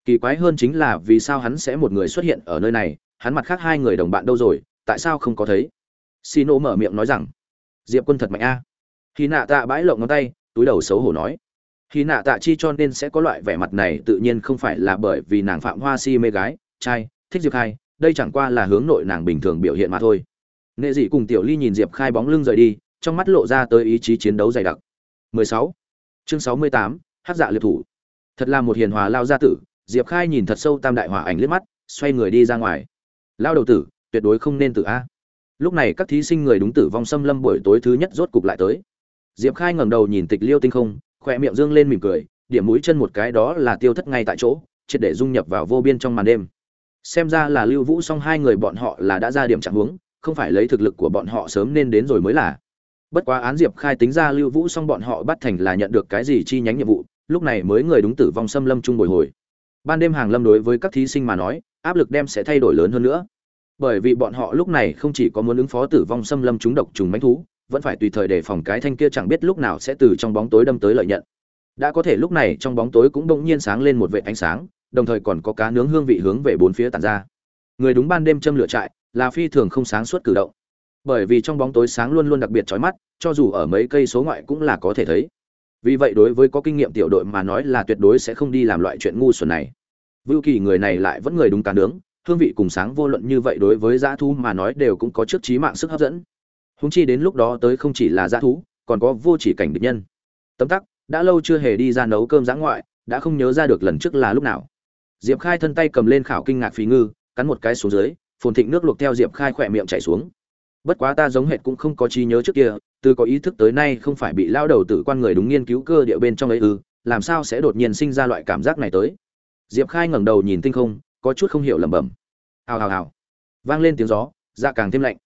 kỳ quái hơn chính là vì sao hắn sẽ một người xuất hiện ở nơi này hắn mặt khác hai người đồng bạn đâu rồi tại sao không có thấy? Xi nô mở miệng nói rằng diệp quân thật mạnh a. Khi nạ tạ bãi lộng ngón tay túi đầu xấu hổ nói khi nạ tạ chi cho nên sẽ có loại vẻ mặt này tự nhiên không phải là bởi vì nàng phạm hoa si mê gái trai thích diệp khai đây chẳng qua là hướng nội nàng bình thường biểu hiện mà thôi. Nệ dị cùng tiểu ly nhìn diệp khai bóng lưng rời đi trong mắt lộ ra tới ý chí chiến đấu dày đặc. 16. chương 68, hát dạ liệt thủ. Thật là một hiền hòa lao gia tử diệp khai nhìn thật sâu tam đại hòa ảnh liếc mắt, xoay người đi ra ngoài. Lao đầu tử, tuyệt đối không nên tử a. Lúc này các thí sinh người đúng tử vong xâm lâm buổi tối thứ nhất rốt cục lại tới. Diệp khai ngẩng đầu nhìn tịch liêu tinh không khỏe miệng dương lên mỉm cười, điểm mũi chân một cái đó là tiêu thất ngay tại chỗ, triệt để dung nhập vào vô biên trong màn đêm. Xem ra là lưu vũ xong hai người bọn họ là đã ra điểm trạng huống, không phải lấy thực lực của bọn họ sớm nên đến rồi mới là. Bất quá án diệp khai tính ra lưu vũ xong bọn họ bắt thành là nhận được cái gì chi nhánh nhiệm vụ, lúc này mới người đúng tử vong xâm lâm chung bồi hồi ban đêm hàng lâm đối với các thí sinh mà nói, áp lực đem sẽ thay đổi lớn hơn nữa. Bởi vì bọn họ lúc này không chỉ có muốn ứng phó tử vong xâm lâm trúng độc trùng mánh thú, vẫn phải tùy thời đề phòng cái thanh kia chẳng biết lúc nào sẽ từ trong bóng tối đâm tới lợi nhận. Đã có thể lúc này trong bóng tối cũng bỗng nhiên sáng lên một vệ ánh sáng, đồng thời còn có cá nướng hương vị hướng về bốn phía tàn ra. Người đúng ban đêm châm lửa trại, là phi thường không sáng suốt cử động. Bởi vì trong bóng tối sáng luôn luôn đặc biệt chói mắt, cho dù ở mấy cây số ngoại cũng là có thể thấy vì vậy đối với có kinh nghiệm tiểu đội mà nói là tuyệt đối sẽ không đi làm loại chuyện ngu xuẩn này. Vưu kỳ người này lại vẫn người đúng cá nướng, hương vị cùng sáng vô luận như vậy đối với dã thú mà nói đều cũng có trước trí mạng sức hấp dẫn. Húng chi đến lúc đó tới không chỉ là dã thú, còn có vô chỉ cảnh địch nhân. Tấm tắc, đã lâu chưa hề đi ra nấu cơm giã ngoại, đã không nhớ ra được lần trước là lúc nào. Diệp khai thân tay cầm lên khảo kinh ngạc phí ngư, cắn một cái xuống dưới, phồn thịnh nước luộc theo diệp khai khỏe miệng chảy xuống. Bất quá ta giống hệt cũng không có trí nhớ trước kia từ có ý thức tới nay không phải bị lao đầu tử quan người đúng nghiên cứu cơ địa bên trong ấy ư, làm sao sẽ đột nhiên sinh ra loại cảm giác này tới? Diệp khai ngẩng đầu nhìn tinh không, có chút không hiểu lẩm bẩm. Hào hào hào. Vang lên tiếng gió dạ càng thêm lạnh.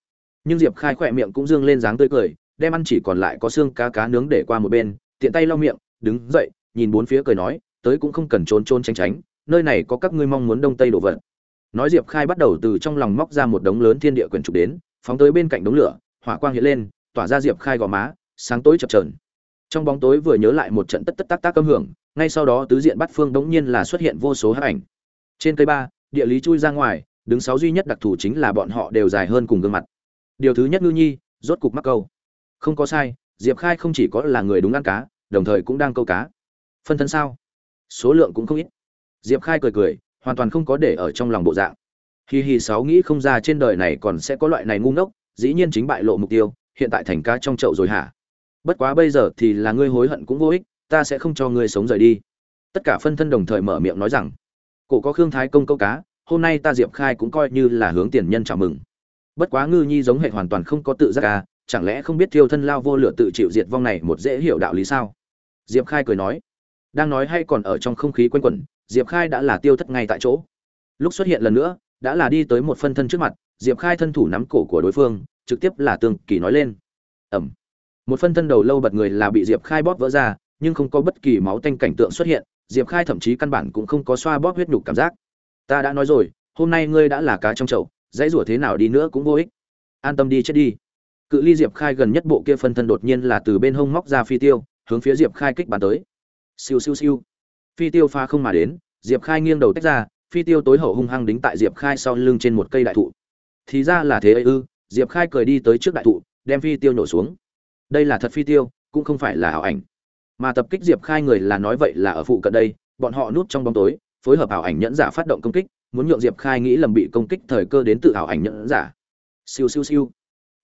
Nhưng diệp khai khỏe miệng cũng dương lên dáng tươi cười, đem ăn chỉ còn lại có xương cá cá nướng để qua một bên, tiện tay lau miệng, đứng dậy, nhìn bốn phía cười nói, tới cũng không cần trốn trốn tránh tránh, nơi này có các ngươi mong muốn đông tây đổ vật nói diệp khai bắt đầu từ trong lòng móc ra một đống lớn thiên địa quyển trục đến, phóng tới bên cạnh đống lửa, hỏa quang hiện lên tỏa ra diệp khai gò má, sáng tối chập trờn trong bóng tối vừa nhớ lại một trận tất tất tác tác âm hưởng, ngay sau đó tứ diện bắt phương đống nhiên là xuất hiện vô số hát ảnh. Trên cây ba, địa lý chui ra ngoài, đứng sáu duy nhất đặc thù chính là bọn họ đều dài hơn cùng gương mặt. Điều thứ nhất ngư nhi, rốt cục mắc câu. Không có sai, diệp khai không chỉ có là người đúng ăn cá, đồng thời cũng đang câu cá. Phân thân sao? Số lượng cũng không ít. Diệp khai cười cười, hoàn toàn không có để ở trong lòng bộ dạng. Hi hi, sáu nghĩ không ra trên đời này còn sẽ có loại này ngu ngốc, dĩ nhiên chính bại lộ mục tiêu hiện tại thành cá trong chậu rồi hả? Bất quá bây giờ thì là ngươi hối hận cũng vô ích, ta sẽ không cho ngươi sống rời đi. Tất cả phân thân đồng thời mở miệng nói rằng, cổ có khương thái công câu cá, hôm nay ta diệp khai cũng coi như là hướng tiền nhân chào mừng. Bất quá ngư nhi giống hệ hoàn toàn không có tự giác à chẳng lẽ không biết thiêu thân lao vô lửa tự chịu diệt vong này một dễ hiểu đạo lý sao? Diệp khai cười nói, đang nói hay còn ở trong không khí quanh quẩn, diệp khai đã là tiêu thất ngay tại chỗ. Lúc xuất hiện lần nữa, đã là đi tới một phân thân trước mặt, diệp khai thân thủ nắm cổ của đối phương trực tiếp là tương kỳ nói lên. Ẩm. Một phân thân đầu lâu bật người là bị diệp khai bóp vỡ ra, nhưng không có bất kỳ máu tanh cảnh tượng xuất hiện, diệp khai thậm chí căn bản cũng không có xoa bóp huyết nhục cảm giác. Ta đã nói rồi, hôm nay ngươi đã là cá trong chậu, dãy rủa thế nào đi nữa cũng vô ích. An tâm đi, chết đi. Cự ly diệp khai gần nhất bộ kia phân thân đột nhiên là từ bên hông móc ra phi tiêu, hướng phía diệp khai kích bàn tới. Siêu siêu siêu. Phi tiêu pha không mà đến, diệp khai nghiêng đầu tách ra, phi tiêu tối hậu hung hăng đính tại diệp khai sau lưng trên một cây đại thụ. Thì ra là thế ấy ư? Diệp khai cười đi tới trước đại thụ, đem phi tiêu nổ xuống. Đây là thật phi tiêu, cũng không phải là ảo ảnh. Mà tập kích diệp khai người là nói vậy là ở phụ cận đây, bọn họ núp trong bóng tối, phối hợp ảo ảnh nhẫn giả phát động công kích, muốn nhượng diệp khai nghĩ lầm bị công kích thời cơ đến từ ảo ảnh nhẫn giả. Siêu siêu siêu.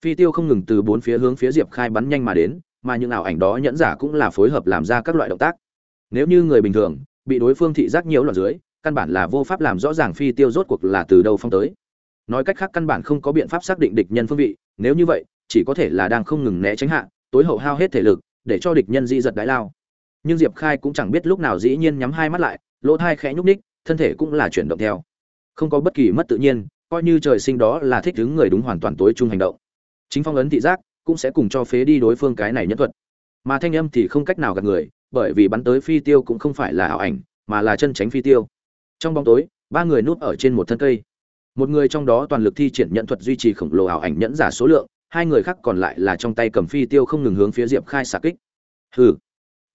Phi tiêu không ngừng từ bốn phía hướng phía diệp khai bắn nhanh mà đến, mà những ảo ảnh đó nhẫn giả cũng là phối hợp làm ra các loại động tác. Nếu như người bình thường, bị đối phương thị giác nhiều loạn dưới, căn bản là vô pháp làm rõ ràng phi tiêu rốt cuộc là từ đâu phong tới nói cách khác căn bản không có biện pháp xác định địch nhân phương vị, nếu như vậy, chỉ có thể là đang không ngừng né tránh hạ, tối hậu hao hết thể lực, để cho địch nhân di giật đái lao. Nhưng diệp khai cũng chẳng biết lúc nào dĩ nhiên nhắm hai mắt lại, lỗ thai khẽ nhúc ních thân thể cũng là chuyển động theo. Không có bất kỳ mất tự nhiên, coi như trời sinh đó là thích đứng người đúng hoàn toàn tối trung hành động. Chính phong ấn thị giác cũng sẽ cùng cho phế đi đối phương cái này nhân thuật. Mà thanh âm thì không cách nào gạt người, bởi vì bắn tới phi tiêu cũng không phải là ảo ảnh, mà là chân tránh phi tiêu. Trong bóng tối, ba người núp ở trên một thân cây một người trong đó toàn lực thi triển nhận thuật duy trì khổng lồ ảo ảnh nhẫn giả số lượng, hai người khác còn lại là trong tay cầm phi tiêu không ngừng hướng phía diệp khai xạ kích. Hừ,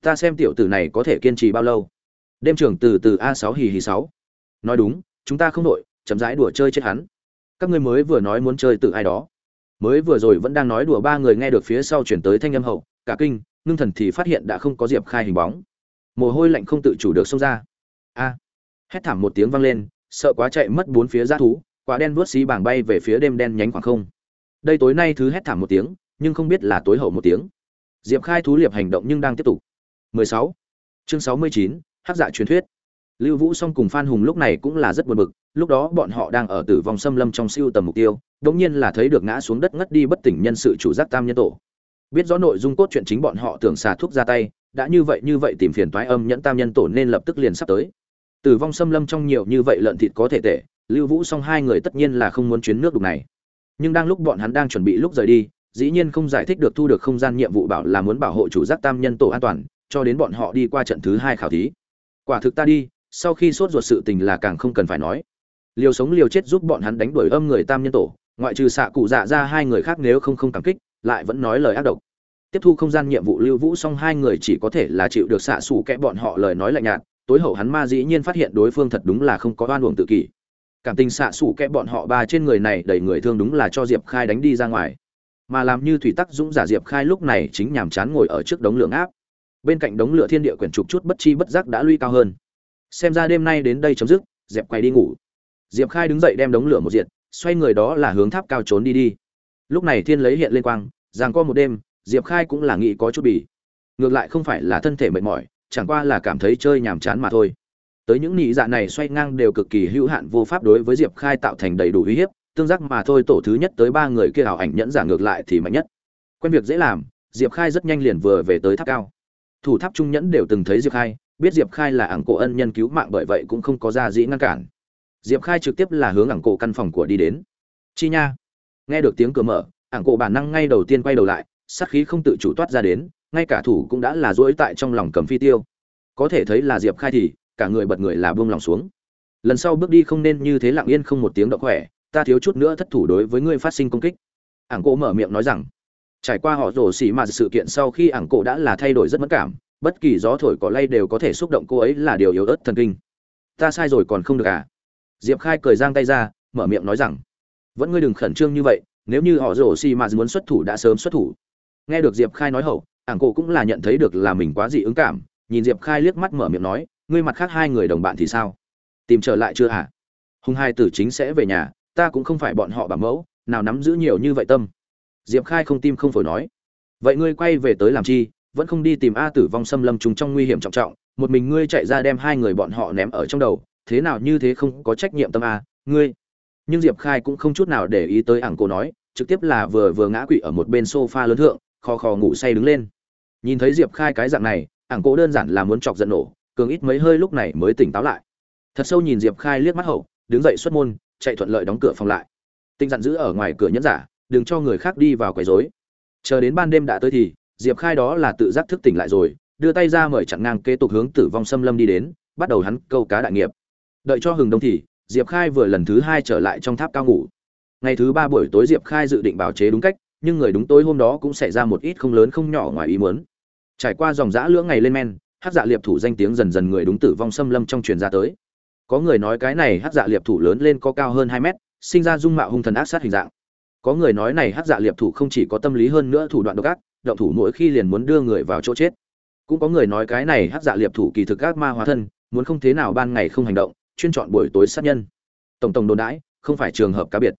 ta xem tiểu tử này có thể kiên trì bao lâu? Đêm trưởng từ từ a sáu hì hì sáu. Nói đúng, chúng ta không đội, chậm rãi đùa chơi chết hắn. Các ngươi mới vừa nói muốn chơi từ ai đó. Mới vừa rồi vẫn đang nói đùa ba người nghe được phía sau chuyển tới thanh âm hậu, cả kinh, ngưng thần thì phát hiện đã không có diệp khai hình bóng. Mồ hôi lạnh không tự chủ được xông ra. A. Hét thảm một tiếng vang lên, sợ quá chạy mất bốn phía g thú quả đen vuốt xí bảng bay về phía đêm đen nhánh khoảng không. Đây tối nay thứ hét thảm một tiếng nhưng không biết là tối hậu một tiếng. Diệp khai thú liệp hành động nhưng đang tiếp tục. 16. chương 69, hắc dạ truyền thuyết. Lưu vũ song cùng phan hùng lúc này cũng là rất buồn bực lúc đó bọn họ đang ở tử vong xâm lâm trong siêu tầm mục tiêu đống nhiên là thấy được ngã xuống đất ngất đi bất tỉnh nhân sự chủ giác tam nhân tổ. Biết rõ nội dung cốt truyện chính bọn họ tưởng xà thuốc ra tay đã như vậy như vậy tìm phiền toái âm nhẫn tam nhân tổ nên lập tức liền sắp tới. Tử vong xâm lâm trong nhiều như vậy lợn thịt có thể tệ lưu vũ song hai người tất nhiên là không muốn chuyến nước đục này. Nhưng đang lúc bọn hắn đang chuẩn bị lúc rời đi, dĩ nhiên không giải thích được thu được không gian nhiệm vụ bảo là muốn bảo hộ chủ giác tam nhân tổ an toàn, cho đến bọn họ đi qua trận thứ hai khảo thí. Quả thực ta đi, sau khi sốt ruột sự tình là càng không cần phải nói. Liều sống liều chết giúp bọn hắn đánh đuổi âm người tam nhân tổ, ngoại trừ xạ cụ dạ ra hai người khác nếu không không cảm kích, lại vẫn nói lời ác độc. Tiếp thu không gian nhiệm vụ lưu vũ xong hai người chỉ có thể là chịu được xạ xù kẽ bọn họ lời nói lạnh nhạt, tối hậu hắn ma dĩ nhiên phát hiện đối phương thật đúng là không có oan uổng tự kỷ cảm tình xạ sủ kẽ bọn họ ba trên người này đẩy người thương đúng là cho diệp khai đánh đi ra ngoài. Mà làm như thủy tắc dũng giả diệp khai lúc này chính nhàm chán ngồi ở trước đống lượng áp bên cạnh đống lửa thiên địa quyển trục chút bất chi bất giác đã lui cao hơn. Xem ra đêm nay đến đây chấm dứt dẹp quay đi ngủ. Diệp khai đứng dậy đem đống lửa một diệt, xoay người đó là hướng tháp cao trốn đi đi. Lúc này thiên lấy hiện lên quang rằng qua một đêm, diệp khai cũng là nghĩ có chút bỉ. Ngược lại không phải là thân thể mệt mỏi, chẳng qua là cảm thấy chơi nhàm chán mà thôi tới những nị dạ này xoay ngang đều cực kỳ hữu hạn vô pháp đối với diệp khai tạo thành đầy đủ uy hiếp, tương giác mà thôi tổ thứ nhất tới ba người kia ảo ảnh nhẫn giả ngược lại thì mạnh nhất. Quen việc dễ làm, diệp khai rất nhanh liền vừa về tới tháp cao. Thủ tháp trung nhẫn đều từng thấy diệp khai, biết diệp khai là ảng cổ ân nhân cứu mạng bởi vậy cũng không có ra dĩ ngăn cản. Diệp khai trực tiếp là hướng ảng cổ căn phòng của đi đến. Chi nha. Nghe được tiếng cửa mở, ảng cổ bản năng ngay đầu tiên quay đầu lại, sát khí không tự chủ toát ra đến, ngay cả thủ cũng đã là rỗi tại trong lòng cầm phi tiêu. Có thể thấy là diệp khai thì cả người bật người là buông lòng xuống. Lần sau bước đi không nên như thế lặng yên không một tiếng động khỏe, ta thiếu chút nữa thất thủ đối với ngươi phát sinh công kích. Ảng cổ mở miệng nói rằng. Trải qua họ rổ xỉ mà sự kiện sau khi ảng cổ đã là thay đổi rất mất cảm, bất kỳ gió thổi cỏ lay đều có thể xúc động cô ấy là điều yếu ớt thần kinh. Ta sai rồi còn không được à? Diệp khai cười giang tay ra, mở miệng nói rằng. Vẫn ngươi đừng khẩn trương như vậy, nếu như họ rổ xì mà muốn xuất thủ đã sớm xuất thủ. Nghe được diệp khai nói hậu, ảng cổ cũng là nhận thấy được là mình quá dị ứng cảm, nhìn diệp khai liếc mắt mở miệng nói ngươi mặt khác hai người đồng bạn thì sao? Tìm trở lại chưa hả? Hùng hai tử chính sẽ về nhà, ta cũng không phải bọn họ bảo mẫu, nào nắm giữ nhiều như vậy tâm. Diệp khai không tim không phổi nói. Vậy ngươi quay về tới làm chi, vẫn không đi tìm a tử vong xâm lâm trùng trong nguy hiểm trọng trọng, một mình ngươi chạy ra đem hai người bọn họ ném ở trong đầu, thế nào như thế không có trách nhiệm tâm a, ngươi. Nhưng diệp khai cũng không chút nào để ý tới ảng cổ nói, trực tiếp là vừa vừa ngã quỵ ở một bên sofa lớn thượng, khò khò ngủ say đứng lên. Nhìn thấy diệp khai cái dạng này, ảng cổ đơn giản là muốn chọc giận nổ cường ít mấy hơi lúc này mới tỉnh táo lại. Thật sâu nhìn diệp khai liếc mắt hậu, đứng dậy xuất môn, chạy thuận lợi đóng cửa phòng lại. Tinh dặn giữ ở ngoài cửa nhẫn giả, đừng cho người khác đi vào quấy rối. Chờ đến ban đêm đã tới thì, diệp khai đó là tự giác thức tỉnh lại rồi, đưa tay ra mời chặn ngang kế tục hướng tử vong xâm lâm đi đến, bắt đầu hắn câu cá đại nghiệp. Đợi cho hừng đông thì, diệp khai vừa lần thứ hai trở lại trong tháp cao ngủ. Ngày thứ ba buổi tối diệp khai dự định bảo chế đúng cách, nhưng người đúng tối hôm đó cũng xảy ra một ít không lớn không nhỏ ngoài ý muốn. Trải qua dòng dã lưỡng ngày lên men hát dạ liệp thủ danh tiếng dần dần người đúng tử vong xâm lâm trong truyền ra tới. Có người nói cái này hát dạ liệp thủ lớn lên có cao hơn hai mét, sinh ra dung mạo hung thần ác sát hình dạng. Có người nói này hát dạ liệp thủ không chỉ có tâm lý hơn nữa thủ đoạn độc ác, động thủ mỗi khi liền muốn đưa người vào chỗ chết. Cũng có người nói cái này hát dạ liệp thủ kỳ thực ác ma hóa thân, muốn không thế nào ban ngày không hành động, chuyên chọn buổi tối sát nhân. Tổng tổng đồn đãi, không phải trường hợp cá biệt.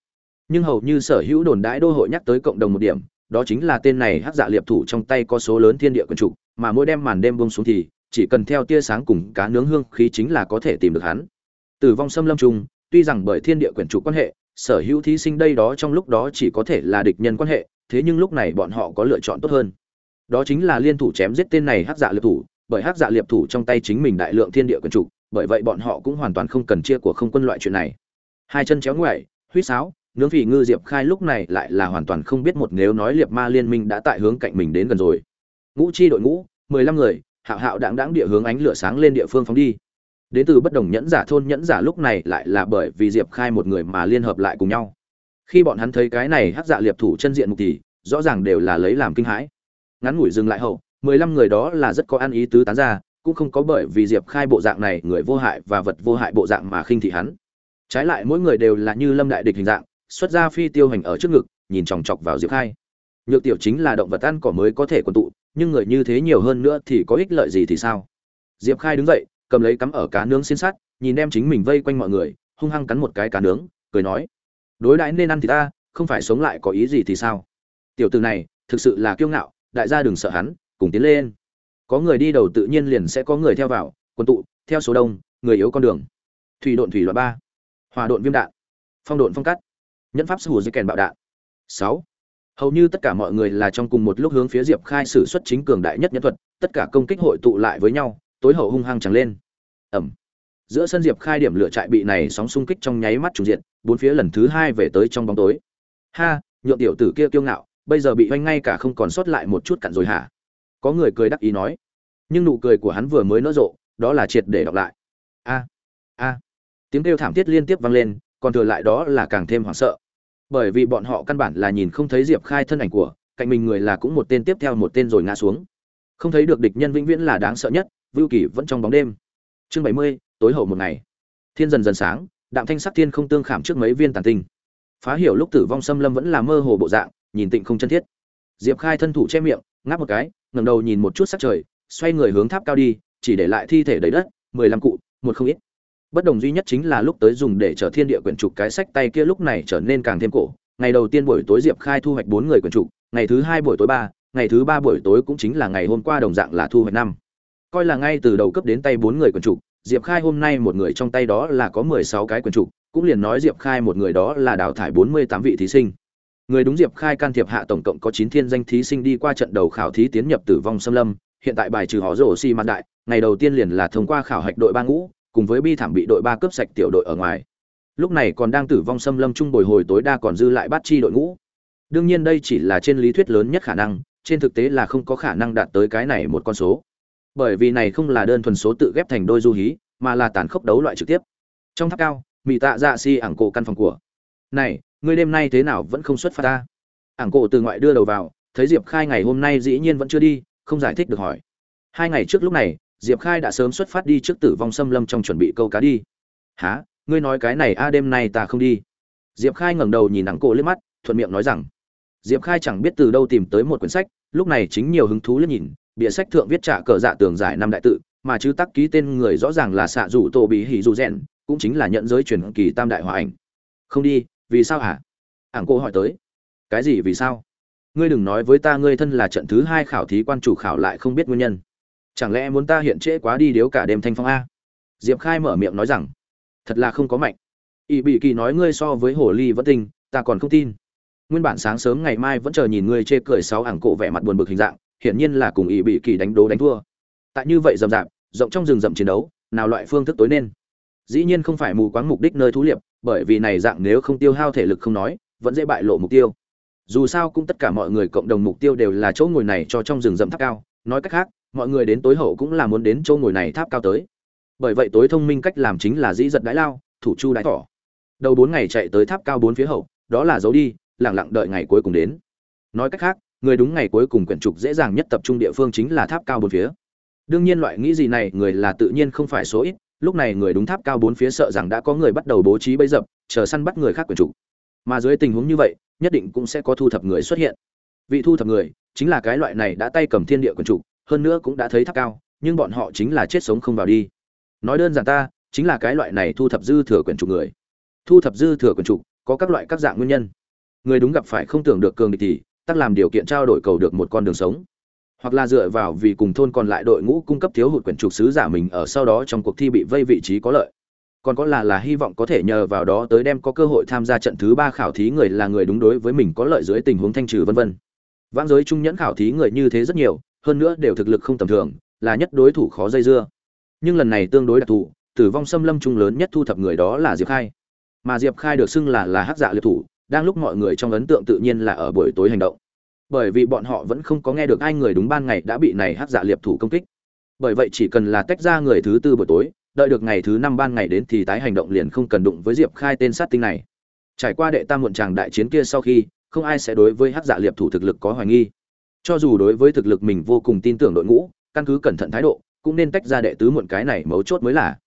Nhưng hầu như sở hữu đồn đãi đô hội nhắc tới cộng đồng một điểm, đó chính là tên này hát dạ liệp thủ trong tay có số lớn thiên địa quần trục mà mỗi đêm màn đêm bông xuống thì chỉ cần theo tia sáng cùng cá nướng hương khí chính là có thể tìm được hắn. Tử vong xâm lâm trùng. tuy rằng bởi thiên địa quyển chủ quan hệ, sở hữu thí sinh đây đó trong lúc đó chỉ có thể là địch nhân quan hệ, thế nhưng lúc này bọn họ có lựa chọn tốt hơn. Đó chính là liên thủ chém giết tên này hắc dạ liệp thủ, bởi hắc dạ liệp thủ trong tay chính mình đại lượng thiên địa quyển trục, bởi vậy bọn họ cũng hoàn toàn không cần chia của không quân loại chuyện này. Hai chân chéo ngoại huýt sáo, nướng vị ngư diệp khai lúc này lại là hoàn toàn không biết một nếu nói liệp ma liên minh đã tại hướng cạnh mình đến gần rồi. Ngũ chi đội ngũ, mười lăm người hạo hạo đáng đáng địa hướng ánh lửa sáng lên địa phương phóng đi. Đến từ bất đồng nhẫn giả thôn nhẫn giả lúc này lại là bởi vì diệp khai một người mà liên hợp lại cùng nhau. Khi bọn hắn thấy cái này hắc dạ liệp thủ chân diện mục thì, rõ ràng đều là lấy làm kinh hãi. Ngắn ngủi dừng lại hậu, mười lăm người đó là rất có ăn ý tứ tán ra, cũng không có bởi vì diệp khai bộ dạng này người vô hại và vật vô hại bộ dạng mà khinh thị hắn. Trái lại mỗi người đều là như lâm đại địch hình dạng, xuất ra phi tiêu hành ở trước ngực, nhìn chòng chọc vào diệp khai. Nhược tiểu chính là động vật ăn cỏ mới có thể quân tụ nhưng người như thế nhiều hơn nữa thì có ích lợi gì thì sao? Diệp khai đứng dậy, cầm lấy cắm ở cá nướng xiên sắt, nhìn đem chính mình vây quanh mọi người, hung hăng cắn một cái cá nướng, cười nói, đối đãi nên ăn thì ta, không phải sống lại có ý gì thì sao? Tiểu từ này, thực sự là kiêu ngạo, đại gia đừng sợ hắn, cùng tiến lên. Có người đi đầu tự nhiên liền sẽ có người theo vào, quân tụ, theo số đông, người yếu con đường. Thủy độn thủy loại ba, hòa độn viêm đạn, phong độn phong cắt, nhẫn pháp sư hồ dây kèn bạo đạn. Sáu hầu như tất cả mọi người là trong cùng một lúc hướng phía diệp khai sử xuất chính cường đại nhất nhân thuật, tất cả công kích hội tụ lại với nhau, tối hậu hung hăng trắng lên. Ẩm. Giữa sân diệp khai điểm lửa trại bị này sóng xung kích trong nháy mắt trùng diện bốn phía lần thứ hai về tới trong bóng tối. Ha, nhượng tiểu tử kia kiêu ngạo, bây giờ bị oanh ngay cả không còn sót lại một chút cặn rồi hả? Có người cười đắc ý nói. Nhưng nụ cười của hắn vừa mới nỡ rộ, đó là triệt để đọc lại. A a. Tiếng kêu thảm thiết liên tiếp vang lên, còn thừa lại đó là càng thêm hoảng sợ bởi vì bọn họ căn bản là nhìn không thấy diệp khai thân ảnh của, cạnh mình người là cũng một tên tiếp theo một tên rồi ngã xuống. Không thấy được địch nhân vĩnh viễn là đáng sợ nhất, vưu kỳ vẫn trong bóng đêm. Chương bảy mươi, tối hậu một ngày. Thiên dần dần sáng, đạm thanh sắc thiên không tương khảm trước mấy viên tàn tinh. Phá hiểu lúc tử vong xâm lâm vẫn là mơ hồ bộ dạng, nhìn tịnh không chân thiết. Diệp khai thân thủ che miệng, ngáp một cái, ngẩng đầu nhìn một chút sắc trời, xoay người hướng tháp cao đi, chỉ để lại thi thể đầy đất, mười lăm cụ, một không ít bất đồng duy nhất chính là lúc tới dùng để chở thiên địa quyển trục cái sách tay kia lúc này trở nên càng thêm cổ. Ngày đầu tiên buổi tối diệp khai thu hoạch bốn người quyển trục, ngày thứ hai buổi tối ba, ngày thứ ba buổi tối cũng chính là ngày hôm qua đồng dạng là thu hoạch năm. Coi là ngay từ đầu cấp đến tay bốn người quyển trục, diệp khai hôm nay một người trong tay đó là có mười sáu cái quyển trục, cũng liền nói diệp khai một người đó là đào thải bốn mươi tám vị thí sinh. Người đúng diệp khai can thiệp hạ tổng cộng có chín thiên danh thí sinh đi qua trận đầu khảo thí tiến nhập tử vong xâm lâm, hiện tại bài trừ họ rổ xi mạn đại, ngày đầu tiên liền là thông qua khảo hạch đội ba ngũ cùng với bi thảm bị đội ba cướp sạch tiểu đội ở ngoài. Lúc này còn đang tử vong xâm lâm trung bồi hồi tối đa còn dư lại bát chi đội ngũ. Đương nhiên đây chỉ là trên lý thuyết lớn nhất khả năng, trên thực tế là không có khả năng đạt tới cái này một con số. Bởi vì này không là đơn thuần số tự ghép thành đôi du hí, mà là tàn khốc đấu loại trực tiếp. Trong tháp cao mỹ tạ dạ si ảng cổ căn phòng của. Này, ngươi đêm nay thế nào vẫn không xuất phát ta? Ảng cổ từ ngoại đưa đầu vào, thấy diệp khai ngày hôm nay dĩ nhiên vẫn chưa đi, không giải thích được hỏi. Hai ngày trước lúc này diệp khai đã sớm xuất phát đi trước tử vong xâm lâm trong chuẩn bị câu cá đi. Há ngươi nói cái này a à, đêm nay ta không đi. Diệp khai ngẩng đầu nhìn nàng cổ liếc mắt, thuận miệng nói rằng, diệp khai chẳng biết từ đâu tìm tới một quyển sách, lúc này chính nhiều hứng thú liếc nhìn, bìa sách thượng viết trả cờ dạ tường giải năm đại tự, mà chứ tắc ký tên người rõ ràng là xạ rủ tổ bị hỉ dù rèn, cũng chính là nhận giới truyền kỳ tam đại hòa ảnh. Không đi, vì sao hả? Ảng cô hỏi tới. Cái gì vì sao? Ngươi đừng nói với ta ngươi thân là trận thứ hai khảo thí quan chủ khảo lại không biết nguyên nhân chẳng lẽ muốn ta hiện trễ quá đi điếu cả đêm thanh phong a? Diệp khai mở miệng nói rằng, thật là không có mạnh ỵ bị kỳ nói ngươi so với hồ ly vẫn tinh, ta còn không tin. Nguyên bản sáng sớm ngày mai vẫn chờ nhìn ngươi chê cười sáu ảng cổ vẻ mặt buồn bực hình dạng, hiển nhiên là cùng ỵ bị kỳ đánh đố đánh thua. Tại như vậy rầm rạp, rộng trong rừng rậm chiến đấu, nào loại phương thức tối nên? Dĩ nhiên không phải mù quáng mục đích nơi thú liệp, bởi vì này dạng nếu không tiêu hao thể lực không nói, vẫn dễ bại lộ mục tiêu. Dù sao cũng tất cả mọi người cộng đồng mục tiêu đều là chỗ ngồi này cho trong rừng rậm tháp cao, nói cách khác mọi người đến tối hậu cũng là muốn đến chỗ ngồi này tháp cao tới. Bởi vậy tối thông minh cách làm chính là dĩ giật đái lao, thủ chu đái thỏ đầu bốn ngày chạy tới tháp cao bốn phía hậu, đó là giấu đi lẳng lặng đợi ngày cuối cùng đến. Nói cách khác, người đúng ngày cuối cùng quyển trục dễ dàng nhất tập trung địa phương chính là tháp cao bốn phía. Đương nhiên loại nghĩ gì này người là tự nhiên không phải số ít, lúc này người đúng tháp cao bốn phía sợ rằng đã có người bắt đầu bố trí bẫy dập, chờ săn bắt người khác quyền chủ mà dưới tình huống như vậy, nhất định cũng sẽ có thu thập người xuất hiện. Vị thu thập người, chính là cái loại này đã tay cầm thiên địa quyền chủ hơn nữa cũng đã thấy tháp cao, nhưng bọn họ chính là chết sống không vào đi. Nói đơn giản ta, chính là cái loại này thu thập dư thừa quyền chủ người. Thu thập dư thừa quyền chủ có các loại các dạng nguyên nhân. Người đúng gặp phải không tưởng được cường địch thì, tắc làm điều kiện trao đổi cầu được một con đường sống. Hoặc là dựa vào vì cùng thôn còn lại đội ngũ cung cấp thiếu hụt quyển trục sứ giả mình ở sau đó trong cuộc thi bị vây vị trí có lợi. Còn có là là hy vọng có thể nhờ vào đó tới đem có cơ hội tham gia trận thứ ba khảo thí người là người đúng đối với mình có lợi dưới tình huống thanh trừ vân vân. Vãng giới trung nhẫn khảo thí người như thế rất nhiều hơn nữa đều thực lực không tầm thường, là nhất đối thủ khó dây dưa. Nhưng lần này tương đối đặc thù, tử vong xâm lâm trung lớn nhất thu thập người đó là diệp khai. Mà diệp khai được xưng là là hắc dạ liệt thủ, đang lúc mọi người trong ấn tượng tự nhiên là ở buổi tối hành động. Bởi vì bọn họ vẫn không có nghe được ai người đúng ban ngày đã bị này hắc dạ liệp thủ công kích. Bởi vậy chỉ cần là tách ra người thứ tư buổi tối, đợi được ngày thứ năm ban ngày đến thì tái hành động liền không cần đụng với diệp khai tên sát tinh này. Trải qua đệ tam muộn tràng đại chiến kia sau khi, không ai sẽ đối với hắc dạ liệp thủ thực lực có hoài nghi cho dù đối với thực lực mình vô cùng tin tưởng đội ngũ, căn cứ cẩn thận thái độ, cũng nên tách ra đệ tứ muộn cái này mấu chốt mới là.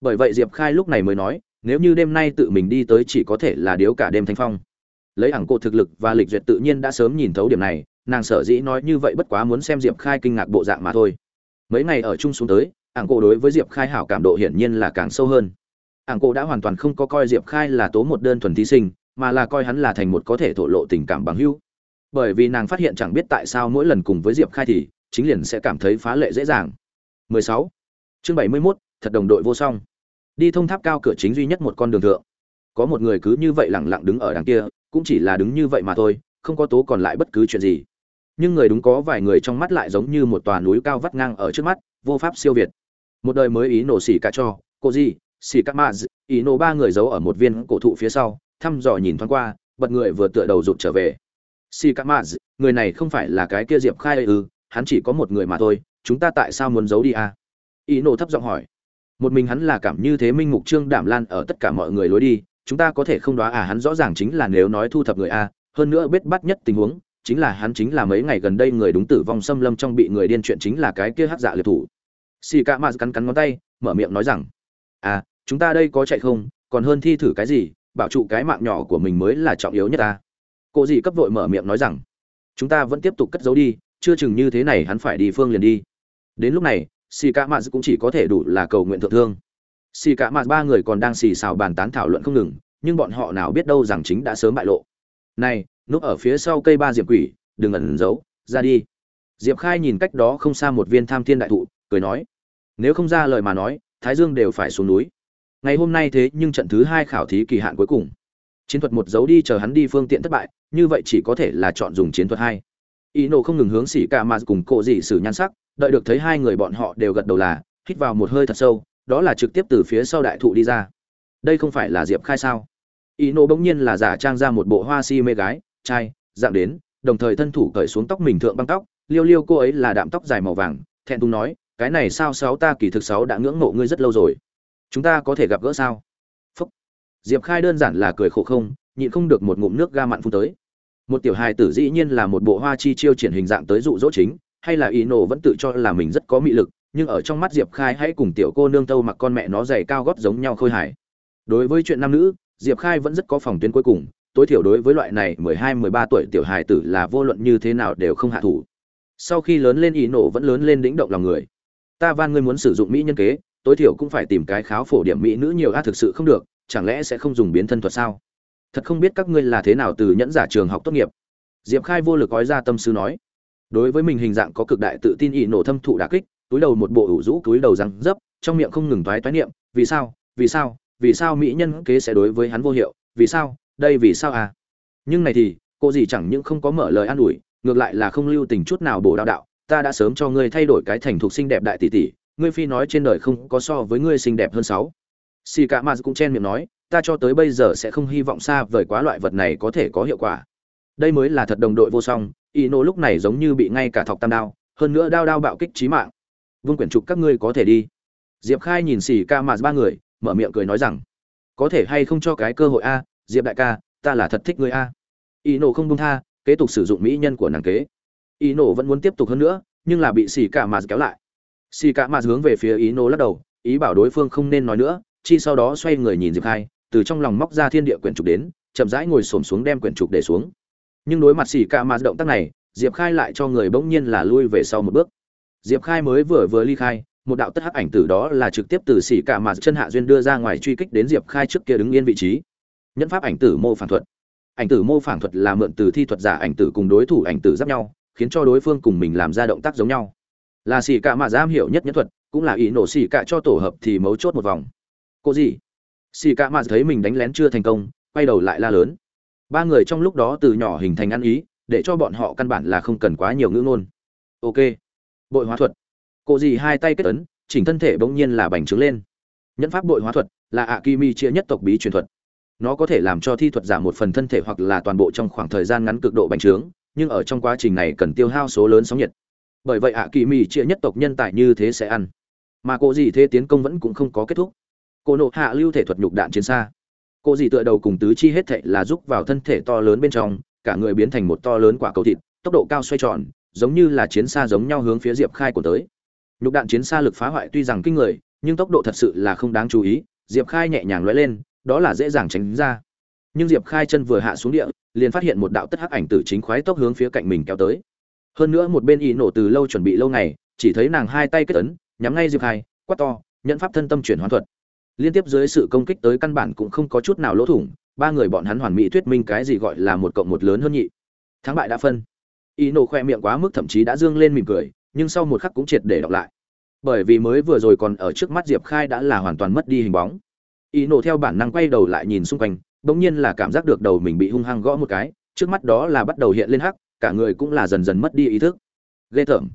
Bởi vậy diệp khai lúc này mới nói, nếu như đêm nay tự mình đi tới chỉ có thể là điếu cả đêm thanh phong. Lấy ảng cổ thực lực và lịch duyệt tự nhiên đã sớm nhìn thấu điểm này, nàng sở dĩ nói như vậy bất quá muốn xem diệp khai kinh ngạc bộ dạng mà thôi. Mấy ngày ở chung xuống tới, ảng cổ đối với diệp khai hảo cảm độ hiển nhiên là càng sâu hơn. Ảng cổ đã hoàn toàn không có coi diệp khai là tố một đơn thuần thí sinh, mà là coi hắn là thành một có thể thổ lộ tình cảm bằng hữu bởi vì nàng phát hiện chẳng biết tại sao mỗi lần cùng với diệp khai thì chính liền sẽ cảm thấy phá lệ dễ dàng. 16. chương 71, thật đồng đội vô song. Đi thông tháp cao cửa chính duy nhất một con đường thượng. Có một người cứ như vậy lẳng lặng đứng ở đằng kia cũng chỉ là đứng như vậy mà thôi không có tố còn lại bất cứ chuyện gì. Nhưng người đúng có vài người trong mắt lại giống như một tòa núi cao vắt ngang ở trước mắt vô pháp siêu việt. Một đời mới ý nổ xỉ cả cho cô gì xỉ cả ma ý nổ ba người giấu ở một viên cổ thụ phía sau thăm dò nhìn thoáng qua bật người vừa tựa đầu rụt trở về. Si cả ma người này không phải là cái kia diệp khai ư, hắn chỉ có một người mà thôi, chúng ta tại sao muốn giấu đi à? ý nổ thấp giọng hỏi. Một mình hắn là cảm như thế minh mục trương đảm lan ở tất cả mọi người lối đi, chúng ta có thể không đoán à hắn rõ ràng chính là nếu nói thu thập người a hơn nữa biết bắt nhất tình huống, chính là hắn chính là mấy ngày gần đây người đúng tử vong xâm lâm trong bị người điên chuyện chính là cái kia hắc dạ liệt thủ. Xì ca maz cắn cắn ngón tay, mở miệng nói rằng à chúng ta đây có chạy không? Còn hơn thi thử cái gì? Bảo trụ cái mạng nhỏ của mình mới là trọng yếu nhất ta cô dì cấp vội mở miệng nói rằng, chúng ta vẫn tiếp tục cất giấu đi, chưa chừng như thế này hắn phải đi phương liền đi. Đến lúc này xì cả maz cũng chỉ có thể đủ là cầu nguyện thượng thương. Xì cả maz ba người còn đang xì xào bàn tán thảo luận không ngừng, nhưng bọn họ nào biết đâu rằng chính đã sớm bại lộ. Này, núp ở phía sau cây ba diệp quỷ, đừng ẩn giấu, ra đi. Diệp khai nhìn cách đó không xa một viên tham thiên đại thụ, cười nói, nếu không ra lời mà nói, thái dương đều phải xuống núi. Ngày hôm nay thế nhưng trận thứ hai khảo thí kỳ hạn cuối cùng chiến thuật một giấu đi chờ hắn đi phương tiện thất bại, như vậy chỉ có thể là chọn dùng chiến thuật hai. Ý nộ không ngừng hướng xỉ ca mà cùng cộ dị sử nhan sắc, đợi được thấy hai người bọn họ đều gật đầu là, hít vào một hơi thật sâu, đó là trực tiếp từ phía sau đại thụ đi ra. Đây không phải là diệp khai sao? Ý nộ bỗng nhiên là giả trang ra một bộ hoa si mê gái, trai, dạng đến, đồng thời thân thủ cởi xuống tóc mình thượng băng tóc, liêu liêu cô ấy là đạm tóc dài màu vàng, thẹn thùng nói, cái này sao sáu ta kỳ thực sáu đã ngưỡng mộ ngươi rất lâu rồi. Chúng ta có thể gặp gỡ sao? Diệp khai đơn giản là cười khổ không, nhịn không được một ngụm nước ga mặn phun tới. Một tiểu hài tử dĩ nhiên là một bộ hoa chi chiêu triển hình dạng tới dụ dỗ chính, hay là ý nổ vẫn tự cho là mình rất có mị lực, nhưng ở trong mắt diệp khai hãy cùng tiểu cô nương tâu mặc con mẹ nó giày cao gót giống nhau khôi hài. Đối với chuyện nam nữ, diệp khai vẫn rất có phòng tuyến cuối cùng, tối thiểu đối với loại này mười hai, mười ba tuổi tiểu hài tử là vô luận như thế nào đều không hạ thủ. Sau khi lớn lên ý nổ vẫn lớn lên đĩnh động lòng người. Ta van ngươi muốn sử dụng mỹ nhân kế, tối thiểu cũng phải tìm cái kháo phổ điểm mỹ nữ nhiều a thực sự không được chẳng lẽ sẽ không dùng biến thân thuật sao? Thật không biết các ngươi là thế nào từ nhẫn giả trường học tốt nghiệp. Diệp khai vô lực gói ra tâm sư nói. Đối với mình hình dạng có cực đại tự tin ý nổ thâm thụ đà kích, túi đầu một bộ ủ rũ túi đầu răng dấp, trong miệng không ngừng toái toái niệm, vì sao? Vì sao? Vì sao mỹ nhân kế sẽ đối với hắn vô hiệu? Vì sao? Đây vì sao à? Nhưng này thì, cô gì chẳng những không có mở lời an ủi, ngược lại là không lưu tình chút nào bổ đạo đạo, ta đã sớm cho ngươi thay đổi cái thành thục xinh đẹp đại tỷ tỷ, ngươi phi nói trên đời không có so với ngươi xinh đẹp hơn sáu xì cả mà cũng chen miệng nói, ta cho tới bây giờ sẽ không hy vọng xa vời quá loại vật này có thể có hiệu quả. Đây mới là thật đồng đội vô song y nô lúc này giống như bị ngay cả thọc tam đao, hơn nữa đao đao bạo kích trí mạng. Vương quyển trục, các ngươi có thể đi. Diệp khai nhìn xì ca mà ba người, mở miệng cười nói rằng, có thể hay không cho cái cơ hội a, diệp đại ca, ta là thật thích ngươi a. Y nô không buông tha, kế tục sử dụng mỹ nhân của nàng kế. Y nô vẫn muốn tiếp tục hơn nữa, nhưng là bị xì cả mà kéo lại. Xì cả mà hướng về phía y nô lắc đầu, ý bảo đối phương không nên nói nữa chi sau đó xoay người nhìn diệp khai, từ trong lòng móc ra thiên địa quyển trục đến, chậm rãi ngồi xổm xuống đem quyển trục để xuống. Nhưng đối mặt xì cạ mà động tác này, diệp khai lại cho người bỗng nhiên là lui về sau một bước. Diệp khai mới vừa vừa ly khai, một đạo tất hắc ảnh từ đó là trực tiếp từ xỉ cả mà chân hạ duyên đưa ra ngoài truy kích đến diệp khai trước kia đứng yên vị trí. Nhân pháp ảnh tử mô phản thuật. Ảnh tử mô phản thuật là mượn từ thi thuật giả ảnh tử cùng đối thủ ảnh tử giáp nhau, khiến cho đối phương cùng mình làm ra động tác giống nhau. Là xỉ cả mà giam hiểu nhất nhẫn thuật, cũng là ý nổ xỉ cả cho tổ hợp thì mấu chốt một vòng cô gì? Xì cả mạt thấy mình đánh lén chưa thành công, quay đầu lại la lớn. Ba người trong lúc đó từ nhỏ hình thành ăn ý, để cho bọn họ căn bản là không cần quá nhiều ngữ ngôn. Ok. Bội hóa thuật. Cô gì hai tay kết ấn, chỉnh thân thể bỗng nhiên là bành trướng lên. Nhẫn pháp bội hóa thuật là ạ kỳ mi chia nhất tộc bí truyền thuật. Nó có thể làm cho thi thuật giảm một phần thân thể hoặc là toàn bộ trong khoảng thời gian ngắn cực độ bành trướng, nhưng ở trong quá trình này cần tiêu hao số lớn sóng nhiệt. Bởi vậy ạ kỳ mì chia nhất tộc nhân tài như thế sẽ ăn. Mà cô gì thế tiến công vẫn cũng không có kết thúc cô nộ hạ lưu thể thuật nhục đạn chiến xa. Cô dì tựa đầu cùng tứ chi hết thệ là rúc vào thân thể to lớn bên trong, cả người biến thành một to lớn quả cầu thịt, tốc độ cao xoay tròn, giống như là chiến xa giống nhau hướng phía diệp khai của tới. Nhục đạn chiến xa lực phá hoại tuy rằng kinh người, nhưng tốc độ thật sự là không đáng chú ý, diệp khai nhẹ nhàng lóe lên, đó là dễ dàng tránh ra. Nhưng diệp khai chân vừa hạ xuống địa, liền phát hiện một đạo tất hắc ảnh tử chính khoái tốc hướng phía cạnh mình kéo tới. Hơn nữa một bên ý nổ từ lâu chuẩn bị lâu ngày, chỉ thấy nàng hai tay kết ấn, nhắm ngay diệp khai, quát to nhận pháp thân tâm chuyển hoán thuật liên tiếp dưới sự công kích tới căn bản cũng không có chút nào lỗ thủng, ba người bọn hắn hoàn mỹ thuyết minh cái gì gọi là một cộng một lớn hơn nhị. Thắng bại đã phân. Ý nổ khoe miệng quá mức thậm chí đã dương lên mỉm cười, nhưng sau một khắc cũng triệt để đọc lại. Bởi vì mới vừa rồi còn ở trước mắt diệp khai đã là hoàn toàn mất đi hình bóng. Ý nổ theo bản năng quay đầu lại nhìn xung quanh, bỗng nhiên là cảm giác được đầu mình bị hung hăng gõ một cái, trước mắt đó là bắt đầu hiện lên hắc, cả người cũng là dần dần mất đi ý thức. Ghê tởm.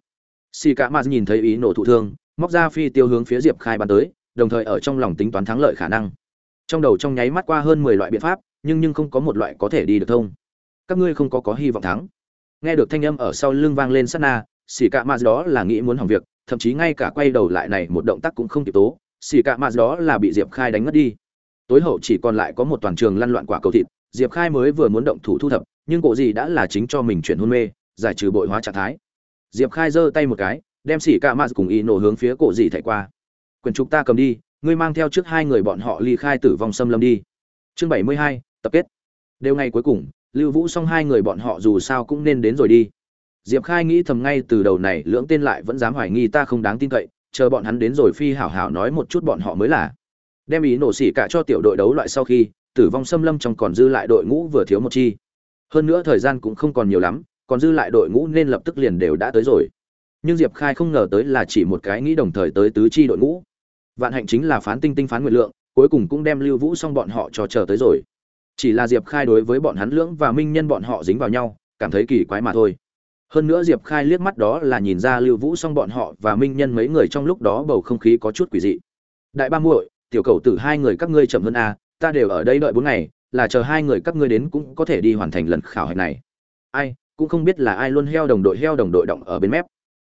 Xì cả mạt nhìn thấy ý nổ thụ thương, móc ra phi tiêu hướng phía diệp khai bắn tới đồng thời ở trong lòng tính toán thắng lợi khả năng. Trong đầu trong nháy mắt qua hơn mười loại biện pháp, nhưng nhưng không có một loại có thể đi được thông. Các ngươi không có có hy vọng thắng. Nghe được thanh âm ở sau lưng vang lên sát na xì cả mạt đó là nghĩ muốn hỏng việc, thậm chí ngay cả quay đầu lại này một động tác cũng không kịp tố xì cả mạt đó là bị diệp khai đánh mất đi. Tối hậu chỉ còn lại có một toàn trường lăn loạn quả cầu thịt, diệp khai mới vừa muốn động thủ thu thập, nhưng cổ gì đã là chính cho mình chuyển hôn mê, giải trừ bội hóa trạng thái. Diệp khai giơ tay một cái, đem xỉ cả mạt cùng y nổ hướng phía cổ gì thảy qua. Quyển trục ta cầm đi, ngươi mang theo trước hai người bọn họ ly khai tử vong xâm lâm đi. Chương bảy mươi hai, tập kết. Đều ngày cuối cùng, lưu vũ xong hai người bọn họ dù sao cũng nên đến rồi đi. Diệp khai nghĩ thầm ngay từ đầu này, lưỡng tên lại vẫn dám hoài nghi ta không đáng tin cậy, chờ bọn hắn đến rồi phi hảo hảo nói một chút bọn họ mới là. Đem ý nổ xỉ cả cho tiểu đội đấu loại sau khi, tử vong xâm lâm trong còn dư lại đội ngũ vừa thiếu một chi. Hơn nữa thời gian cũng không còn nhiều lắm, còn dư lại đội ngũ nên lập tức liền đều đã tới rồi. Nhưng diệp khai không ngờ tới là chỉ một cái nghĩ đồng thời tới tứ chi đội ngũ vạn hạnh chính là phán tinh tinh phán nguyện lượng, cuối cùng cũng đem lưu vũ xong bọn họ cho chờ tới rồi. Chỉ là diệp khai đối với bọn hắn lưỡng và minh nhân bọn họ dính vào nhau, cảm thấy kỳ quái mà thôi. Hơn nữa diệp khai liếc mắt đó là nhìn ra lưu vũ xong bọn họ và minh nhân mấy người trong lúc đó bầu không khí có chút quỷ dị. Đại ba muội, tiểu cầu tử hai người các ngươi chậm hơn a, ta đều ở đây đợi bốn ngày, là chờ hai người các ngươi đến cũng có thể đi hoàn thành lần khảo hạch này. Ai, cũng không biết là ai luôn heo đồng đội heo đồng đội động ở bên mép.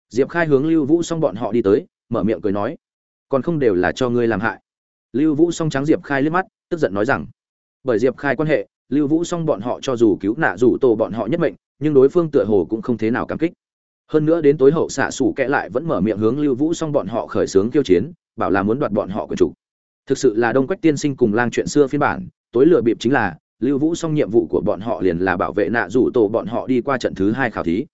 Diệp khai hướng lưu vũ xong bọn họ đi tới, mở miệng cười nói còn không đều là cho ngươi làm hại. Lưu vũ Song trắng diệp khai liếc mắt, tức giận nói rằng, bởi diệp khai quan hệ, lưu vũ Song bọn họ cho dù cứu nạ dù tổ bọn họ nhất mệnh, nhưng đối phương tựa hồ cũng không thế nào cảm kích. Hơn nữa đến tối hậu xạ xủ kẽ lại vẫn mở miệng hướng lưu vũ Song bọn họ khởi xướng kiêu chiến, bảo là muốn đoạt bọn họ của chủ. Thực sự là đông quách tiên sinh cùng lang chuyện xưa phiên bản, tối lựa bịp chính là, lưu vũ Song nhiệm vụ của bọn họ liền là bảo vệ nạ rủ tổ bọn họ đi qua trận thứ hai khảo thí.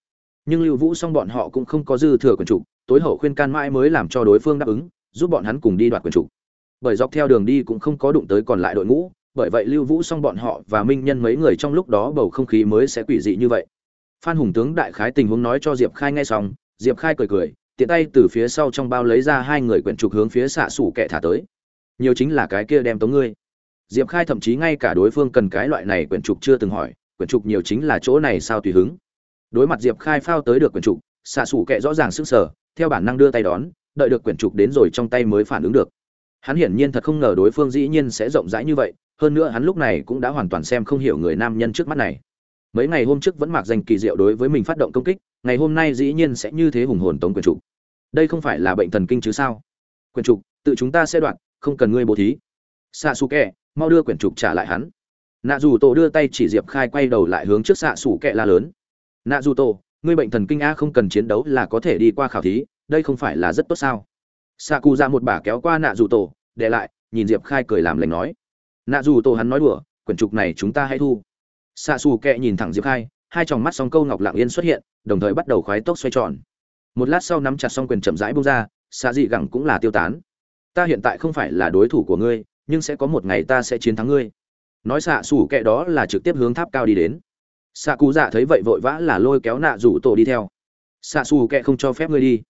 Nhưng lưu vũ Song bọn họ cũng không có dư thừa quyền chủ, tối hậu khuyên can mãi mới làm cho đối phương đáp ứng giúp bọn hắn cùng đi đoạt quyền chủ. Bởi dọc theo đường đi cũng không có đụng tới còn lại đội ngũ bởi vậy lưu vũ xong bọn họ và minh nhân mấy người trong lúc đó bầu không khí mới sẽ quỷ dị như vậy. Phan hùng tướng đại khái tình huống nói cho diệp khai nghe xong diệp khai cười cười tiện tay từ phía sau trong bao lấy ra hai người quyển trục hướng phía xạ sủ kẻ thả tới. Nhiều chính là cái kia đem tống ngươi. Diệp khai thậm chí ngay cả đối phương cần cái loại này quyển trục chưa từng hỏi quyển trục nhiều chính là chỗ này sao tùy hứng. Đối mặt diệp khai phao tới được quyển trục xạ sủ kẻ rõ ràng sững sờ, theo bản năng đưa tay đón đợi được quyển trục đến rồi trong tay mới phản ứng được. Hắn hiển nhiên thật không ngờ đối phương dĩ nhiên sẽ rộng rãi như vậy, hơn nữa hắn lúc này cũng đã hoàn toàn xem không hiểu người nam nhân trước mắt này. Mấy ngày hôm trước vẫn mặc danh kỳ diệu đối với mình phát động công kích, ngày hôm nay dĩ nhiên sẽ như thế hùng hồn tống quyền trục. Đây không phải là bệnh thần kinh chứ sao? Quyền trục, tự chúng ta sẽ đoạn, không cần ngươi bố thí. Xạ xù kẹ mau đưa quyển trục trả lại hắn. Nạ dù tổ đưa tay chỉ diệp khai quay đầu lại hướng trước xạ xù kẹ la lớn. Nạ dù tổ ngươi bệnh thần kinh a không cần chiến đấu là có thể đi qua khảo thí đây không phải là rất tốt sao? Xạ cụ ra một bà kéo qua nạ dù tổ, để lại, nhìn diệp khai cười làm lành nói. Nạ dù tổ hắn nói đùa, quyển trục này chúng ta hãy thu. Xạ xù kệ nhìn thẳng diệp khai, hai tròng mắt song câu ngọc lạng yên xuất hiện, đồng thời bắt đầu khoái tốc xoay tròn. Một lát sau nắm chặt xong quyền chậm rãi bung ra xạ dị gẳng cũng là tiêu tán. Ta hiện tại không phải là đối thủ của ngươi, nhưng sẽ có một ngày ta sẽ chiến thắng ngươi. Nói xạ xù kệ đó là trực tiếp hướng tháp cao đi đến. Xạ cụ dạ thấy vậy vội vã là lôi kéo nạ rủ tổ đi theo. Xạ xù kệ không cho phép ngươi đi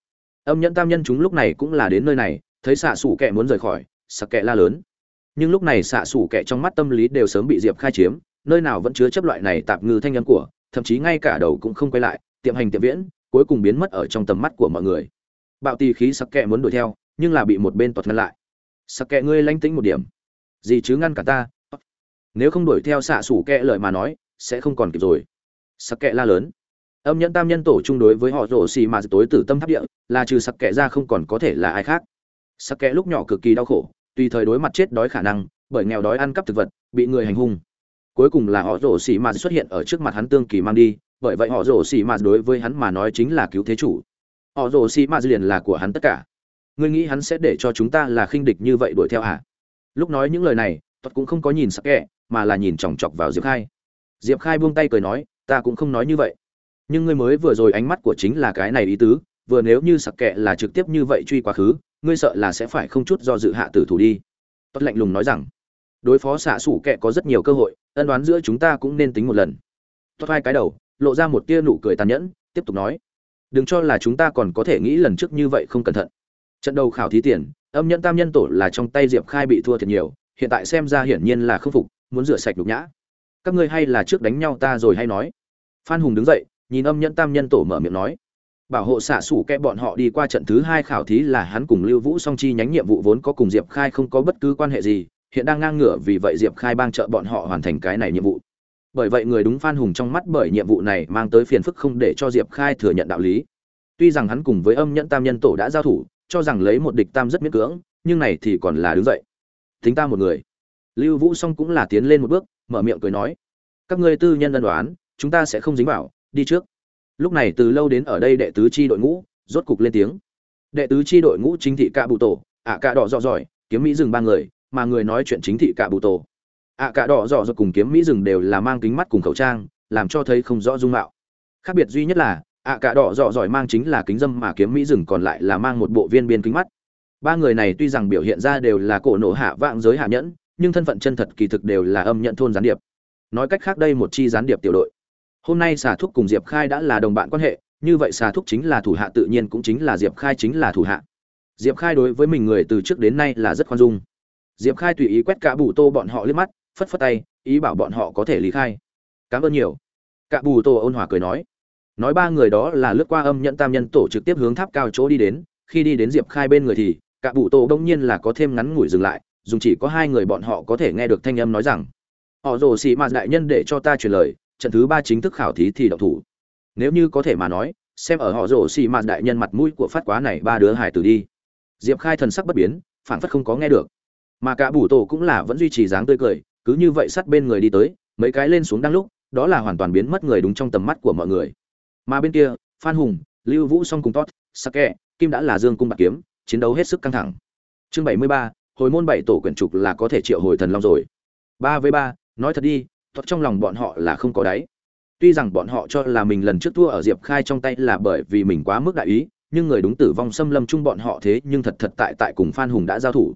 âm nhẫn tam nhân chúng lúc này cũng là đến nơi này, thấy xạ xủ kẻ muốn rời khỏi sặc kẻ la lớn. Nhưng lúc này xạ xủ kẻ trong mắt tâm lý đều sớm bị diệp khai chiếm, nơi nào vẫn chứa chấp loại này tạp ngư thanh nhân của, thậm chí ngay cả đầu cũng không quay lại, tiệm hành tiệm viễn, cuối cùng biến mất ở trong tầm mắt của mọi người. Bạo tì khí sặc kẻ muốn đuổi theo, nhưng là bị một bên tuột ngăn lại. Sặc kẻ ngươi lánh tĩnh một điểm. Gì chứ ngăn cả ta? Nếu không đuổi theo xạ xủ kẻ lời mà nói, sẽ không còn kịp rồi. Sặc kẻ la lớn âm nhẫn tam nhân tổ chung đối với họ rổ xì mà tối tử tâm tháp địa, là trừ sặc kẻ ra không còn có thể là ai khác. Sặc kẻ lúc nhỏ cực kỳ đau khổ, tùy thời đối mặt chết đói khả năng, bởi nghèo đói ăn cắp thực vật, bị người hành hung. Cuối cùng là họ rổ xì mà xuất hiện ở trước mặt hắn tương kỳ mang đi, bởi vậy họ rổ xì mà đối với hắn mà nói chính là cứu thế chủ. Họ rổ xì mà liền là của hắn tất cả. Ngươi nghĩ hắn sẽ để cho chúng ta là khinh địch như vậy đuổi theo à lúc nói những lời này tuật cũng không có nhìn sặc kẻ, mà là nhìn chòng chọc vào diệp khai. Diệp khai buông tay cười nói, ta cũng không nói như vậy nhưng ngươi mới vừa rồi ánh mắt của chính là cái này ý tứ, vừa nếu như sặc kệ là trực tiếp như vậy truy quá khứ, ngươi sợ là sẽ phải không chút do dự hạ tử thủ đi. Tốt lạnh lùng nói rằng. Đối phó xạ sủ kệ có rất nhiều cơ hội, ân đoán giữa chúng ta cũng nên tính một lần. Tốt hai cái đầu, lộ ra một tia nụ cười tàn nhẫn, tiếp tục nói. Đừng cho là chúng ta còn có thể nghĩ lần trước như vậy không cẩn thận. Trận đầu khảo thí tiền, âm nhẫn tam nhân tổ là trong tay diệp khai bị thua thiệt nhiều, hiện tại xem ra hiển nhiên là không phục, muốn rửa sạch nhục nhã. Các ngươi hay là trước đánh nhau ta rồi hay nói. Phan hùng đứng dậy nhìn âm nhẫn tam nhân tổ mở miệng nói, bảo hộ xạ sủ kẽ bọn họ đi qua trận thứ hai khảo thí là hắn cùng lưu vũ song chi nhánh nhiệm vụ vốn có cùng diệp khai không có bất cứ quan hệ gì, hiện đang ngang ngửa vì vậy diệp khai bang trợ bọn họ hoàn thành cái này nhiệm vụ. Bởi vậy người đúng phan hùng trong mắt bởi nhiệm vụ này mang tới phiền phức không để cho diệp khai thừa nhận đạo lý. Tuy rằng hắn cùng với âm nhẫn tam nhân tổ đã giao thủ, cho rằng lấy một địch tam rất miễn cưỡng, nhưng này thì còn là đứng dậy. Thính ta một người. Lưu vũ song cũng là tiến lên một bước, mở miệng cười nói, các ngươi tư nhân ân đoán chúng ta sẽ không dính vào đi trước. Lúc này từ lâu đến ở đây đệ tứ chi đội ngũ, rốt cục lên tiếng. Đệ tứ chi đội ngũ chính thị cạ bụ tổ ạ cạ đỏ dọ giỏi kiếm mỹ dừng ba người, mà người nói chuyện chính thị cạ bụ tổ ạ cạ đỏ dọ dọ cùng kiếm mỹ dừng đều là mang kính mắt cùng khẩu trang, làm cho thấy không rõ dung mạo. Khác biệt duy nhất là, ạ cạ đỏ dọ giỏi mang chính là kính dâm mà kiếm mỹ dừng còn lại là mang một bộ viên biên kính mắt. Ba người này tuy rằng biểu hiện ra đều là cổ nổ hạ vạng giới hạ nhẫn, nhưng thân phận chân thật kỳ thực đều là âm nhận thôn gián điệp. Nói cách khác đây một chi gián điệp tiểu đội hôm nay xà thúc cùng diệp khai đã là đồng bạn quan hệ, như vậy xà thúc chính là thủ hạ, tự nhiên cũng chính là diệp khai chính là thủ hạ. Diệp khai đối với mình người từ trước đến nay là rất khoan dung. Diệp khai tùy ý quét cả bù tô bọn họ liếc mắt, phất phất tay, ý bảo bọn họ có thể lý khai. Cảm ơn nhiều. Cả bù tô ôn hòa cười nói. Nói ba người đó là lướt qua âm nhận tam nhân tổ trực tiếp hướng tháp cao chỗ đi đến, khi đi đến diệp khai bên người thì, cả bù tô đông nhiên là có thêm ngắn ngủi dừng lại, dùng chỉ có hai người bọn họ có thể nghe được thanh âm nói rằng, họ rồ xì mạt đại nhân để cho ta truyền lời trận thứ ba chính thức khảo thí thì động thủ. Nếu như có thể mà nói, xem ở họ rồ xì mạt đại nhân mặt mũi của phát quá này ba đứa hải tử đi. Diệp khai thần sắc bất biến phản phất không có nghe được. Mà cả bù tổ cũng là vẫn duy trì dáng tươi cười, cứ như vậy sát bên người đi tới, mấy cái lên xuống đang lúc, đó là hoàn toàn biến mất người đúng trong tầm mắt của mọi người. Mà bên kia, phan hùng, lưu vũ song cùng tốt sake, kim đã là dương cung bạc kiếm, chiến đấu hết sức căng thẳng. Chương bảy mươi ba, hồi môn bảy tổ quyển trục là có thể triệu hồi thần long rồi. Ba với ba, nói thật đi thuật trong lòng bọn họ là không có đáy. Tuy rằng bọn họ cho là mình lần trước thua ở diệp khai trong tay là bởi vì mình quá mức đại ý, nhưng người đúng tử vong xâm lâm chung bọn họ thế nhưng thật thật tại tại cùng phan hùng đã giao thủ.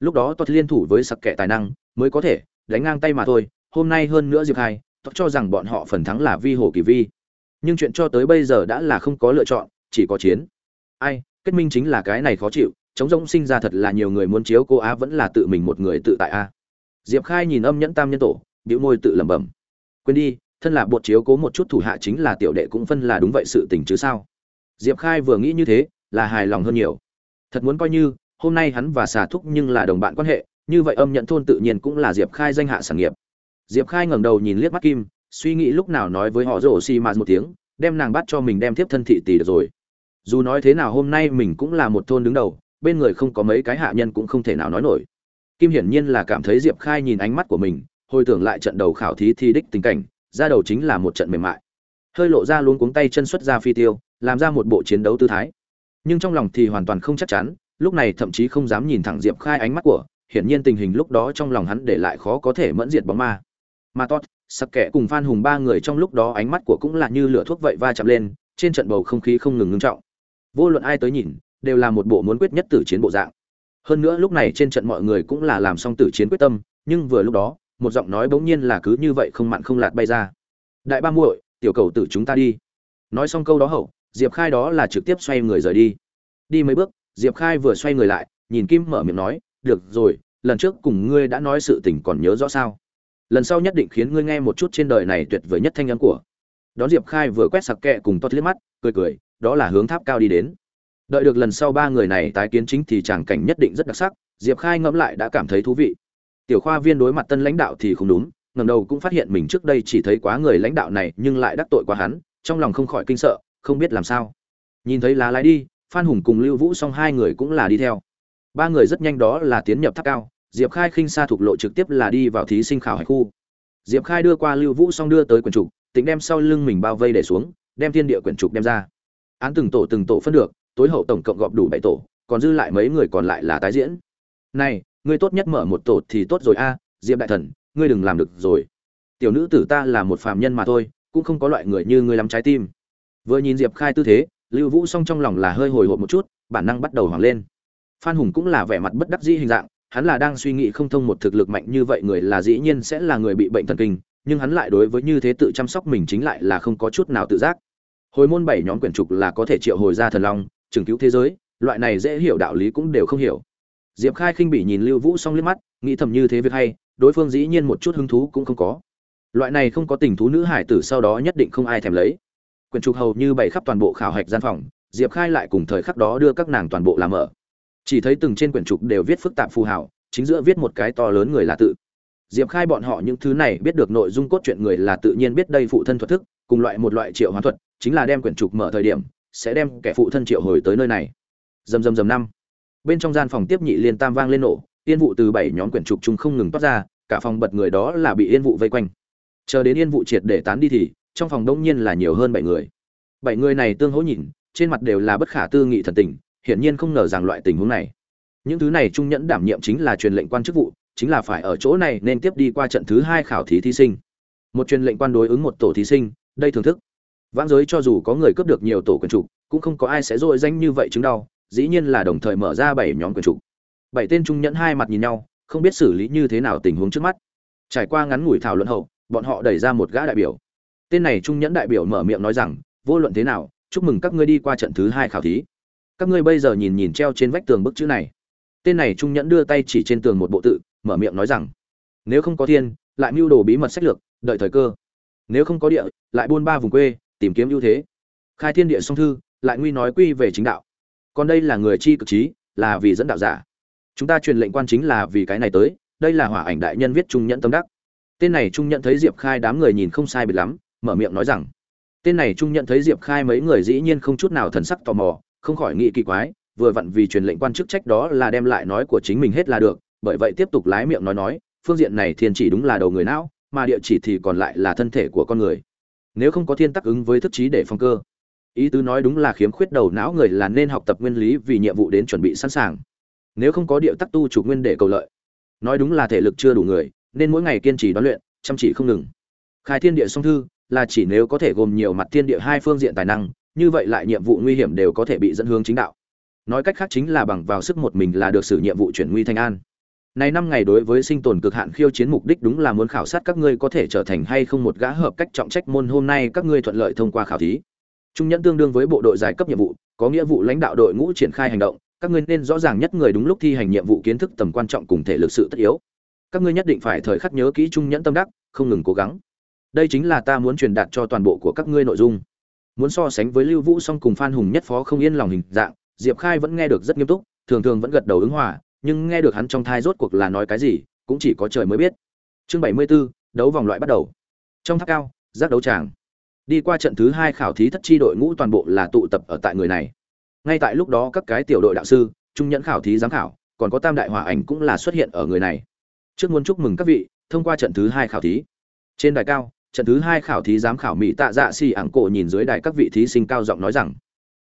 Lúc đó thuật liên thủ với sặc kệ tài năng, mới có thể đánh ngang tay mà thôi, hôm nay hơn nữa diệp khai thuật cho rằng bọn họ phần thắng là vi hồ kỳ vi. Nhưng chuyện cho tới bây giờ đã là không có lựa chọn, chỉ có chiến. Ai, kết minh chính là cái này khó chịu, chống rỗng sinh ra thật là nhiều người muốn chiếu cô á vẫn là tự mình một người tự tại a. Diệp khai nhìn âm nhẫn tam nhân tổ bĩu môi tự lẩm bẩm. Quên đi, thân là bột chiếu cố một chút thủ hạ chính là tiểu đệ cũng phân là đúng vậy sự tình chứ sao? Diệp khai vừa nghĩ như thế, là hài lòng hơn nhiều. Thật muốn coi như, hôm nay hắn và xà thúc nhưng là đồng bạn quan hệ, như vậy âm nhận thôn tự nhiên cũng là diệp khai danh hạ sản nghiệp. Diệp khai ngẩng đầu nhìn liếc mắt kim, suy nghĩ lúc nào nói với họ rổ xi mạt một tiếng, đem nàng bắt cho mình đem tiếp thân thị tỷ được rồi. Dù nói thế nào hôm nay mình cũng là một thôn đứng đầu, bên người không có mấy cái hạ nhân cũng không thể nào nói nổi. Kim hiển nhiên là cảm thấy diệp khai nhìn ánh mắt của mình hồi tưởng lại trận đầu khảo thí thi đích tình cảnh, ra đầu chính là một trận mềm mại. Hơi lộ ra luôn cuống tay chân xuất ra phi tiêu, làm ra một bộ chiến đấu tư thái. Nhưng trong lòng thì hoàn toàn không chắc chắn, lúc này thậm chí không dám nhìn thẳng diệp khai ánh mắt của, hiển nhiên tình hình lúc đó trong lòng hắn để lại khó có thể mẫn diệt bóng ma. Mà tốt sắc kẻ cùng phan hùng ba người trong lúc đó ánh mắt của cũng là như lửa thuốc vậy va chạm lên, trên trận bầu không khí không ngừng ngưng trọng. Vô luận ai tới nhìn, đều là một bộ muốn quyết nhất tử chiến bộ dạng. Hơn nữa lúc này trên trận mọi người cũng là làm xong tử chiến quyết tâm, nhưng vừa lúc đó một giọng nói bỗng nhiên là cứ như vậy không mặn không lạt bay ra. Đại ba muội, tiểu cầu tử chúng ta đi. Nói xong câu đó hậu, diệp khai đó là trực tiếp xoay người rời đi. Đi mấy bước, diệp khai vừa xoay người lại, nhìn kim mở miệng nói, được rồi, lần trước cùng ngươi đã nói sự tình còn nhớ rõ sao? Lần sau nhất định khiến ngươi nghe một chút trên đời này tuyệt vời nhất thanh âm của. Đón diệp khai vừa quét sặc kẹ cùng toát liếc mắt, cười cười, đó là hướng tháp cao đi đến. Đợi được lần sau ba người này tái kiến chính thì tràng cảnh nhất định rất đặc sắc, diệp khai ngẫm lại đã cảm thấy thú vị tiểu khoa viên đối mặt tân lãnh đạo thì không đúng ngầm đầu cũng phát hiện mình trước đây chỉ thấy quá người lãnh đạo này nhưng lại đắc tội quá hắn, trong lòng không khỏi kinh sợ, không biết làm sao. Nhìn thấy lá lái đi, phan hùng cùng lưu vũ xong hai người cũng là đi theo. Ba người rất nhanh đó là tiến nhập tháp cao, diệp khai khinh xa thuộc lộ trực tiếp là đi vào thí sinh khảo hải khu. Diệp khai đưa qua lưu vũ xong đưa tới quyển trục tính đem sau lưng mình bao vây để xuống, đem thiên địa quyển trục đem ra. Án từng tổ từng tổ phân được, tối hậu tổng cộng gọp đủ bảy tổ, còn dư lại mấy người còn lại là tái diễn. Này ngươi tốt nhất mở một tổ thì tốt rồi a, diệp đại thần, ngươi đừng làm được rồi. Tiểu nữ tử ta là một phàm nhân mà thôi, cũng không có loại người như ngươi lắm trái tim. Vừa nhìn diệp khai tư thế, lưu vũ song trong lòng là hơi hồi hộp một chút, bản năng bắt đầu hoảng lên. Phan hùng cũng là vẻ mặt bất đắc dĩ hình dạng, hắn là đang suy nghĩ không thông một thực lực mạnh như vậy người là dĩ nhiên sẽ là người bị bệnh thần kinh, nhưng hắn lại đối với như thế tự chăm sóc mình chính lại là không có chút nào tự giác. Hồi môn bảy nhóm quyển trục là có thể triệu hồi ra thần long chứng cứu thế giới, loại này dễ hiểu đạo lý cũng đều không hiểu diệp khai khinh bị nhìn lưu vũ xong liếc mắt, nghĩ thầm như thế việc hay, đối phương dĩ nhiên một chút hứng thú cũng không có. Loại này không có tình thú nữ hải tử sau đó nhất định không ai thèm lấy. Quyển trục hầu như bày khắp toàn bộ khảo hạch gian phòng, diệp khai lại cùng thời khắc đó đưa các nàng toàn bộ làm ở. Chỉ thấy từng trên quyển trục đều viết phức tạp phù hảo, chính giữa viết một cái to lớn người là tự. Diệp khai bọn họ những thứ này biết được nội dung cốt truyện người là tự nhiên biết đây phụ thân thuật thức, cùng loại một loại triệu hoán thuật, chính là đem quyển trục mở thời điểm, sẽ đem kẻ phụ thân triệu hồi tới nơi này. Dầm dầm dầm năm bên trong gian phòng tiếp nhị liên tam vang lên nổ, yên vụ từ bảy nhóm quyển trục chung không ngừng toát ra, cả phòng bật người đó là bị yên vụ vây quanh. Chờ đến yên vụ triệt để tán đi thì, trong phòng đông nhiên là nhiều hơn bảy người. Bảy người này tương hỗ nhìn, trên mặt đều là bất khả tư nghị thần tình, hiển nhiên không ngờ rằng loại tình huống này. Những thứ này trung nhẫn đảm nhiệm chính là truyền lệnh quan chức vụ, chính là phải ở chỗ này nên tiếp đi qua trận thứ hai khảo thí thí sinh. Một truyền lệnh quan đối ứng một tổ thí sinh, đây thưởng thức. Vãng giới cho dù có người cướp được nhiều tổ quyền trục, cũng không có ai sẽ dội danh như vậy chứng đau dĩ nhiên là đồng thời mở ra bảy nhóm quyền trục. Bảy tên trung nhẫn hai mặt nhìn nhau, không biết xử lý như thế nào tình huống trước mắt. Trải qua ngắn ngủi thảo luận hậu, bọn họ đẩy ra một gã đại biểu. Tên này trung nhẫn đại biểu mở miệng nói rằng, vô luận thế nào, chúc mừng các ngươi đi qua trận thứ hai khảo thí. Các ngươi bây giờ nhìn nhìn treo trên vách tường bức chữ này. Tên này trung nhẫn đưa tay chỉ trên tường một bộ tự, mở miệng nói rằng, nếu không có thiên, lại mưu đồ bí mật sách lược, đợi thời cơ. Nếu không có địa, lại buôn ba vùng quê, tìm kiếm ưu thế. Khai thiên địa song thư, lại nguy nói quy về chính đạo còn đây là người chi cực trí, là vì dẫn đạo giả. Chúng ta truyền lệnh quan chính là vì cái này tới, đây là hỏa ảnh đại nhân viết trung nhẫn tâm đắc. Tên này trung nhận thấy diệp khai đám người nhìn không sai biệt lắm, mở miệng nói rằng, tên này trung nhận thấy diệp khai mấy người dĩ nhiên không chút nào thần sắc tò mò, không khỏi nghĩ kỳ quái, vừa vặn vì truyền lệnh quan chức trách đó là đem lại nói của chính mình hết là được, bởi vậy tiếp tục lái miệng nói nói, phương diện này thiên chỉ đúng là đầu người não, mà địa chỉ thì còn lại là thân thể của con người. Nếu không có thiên tắc ứng với thức trí để phong cơ ý tứ nói đúng là khiếm khuyết đầu não người là nên học tập nguyên lý vì nhiệm vụ đến chuẩn bị sẵn sàng. Nếu không có địa tắc tu chủ nguyên để cầu lợi. Nói đúng là thể lực chưa đủ người, nên mỗi ngày kiên trì đoán luyện, chăm chỉ không ngừng. Khai thiên địa song thư, là chỉ nếu có thể gồm nhiều mặt thiên địa hai phương diện tài năng, như vậy lại nhiệm vụ nguy hiểm đều có thể bị dẫn hướng chính đạo. Nói cách khác chính là bằng vào sức một mình là được xử nhiệm vụ chuyển nguy thành an. Này năm ngày đối với sinh tồn cực hạn khiêu chiến mục đích đúng là muốn khảo sát các ngươi có thể trở thành hay không một gã hợp cách trọng trách môn hôm nay các ngươi thuận lợi thông qua khảo thí trung nhẫn tương đương với bộ đội giải cấp nhiệm vụ có nghĩa vụ lãnh đạo đội ngũ triển khai hành động các ngươi nên rõ ràng nhất người đúng lúc thi hành nhiệm vụ kiến thức tầm quan trọng cùng thể lực sự tất yếu. Các ngươi nhất định phải thời khắc nhớ kỹ trung nhẫn tâm đắc không ngừng cố gắng. Đây chính là ta muốn truyền đạt cho toàn bộ của các ngươi nội dung. Muốn so sánh với lưu vũ song cùng phan hùng nhất phó không yên lòng hình dạng diệp khai vẫn nghe được rất nghiêm túc thường thường vẫn gật đầu ứng hòa nhưng nghe được hắn trong thai rốt cuộc là nói cái gì cũng chỉ có trời mới biết. Chương bảy mươi 74, đấu vòng loại bắt đầu. Trong tháp cao giác đấu tràng đi qua trận thứ hai khảo thí thất chi đội ngũ toàn bộ là tụ tập ở tại người này. Ngay tại lúc đó các cái tiểu đội đạo sư, trung nhẫn khảo thí giám khảo, còn có tam đại hòa ảnh cũng là xuất hiện ở người này. Trước muốn chúc mừng các vị, thông qua trận thứ hai khảo thí. Trên đài cao, trận thứ hai khảo thí giám khảo mỹ tạ dạ xì ảng cổ nhìn dưới đài các vị thí sinh cao giọng nói rằng,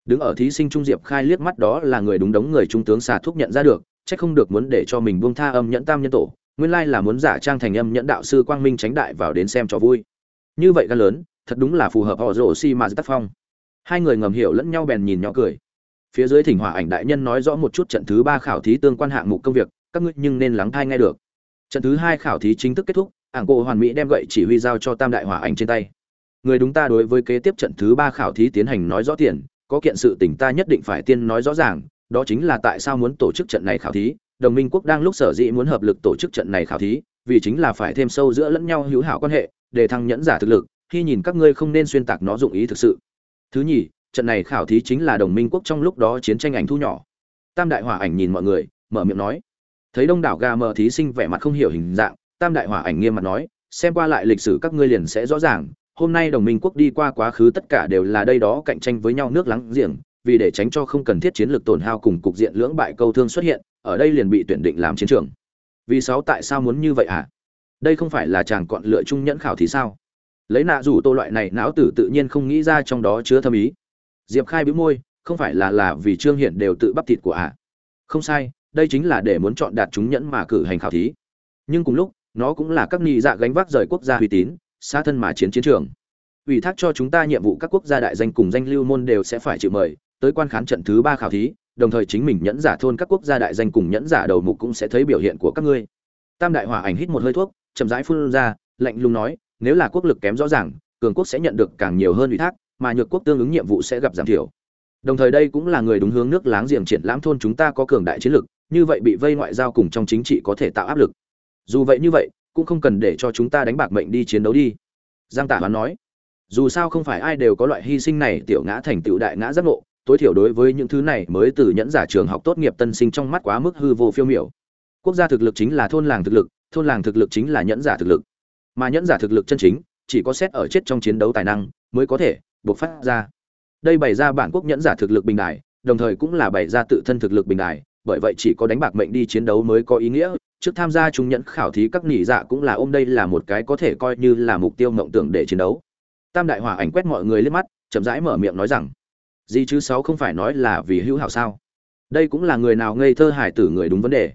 đứng ở thí sinh trung diệp khai liếc mắt đó là người đúng đống người trung tướng xà thúc nhận ra được, chắc không được muốn để cho mình buông tha âm nhẫn tam nhân tổ, nguyên lai là muốn giả trang thành âm nhẫn đạo sư quang minh tránh đại vào đến xem cho vui. Như vậy gan lớn thật đúng là phù hợp họ rổ xi mà tác phong. Hai người ngầm hiểu lẫn nhau bèn nhìn nhỏ cười. Phía dưới thỉnh hỏa ảnh đại nhân nói rõ một chút trận thứ ba khảo thí tương quan hạng mục công việc, các ngươi nhưng nên lắng thai nghe được. Trận thứ hai khảo thí chính thức kết thúc, ảng cổ hoàn mỹ đem gậy chỉ huy giao cho tam đại hỏa ảnh trên tay. Người đúng ta đối với kế tiếp trận thứ ba khảo thí tiến hành nói rõ tiền, có kiện sự tình ta nhất định phải tiên nói rõ ràng, đó chính là tại sao muốn tổ chức trận này khảo thí, đồng minh quốc đang lúc sở dĩ muốn hợp lực tổ chức trận này khảo thí, vì chính là phải thêm sâu giữa lẫn nhau hữu hảo quan hệ, để thăng nhẫn giả thực lực khi nhìn các ngươi không nên xuyên tạc nó dụng ý thực sự. Thứ nhì, trận này khảo thí chính là đồng minh quốc trong lúc đó chiến tranh ảnh thu nhỏ. Tam đại hỏa ảnh nhìn mọi người, mở miệng nói. Thấy đông đảo gà mờ thí sinh vẻ mặt không hiểu hình dạng, tam đại hỏa ảnh nghiêm mặt nói, xem qua lại lịch sử các ngươi liền sẽ rõ ràng, hôm nay đồng minh quốc đi qua quá khứ tất cả đều là đây đó cạnh tranh với nhau nước láng giềng, vì để tránh cho không cần thiết chiến lược tổn hao cùng cục diện lưỡng bại câu thương xuất hiện, ở đây liền bị tuyển định làm chiến trường. Vì sáu tại sao muốn như vậy ạ à? đây không phải là chàng chọn lựa trung nhẫn khảo thí sao? Lấy nạ rủ tô loại này não tử tự nhiên không nghĩ ra trong đó chứa thâm ý. Diệp khai bĩu môi, không phải là là vì trương hiển đều tự bắp thịt của à không sai, đây chính là để muốn chọn đạt chúng nhẫn mà cử hành khảo thí. Nhưng cùng lúc, nó cũng là các nghị dạ gánh vác rời quốc gia uy tín, xa thân mà chiến chiến trường. Ủy thác cho chúng ta nhiệm vụ các quốc gia đại danh cùng danh lưu môn đều sẽ phải chịu mời, tới quan khán trận thứ ba khảo thí, đồng thời chính mình nhẫn giả thôn các quốc gia đại danh cùng nhẫn giả đầu mục cũng sẽ thấy biểu hiện của các ngươi. Tam đại hòa ảnh hít một hơi thuốc, chậm rãi phun ra, lạnh lùng nói nếu là quốc lực kém rõ ràng, cường quốc sẽ nhận được càng nhiều hơn ủy thác, mà nhược quốc tương ứng nhiệm vụ sẽ gặp giảm thiểu. Đồng thời đây cũng là người đúng hướng nước láng giềng triển lãm thôn chúng ta có cường đại chiến lực, như vậy bị vây ngoại giao cùng trong chính trị có thể tạo áp lực. Dù vậy như vậy, cũng không cần để cho chúng ta đánh bạc mệnh đi chiến đấu đi. Giang tả hoán nói. Dù sao không phải ai đều có loại hy sinh này, tiểu ngã thành tựu đại ngã giác ngộ, tối thiểu đối với những thứ này mới từ nhẫn giả trường học tốt nghiệp tân sinh trong mắt quá mức hư vô phiêu miểu. Quốc gia thực lực chính là thôn làng thực lực, thôn làng thực lực chính là nhẫn giả thực lực mà nhẫn giả thực lực chân chính, chỉ có xét ở chết trong chiến đấu tài năng mới có thể buộc phát ra. Đây bày ra bản quốc nhẫn giả thực lực bình đại đồng thời cũng là bày ra tự thân thực lực bình đại bởi vậy chỉ có đánh bạc mệnh đi chiến đấu mới có ý nghĩa. Trước tham gia chúng nhẫn khảo thí các nỉ dạ cũng là ôm đây là một cái có thể coi như là mục tiêu mộng tưởng để chiến đấu. Tam đại hỏa ảnh quét mọi người lên mắt, chậm rãi mở miệng nói rằng, gì chứ sáu không phải nói là vì hữu hảo sao? Đây cũng là người nào ngây thơ hải tử người đúng vấn đề.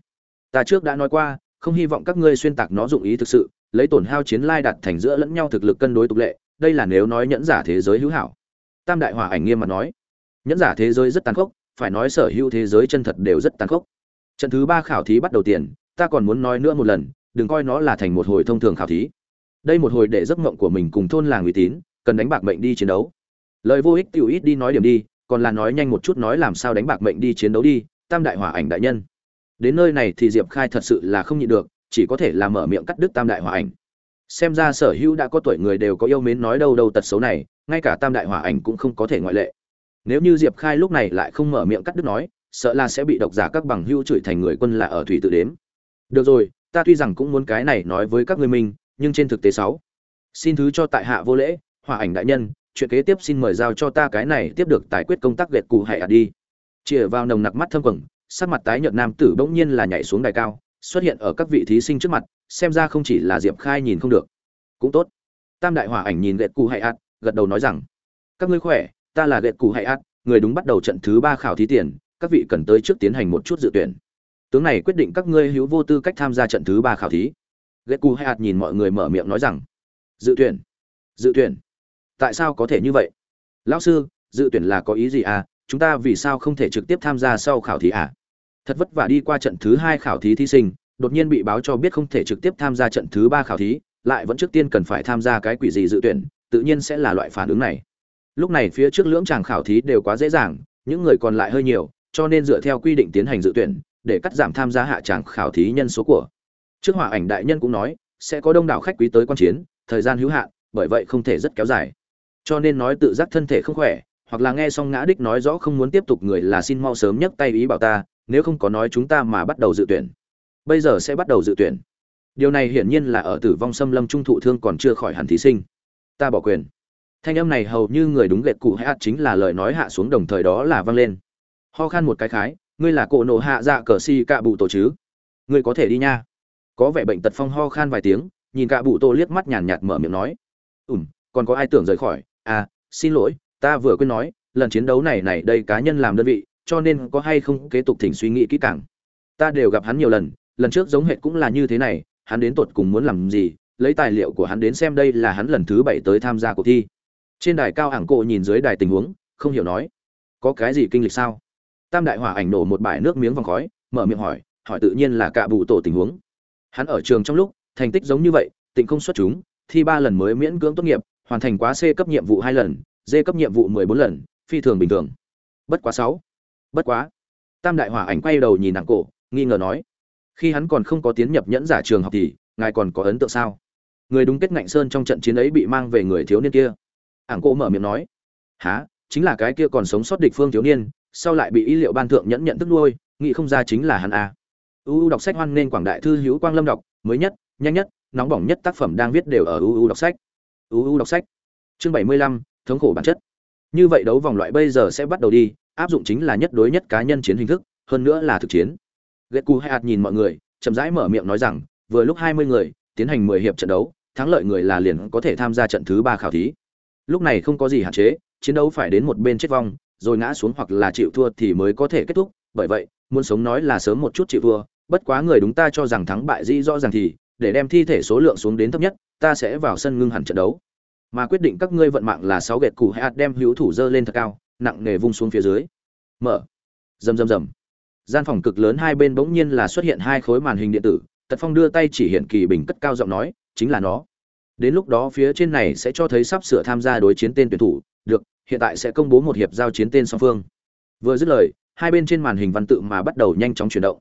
Ta trước đã nói qua, không hy vọng các ngươi xuyên tạc nó dụng ý thực sự lấy tổn hao chiến lai đặt thành giữa lẫn nhau thực lực cân đối tục lệ, đây là nếu nói nhẫn giả thế giới hữu hảo. Tam đại hòa ảnh nghiêm mặt nói, nhẫn giả thế giới rất tàn khốc, phải nói sở hữu thế giới chân thật đều rất tàn khốc. Trận thứ ba khảo thí bắt đầu tiền, ta còn muốn nói nữa một lần, đừng coi nó là thành một hồi thông thường khảo thí. Đây một hồi để giấc mộng của mình cùng thôn làng uy tín, cần đánh bạc mệnh đi chiến đấu. Lời vô ích tiểu ít đi nói điểm đi, còn là nói nhanh một chút nói làm sao đánh bạc mệnh đi chiến đấu đi, tam đại hỏa ảnh đại nhân. Đến nơi này thì diệp khai thật sự là không nhịn được chỉ có thể là mở miệng cắt đứt tam đại Hòa ảnh. Xem ra sở hữu đã có tuổi người đều có yêu mến nói đâu đâu tật xấu này, ngay cả tam đại Hòa ảnh cũng không có thể ngoại lệ. Nếu như diệp khai lúc này lại không mở miệng cắt đứt nói, sợ là sẽ bị độc giả các bằng hưu chửi thành người quân là ở thủy tự đếm. Được rồi, ta tuy rằng cũng muốn cái này nói với các ngươi mình, nhưng trên thực tế sáu. Xin thứ cho tại hạ vô lễ Hòa ảnh đại nhân, chuyện kế tiếp xin mời giao cho ta cái này tiếp được tài quyết công tác gệt cụ hãy đi. Chĩa vào nồng nặc mắt thâm quẩn sắc mặt tái nhợt nam tử bỗng nhiên là nhảy xuống đài cao xuất hiện ở các vị thí sinh trước mặt, xem ra không chỉ là diệp khai nhìn không được. Cũng tốt. Tam đại hỏa ảnh nhìn Lệ cụ hãy ạt gật đầu nói rằng, các ngươi khỏe, ta là Lệ cụ hãy ạt người đúng bắt đầu trận thứ ba khảo thí tiền, các vị cần tới trước tiến hành một chút dự tuyển. Tướng này quyết định các ngươi hữu vô tư cách tham gia trận thứ ba khảo thí. Lệ cụ hãy ạt nhìn mọi người mở miệng nói rằng, dự tuyển dự tuyển. Tại sao có thể như vậy? Lão sư, dự tuyển là có ý gì à? Chúng ta vì sao không thể trực tiếp tham gia sau khảo thí à? Thật vất vả đi qua trận thứ hai khảo thí thí sinh, đột nhiên bị báo cho biết không thể trực tiếp tham gia trận thứ ba khảo thí, lại vẫn trước tiên cần phải tham gia cái quỷ gì dự tuyển, tự nhiên sẽ là loại phản ứng này. Lúc này phía trước lưỡng tràng khảo thí đều quá dễ dàng, những người còn lại hơi nhiều, cho nên dựa theo quy định tiến hành dự tuyển, để cắt giảm tham gia hạ tràng khảo thí nhân số của. Trước hỏa ảnh đại nhân cũng nói, sẽ có đông đảo khách quý tới quan chiến, thời gian hữu hạn, bởi vậy không thể rất kéo dài. Cho nên nói tự giác thân thể không khỏe, hoặc là nghe xong ngã đích nói rõ không muốn tiếp tục người là xin mau sớm nhấc tay ý bảo ta nếu không có nói chúng ta mà bắt đầu dự tuyển. Bây giờ sẽ bắt đầu dự tuyển. Điều này hiển nhiên là ở tử vong xâm lâm trung thụ thương còn chưa khỏi hẳn thí sinh. Ta bỏ quyền. Thanh âm này hầu như người đúng gệt cụ hạ chính là lời nói hạ xuống đồng thời đó là vang lên. Ho khan một cái khái, ngươi là cổ nổ hạ dạ cờ si cạ bụ tổ chứ? Ngươi có thể đi nha. Có vẻ bệnh tật phong ho khan vài tiếng, nhìn cạ bụ tổ liếc mắt nhàn nhạt mở miệng nói. Ủm còn có ai tưởng rời khỏi? À xin lỗi, ta vừa quên nói, lần chiến đấu này này đây cá nhân làm đơn vị cho nên có hay không kế tục thỉnh suy nghĩ kỹ càng ta đều gặp hắn nhiều lần lần trước giống hệt cũng là như thế này hắn đến tột cùng muốn làm gì lấy tài liệu của hắn đến xem đây là hắn lần thứ bảy tới tham gia cuộc thi trên đài cao ảng cộ nhìn dưới đài tình huống không hiểu nói có cái gì kinh lịch sao tam đại hỏa ảnh nổ một bãi nước miếng vòng khói mở miệng hỏi hỏi tự nhiên là cạ bụ tổ tình huống hắn ở trường trong lúc thành tích giống như vậy tình không xuất chúng thi ba lần mới miễn cưỡng tốt nghiệp hoàn thành quá C cấp nhiệm vụ hai lần, D cấp nhiệm vụ 14 lần, phi thường bình thường. Bất quá 6. Bất quá. Tam đại hỏa ảnh quay đầu nhìn nàng cổ, nghi ngờ nói: "Khi hắn còn không có tiến nhập nhẫn giả trường học thì, ngài còn có ấn tượng sao?" Người đúng kết ngạnh sơn trong trận chiến ấy bị mang về người thiếu niên kia. Ảng cổ mở miệng nói: há chính là cái kia còn sống sót địch phương thiếu niên, sau lại bị ý liệu ban thượng nhẫn nhận tức nuôi, nghĩ không ra chính là hắn. À. UU đọc sách hoan nên quảng đại thư hữu quang lâm đọc, mới nhất, nhanh nhất, nóng bỏng nhất tác phẩm đang viết đều ở UU đọc sách uu đọc sách chương bảy mươi lăm thống khổ bản chất như vậy đấu vòng loại bây giờ sẽ bắt đầu đi áp dụng chính là nhất đối nhất cá nhân chiến hình thức, hơn nữa là thực chiến. Ghét cù hay nhìn mọi người, chậm rãi mở miệng nói rằng, vừa lúc hai mươi người tiến hành mười hiệp trận đấu, thắng lợi người là liền có thể tham gia trận thứ ba khảo thí. Lúc này không có gì hạn chế, chiến đấu phải đến một bên chết vong, rồi ngã xuống hoặc là chịu thua thì mới có thể kết thúc. Bởi vậy, muốn sống nói là sớm một chút chịu thua, bất quá người đúng ta cho rằng thắng bại dĩ rõ ràng thì, để đem thi thể số lượng xuống đến thấp nhất, ta sẽ vào sân ngưng hẳn trận đấu. Mà quyết định các ngươi vận mạng là sáu Gẹt cù hay đem hữu thủ dơ lên thật cao nặng nề vung xuống phía dưới. Mở. Rầm rầm rầm. Gian phòng cực lớn hai bên bỗng nhiên là xuất hiện hai khối màn hình điện tử, tật phong đưa tay chỉ hiện kỳ bình cất cao giọng nói, chính là nó. Đến lúc đó phía trên này sẽ cho thấy sắp sửa tham gia đối chiến tên tuyển thủ, được, hiện tại sẽ công bố một hiệp giao chiến tên song phương. Vừa dứt lời, hai bên trên màn hình văn tự mà bắt đầu nhanh chóng chuyển động.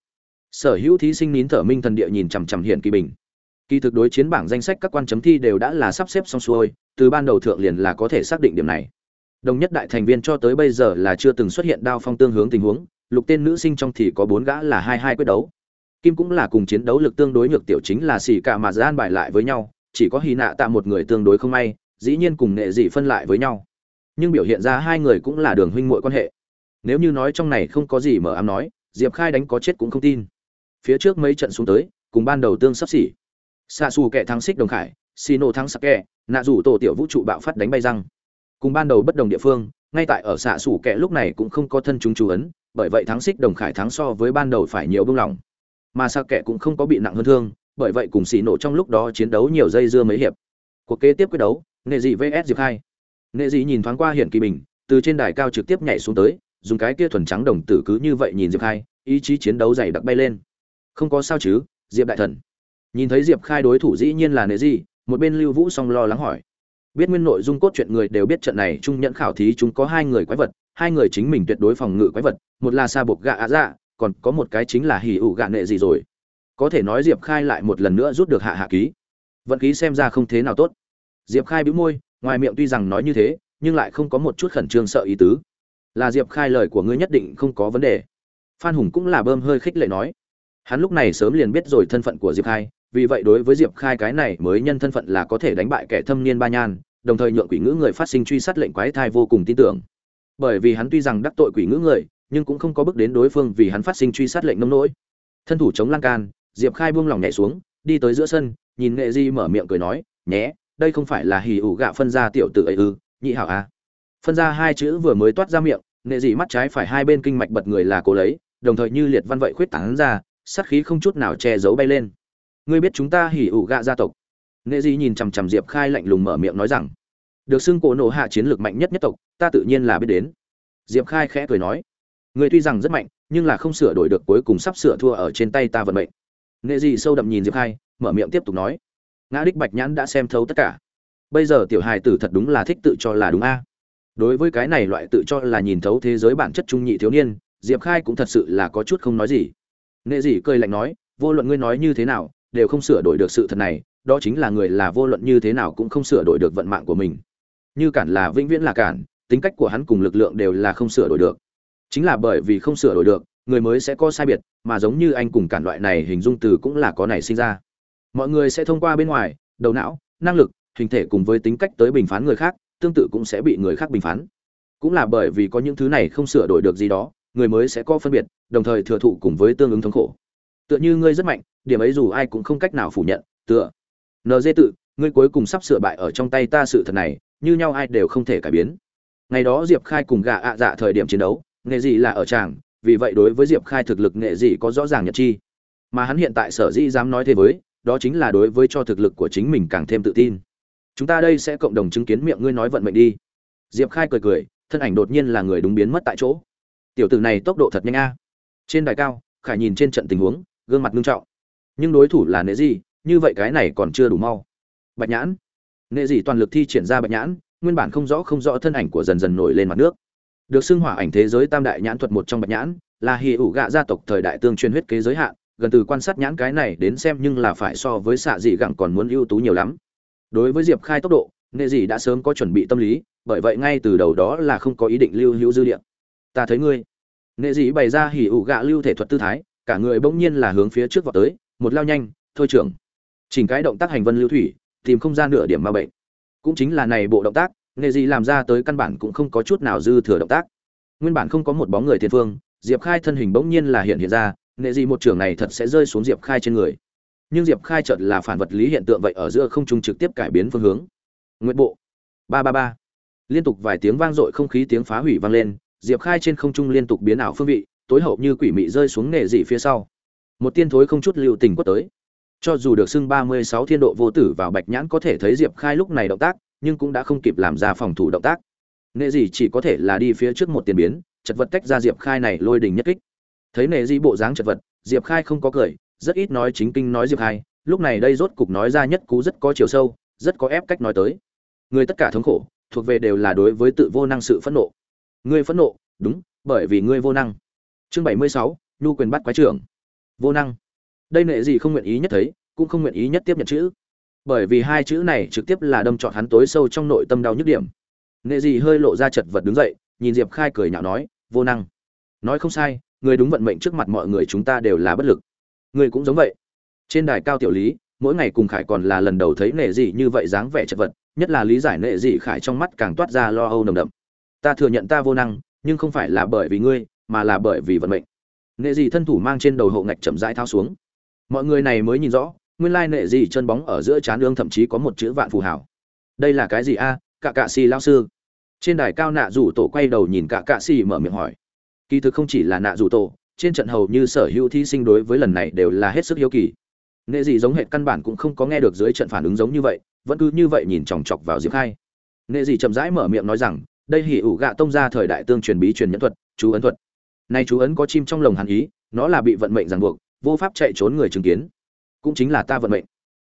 Sở hữu thí sinh nín thở minh thần địa nhìn chằm chằm hiện kỳ bình. Kỳ thực đối chiến bảng danh sách các quan chấm thi đều đã là sắp xếp xong xuôi, từ ban đầu thượng liền là có thể xác định điểm này đồng nhất đại thành viên cho tới bây giờ là chưa từng xuất hiện đao phong tương hướng tình huống, lục tên nữ sinh trong thì có bốn gã là hai hai quyết đấu. Kim cũng là cùng chiến đấu lực tương đối nhược tiểu chính là xì cả mà gian bài lại với nhau, chỉ có hy nạ tạ một người tương đối không may, dĩ nhiên cùng nghệ dị phân lại với nhau. Nhưng biểu hiện ra hai người cũng là đường huynh muội quan hệ. Nếu như nói trong này không có gì mở ám nói, diệp khai đánh có chết cũng không tin. Phía trước mấy trận xuống tới, cùng ban đầu tương sắp xỉ. Xa xù kẻ thắng xích đồng khải, xì nổ thắng sắc kẻ, nạ rủ tổ tiểu vũ trụ bạo phát đánh bay răng cùng ban đầu bất đồng địa phương, ngay tại ở xạ sủ kẻ lúc này cũng không có thân chúng chú ấn, bởi vậy thắng xích đồng khải thắng so với ban đầu phải nhiều bông lỏng mà sa kẻ cũng không có bị nặng hơn thương, bởi vậy cùng xì nổ trong lúc đó chiến đấu nhiều dây dưa mấy hiệp. Cuộc kế tiếp quyết đấu, nghệ dị vs diệp hai nghệ dị nhìn thoáng qua hiển kỳ bình, từ trên đài cao trực tiếp nhảy xuống tới, dùng cái kia thuần trắng đồng tử cứ như vậy nhìn diệp khai, ý chí chiến đấu dày đặc bay lên. Không có sao chứ, diệp đại thần. Nhìn thấy diệp khai đối thủ dĩ nhiên là nệ dị một bên lưu vũ song lo lắng hỏi biết nguyên nội dung cốt truyện người đều biết trận này trung nhận khảo thí chúng có hai người quái vật, hai người chính mình tuyệt đối phòng ngự quái vật, một là sa buộc gạ ạ dạ còn có một cái chính là hỉ ủ gạ nệ gì rồi. Có thể nói diệp khai lại một lần nữa rút được hạ hạ ký. Vận khí xem ra không thế nào tốt. Diệp khai bĩu môi, ngoài miệng tuy rằng nói như thế, nhưng lại không có một chút khẩn trương sợ ý tứ. Là diệp khai lời của ngươi nhất định không có vấn đề. Phan hùng cũng là bơm hơi khích lệ nói. Hắn lúc này sớm liền biết rồi thân phận của diệp khai, vì vậy đối với diệp khai cái này mới nhân thân phận là có thể đánh bại kẻ thâm niên ba nhan đồng thời nhượng quỷ ngữ người phát sinh truy sát lệnh quái thai vô cùng tin tưởng. Bởi vì hắn tuy rằng đắc tội quỷ ngữ người, nhưng cũng không có bước đến đối phương vì hắn phát sinh truy sát lệnh nông nỗi. Thân thủ chống lan can, diệp khai buông lòng nhảy xuống, đi tới giữa sân, nhìn nghệ di mở miệng cười nói, nhé, đây không phải là hì ủ gạ phân ra tiểu tử ấy ư, nhị hảo à. phân ra hai chữ vừa mới toát ra miệng, nghệ di mắt trái phải hai bên kinh mạch bật người là cố lấy, đồng thời như liệt văn vậy khuyết tảng ra, sát khí không chút nào che giấu bay lên. Ngươi biết chúng ta hỉ ủ gạ gia tộc? Nghệ di nhìn chằm chằm diệp khai lạnh lùng mở miệng nói rằng, được xưng cổ nổ hạ chiến lược mạnh nhất nhất tộc, ta tự nhiên là biết đến. Diệp khai khẽ cười nói, người tuy rằng rất mạnh, nhưng là không sửa đổi được cuối cùng sắp sửa thua ở trên tay ta vận mệnh. Nghệ gì sâu đậm nhìn diệp khai, mở miệng tiếp tục nói, ngã đích bạch nhãn đã xem thấu tất cả. Bây giờ tiểu hài tử thật đúng là thích tự cho là đúng a. Đối với cái này loại tự cho là nhìn thấu thế giới bản chất trung nhị thiếu niên, diệp khai cũng thật sự là có chút không nói gì. Nghệ Dị cười lạnh nói, vô luận ngươi nói như thế nào, đều không sửa đổi được sự thật này đó chính là người là vô luận như thế nào cũng không sửa đổi được vận mạng của mình. Như cản là vĩnh viễn là cản, tính cách của hắn cùng lực lượng đều là không sửa đổi được. Chính là bởi vì không sửa đổi được, người mới sẽ có sai biệt, mà giống như anh cùng cản loại này hình dung từ cũng là có này sinh ra. Mọi người sẽ thông qua bên ngoài, đầu não, năng lực, hình thể cùng với tính cách tới bình phán người khác, tương tự cũng sẽ bị người khác bình phán. Cũng là bởi vì có những thứ này không sửa đổi được gì đó, người mới sẽ có phân biệt, đồng thời thừa thụ cùng với tương ứng thống khổ. Tựa như ngươi rất mạnh, điểm ấy dù ai cũng không cách nào phủ nhận, tựa nd tự, ngươi cuối cùng sắp sửa bại ở trong tay ta sự thật này, như nhau ai đều không thể cải biến. Ngày đó diệp khai cùng gà ạ dạ thời điểm chiến đấu, nghệ gì là ở tràng, vì vậy đối với diệp khai thực lực nghệ gì có rõ ràng nhận chi. Mà hắn hiện tại sở dĩ dám nói thế với, đó chính là đối với cho thực lực của chính mình càng thêm tự tin. Chúng ta đây sẽ cộng đồng chứng kiến miệng ngươi nói vận mệnh đi. Diệp khai cười cười, thân ảnh đột nhiên là người đúng biến mất tại chỗ. Tiểu tử này tốc độ thật nhanh a. Trên đài cao, khải nhìn trên trận tình huống, gương mặt nghiêm trọng. Nhưng đối thủ là nệ gì như vậy cái này còn chưa đủ mau. Bạch nhãn, nệ gì toàn lực thi triển ra bạch nhãn, nguyên bản không rõ không rõ thân ảnh của dần dần nổi lên mặt nước. Được xưng hỏa ảnh thế giới tam đại nhãn thuật một trong bạch nhãn, là hì ủ gạ gia tộc thời đại tương truyền huyết kế giới hạn, gần từ quan sát nhãn cái này đến xem nhưng là phải so với xạ dị gặng còn muốn ưu tú nhiều lắm. Đối với diệp khai tốc độ, nệ dị đã sớm có chuẩn bị tâm lý, bởi vậy ngay từ đầu đó là không có ý định lưu hữu dư địa. Ta thấy ngươi. Nệ dị bày ra hỉ ủ gạ lưu thể thuật tư thái, cả người bỗng nhiên là hướng phía trước vào tới, một lao nhanh, thôi trưởng chỉnh cái động tác hành vân lưu thủy, tìm không ra nửa điểm ma bệnh. Cũng chính là này bộ động tác nghệ gì làm ra tới căn bản cũng không có chút nào dư thừa động tác. Nguyên bản không có một bóng người thiên phương, diệp khai thân hình bỗng nhiên là hiện hiện ra nghệ gì một trường này thật sẽ rơi xuống diệp khai trên người. Nhưng diệp khai chợt là phản vật lý hiện tượng vậy ở giữa không trung trực tiếp cải biến phương hướng. Nguyện bộ. Ba ba ba. Liên tục vài tiếng vang dội không khí tiếng phá hủy vang lên, diệp khai trên không trung liên tục biến ảo phương vị, tối hậu như quỷ mị rơi xuống nghệ dị phía sau. Một tiên thối không chút lưu tình quất tới cho dù được xưng ba mươi sáu thiên độ vô tử vào bạch nhãn có thể thấy diệp khai lúc này động tác, nhưng cũng đã không kịp làm ra phòng thủ động tác. Nệ gì chỉ có thể là đi phía trước một tiền biến, chật vật tách ra diệp khai này lôi đình nhất kích. Thấy nệ gì bộ dáng chật vật, diệp khai không có cười, rất ít nói chính kinh nói diệp khai, lúc này đây rốt cục nói ra nhất cú rất có chiều sâu, rất có ép cách nói tới. Người tất cả thống khổ, thuộc về đều là đối với tự vô năng sự phẫn nộ. Ngươi phẫn nộ, đúng, bởi vì ngươi vô năng. Chương bảy mươi sáu, nhu quyền bắt quái trưởng. Vô năng đây nệ gì không nguyện ý nhất thấy, cũng không nguyện ý nhất tiếp nhận chữ. Bởi vì hai chữ này trực tiếp là đâm trọn hắn tối sâu trong nội tâm đau nhức điểm. Nệ gì hơi lộ ra chật vật đứng dậy, nhìn diệp khai cười nhạo nói, vô năng. Nói không sai, người đúng vận mệnh trước mặt mọi người chúng ta đều là bất lực. Người cũng giống vậy. Trên đài cao tiểu lý, mỗi ngày cùng khải còn là lần đầu thấy nệ dị như vậy dáng vẻ chật vật, nhất là lý giải nệ dị khải trong mắt càng toát ra lo âu nồng đậm. Ta thừa nhận ta vô năng, nhưng không phải là bởi vì ngươi, mà là bởi vì vận mệnh. Nệ dị thân thủ mang trên đầu hộ ngạch chậm rãi thao xuống mọi người này mới nhìn rõ, nguyên lai nệ dị chân bóng ở giữa chán ương thậm chí có một chữ vạn phù hảo. Đây là cái gì a? À? cả cạ xì lao sư. Trên đài cao nạ rủ tổ quay đầu nhìn cả cạ xì mở miệng hỏi. Kỳ thực không chỉ là nạ rủ tổ, trên trận hầu như sở hữu thí sinh đối với lần này đều là hết sức hiếu kỳ. Nệ dị giống hệt căn bản cũng không có nghe được dưới trận phản ứng giống như vậy, vẫn cứ như vậy nhìn chòng chọc vào diệp khai. Nệ dị chậm rãi mở miệng nói rằng, đây hỉ ủ gạ tông ra thời đại tương truyền bí truyền nhẫn thuật, chú ấn thuật. Nay chú ấn có chim trong lồng hàn ý, nó là bị vận mệnh ràng buộc vô pháp chạy trốn người chứng kiến. Cũng chính là ta vận mệnh.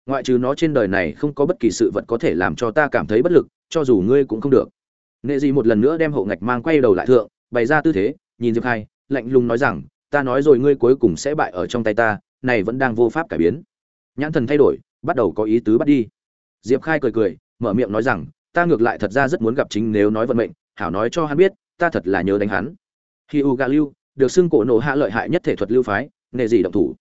Ngoại trừ nó trên đời này không có bất kỳ sự vật có thể làm cho ta cảm thấy bất lực, cho dù ngươi cũng không được. Nệ dị một lần nữa đem hộ ngạch mang quay đầu lại thượng, bày ra tư thế, nhìn diệp khai, lạnh lùng nói rằng, ta nói rồi ngươi cuối cùng sẽ bại ở trong tay ta, này vẫn đang vô pháp cải biến. Nhãn thần thay đổi, bắt đầu có ý tứ bắt đi. Diệp khai cười cười, mở miệng nói rằng, ta ngược lại thật ra rất muốn gặp chính nếu nói vận mệnh, hảo nói cho hắn biết, ta thật là nhớ đánh hắn. Khi u gà lưu được xưng cổ nổ hạ lợi hại nhất thể thuật lưu phái nghề gì động thủ.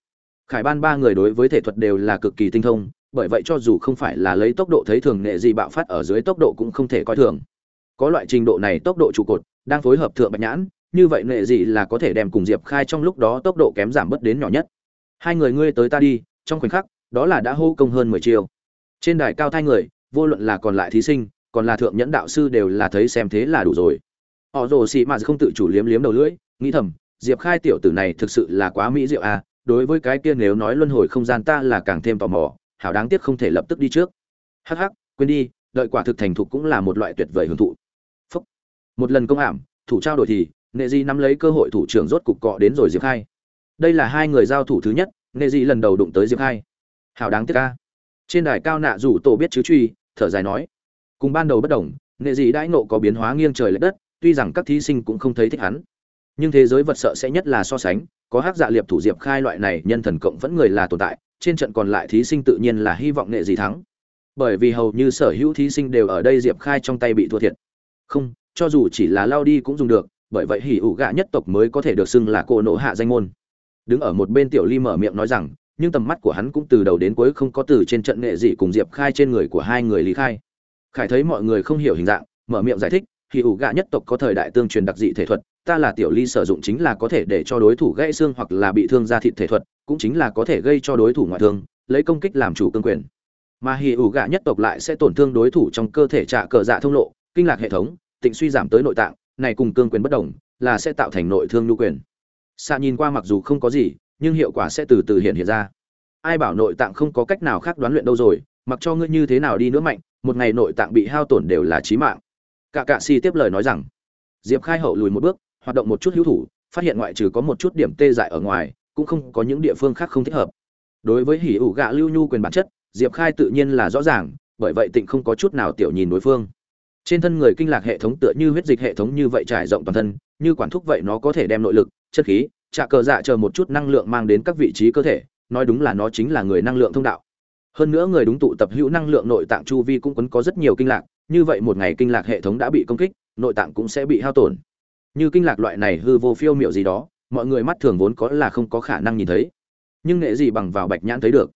Khải ban ba người đối với thể thuật đều là cực kỳ tinh thông, bởi vậy cho dù không phải là lấy tốc độ thấy thường nghệ gì bạo phát ở dưới tốc độ cũng không thể coi thường. Có loại trình độ này tốc độ trụ cột, đang phối hợp thượng bạch nhãn, như vậy nghệ gì là có thể đem cùng diệp khai trong lúc đó tốc độ kém giảm bớt đến nhỏ nhất. Hai người ngươi tới ta đi, trong khoảnh khắc, đó là đã hô công hơn mười chiêu. Trên đài cao thai người, vô luận là còn lại thí sinh, còn là thượng nhẫn đạo sư đều là thấy xem thế là đủ rồi. Họ rồ xị mà không tự chủ liếm liếm đầu lưỡi, nghĩ thầm diệp khai tiểu tử này thực sự là quá mỹ diệu à đối với cái kia nếu nói luân hồi không gian ta là càng thêm tò mò, hảo đáng tiếc không thể lập tức đi trước. Hắc hắc, quên đi, đợi quả thực thành thục cũng là một loại tuyệt vời hưởng thụ. Phúc. một lần công ảm, thủ trao đổi thì, nệ di nắm lấy cơ hội thủ trưởng rốt cục cọ đến rồi diệp khai. Đây là hai người giao thủ thứ nhất, nệ di lần đầu đụng tới diệp khai. Hảo đáng tiếc ca trên đài cao nạ rủ tổ biết chứ truy, thở dài nói. Cùng ban đầu bất đồng, nệ di đãi nộ có biến hóa nghiêng trời l ệ đất, tuy rằng các thí sinh cũng không thấy thích hắn nhưng thế giới vật sợ sẽ nhất là so sánh, có hát dạ liệp thủ diệp khai loại này nhân thần cộng vẫn người là tồn tại, trên trận còn lại thí sinh tự nhiên là hy vọng nghệ gì thắng. Bởi vì hầu như sở hữu thí sinh đều ở đây diệp khai trong tay bị thua thiệt. Không, cho dù chỉ là lao đi cũng dùng được, bởi vậy hỉ ủ gạ nhất tộc mới có thể được xưng là cô nộ hạ danh môn. Đứng ở một bên tiểu ly mở miệng nói rằng, nhưng tầm mắt của hắn cũng từ đầu đến cuối không có từ trên trận nghệ dị cùng diệp khai trên người của hai người lý khai. Khải thấy mọi người không hiểu hình dạng, mở miệng giải thích hỉ ủ gạ nhất tộc có thời đại tương truyền đặc dị thể thuật, ta là tiểu ly sử dụng chính là có thể để cho đối thủ gãy xương hoặc là bị thương ra thịt thể thuật, cũng chính là có thể gây cho đối thủ ngoại thương, lấy công kích làm chủ cương quyền. Mà hỉ ủ gạ nhất tộc lại sẽ tổn thương đối thủ trong cơ thể trả cờ dạ thông lộ, kinh lạc hệ thống, tịnh suy giảm tới nội tạng, này cùng cương quyền bất đồng, là sẽ tạo thành nội thương nhu quyền. Xa nhìn qua mặc dù không có gì, nhưng hiệu quả sẽ từ từ hiện hiện ra. Ai bảo nội tạng không có cách nào khác đoán luyện đâu rồi, mặc cho ngươi như thế nào đi nữa mạnh, một ngày nội tạng bị hao tổn đều là chí mạng cả cạ si tiếp lời nói rằng, diệp khai hậu lùi một bước, hoạt động một chút hữu thủ, phát hiện ngoại trừ có một chút điểm tê dại ở ngoài, cũng không có những địa phương khác không thích hợp. Đối với hỉ ủ gạ lưu nhu quyền bản chất, diệp khai tự nhiên là rõ ràng, bởi vậy tịnh không có chút nào tiểu nhìn đối phương. Trên thân người kinh lạc hệ thống tựa như huyết dịch hệ thống như vậy trải rộng toàn thân, như quản thúc vậy nó có thể đem nội lực, chất khí trả cờ dạ chờ một chút năng lượng mang đến các vị trí cơ thể, nói đúng là nó chính là người năng lượng thông đạo. Hơn nữa người đúng tụ tập hữu năng lượng nội tạng chu vi cũng quấn có rất nhiều kinh lạc như vậy một ngày kinh lạc hệ thống đã bị công kích, nội tạng cũng sẽ bị hao tổn. Như kinh lạc loại này hư vô phiêu miệu gì đó, mọi người mắt thường vốn có là không có khả năng nhìn thấy. Nhưng nghệ gì bằng vào bạch nhãn thấy được.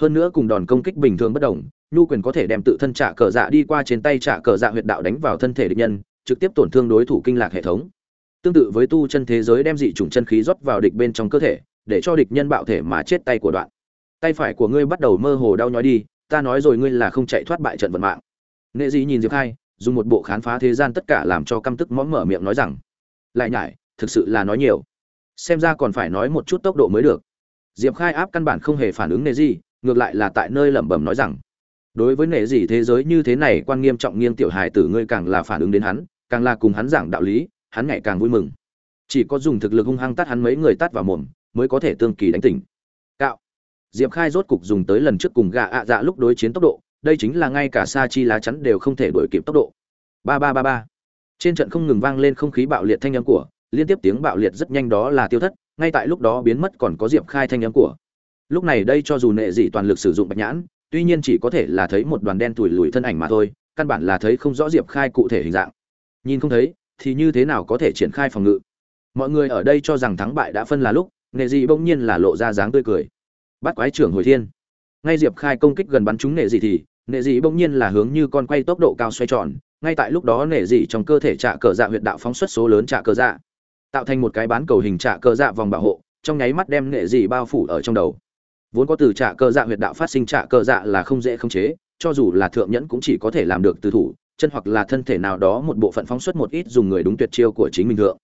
Hơn nữa cùng đòn công kích bình thường bất đồng, nhu quyền có thể đem tự thân trả cờ dạ đi qua trên tay trả cờ dạ huyệt đạo đánh vào thân thể địch nhân, trực tiếp tổn thương đối thủ kinh lạc hệ thống. Tương tự với tu chân thế giới đem dị chủng chân khí rót vào địch bên trong cơ thể, để cho địch nhân bạo thể mà chết tay của đoạn. Tay phải của ngươi bắt đầu mơ hồ đau nhói đi, ta nói rồi ngươi là không chạy thoát bại trận vận mạng nệ dị nhìn diệp khai, dùng một bộ khán phá thế gian tất cả làm cho căm tức mõm mở miệng nói rằng, lại nhải, thực sự là nói nhiều. Xem ra còn phải nói một chút tốc độ mới được. Diệp khai áp căn bản không hề phản ứng nệ gì ngược lại là tại nơi lẩm bẩm nói rằng, đối với nệ gì thế giới như thế này, quan nghiêm trọng nghiêng tiểu hài tử ngươi càng là phản ứng đến hắn, càng là cùng hắn giảng đạo lý, hắn ngày càng vui mừng. Chỉ có dùng thực lực hung hăng tắt hắn mấy người tắt vào mồm, mới có thể tương kỳ đánh tỉnh. Cạo. Diệp khai rốt cục dùng tới lần trước cùng gà ạ dạ lúc đối chiến tốc độ đây chính là ngay cả sa chi lá chắn đều không thể đuổi kịp tốc độ. Ba ba ba ba. Trên trận không ngừng vang lên không khí bạo liệt thanh âm của, liên tiếp tiếng bạo liệt rất nhanh đó là tiêu thất, ngay tại lúc đó biến mất còn có diệp khai thanh âm của. Lúc này đây cho dù nệ dị toàn lực sử dụng bạch nhãn, tuy nhiên chỉ có thể là thấy một đoàn đen tủi lùi thân ảnh mà thôi, căn bản là thấy không rõ diệp khai cụ thể hình dạng. Nhìn không thấy, thì như thế nào có thể triển khai phòng ngự? Mọi người ở đây cho rằng thắng bại đã phân là lúc, nệ dị bỗng nhiên là lộ ra dáng tươi cười. Bắt quái trưởng hồi thiên. Ngay diệp khai công kích gần bắn trúng nệ dị thì nệ dị bỗng nhiên là hướng như con quay tốc độ cao xoay tròn, ngay tại lúc đó nệ dị trong cơ thể trả cờ dạ huyệt đạo phóng xuất số lớn trả cờ dạ tạo thành một cái bán cầu hình trả cờ dạ vòng bảo hộ, trong nháy mắt đem nệ dị bao phủ ở trong đầu. Vốn có từ trả cờ dạ huyệt đạo phát sinh trả cờ dạ là không dễ khống chế, cho dù là thượng nhẫn cũng chỉ có thể làm được từ thủ, chân hoặc là thân thể nào đó một bộ phận phóng xuất một ít dùng người đúng tuyệt chiêu của chính mình thượng.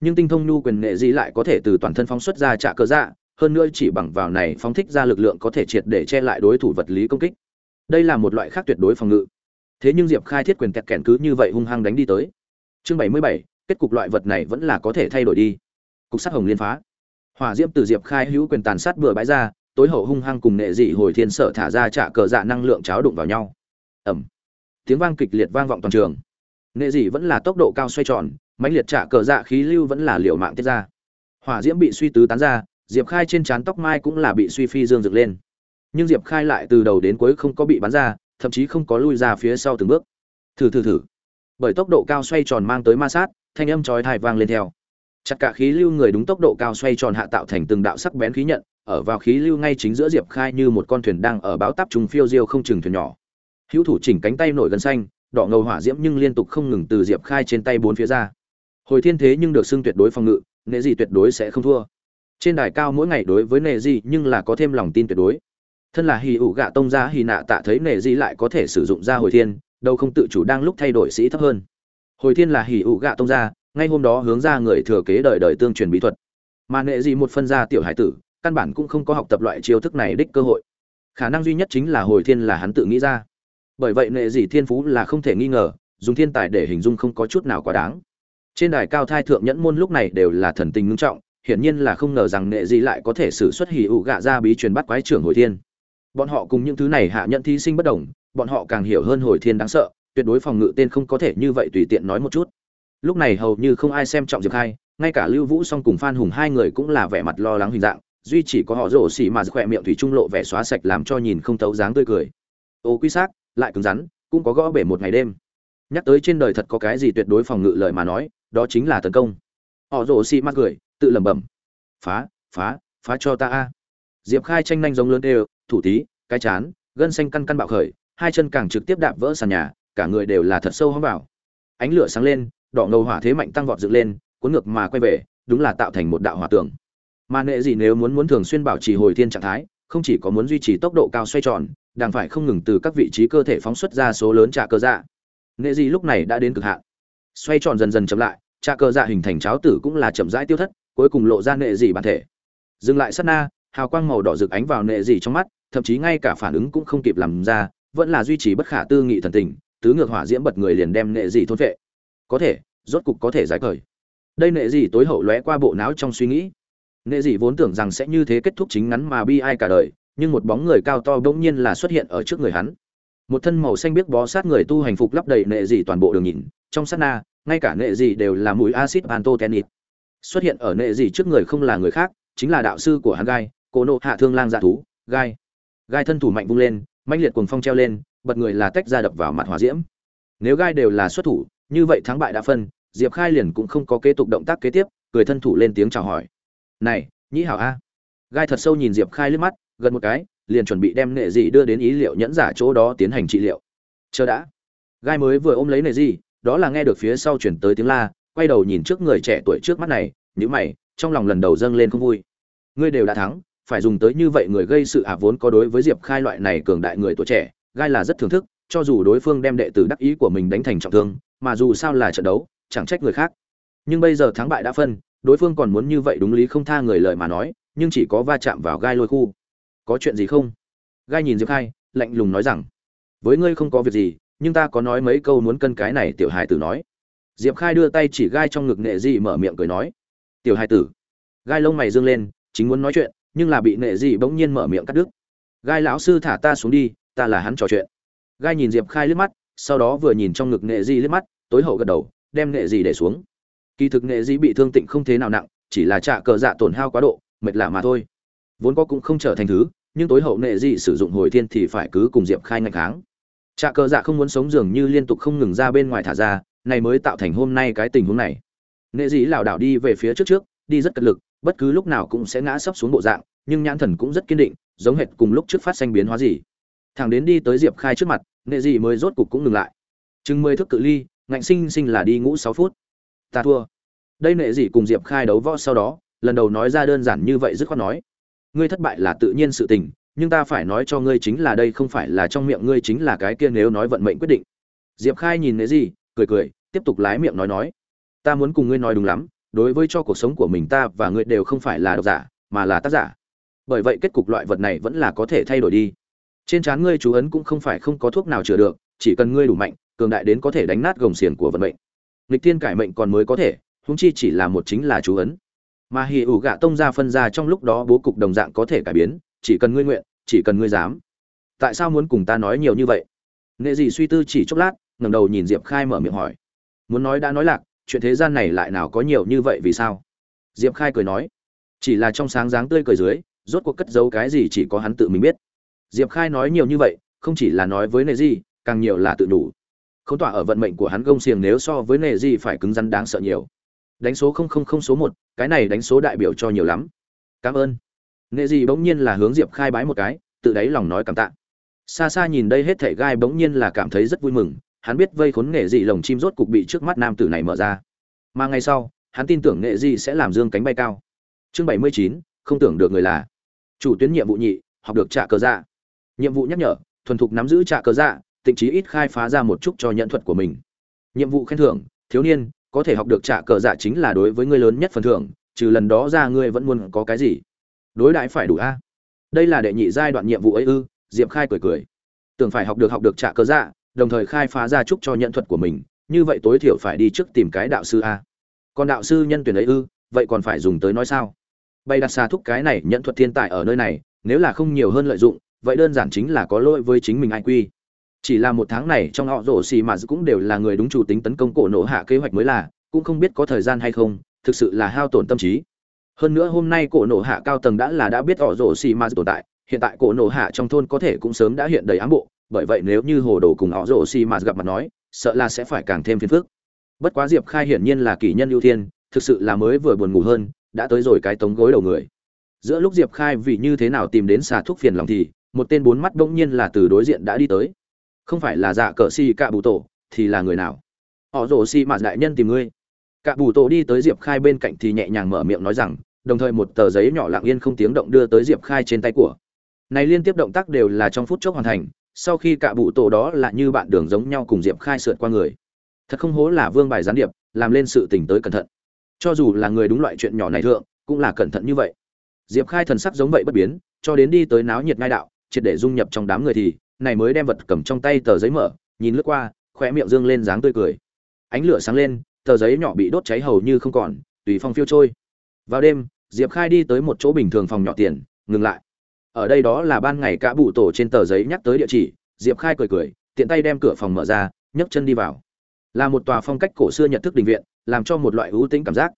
Nhưng tinh thông nhu quyền nghệ dị lại có thể từ toàn thân phóng xuất ra trả cờ dạ hơn nữa chỉ bằng vào này phóng thích ra lực lượng có thể triệt để che lại đối thủ vật lý công kích đây là một loại khác tuyệt đối phòng ngự. Thế nhưng diệp khai thiết quyền kẹt kẹn cứ như vậy hung hăng đánh đi tới. Chương bảy mươi bảy, kết cục loại vật này vẫn là có thể thay đổi đi. Cục sát hồng liên phá. Hỏa diễm từ diệp khai hữu quyền tàn sát bừa bãi ra, tối hậu hung hăng cùng nệ dị hồi thiên sở thả ra trả cờ dạ năng lượng cháo đụng vào nhau. Ẩm tiếng vang kịch liệt vang vọng toàn trường. Nệ dị vẫn là tốc độ cao xoay tròn, mãnh liệt trả cờ dạ khí lưu vẫn là liều mạng tiết ra. Hỏa diễm bị suy tứ tán ra, diệp khai trên trán tóc mai cũng là bị suy phi dương rực lên nhưng diệp khai lại từ đầu đến cuối không có bị bắn ra, thậm chí không có lui ra phía sau từng bước. Thử thử thử. Bởi tốc độ cao xoay tròn mang tới ma sát, thanh âm chói tai vang lên theo. Chặt cả khí lưu người đúng tốc độ cao xoay tròn hạ tạo thành từng đạo sắc bén khí nhận, ở vào khí lưu ngay chính giữa diệp khai như một con thuyền đang ở báo táp trùng phiêu diêu không chừng thuyền nhỏ. Hữu thủ chỉnh cánh tay nổi gần xanh, đỏ ngầu hỏa diễm nhưng liên tục không ngừng từ diệp khai trên tay bốn phía ra. Hồi thiên thế nhưng được xưng tuyệt đối phòng ngự, nệ gì tuyệt đối sẽ không thua. Trên đài cao mỗi ngày đối với nệ gì nhưng là có thêm lòng tin tuyệt đối thân là hì ủ gạ tông ra hì nạ tạ thấy nệ di lại có thể sử dụng ra hồi thiên, đâu không tự chủ đang lúc thay đổi sĩ thấp hơn. Hồi thiên là hì ủ gạ tông ra ngay hôm đó hướng ra người thừa kế đời đời tương truyền bí thuật. Mà nệ di một phân gia tiểu hải tử, căn bản cũng không có học tập loại chiêu thức này đích cơ hội. Khả năng duy nhất chính là hồi thiên là hắn tự nghĩ ra. Bởi vậy nệ di thiên phú là không thể nghi ngờ, dùng thiên tài để hình dung không có chút nào quá đáng. Trên đài cao thai thượng nhẫn môn lúc này đều là thần tình ngưng trọng, hiển nhiên là không ngờ rằng nệ di lại có thể sử xuất hỉ ụ gạ ra bí truyền bắt quái trưởng hồi thiên bọn họ cùng những thứ này hạ nhận thí sinh bất đồng, bọn họ càng hiểu hơn hồi thiên đáng sợ, tuyệt đối phòng ngự tên không có thể như vậy tùy tiện nói một chút. Lúc này hầu như không ai xem trọng diệp khai, ngay cả lưu vũ song cùng phan hùng hai người cũng là vẻ mặt lo lắng hình dạng, duy chỉ có họ rổ xỉ mà khỏe miệng thủy trung lộ vẻ xóa sạch làm cho nhìn không tấu dáng tươi cười. Ô quy xác, lại cứng rắn, cũng có gõ bể một ngày đêm. Nhắc tới trên đời thật có cái gì tuyệt đối phòng ngự lời mà nói, đó chính là tấn công. Họ rổ xỉ mà cười, tự lẩm bẩm. Phá phá phá cho ta a. Diệp khai tranh nhanh giống lớn đều thủ tí, cái chán, gân xanh căn căn bạo khởi, hai chân càng trực tiếp đạp vỡ sàn nhà, cả người đều là thật sâu hóng vào. Ánh lửa sáng lên, đỏ ngầu hỏa thế mạnh tăng vọt dựng lên, cuốn ngược mà quay về, đúng là tạo thành một đạo hỏa tường. Mà nệ gì nếu muốn muốn thường xuyên bảo trì hồi thiên trạng thái, không chỉ có muốn duy trì tốc độ cao xoay tròn đang phải không ngừng từ các vị trí cơ thể phóng xuất ra số lớn trà cơ dạ. Nệ gì lúc này đã đến cực hạn. Xoay tròn dần dần chậm lại trà cơ dạ hình thành cháo tử cũng là chậm rãi tiêu thất, cuối cùng lộ ra nệ gì bản thể. Dừng lại sát na, hào quang màu đỏ rực ánh vào nệ gì trong mắt thậm chí ngay cả phản ứng cũng không kịp làm ra, vẫn là duy trì bất khả tư nghị thần tình, tứ ngược hỏa diễm bật người liền đem nệ gì thôn vệ. Có thể, rốt cục có thể giải cởi đây nệ gì tối hậu lóe qua bộ não trong suy nghĩ. Nệ gì vốn tưởng rằng sẽ như thế kết thúc chính ngắn mà bi ai cả đời, nhưng một bóng người cao to bỗng nhiên là xuất hiện ở trước người hắn. Một thân màu xanh biếc bó sát người tu hành phục lắp đầy nệ gì toàn bộ đường nhìn, trong sát na, ngay cả nệ gì đều là mùi acid pantothenic xuất hiện ở nệ gì trước người không là người khác, chính là đạo sư của hắn gai cô nộ hạ thương lang dạ thú, gai gai thân thủ mạnh vung lên, mãnh liệt cuồng phong treo lên, bật người là tách ra đập vào mặt hỏa diễm. Nếu gai đều là xuất thủ, như vậy thắng bại đã phân, diệp khai liền cũng không có kế tục động tác kế tiếp, cười thân thủ lên tiếng chào hỏi. Này, nhĩ hảo a. Gai thật sâu nhìn diệp khai liếc mắt gần một cái, liền chuẩn bị đem nghệ dị đưa đến ý liệu nhẫn giả chỗ đó tiến hành trị liệu. Chờ đã. Gai mới vừa ôm lấy nghệ dị, đó là nghe được phía sau chuyển tới tiếng la, quay đầu nhìn trước người trẻ tuổi trước mắt này nhữ mày, trong lòng lần đầu dâng lên không vui. Ngươi đều đã thắng phải dùng tới như vậy người gây sự ả vốn có đối với diệp khai loại này cường đại người tuổi trẻ, gai là rất thưởng thức, cho dù đối phương đem đệ tử đắc ý của mình đánh thành trọng thương, mà dù sao là trận đấu, chẳng trách người khác. Nhưng bây giờ thắng bại đã phân, đối phương còn muốn như vậy đúng lý không tha người lời mà nói, nhưng chỉ có va chạm vào gai lôi khu. Có chuyện gì không? Gai nhìn diệp khai, lạnh lùng nói rằng, với ngươi không có việc gì, nhưng ta có nói mấy câu muốn cân cái này tiểu hài tử nói. Diệp khai đưa tay chỉ gai trong ngực nệ dị mở miệng cười nói, tiểu hài tử. Gai lông mày dương lên, chính muốn nói chuyện nhưng là bị nệ dị bỗng nhiên mở miệng cắt đứt. Gai lão sư thả ta xuống đi, ta là hắn trò chuyện. Gai nhìn diệp khai liếc mắt, sau đó vừa nhìn trong ngực nệ dị liếc mắt, tối hậu gật đầu, đem nệ dị để xuống. Kỳ thực nệ dị bị thương tịnh không thế nào nặng, chỉ là trạ cờ dạ tổn hao quá độ, mệt lạ mà thôi. Vốn có cũng không trở thành thứ, nhưng tối hậu nệ dị sử dụng hồi thiên thì phải cứ cùng diệp khai ngạch kháng. Trạ cờ dạ không muốn sống dường như liên tục không ngừng ra bên ngoài thả ra, này mới tạo thành hôm nay cái tình huống này. Nệ dị lảo đảo đi về phía trước trước, đi rất cật lực bất cứ lúc nào cũng sẽ ngã sấp xuống bộ dạng, nhưng nhãn thần cũng rất kiên định, giống hệt cùng lúc trước phát sinh biến hóa gì. Thằng đến đi tới diệp khai trước mặt nệ dị mới rốt cục cũng ngừng lại. Chừng mười thước cự ly, ngạnh sinh sinh là đi ngũ sáu phút. Ta thua. Đây nệ dị cùng diệp khai đấu võ sau đó, lần đầu nói ra đơn giản như vậy dứt khoát nói. Ngươi thất bại là tự nhiên sự tình, nhưng ta phải nói cho ngươi chính là đây không phải là trong miệng ngươi chính là cái kia nếu nói vận mệnh quyết định. Diệp khai nhìn nệ dị cười cười, tiếp tục lái miệng nói nói. Ta muốn cùng ngươi nói đúng lắm đối với cho cuộc sống của mình ta và ngươi đều không phải là độc giả, mà là tác giả. Bởi vậy kết cục loại vật này vẫn là có thể thay đổi đi. Trên trán ngươi chú ấn cũng không phải không có thuốc nào chữa được, chỉ cần ngươi đủ mạnh, cường đại đến có thể đánh nát gồng xiềng của vận mệnh. Lịch thiên cải mệnh còn mới có thể húng chi chỉ là một chính là chú ấn. Mà hì ủ gạ tông ra phân ra trong lúc đó bố cục đồng dạng có thể cải biến, chỉ cần ngươi nguyện, chỉ cần ngươi dám. Tại sao muốn cùng ta nói nhiều như vậy? Nghệ gì suy tư chỉ chốc lát, ngẩng đầu nhìn diệp khai mở miệng hỏi. Muốn nói đã nói lạc chuyện thế gian này lại nào có nhiều như vậy vì sao? Diệp khai cười nói, chỉ là trong sáng dáng tươi cười dưới, rốt cuộc cất giấu cái gì chỉ có hắn tự mình biết. Diệp khai nói nhiều như vậy, không chỉ là nói với nề di, càng nhiều là tự đủ không tỏa ở vận mệnh của hắn gông xiềng nếu so với nề di phải cứng rắn đáng sợ nhiều. Đánh số không không không số một, cái này đánh số đại biểu cho nhiều lắm. Cảm ơn. Nệ di bỗng nhiên là hướng diệp khai bái một cái, tự đáy lòng nói cảm tạ. Xa xa nhìn đây hết thảy gai bỗng nhiên là cảm thấy rất vui mừng hắn biết vây khốn nghệ dị lồng chim rốt cục bị trước mắt nam tử này mở ra. Mà ngày sau, hắn tin tưởng nghệ dị sẽ làm dương cánh bay cao. Chương bảy mươi chín, không tưởng được người là. Chủ tuyến nhiệm vụ nhị, học được trả cờ dạ. Nhiệm vụ nhắc nhở, thuần thục nắm giữ trả cờ dạ tịnh trí ít khai phá ra một chút cho nhận thuật của mình. Nhiệm vụ khen thưởng, thiếu niên, có thể học được trả cờ dạ chính là đối với ngươi lớn nhất phần thưởng, trừ lần đó ra ngươi vẫn muốn có cái gì? Đối đãi phải đủ a. Đây là đệ nhị giai đoạn nhiệm vụ ấy ư, diệp khai cười cười. Tưởng phải học được học được trả cờ dạ đồng thời khai phá ra trúc cho nhận thuật của mình, như vậy tối thiểu phải đi trước tìm cái đạo sư a. Còn đạo sư nhân tuyển ấy ư, vậy còn phải dùng tới nói sao? Bay đặt xa thúc cái này nhận thuật thiên tài ở nơi này, nếu là không nhiều hơn lợi dụng, vậy đơn giản chính là có lỗi với chính mình ai quy chỉ là một tháng này trong họ rổ xì mà cũng đều là người đúng chủ tính tấn công cổ nổ hạ kế hoạch mới là, cũng không biết có thời gian hay không, thực sự là hao tổn tâm trí. Hơn nữa hôm nay cổ nổ hạ cao tầng đã là đã biết họ rổ xì mà tồn tại, hiện tại cổ nổ hạ trong thôn có thể cũng sớm đã hiện đầy ám bộ bởi vậy nếu như hồ đồ cùng họ rổ xì mạt gặp mặt nói, sợ là sẽ phải càng thêm phiền phức. Bất quá diệp khai hiển nhiên là kỷ nhân ưu tiên thực sự là mới vừa buồn ngủ hơn, đã tới rồi cái tống gối đầu người. Giữa lúc diệp khai vì như thế nào tìm đến xà thuốc phiền lòng thì, một tên bốn mắt bỗng nhiên là từ đối diện đã đi tới. Không phải là dạ cờ xì cạ bù tổ, thì là người nào? Họ rổ xi mạt đại nhân tìm ngươi. Cạ bù tổ đi tới diệp khai bên cạnh thì nhẹ nhàng mở miệng nói rằng, đồng thời một tờ giấy nhỏ lặng yên không tiếng động đưa tới diệp khai trên tay của. Này liên tiếp động tác đều là trong phút chốc hoàn thành sau khi cả bụ tổ đó là như bạn đường giống nhau cùng diệp khai sượt qua người. Thật không hố là vương bài gián điệp, làm lên sự tình tới cẩn thận. Cho dù là người đúng loại chuyện nhỏ này thượng, cũng là cẩn thận như vậy. Diệp khai thần sắc giống vậy bất biến, cho đến đi tới náo nhiệt ngai đạo, triệt để dung nhập trong đám người thì, này mới đem vật cầm trong tay tờ giấy mở, nhìn lướt qua, khóe miệng dương lên dáng tươi cười. Ánh lửa sáng lên, tờ giấy nhỏ bị đốt cháy hầu như không còn, tùy phong phiêu trôi. Vào đêm, diệp khai đi tới một chỗ bình thường phòng nhỏ tiền, ngừng lại ở đây đó là ban ngày cả bụ tổ trên tờ giấy nhắc tới địa chỉ, diệp khai cười cười, tiện tay đem cửa phòng mở ra, nhấc chân đi vào. Là một tòa phong cách cổ xưa nhận thức đình viện, làm cho một loại ưu tĩnh cảm giác.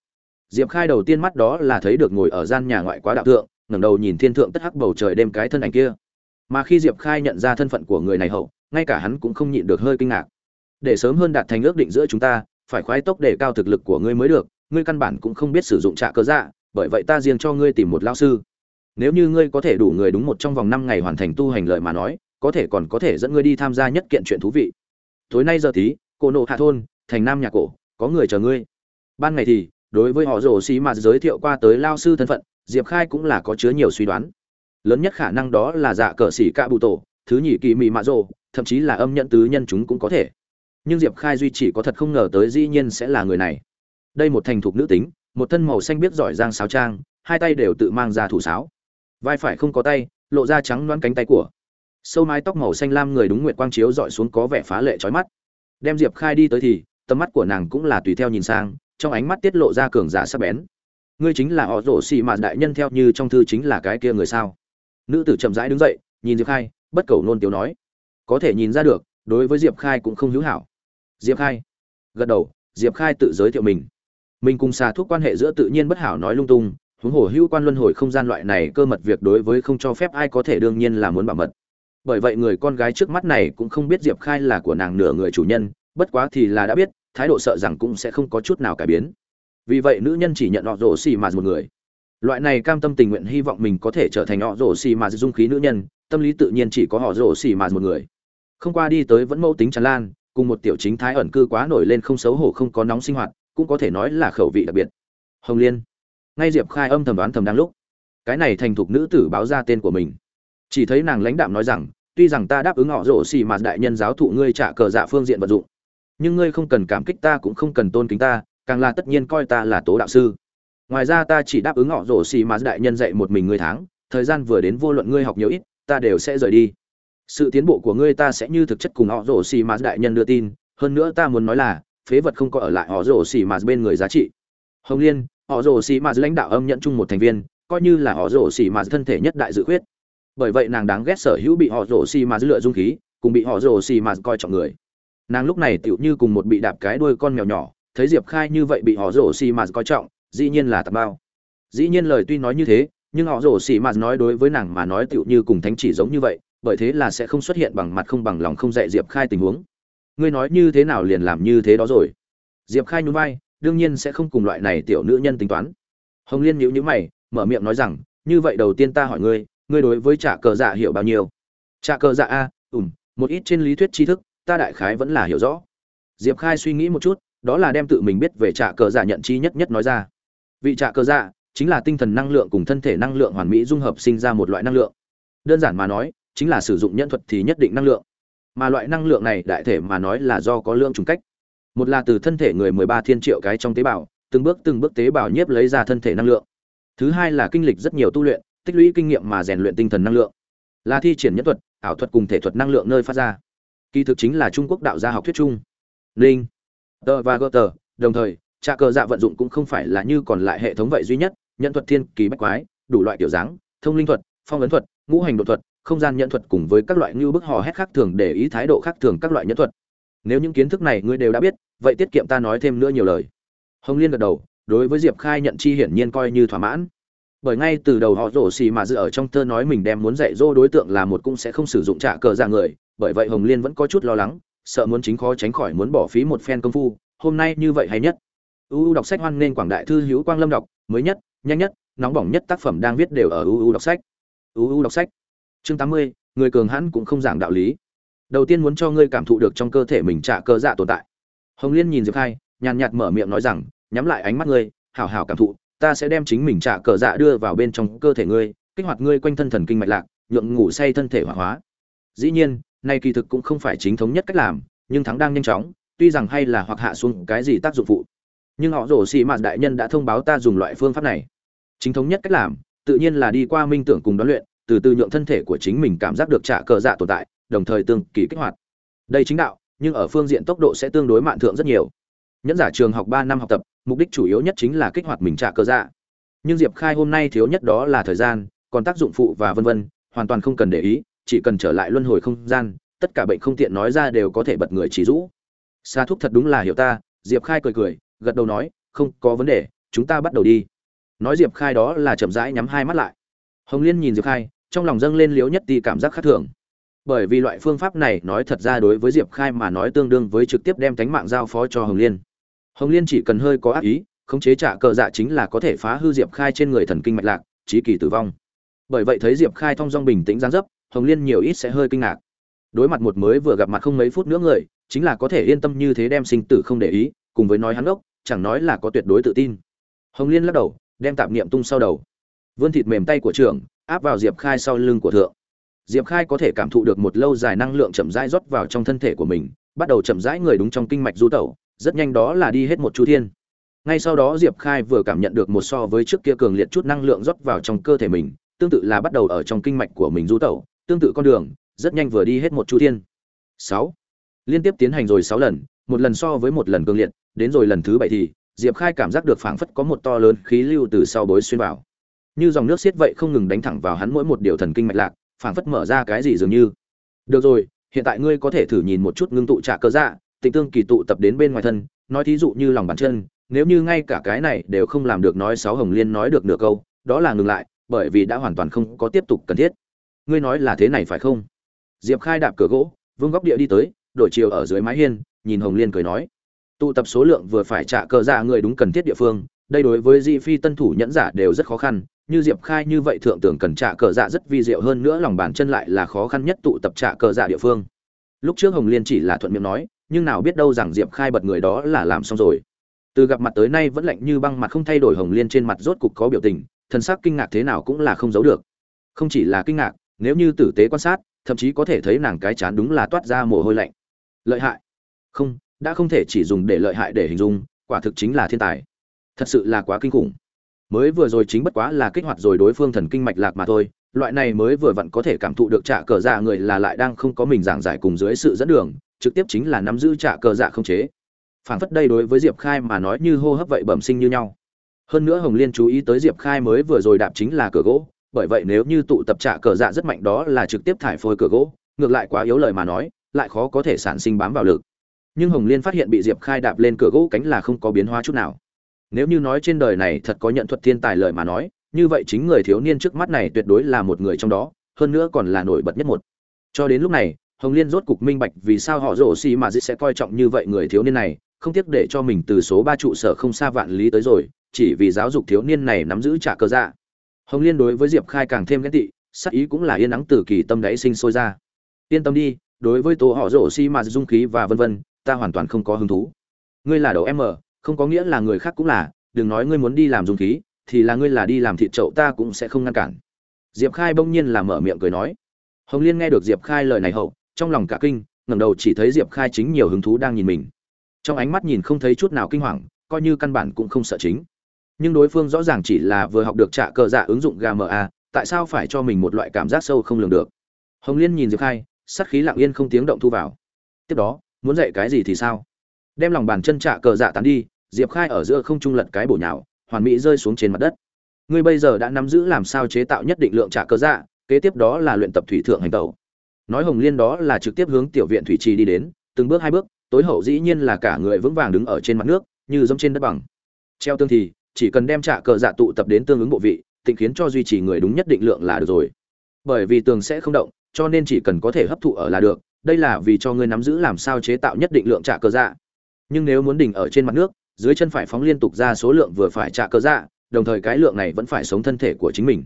Diệp khai đầu tiên mắt đó là thấy được ngồi ở gian nhà ngoại quá đạo thượng, ngẩng đầu nhìn thiên thượng tất hắc bầu trời đêm cái thân ảnh kia. Mà khi diệp khai nhận ra thân phận của người này hậu, ngay cả hắn cũng không nhịn được hơi kinh ngạc. Để sớm hơn đạt thành ước định giữa chúng ta, phải khoái tốc để cao thực lực của ngươi mới được, ngươi căn bản cũng không biết sử dụng trạ cơ dạ bởi vậy ta riêng cho ngươi tìm một lao sư nếu như ngươi có thể đủ người đúng một trong vòng năm ngày hoàn thành tu hành lợi mà nói, có thể còn có thể dẫn ngươi đi tham gia nhất kiện chuyện thú vị. Tối nay giờ tí, cổ nộ hạ thôn, thành nam nhà cổ, có người chờ ngươi. Ban ngày thì, đối với họ rồ xì mà giới thiệu qua tới lao sư thân phận, diệp khai cũng là có chứa nhiều suy đoán. Lớn nhất khả năng đó là dạ cờ xỉ cạ bụ tổ, thứ nhị kỳ mị mạ rồ, thậm chí là âm nhận tứ nhân chúng cũng có thể. Nhưng diệp khai duy chỉ có thật không ngờ tới dĩ nhiên sẽ là người này. Đây một thành thục nữ tính, một thân màu xanh biết giỏi giang sáo trang, hai tay đều tự mang ra thủ sáo vai phải không có tay, lộ ra trắng loáng cánh tay của. Sâu mái tóc màu xanh lam người đúng nguyệt quang chiếu dọi xuống có vẻ phá lệ chói mắt. Đem diệp khai đi tới thì, tầm mắt của nàng cũng là tùy theo nhìn sang, trong ánh mắt tiết lộ ra cường giả sắc bén. Ngươi chính là họ rổ xì mà đại nhân theo như trong thư chính là cái kia người sao? Nữ tử chậm rãi đứng dậy, nhìn diệp khai, bất cầu nôn tiếu nói. Có thể nhìn ra được, đối với diệp khai cũng không hữu hảo. Diệp khai. Gật đầu, diệp khai tự giới thiệu mình. Mình cùng xà thuốc quan hệ giữa tự nhiên bất hảo nói lung tung huống hồ hữu quan luân hồi không gian loại này cơ mật việc đối với không cho phép ai có thể đương nhiên là muốn bảo mật. Bởi vậy người con gái trước mắt này cũng không biết diệp khai là của nàng nửa người chủ nhân, bất quá thì là đã biết, thái độ sợ rằng cũng sẽ không có chút nào cải biến. Vì vậy nữ nhân chỉ nhận họ rổ xì mà một người. Loại này cam tâm tình nguyện hy vọng mình có thể trở thành họ rổ xì mà dung khí nữ nhân, tâm lý tự nhiên chỉ có họ rổ xì mà một người. Không qua đi tới vẫn mẫu tính tràn lan, cùng một tiểu chính thái ẩn cư quá nổi lên không xấu hổ không có nóng sinh hoạt, cũng có thể nói là khẩu vị đặc biệt. Hồng liên ngay diệp khai âm thầm đoán thầm đang lúc, cái này thành thục nữ tử báo ra tên của mình. Chỉ thấy nàng lãnh đạm nói rằng, tuy rằng ta đáp ứng họ rổ xì mà đại nhân giáo thụ ngươi trả cờ dạ phương diện vật dụng, nhưng ngươi không cần cảm kích ta cũng không cần tôn kính ta, càng là tất nhiên coi ta là tố đạo sư. Ngoài ra ta chỉ đáp ứng họ rổ xì mà đại nhân dạy một mình ngươi tháng, thời gian vừa đến vô luận ngươi học nhiều ít, ta đều sẽ rời đi. Sự tiến bộ của ngươi ta sẽ như thực chất cùng họ rổ xì mà đại nhân đưa tin, hơn nữa ta muốn nói là, phế vật không có ở lại họ rổ xì mà bên người giá trị. Hồng liên họ rồ xì mạt lãnh đạo âm nhận chung một thành viên, coi như là họ rồ xì mạt thân thể nhất đại dự khuyết. Bởi vậy nàng đáng ghét sở hữu bị họ rồ xì mạt lựa dung khí, cùng bị họ rồ xì mạt coi trọng người. Nàng lúc này tựu như cùng một bị đạp cái đuôi con mèo nhỏ, thấy diệp khai như vậy bị họ rồ xì mạt coi trọng, dĩ nhiên là tạp bao. Dĩ nhiên lời tuy nói như thế, nhưng họ rồ xì mạt nói đối với nàng mà nói tựu như cùng thánh chỉ giống như vậy, bởi thế là sẽ không xuất hiện bằng mặt không bằng lòng không dạy diệp khai tình huống. Ngươi nói như thế nào liền làm như thế đó rồi? Diệp khai nhún vai đương nhiên sẽ không cùng loại này tiểu nữ nhân tính toán. Hồng liên nhíu nhíu mày, mở miệng nói rằng, như vậy đầu tiên ta hỏi ngươi ngươi đối với trả cờ dạ hiểu bao nhiêu? Trả cờ dạ a ủm một ít trên lý thuyết tri thức, ta đại khái vẫn là hiểu rõ. Diệp khai suy nghĩ một chút, đó là đem tự mình biết về trả cờ dạ nhận chi nhất nhất nói ra. Vị trả cờ dạ chính là tinh thần năng lượng cùng thân thể năng lượng hoàn mỹ dung hợp sinh ra một loại năng lượng. Đơn giản mà nói, chính là sử dụng nhân thuật thì nhất định năng lượng. Mà loại năng lượng này đại thể mà nói là do có lượng trùng cách một là từ thân thể người mười ba thiên triệu cái trong tế bào, từng bước từng bước tế bào nhiếp lấy ra thân thể năng lượng. Thứ hai là kinh lịch rất nhiều tu luyện, tích lũy kinh nghiệm mà rèn luyện tinh thần năng lượng. Là thi triển nhất thuật, ảo thuật cùng thể thuật năng lượng nơi phát ra. Kỳ thực chính là trung quốc đạo gia học thuyết chung. Linh, tờ và gơ tờ, đồng thời trà cờ dạ vận dụng cũng không phải là như còn lại hệ thống vậy duy nhất nhận thuật thiên, kỳ bách quái, đủ loại kiểu dáng, thông linh thuật, phong ấn thuật, ngũ hành độ thuật, không gian nhận thuật cùng với các loại như bức hò hét khác thường để ý thái độ khác thường các loại nhẫn thuật. Nếu những kiến thức này ngươi đều đã biết vậy tiết kiệm ta nói thêm nữa nhiều lời. Hồng liên gật đầu, đối với diệp khai nhận chi hiển nhiên coi như thỏa mãn. Bởi ngay từ đầu họ rổ xì mà dự ở trong thơ nói mình đem muốn dạy dỗ đối tượng là một cũng sẽ không sử dụng trả cờ ra người, bởi vậy hồng liên vẫn có chút lo lắng, sợ muốn chính khó tránh khỏi muốn bỏ phí một phen công phu, hôm nay như vậy hay nhất. Uu đọc sách hoan nghênh quảng đại thư hữu quang lâm đọc, mới nhất, nhanh nhất, nóng bỏng nhất tác phẩm đang viết đều ở uu đọc sách. Uu đọc sách. Chương tám mươi, người cường hãn cũng không giảng đạo lý. Đầu tiên muốn cho ngươi cảm thụ được trong cơ thể mình trả cơ dạ tồn tại hồng liên nhìn diệp khai, nhàn nhạt mở miệng nói rằng, nhắm lại ánh mắt ngươi, hảo hảo cảm thụ, ta sẽ đem chính mình trả cờ dạ đưa vào bên trong cơ thể ngươi, kích hoạt ngươi quanh thân thần kinh mạch lạc, nhượng ngủ say thân thể hỏa hóa. Dĩ nhiên nay kỳ thực cũng không phải chính thống nhất cách làm, nhưng thắng đang nhanh chóng, tuy rằng hay là hoặc hạ xuống cái gì tác dụng phụ. Nhưng họ rổ xì mạt đại nhân đã thông báo ta dùng loại phương pháp này. Chính thống nhất cách làm, tự nhiên là đi qua minh tưởng cùng đoán luyện, từ từ nhượng thân thể của chính mình cảm giác được trả cờ dạ tồn tại, đồng thời tương kỳ kích hoạt. Đây chính đạo nhưng ở phương diện tốc độ sẽ tương đối mạn thượng rất nhiều. Nhẫn giả trường học ba năm học tập, mục đích chủ yếu nhất chính là kích hoạt mình trả cơ dạ. Nhưng diệp khai hôm nay thiếu nhất đó là thời gian, còn tác dụng phụ và vân vân, hoàn toàn không cần để ý, chỉ cần trở lại luân hồi không gian, tất cả bệnh không tiện nói ra đều có thể bật người chỉ rũ. Xa thúc thật đúng là hiểu ta, diệp khai cười cười, gật đầu nói, không có vấn đề, chúng ta bắt đầu đi. Nói diệp khai đó là chậm rãi nhắm hai mắt lại. Hồng liên nhìn diệp khai, trong lòng dâng lên liếu nhất ti cảm giác khác thường bởi vì loại phương pháp này nói thật ra đối với diệp khai mà nói tương đương với trực tiếp đem tánh mạng giao phó cho hồng liên. Hồng liên chỉ cần hơi có ác ý, khống chế trả cờ dạ chính là có thể phá hư diệp khai trên người thần kinh mạch lạc, trí kỳ tử vong. Bởi vậy thấy diệp khai thong dong bình tĩnh gián dấp, hồng liên nhiều ít sẽ hơi kinh ngạc. Đối mặt một mới vừa gặp mặt không mấy phút nữa người, chính là có thể yên tâm như thế đem sinh tử không để ý, cùng với nói hắn ốc chẳng nói là có tuyệt đối tự tin. Hồng liên lắc đầu, đem tạp niệm tung sau đầu. Vươn thịt mềm tay của trưởng, áp vào diệp khai sau lưng của thượng diệp khai có thể cảm thụ được một lâu dài năng lượng chậm rãi rót vào trong thân thể của mình, bắt đầu chậm rãi người đúng trong kinh mạch du tẩu, rất nhanh đó là đi hết một chu thiên. Ngay sau đó diệp khai vừa cảm nhận được một so với trước kia cường liệt chút năng lượng rót vào trong cơ thể mình, tương tự là bắt đầu ở trong kinh mạch của mình du tẩu, tương tự con đường, rất nhanh vừa đi hết một chu thiên. Sáu. Liên tiếp tiến hành rồi sáu lần, một lần so với một lần cường liệt, đến rồi lần thứ bảy thì, diệp khai cảm giác được phảng phất có một to lớn khí lưu từ sau bối xuyên vào. Như dòng nước xiết vậy không ngừng đánh thẳng vào hắn mỗi một điều thần kinh mạch lạc phảng phất mở ra cái gì dường như. Được rồi, hiện tại ngươi có thể thử nhìn một chút ngưng tụ trả cơ dạ tịnh tương kỳ tụ tập đến bên ngoài thân, nói thí dụ như lòng bàn chân, nếu như ngay cả cái này đều không làm được nói sáu hồng liên nói được nửa câu, đó là ngừng lại, bởi vì đã hoàn toàn không có tiếp tục cần thiết. Ngươi nói là thế này phải không? Diệp khai đạp cửa gỗ, vương góc địa đi tới, đổi chiều ở dưới mái hiên, nhìn hồng liên cười nói. Tụ tập số lượng vừa phải trả cờ dạ người đúng cần thiết địa phương đây đối với di phi tân thủ nhẫn giả đều rất khó khăn, như diệp khai như vậy thượng tưởng cần trả cờ dạ rất vi diệu hơn nữa lòng bàn chân lại là khó khăn nhất tụ tập trả cờ dạ địa phương. Lúc trước hồng liên chỉ là thuận miệng nói, nhưng nào biết đâu rằng diệp khai bật người đó là làm xong rồi. Từ gặp mặt tới nay vẫn lạnh như băng mặt không thay đổi hồng liên trên mặt rốt cục có biểu tình, thần sắc kinh ngạc thế nào cũng là không giấu được. Không chỉ là kinh ngạc, nếu như tử tế quan sát, thậm chí có thể thấy nàng cái chán đúng là toát ra mồ hôi lạnh. Lợi hại. Không, đã không thể chỉ dùng để lợi hại để hình dung, quả thực chính là thiên tài thật sự là quá kinh khủng. Mới vừa rồi chính bất quá là kích hoạt rồi đối phương thần kinh mạch lạc mà thôi, loại này mới vừa vặn có thể cảm thụ được trả cờ dạ người là lại đang không có mình giảng giải cùng dưới sự dẫn đường, trực tiếp chính là nắm giữ trả cờ dạ không chế. Phảng phất đây đối với diệp khai mà nói như hô hấp vậy bẩm sinh như nhau. Hơn nữa hồng liên chú ý tới diệp khai mới vừa rồi đạp chính là cửa gỗ, bởi vậy nếu như tụ tập trả cờ dạ rất mạnh đó là trực tiếp thải phôi cửa gỗ, ngược lại quá yếu lời mà nói, lại khó có thể sản sinh bám vào lực. Nhưng hồng liên phát hiện bị diệp khai đạp lên cửa gỗ cánh là không có biến hóa chút nào nếu như nói trên đời này thật có nhận thuật thiên tài lợi mà nói, như vậy chính người thiếu niên trước mắt này tuyệt đối là một người trong đó, hơn nữa còn là nổi bật nhất một. Cho đến lúc này, hồng liên rốt cục minh bạch vì sao họ rổ xì mà dĩ sẽ coi trọng như vậy người thiếu niên này, không tiếc để cho mình từ số ba trụ sở không xa vạn lý tới rồi, chỉ vì giáo dục thiếu niên này nắm giữ trả cơ dạ. Hồng liên đối với diệp khai càng thêm ghét tị, sắc ý cũng là yên nắng từ kỳ tâm đáy sinh sôi ra. Yên tâm đi, đối với tổ họ rổ xi mà dung khí và vân vân, ta hoàn toàn không có hứng thú. Ngươi là đầu em không có nghĩa là người khác cũng là, đừng nói ngươi muốn đi làm dung khí, thì là ngươi là đi làm thịt trậu ta cũng sẽ không ngăn cản. Diệp khai bỗng nhiên là mở miệng cười nói. Hồng liên nghe được diệp khai lời này hậu, trong lòng cả kinh, ngẩng đầu chỉ thấy diệp khai chính nhiều hứng thú đang nhìn mình. Trong ánh mắt nhìn không thấy chút nào kinh hoàng, coi như căn bản cũng không sợ chính. Nhưng đối phương rõ ràng chỉ là vừa học được trả cờ dạ ứng dụng gma tại sao phải cho mình một loại cảm giác sâu không lường được? Hồng liên nhìn diệp khai sắt khí lặng yên không tiếng động thu vào. Tiếp đó, muốn dạy cái gì thì sao? Đem lòng bàn chân trả cờ dạ tán đi diệp khai ở giữa không trung lật cái bổ nhào, hoàn mỹ rơi xuống trên mặt đất. Ngươi bây giờ đã nắm giữ làm sao chế tạo nhất định lượng trả cơ dạ kế tiếp đó là luyện tập thủy thượng hành tẩu. Nói hồng liên đó là trực tiếp hướng tiểu viện thủy trì đi đến, từng bước hai bước, tối hậu dĩ nhiên là cả người vững vàng đứng ở trên mặt nước, như giống trên đất bằng. Treo tương thì, chỉ cần đem trả cờ dạ tụ tập đến tương ứng bộ vị, tịnh khiến cho duy trì người đúng nhất định lượng là được rồi. Bởi vì tường sẽ không động, cho nên chỉ cần có thể hấp thụ ở là được, đây là vì cho ngươi nắm giữ làm sao chế tạo nhất định lượng trả cờ dạ. Nhưng nếu muốn đỉnh ở trên mặt nước dưới chân phải phóng liên tục ra số lượng vừa phải trả cơ dạ đồng thời cái lượng này vẫn phải sống thân thể của chính mình.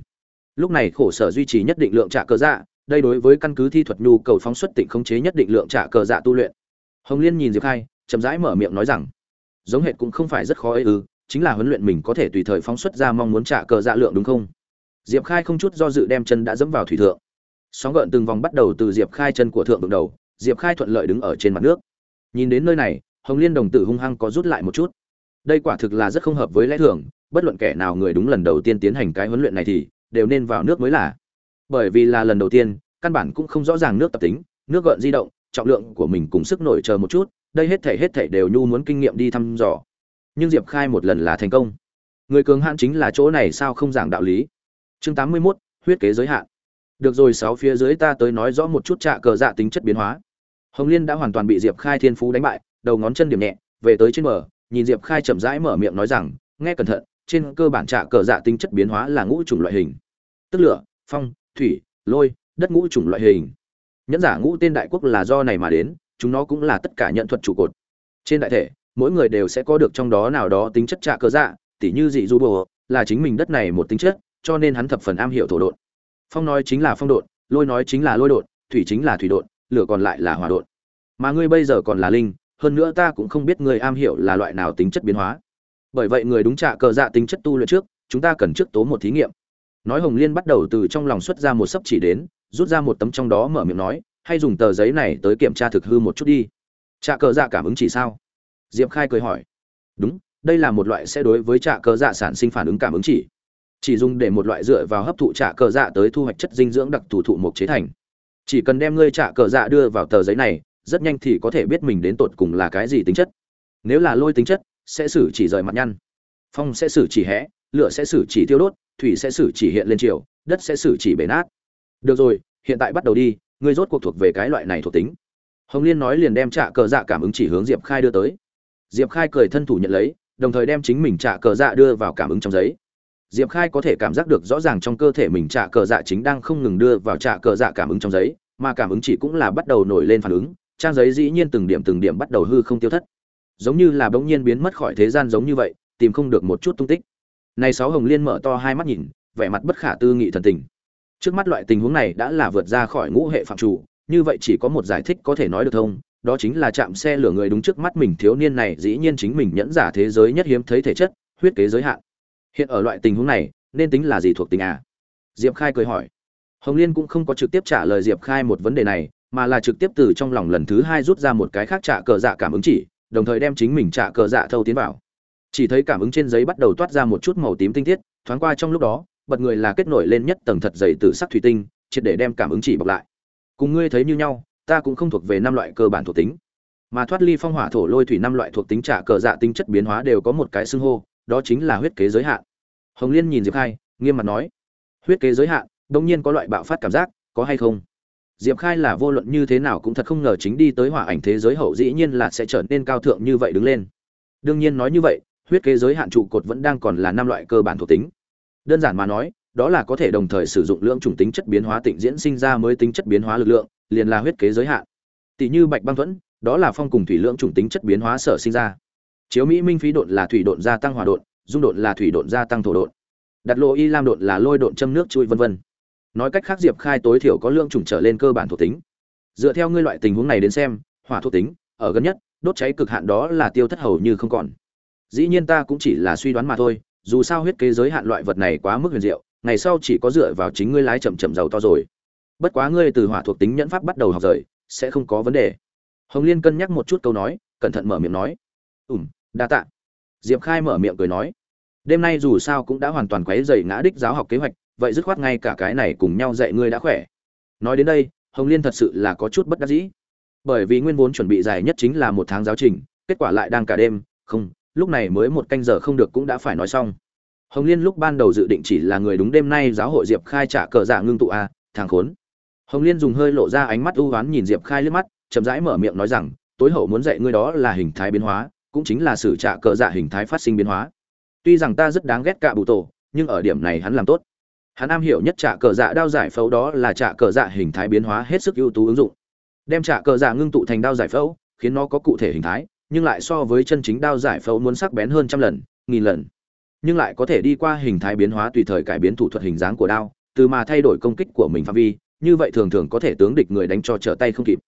Lúc này khổ sở duy trì nhất định lượng trả cơ dạ đây đối với căn cứ thi thuật nhu cầu phóng xuất tịnh khống chế nhất định lượng trả cơ dạ tu luyện. Hồng liên nhìn diệp khai, chậm rãi mở miệng nói rằng, giống hệt cũng không phải rất khó ấy ư, chính là huấn luyện mình có thể tùy thời phóng xuất ra mong muốn trả cờ dạ lượng đúng không? Diệp khai không chút do dự đem chân đã dẫm vào thủy thượng. Sóng gợn từng vòng bắt đầu từ diệp khai chân của thượng đ đầu, diệp khai thuận lợi đứng ở trên mặt nước. Nhìn đến nơi này, hồng liên đồng tử hung hăng có rút lại một chút đây quả thực là rất không hợp với lẽ thường bất luận kẻ nào người đúng lần đầu tiên tiến hành cái huấn luyện này thì đều nên vào nước mới là. Bởi vì là lần đầu tiên căn bản cũng không rõ ràng nước tập tính nước gợn di động trọng lượng của mình cùng sức nổi chờ một chút đây hết thể hết thể đều nhu muốn kinh nghiệm đi thăm dò. Nhưng diệp khai một lần là thành công. Người cường hãn chính là chỗ này sao không giảng đạo lý? Chương tám mươi 81, huyết kế giới hạn. Được rồi sáu phía dưới ta tới nói rõ một chút trạ cờ dạ tính chất biến hóa. Hồng liên đã hoàn toàn bị diệp khai thiên phú đánh bại đầu ngón chân điểm nhẹ về tới trên bờ nhìn diệp khai chậm rãi mở miệng nói rằng, nghe cẩn thận, trên cơ bản trạ cờ dạ tính chất biến hóa là ngũ chủng loại hình. Tức lửa, phong, thủy, lôi, đất ngũ chủng loại hình. Nhẫn giả ngũ tên đại quốc là do này mà đến, chúng nó cũng là tất cả nhận thuật trụ cột. Trên đại thể, mỗi người đều sẽ có được trong đó nào đó tính chất trạ cờ dạ tỉ như dị du bồ là chính mình đất này một tính chất, cho nên hắn thập phần am hiểu thổ độn. Phong nói chính là phong độn, lôi nói chính là lôi độn, thủy chính là thủy độn, lửa còn lại là hỏa độn. Mà ngươi bây giờ còn là linh hơn nữa ta cũng không biết người am hiểu là loại nào tính chất biến hóa. Bởi vậy người đúng trả cờ dạ tính chất tu luyện trước, chúng ta cần trước tố một thí nghiệm. Nói hồng liên bắt đầu từ trong lòng xuất ra một sấp chỉ đến, rút ra một tấm trong đó mở miệng nói, hay dùng tờ giấy này tới kiểm tra thực hư một chút đi. Trạ cờ dạ cảm ứng chỉ sao? Diệp khai cười hỏi. Đúng, đây là một loại sẽ đối với trạ cờ dạ sản sinh phản ứng cảm ứng chỉ. Chỉ dùng để một loại dựa vào hấp thụ trạ cờ dạ tới thu hoạch chất dinh dưỡng đặc thù thụ mục chế thành. Chỉ cần đem ngươi trạ cờ dạ đưa vào tờ giấy này rất nhanh thì có thể biết mình đến tột cùng là cái gì tính chất. Nếu là lôi tính chất, sẽ xử chỉ rời mặt nhăn. Phong sẽ xử chỉ hẽ, lửa sẽ xử chỉ tiêu đốt, thủy sẽ xử chỉ hiện lên chiều đất sẽ xử chỉ bể nát. Được rồi, hiện tại bắt đầu đi, ngươi rốt cuộc thuộc về cái loại này thuộc tính. Hồng liên nói liền đem trạ cờ dạ cảm ứng chỉ hướng diệp khai đưa tới. Diệp khai cười thân thủ nhận lấy, đồng thời đem chính mình trạ cờ dạ đưa vào cảm ứng trong giấy. Diệp khai có thể cảm giác được rõ ràng trong cơ thể mình trả cờ dạ chính đang không ngừng đưa vào trả cờ dạ cảm ứng trong giấy, mà cảm ứng chỉ cũng là bắt đầu nổi lên phản ứng trang giấy dĩ nhiên từng điểm từng điểm bắt đầu hư không tiêu thất. Giống như là bỗng nhiên biến mất khỏi thế gian giống như vậy, tìm không được một chút tung tích. Này sáu hồng liên mở to hai mắt nhìn, vẻ mặt bất khả tư nghị thần tình. Trước mắt loại tình huống này đã là vượt ra khỏi ngũ hệ phạm chủ, như vậy chỉ có một giải thích có thể nói được thông đó chính là chạm xe lửa người đúng trước mắt mình thiếu niên này dĩ nhiên chính mình nhẫn giả thế giới nhất hiếm thấy thể chất, huyết kế giới hạn. Hiện ở loại tình huống này, nên tính là gì thuộc tình à? Diệp khai cười hỏi. Hồng liên cũng không có trực tiếp trả lời diệp khai một vấn đề này mà là trực tiếp từ trong lòng lần thứ hai rút ra một cái khác trả cờ dạ cảm ứng chỉ, đồng thời đem chính mình trả cờ dạ thâu tiến vào. Chỉ thấy cảm ứng trên giấy bắt đầu toát ra một chút màu tím tinh thiết, thoáng qua trong lúc đó, bật người là kết nổi lên nhất tầng thật dày từ sắc thủy tinh, triệt để đem cảm ứng chỉ bọc lại. Cùng ngươi thấy như nhau, ta cũng không thuộc về năm loại cơ bản thuộc tính. Mà thoát ly phong hỏa thổ lôi thủy năm loại thuộc tính trả cờ dạ tinh chất biến hóa đều có một cái xưng hô, đó chính là huyết kế giới hạn. Hồng liên nhìn diệp khai, nghiêm mặt nói, huyết kế giới hạn đông nhiên có loại bạo phát cảm giác, có hay không? Diệp khai là vô luận như thế nào cũng thật không ngờ chính đi tới hỏa ảnh thế giới hậu dĩ nhiên là sẽ trở nên cao thượng như vậy đứng lên. Đương nhiên nói như vậy, huyết kế giới hạn trụ cột vẫn đang còn là năm loại cơ bản thuộc tính. Đơn giản mà nói, đó là có thể đồng thời sử dụng lượng chủng tính chất biến hóa tịnh diễn sinh ra mới tính chất biến hóa lực lượng, liền là huyết kế giới hạn. Tỷ như bạch băng thuẫn, đó là phong cùng thủy lượng chủng tính chất biến hóa sở sinh ra. Chiếu mỹ minh phí độn là thủy độn gia tăng hòa độn, dung độn là thủy độn gia tăng thổ độn. Đặt lộ y lam độn là lôi độn châm nước chui vân vân nói cách khác diệp khai tối thiểu có lượng chủng trở lên cơ bản thuộc tính. Dựa theo ngươi loại tình huống này đến xem, hỏa thuộc tính, ở gần nhất, đốt cháy cực hạn đó là tiêu thất hầu như không còn. Dĩ nhiên ta cũng chỉ là suy đoán mà thôi, dù sao huyết kế giới hạn loại vật này quá mức huyền diệu, ngày sau chỉ có dựa vào chính ngươi lái chậm chậm giàu to rồi. Bất quá ngươi từ hỏa thuộc tính nhẫn pháp bắt đầu học rời, sẽ không có vấn đề. Hồng liên cân nhắc một chút câu nói, cẩn thận mở miệng nói. Ùm đa tạ. Diệp khai mở miệng cười nói. Đêm nay dù sao cũng đã hoàn toàn quấy dày ngã đích giáo học kế hoạch vậy dứt khoát ngay cả cái này cùng nhau dạy ngươi đã khỏe. Nói đến đây, hồng liên thật sự là có chút bất đắc dĩ. Bởi vì nguyên vốn chuẩn bị dài nhất chính là một tháng giáo trình, kết quả lại đang cả đêm, không, lúc này mới một canh giờ không được cũng đã phải nói xong. Hồng liên lúc ban đầu dự định chỉ là người đúng đêm nay giáo hội diệp khai trả cờ dạ ngưng tụ a, thằng khốn. Hồng liên dùng hơi lộ ra ánh mắt ưu oán nhìn diệp khai liếc mắt, chậm rãi mở miệng nói rằng, tối hậu muốn dạy ngươi đó là hình thái biến hóa, cũng chính là sử trả cờ dạ hình thái phát sinh biến hóa. Tuy rằng ta rất đáng ghét cả bụ tổ, nhưng ở điểm này hắn làm tốt hắn am hiểu nhất trả cờ dạ đao giải phẫu đó là trả cờ dạ hình thái biến hóa hết sức ưu tú ứng dụng. Đem trả cờ dạ ngưng tụ thành đao giải phẫu, khiến nó có cụ thể hình thái, nhưng lại so với chân chính đao giải phẫu muốn sắc bén hơn trăm lần, nghìn lần. Nhưng lại có thể đi qua hình thái biến hóa tùy thời cải biến thủ thuật hình dáng của đao, từ mà thay đổi công kích của mình phạm vi, như vậy thường thường có thể tướng địch người đánh cho trở tay không kịp.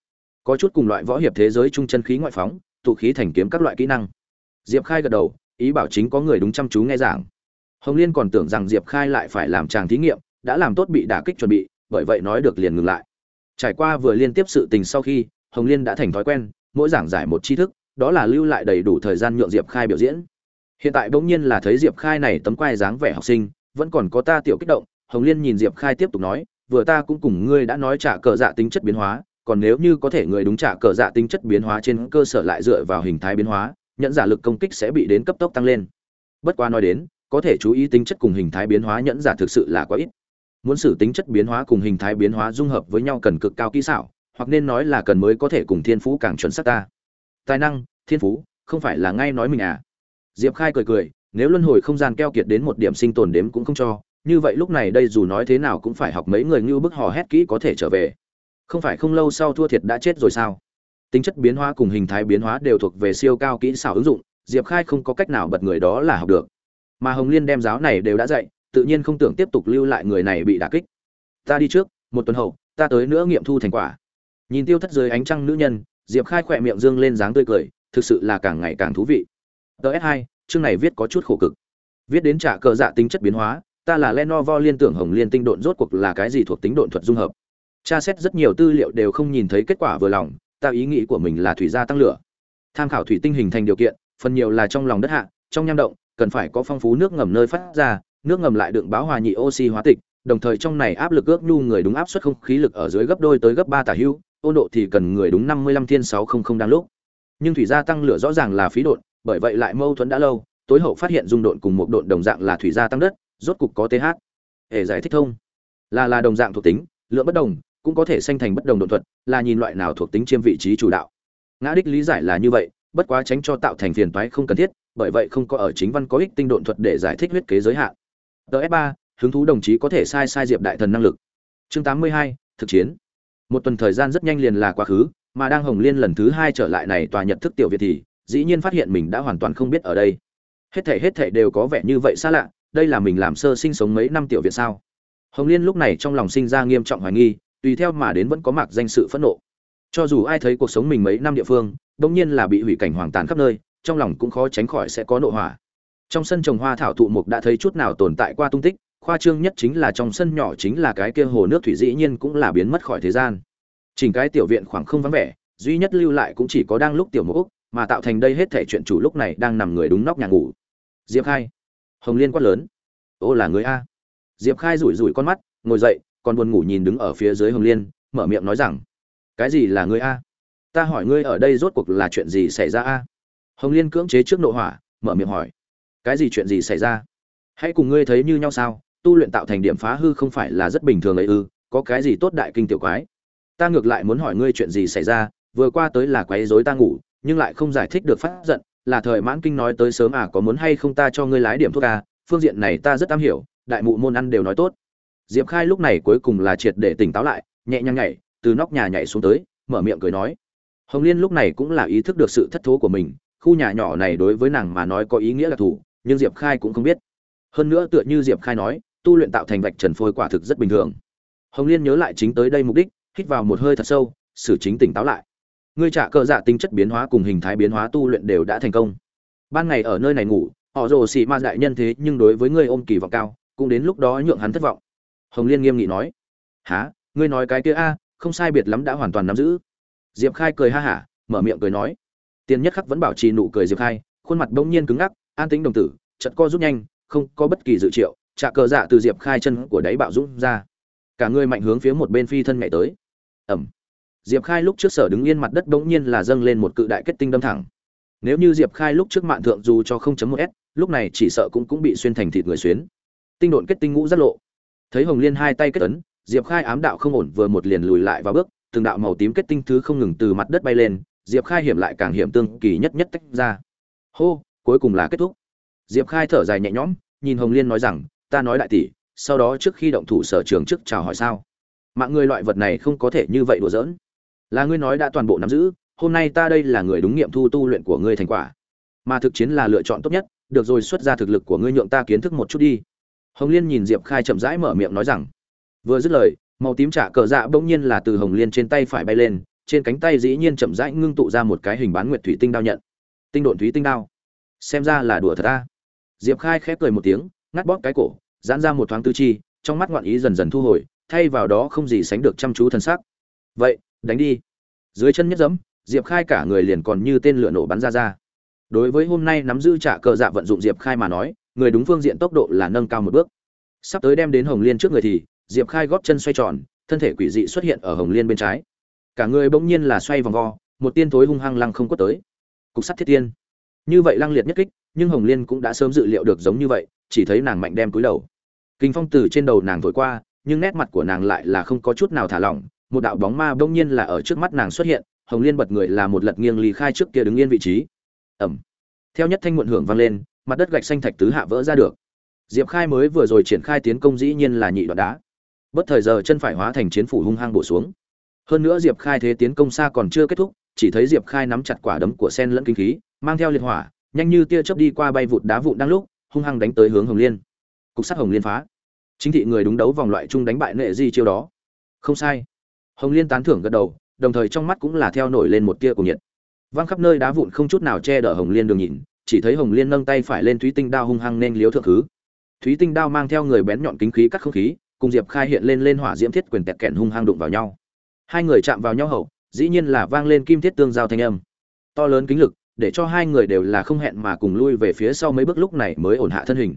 Có chút cùng loại võ hiệp thế giới trung chân khí ngoại phóng, tụ khí thành kiếm các loại kỹ năng. Diệp khai gật đầu, ý bảo chính có người đúng chăm chú nghe giảng hồng liên còn tưởng rằng diệp khai lại phải làm chàng thí nghiệm, đã làm tốt bị đả kích chuẩn bị, bởi vậy nói được liền ngừng lại. Trải qua vừa liên tiếp sự tình sau khi, hồng liên đã thành thói quen, mỗi giảng giải một tri thức, đó là lưu lại đầy đủ thời gian nhượng diệp khai biểu diễn. Hiện tại bỗng nhiên là thấy diệp khai này tấm quai dáng vẻ học sinh, vẫn còn có ta tiểu kích động, hồng liên nhìn diệp khai tiếp tục nói, vừa ta cũng cùng ngươi đã nói trả cờ dạ tính chất biến hóa, còn nếu như có thể người đúng trả cờ dạ tính chất biến hóa trên cơ sở lại dựa vào hình thái biến hóa, nhận giả lực công kích sẽ bị đến cấp tốc tăng lên. Bất qua nói đến có thể chú ý tính chất cùng hình thái biến hóa nhẫn giả thực sự là quá ít. Muốn xử tính chất biến hóa cùng hình thái biến hóa dung hợp với nhau cần cực cao kỹ xảo, hoặc nên nói là cần mới có thể cùng thiên phú càng chuẩn xác ta. Tài năng, thiên phú, không phải là ngay nói mình à. Diệp khai cười cười, nếu luân hồi không gian keo kiệt đến một điểm sinh tồn đếm cũng không cho, như vậy lúc này đây dù nói thế nào cũng phải học mấy người như bức hò hét kỹ có thể trở về. Không phải không lâu sau thua thiệt đã chết rồi sao? Tính chất biến hóa cùng hình thái biến hóa đều thuộc về siêu cao kỹ xảo ứng dụng, diệp khai không có cách nào bật người đó là học được mà hồng liên đem giáo này đều đã dạy, tự nhiên không tưởng tiếp tục lưu lại người này bị đả kích. Ta đi trước, một tuần hậu, ta tới nữa nghiệm thu thành quả. Nhìn tiêu thất dưới ánh trăng nữ nhân, diệp khai khỏe miệng dương lên dáng tươi cười, thực sự là càng ngày càng thú vị. Ts hai, chương này viết có chút khổ cực. Viết đến trả cờ dạ tính chất biến hóa, ta là lenovo liên tưởng hồng liên tinh độn rốt cuộc là cái gì thuộc tính độn thuật dung hợp. Tra xét rất nhiều tư liệu đều không nhìn thấy kết quả vừa lòng, ta ý nghĩ của mình là thủy gia tăng lửa. Tham khảo thủy tinh hình thành điều kiện, phần nhiều là trong lòng đất hạ, trong nham động cần phải có phong phú nước ngầm nơi phát ra nước ngầm lại đựng báo hòa nhị oxy hóa tịch đồng thời trong này áp lực ước nhu người đúng áp suất không khí lực ở dưới gấp đôi tới gấp ba tả hữu, ôn độ thì cần người đúng năm mươi lăm thiên sáu không không đang lúc. Nhưng thủy gia tăng lửa rõ ràng là phí độn bởi vậy lại mâu thuẫn đã lâu tối hậu phát hiện dung độn cùng một độn đồng dạng là thủy gia tăng đất rốt cục có th hệ giải thích thông. Là là đồng dạng thuộc tính lượng bất đồng cũng có thể sanh thành bất đồng độn thuật là nhìn loại nào thuộc tính chiêm vị trí chủ đạo. Ngã đích lý giải là như vậy bất quá tránh cho tạo thành phiền toái không cần thiết bởi vậy không có ở chính văn có ích tinh độn thuật để giải thích huyết kế giới hạn. Ts ba, hứng thú đồng chí có thể sai sai diệp đại thần năng lực. Chương tám mươi hai, thực chiến. Một tuần thời gian rất nhanh liền là quá khứ, mà đang hồng liên lần thứ hai trở lại này tòa nhật thức tiểu việt thì, dĩ nhiên phát hiện mình đã hoàn toàn không biết ở đây. Hết thảy hết thảy đều có vẻ như vậy xa lạ, đây là mình làm sơ sinh sống mấy năm tiểu viện sao? Hồng liên lúc này trong lòng sinh ra nghiêm trọng hoài nghi, tùy theo mà đến vẫn có mặc danh sự phẫn nộ. Cho dù ai thấy cuộc sống mình mấy năm địa phương, đương nhiên là bị hủy cảnh hoàng tàn khắp nơi trong lòng cũng khó tránh khỏi sẽ có nộ hỏa. Trong sân trồng hoa thảo thụ mục đã thấy chút nào tồn tại qua tung tích, khoa trương nhất chính là trong sân nhỏ chính là cái kia hồ nước thủy dĩ nhiên cũng là biến mất khỏi thế gian. Chỉnh cái tiểu viện khoảng không vắng vẻ, duy nhất lưu lại cũng chỉ có đang lúc tiểu mục mà tạo thành đây hết thể chuyện chủ lúc này đang nằm người đúng nóc nhà ngủ. Diệp khai, hồng liên quát lớn. Ô là người a. Diệp khai rủi rủi con mắt, ngồi dậy, còn buồn ngủ nhìn đứng ở phía dưới hồng liên, mở miệng nói rằng, cái gì là người a? Ta hỏi ngươi ở đây rốt cuộc là chuyện gì xảy ra a? Hồng liên cưỡng chế trước nội hỏa, mở miệng hỏi, cái gì chuyện gì xảy ra? Hãy cùng ngươi thấy như nhau sao? Tu luyện tạo thành điểm phá hư không phải là rất bình thường ấy ư? Có cái gì tốt đại kinh tiểu quái? Ta ngược lại muốn hỏi ngươi chuyện gì xảy ra? Vừa qua tới là quấy rối ta ngủ, nhưng lại không giải thích được phát giận. Là thời mãn kinh nói tới sớm à có muốn hay không ta cho ngươi lái điểm thuốc à? Phương diện này ta rất am hiểu, đại mụ môn ăn đều nói tốt. Diệp khai lúc này cuối cùng là triệt để tỉnh táo lại, nhẹ nhàng nhảy, từ nóc nhà nhảy xuống tới, mở miệng cười nói. Hồng liên lúc này cũng là ý thức được sự thất thố của mình khu nhà nhỏ này đối với nàng mà nói có ý nghĩa là thủ, nhưng diệp khai cũng không biết. Hơn nữa tựa như diệp khai nói, tu luyện tạo thành vạch trần phôi quả thực rất bình thường. Hồng liên nhớ lại chính tới đây mục đích, hít vào một hơi thật sâu, xử chính tỉnh táo lại. Ngươi trả cờ dạ tính chất biến hóa cùng hình thái biến hóa tu luyện đều đã thành công. Ban ngày ở nơi này ngủ, họ rồ xì ma đại nhân thế nhưng đối với ngươi ôm kỳ vọng cao, cũng đến lúc đó nhượng hắn thất vọng. Hồng liên nghiêm nghị nói há ngươi nói cái kia a, không sai biệt lắm đã hoàn toàn nắm giữ. Diệp khai cười ha hả, mở miệng cười nói tiền nhất khắc vẫn bảo trì nụ cười diệp khai khuôn mặt bỗng nhiên cứng ngắc, an tĩnh đồng tử chật co rút nhanh, không có bất kỳ dự triệu trạ cờ dạ từ diệp khai chân của đáy bạo rút ra. Cả người mạnh hướng phía một bên phi thân nhảy tới. Ẩm. Diệp khai lúc trước sở đứng yên mặt đất bỗng nhiên là dâng lên một cự đại kết tinh đâm thẳng. Nếu như diệp khai lúc trước mạng thượng dù cho 0.1 s, lúc này chỉ sợ cũng cũng bị xuyên thành thịt người xuyến. Tinh độn kết tinh ngũ rất lộ. Thấy hồng liên hai tay kết ấn, diệp khai ám đạo không ổn vừa một liền lùi lại và bước, từng đạo màu tím kết tinh thứ không ngừng từ mặt đất bay lên diệp khai hiểm lại càng hiểm tương kỳ nhất nhất tách ra. Hô, cuối cùng là kết thúc. Diệp khai thở dài nhẹ nhõm, nhìn hồng liên nói rằng, ta nói đại tỷ, sau đó trước khi động thủ sở trường trước chào hỏi sao? Mạng người loại vật này không có thể như vậy đùa giỡn. Là ngươi nói đã toàn bộ nắm giữ, hôm nay ta đây là người đúng nghiệm thu tu luyện của ngươi thành quả. Mà thực chiến là lựa chọn tốt nhất, được rồi xuất ra thực lực của ngươi nhượng ta kiến thức một chút đi. Hồng liên nhìn diệp khai chậm rãi mở miệng nói rằng, vừa dứt lời, màu tím trả cờ dạ bỗng nhiên là từ hồng liên trên tay phải bay lên trên cánh tay dĩ nhiên chậm rãi ngưng tụ ra một cái hình bán nguyệt thủy tinh đao nhận. Tinh độn thủy tinh đao. Xem ra là đùa thật ta diệp khai khép cười một tiếng, ngắt bóp cái cổ, giãn ra một thoáng tư chi, trong mắt ngoạn ý dần dần thu hồi, thay vào đó không gì sánh được chăm chú thần sắc vậy, đánh đi. Dưới chân nhất dẫm diệp khai cả người liền còn như tên lửa nổ bắn ra ra. Đối với hôm nay nắm giữ trả cờ dạ vận dụng diệp khai mà nói, người đúng phương diện tốc độ là nâng cao một bước. Sắp tới đem đến hồng liên trước người thì, diệp khai góp chân xoay tròn, thân thể quỷ dị xuất hiện ở hồng liên bên trái cả người bỗng nhiên là xoay vòng vo, một tiên thối hung hăng lăng không quất tới. Cục sắt thiết tiên. Như vậy lăng liệt nhất kích, nhưng hồng liên cũng đã sớm dự liệu được giống như vậy, chỉ thấy nàng mạnh đem cúi đầu. Kinh phong từ trên đầu nàng thổi qua, nhưng nét mặt của nàng lại là không có chút nào thả lỏng, một đạo bóng ma bỗng nhiên là ở trước mắt nàng xuất hiện, hồng liên bật người là một lật nghiêng ly khai trước kia đứng yên vị trí. Ẩm theo nhất thanh muộn hưởng vang lên, mặt đất gạch xanh thạch tứ hạ vỡ ra được. Diệp khai mới vừa rồi triển khai tiến công dĩ nhiên là nhị đoạn đá. Bất thời giờ chân phải hóa thành chiến phủ hung hăng bổ xuống hơn nữa diệp khai thế tiến công xa còn chưa kết thúc, chỉ thấy diệp khai nắm chặt quả đấm của sen lẫn kinh khí, mang theo liệt hỏa, nhanh như tia chớp đi qua bay vụt đá vụn đang lúc, hung hăng đánh tới hướng hồng liên. Cục sắt hồng liên phá. Chính thị người đúng đấu vòng loại chung đánh bại nệ di chiêu đó. Không sai. Hồng liên tán thưởng gật đầu, đồng thời trong mắt cũng là theo nổi lên một tia cùng nhiệt. Văng khắp nơi đá vụn không chút nào che đỡ hồng liên đường nhìn, chỉ thấy hồng liên nâng tay phải lên thúy tinh đao hung hăng nên liếu thượng thứ. Thúy tinh đao mang theo người bén nhọn kính khí cắt không khí, cùng diệp khai hiện lên lên hỏa diễm thiết quyền tẹt kẹn hung hăng đụng vào nhau hai người chạm vào nhau hậu, dĩ nhiên là vang lên kim thiết tương giao thanh âm. To lớn kính lực, để cho hai người đều là không hẹn mà cùng lui về phía sau mấy bước lúc này mới ổn hạ thân hình.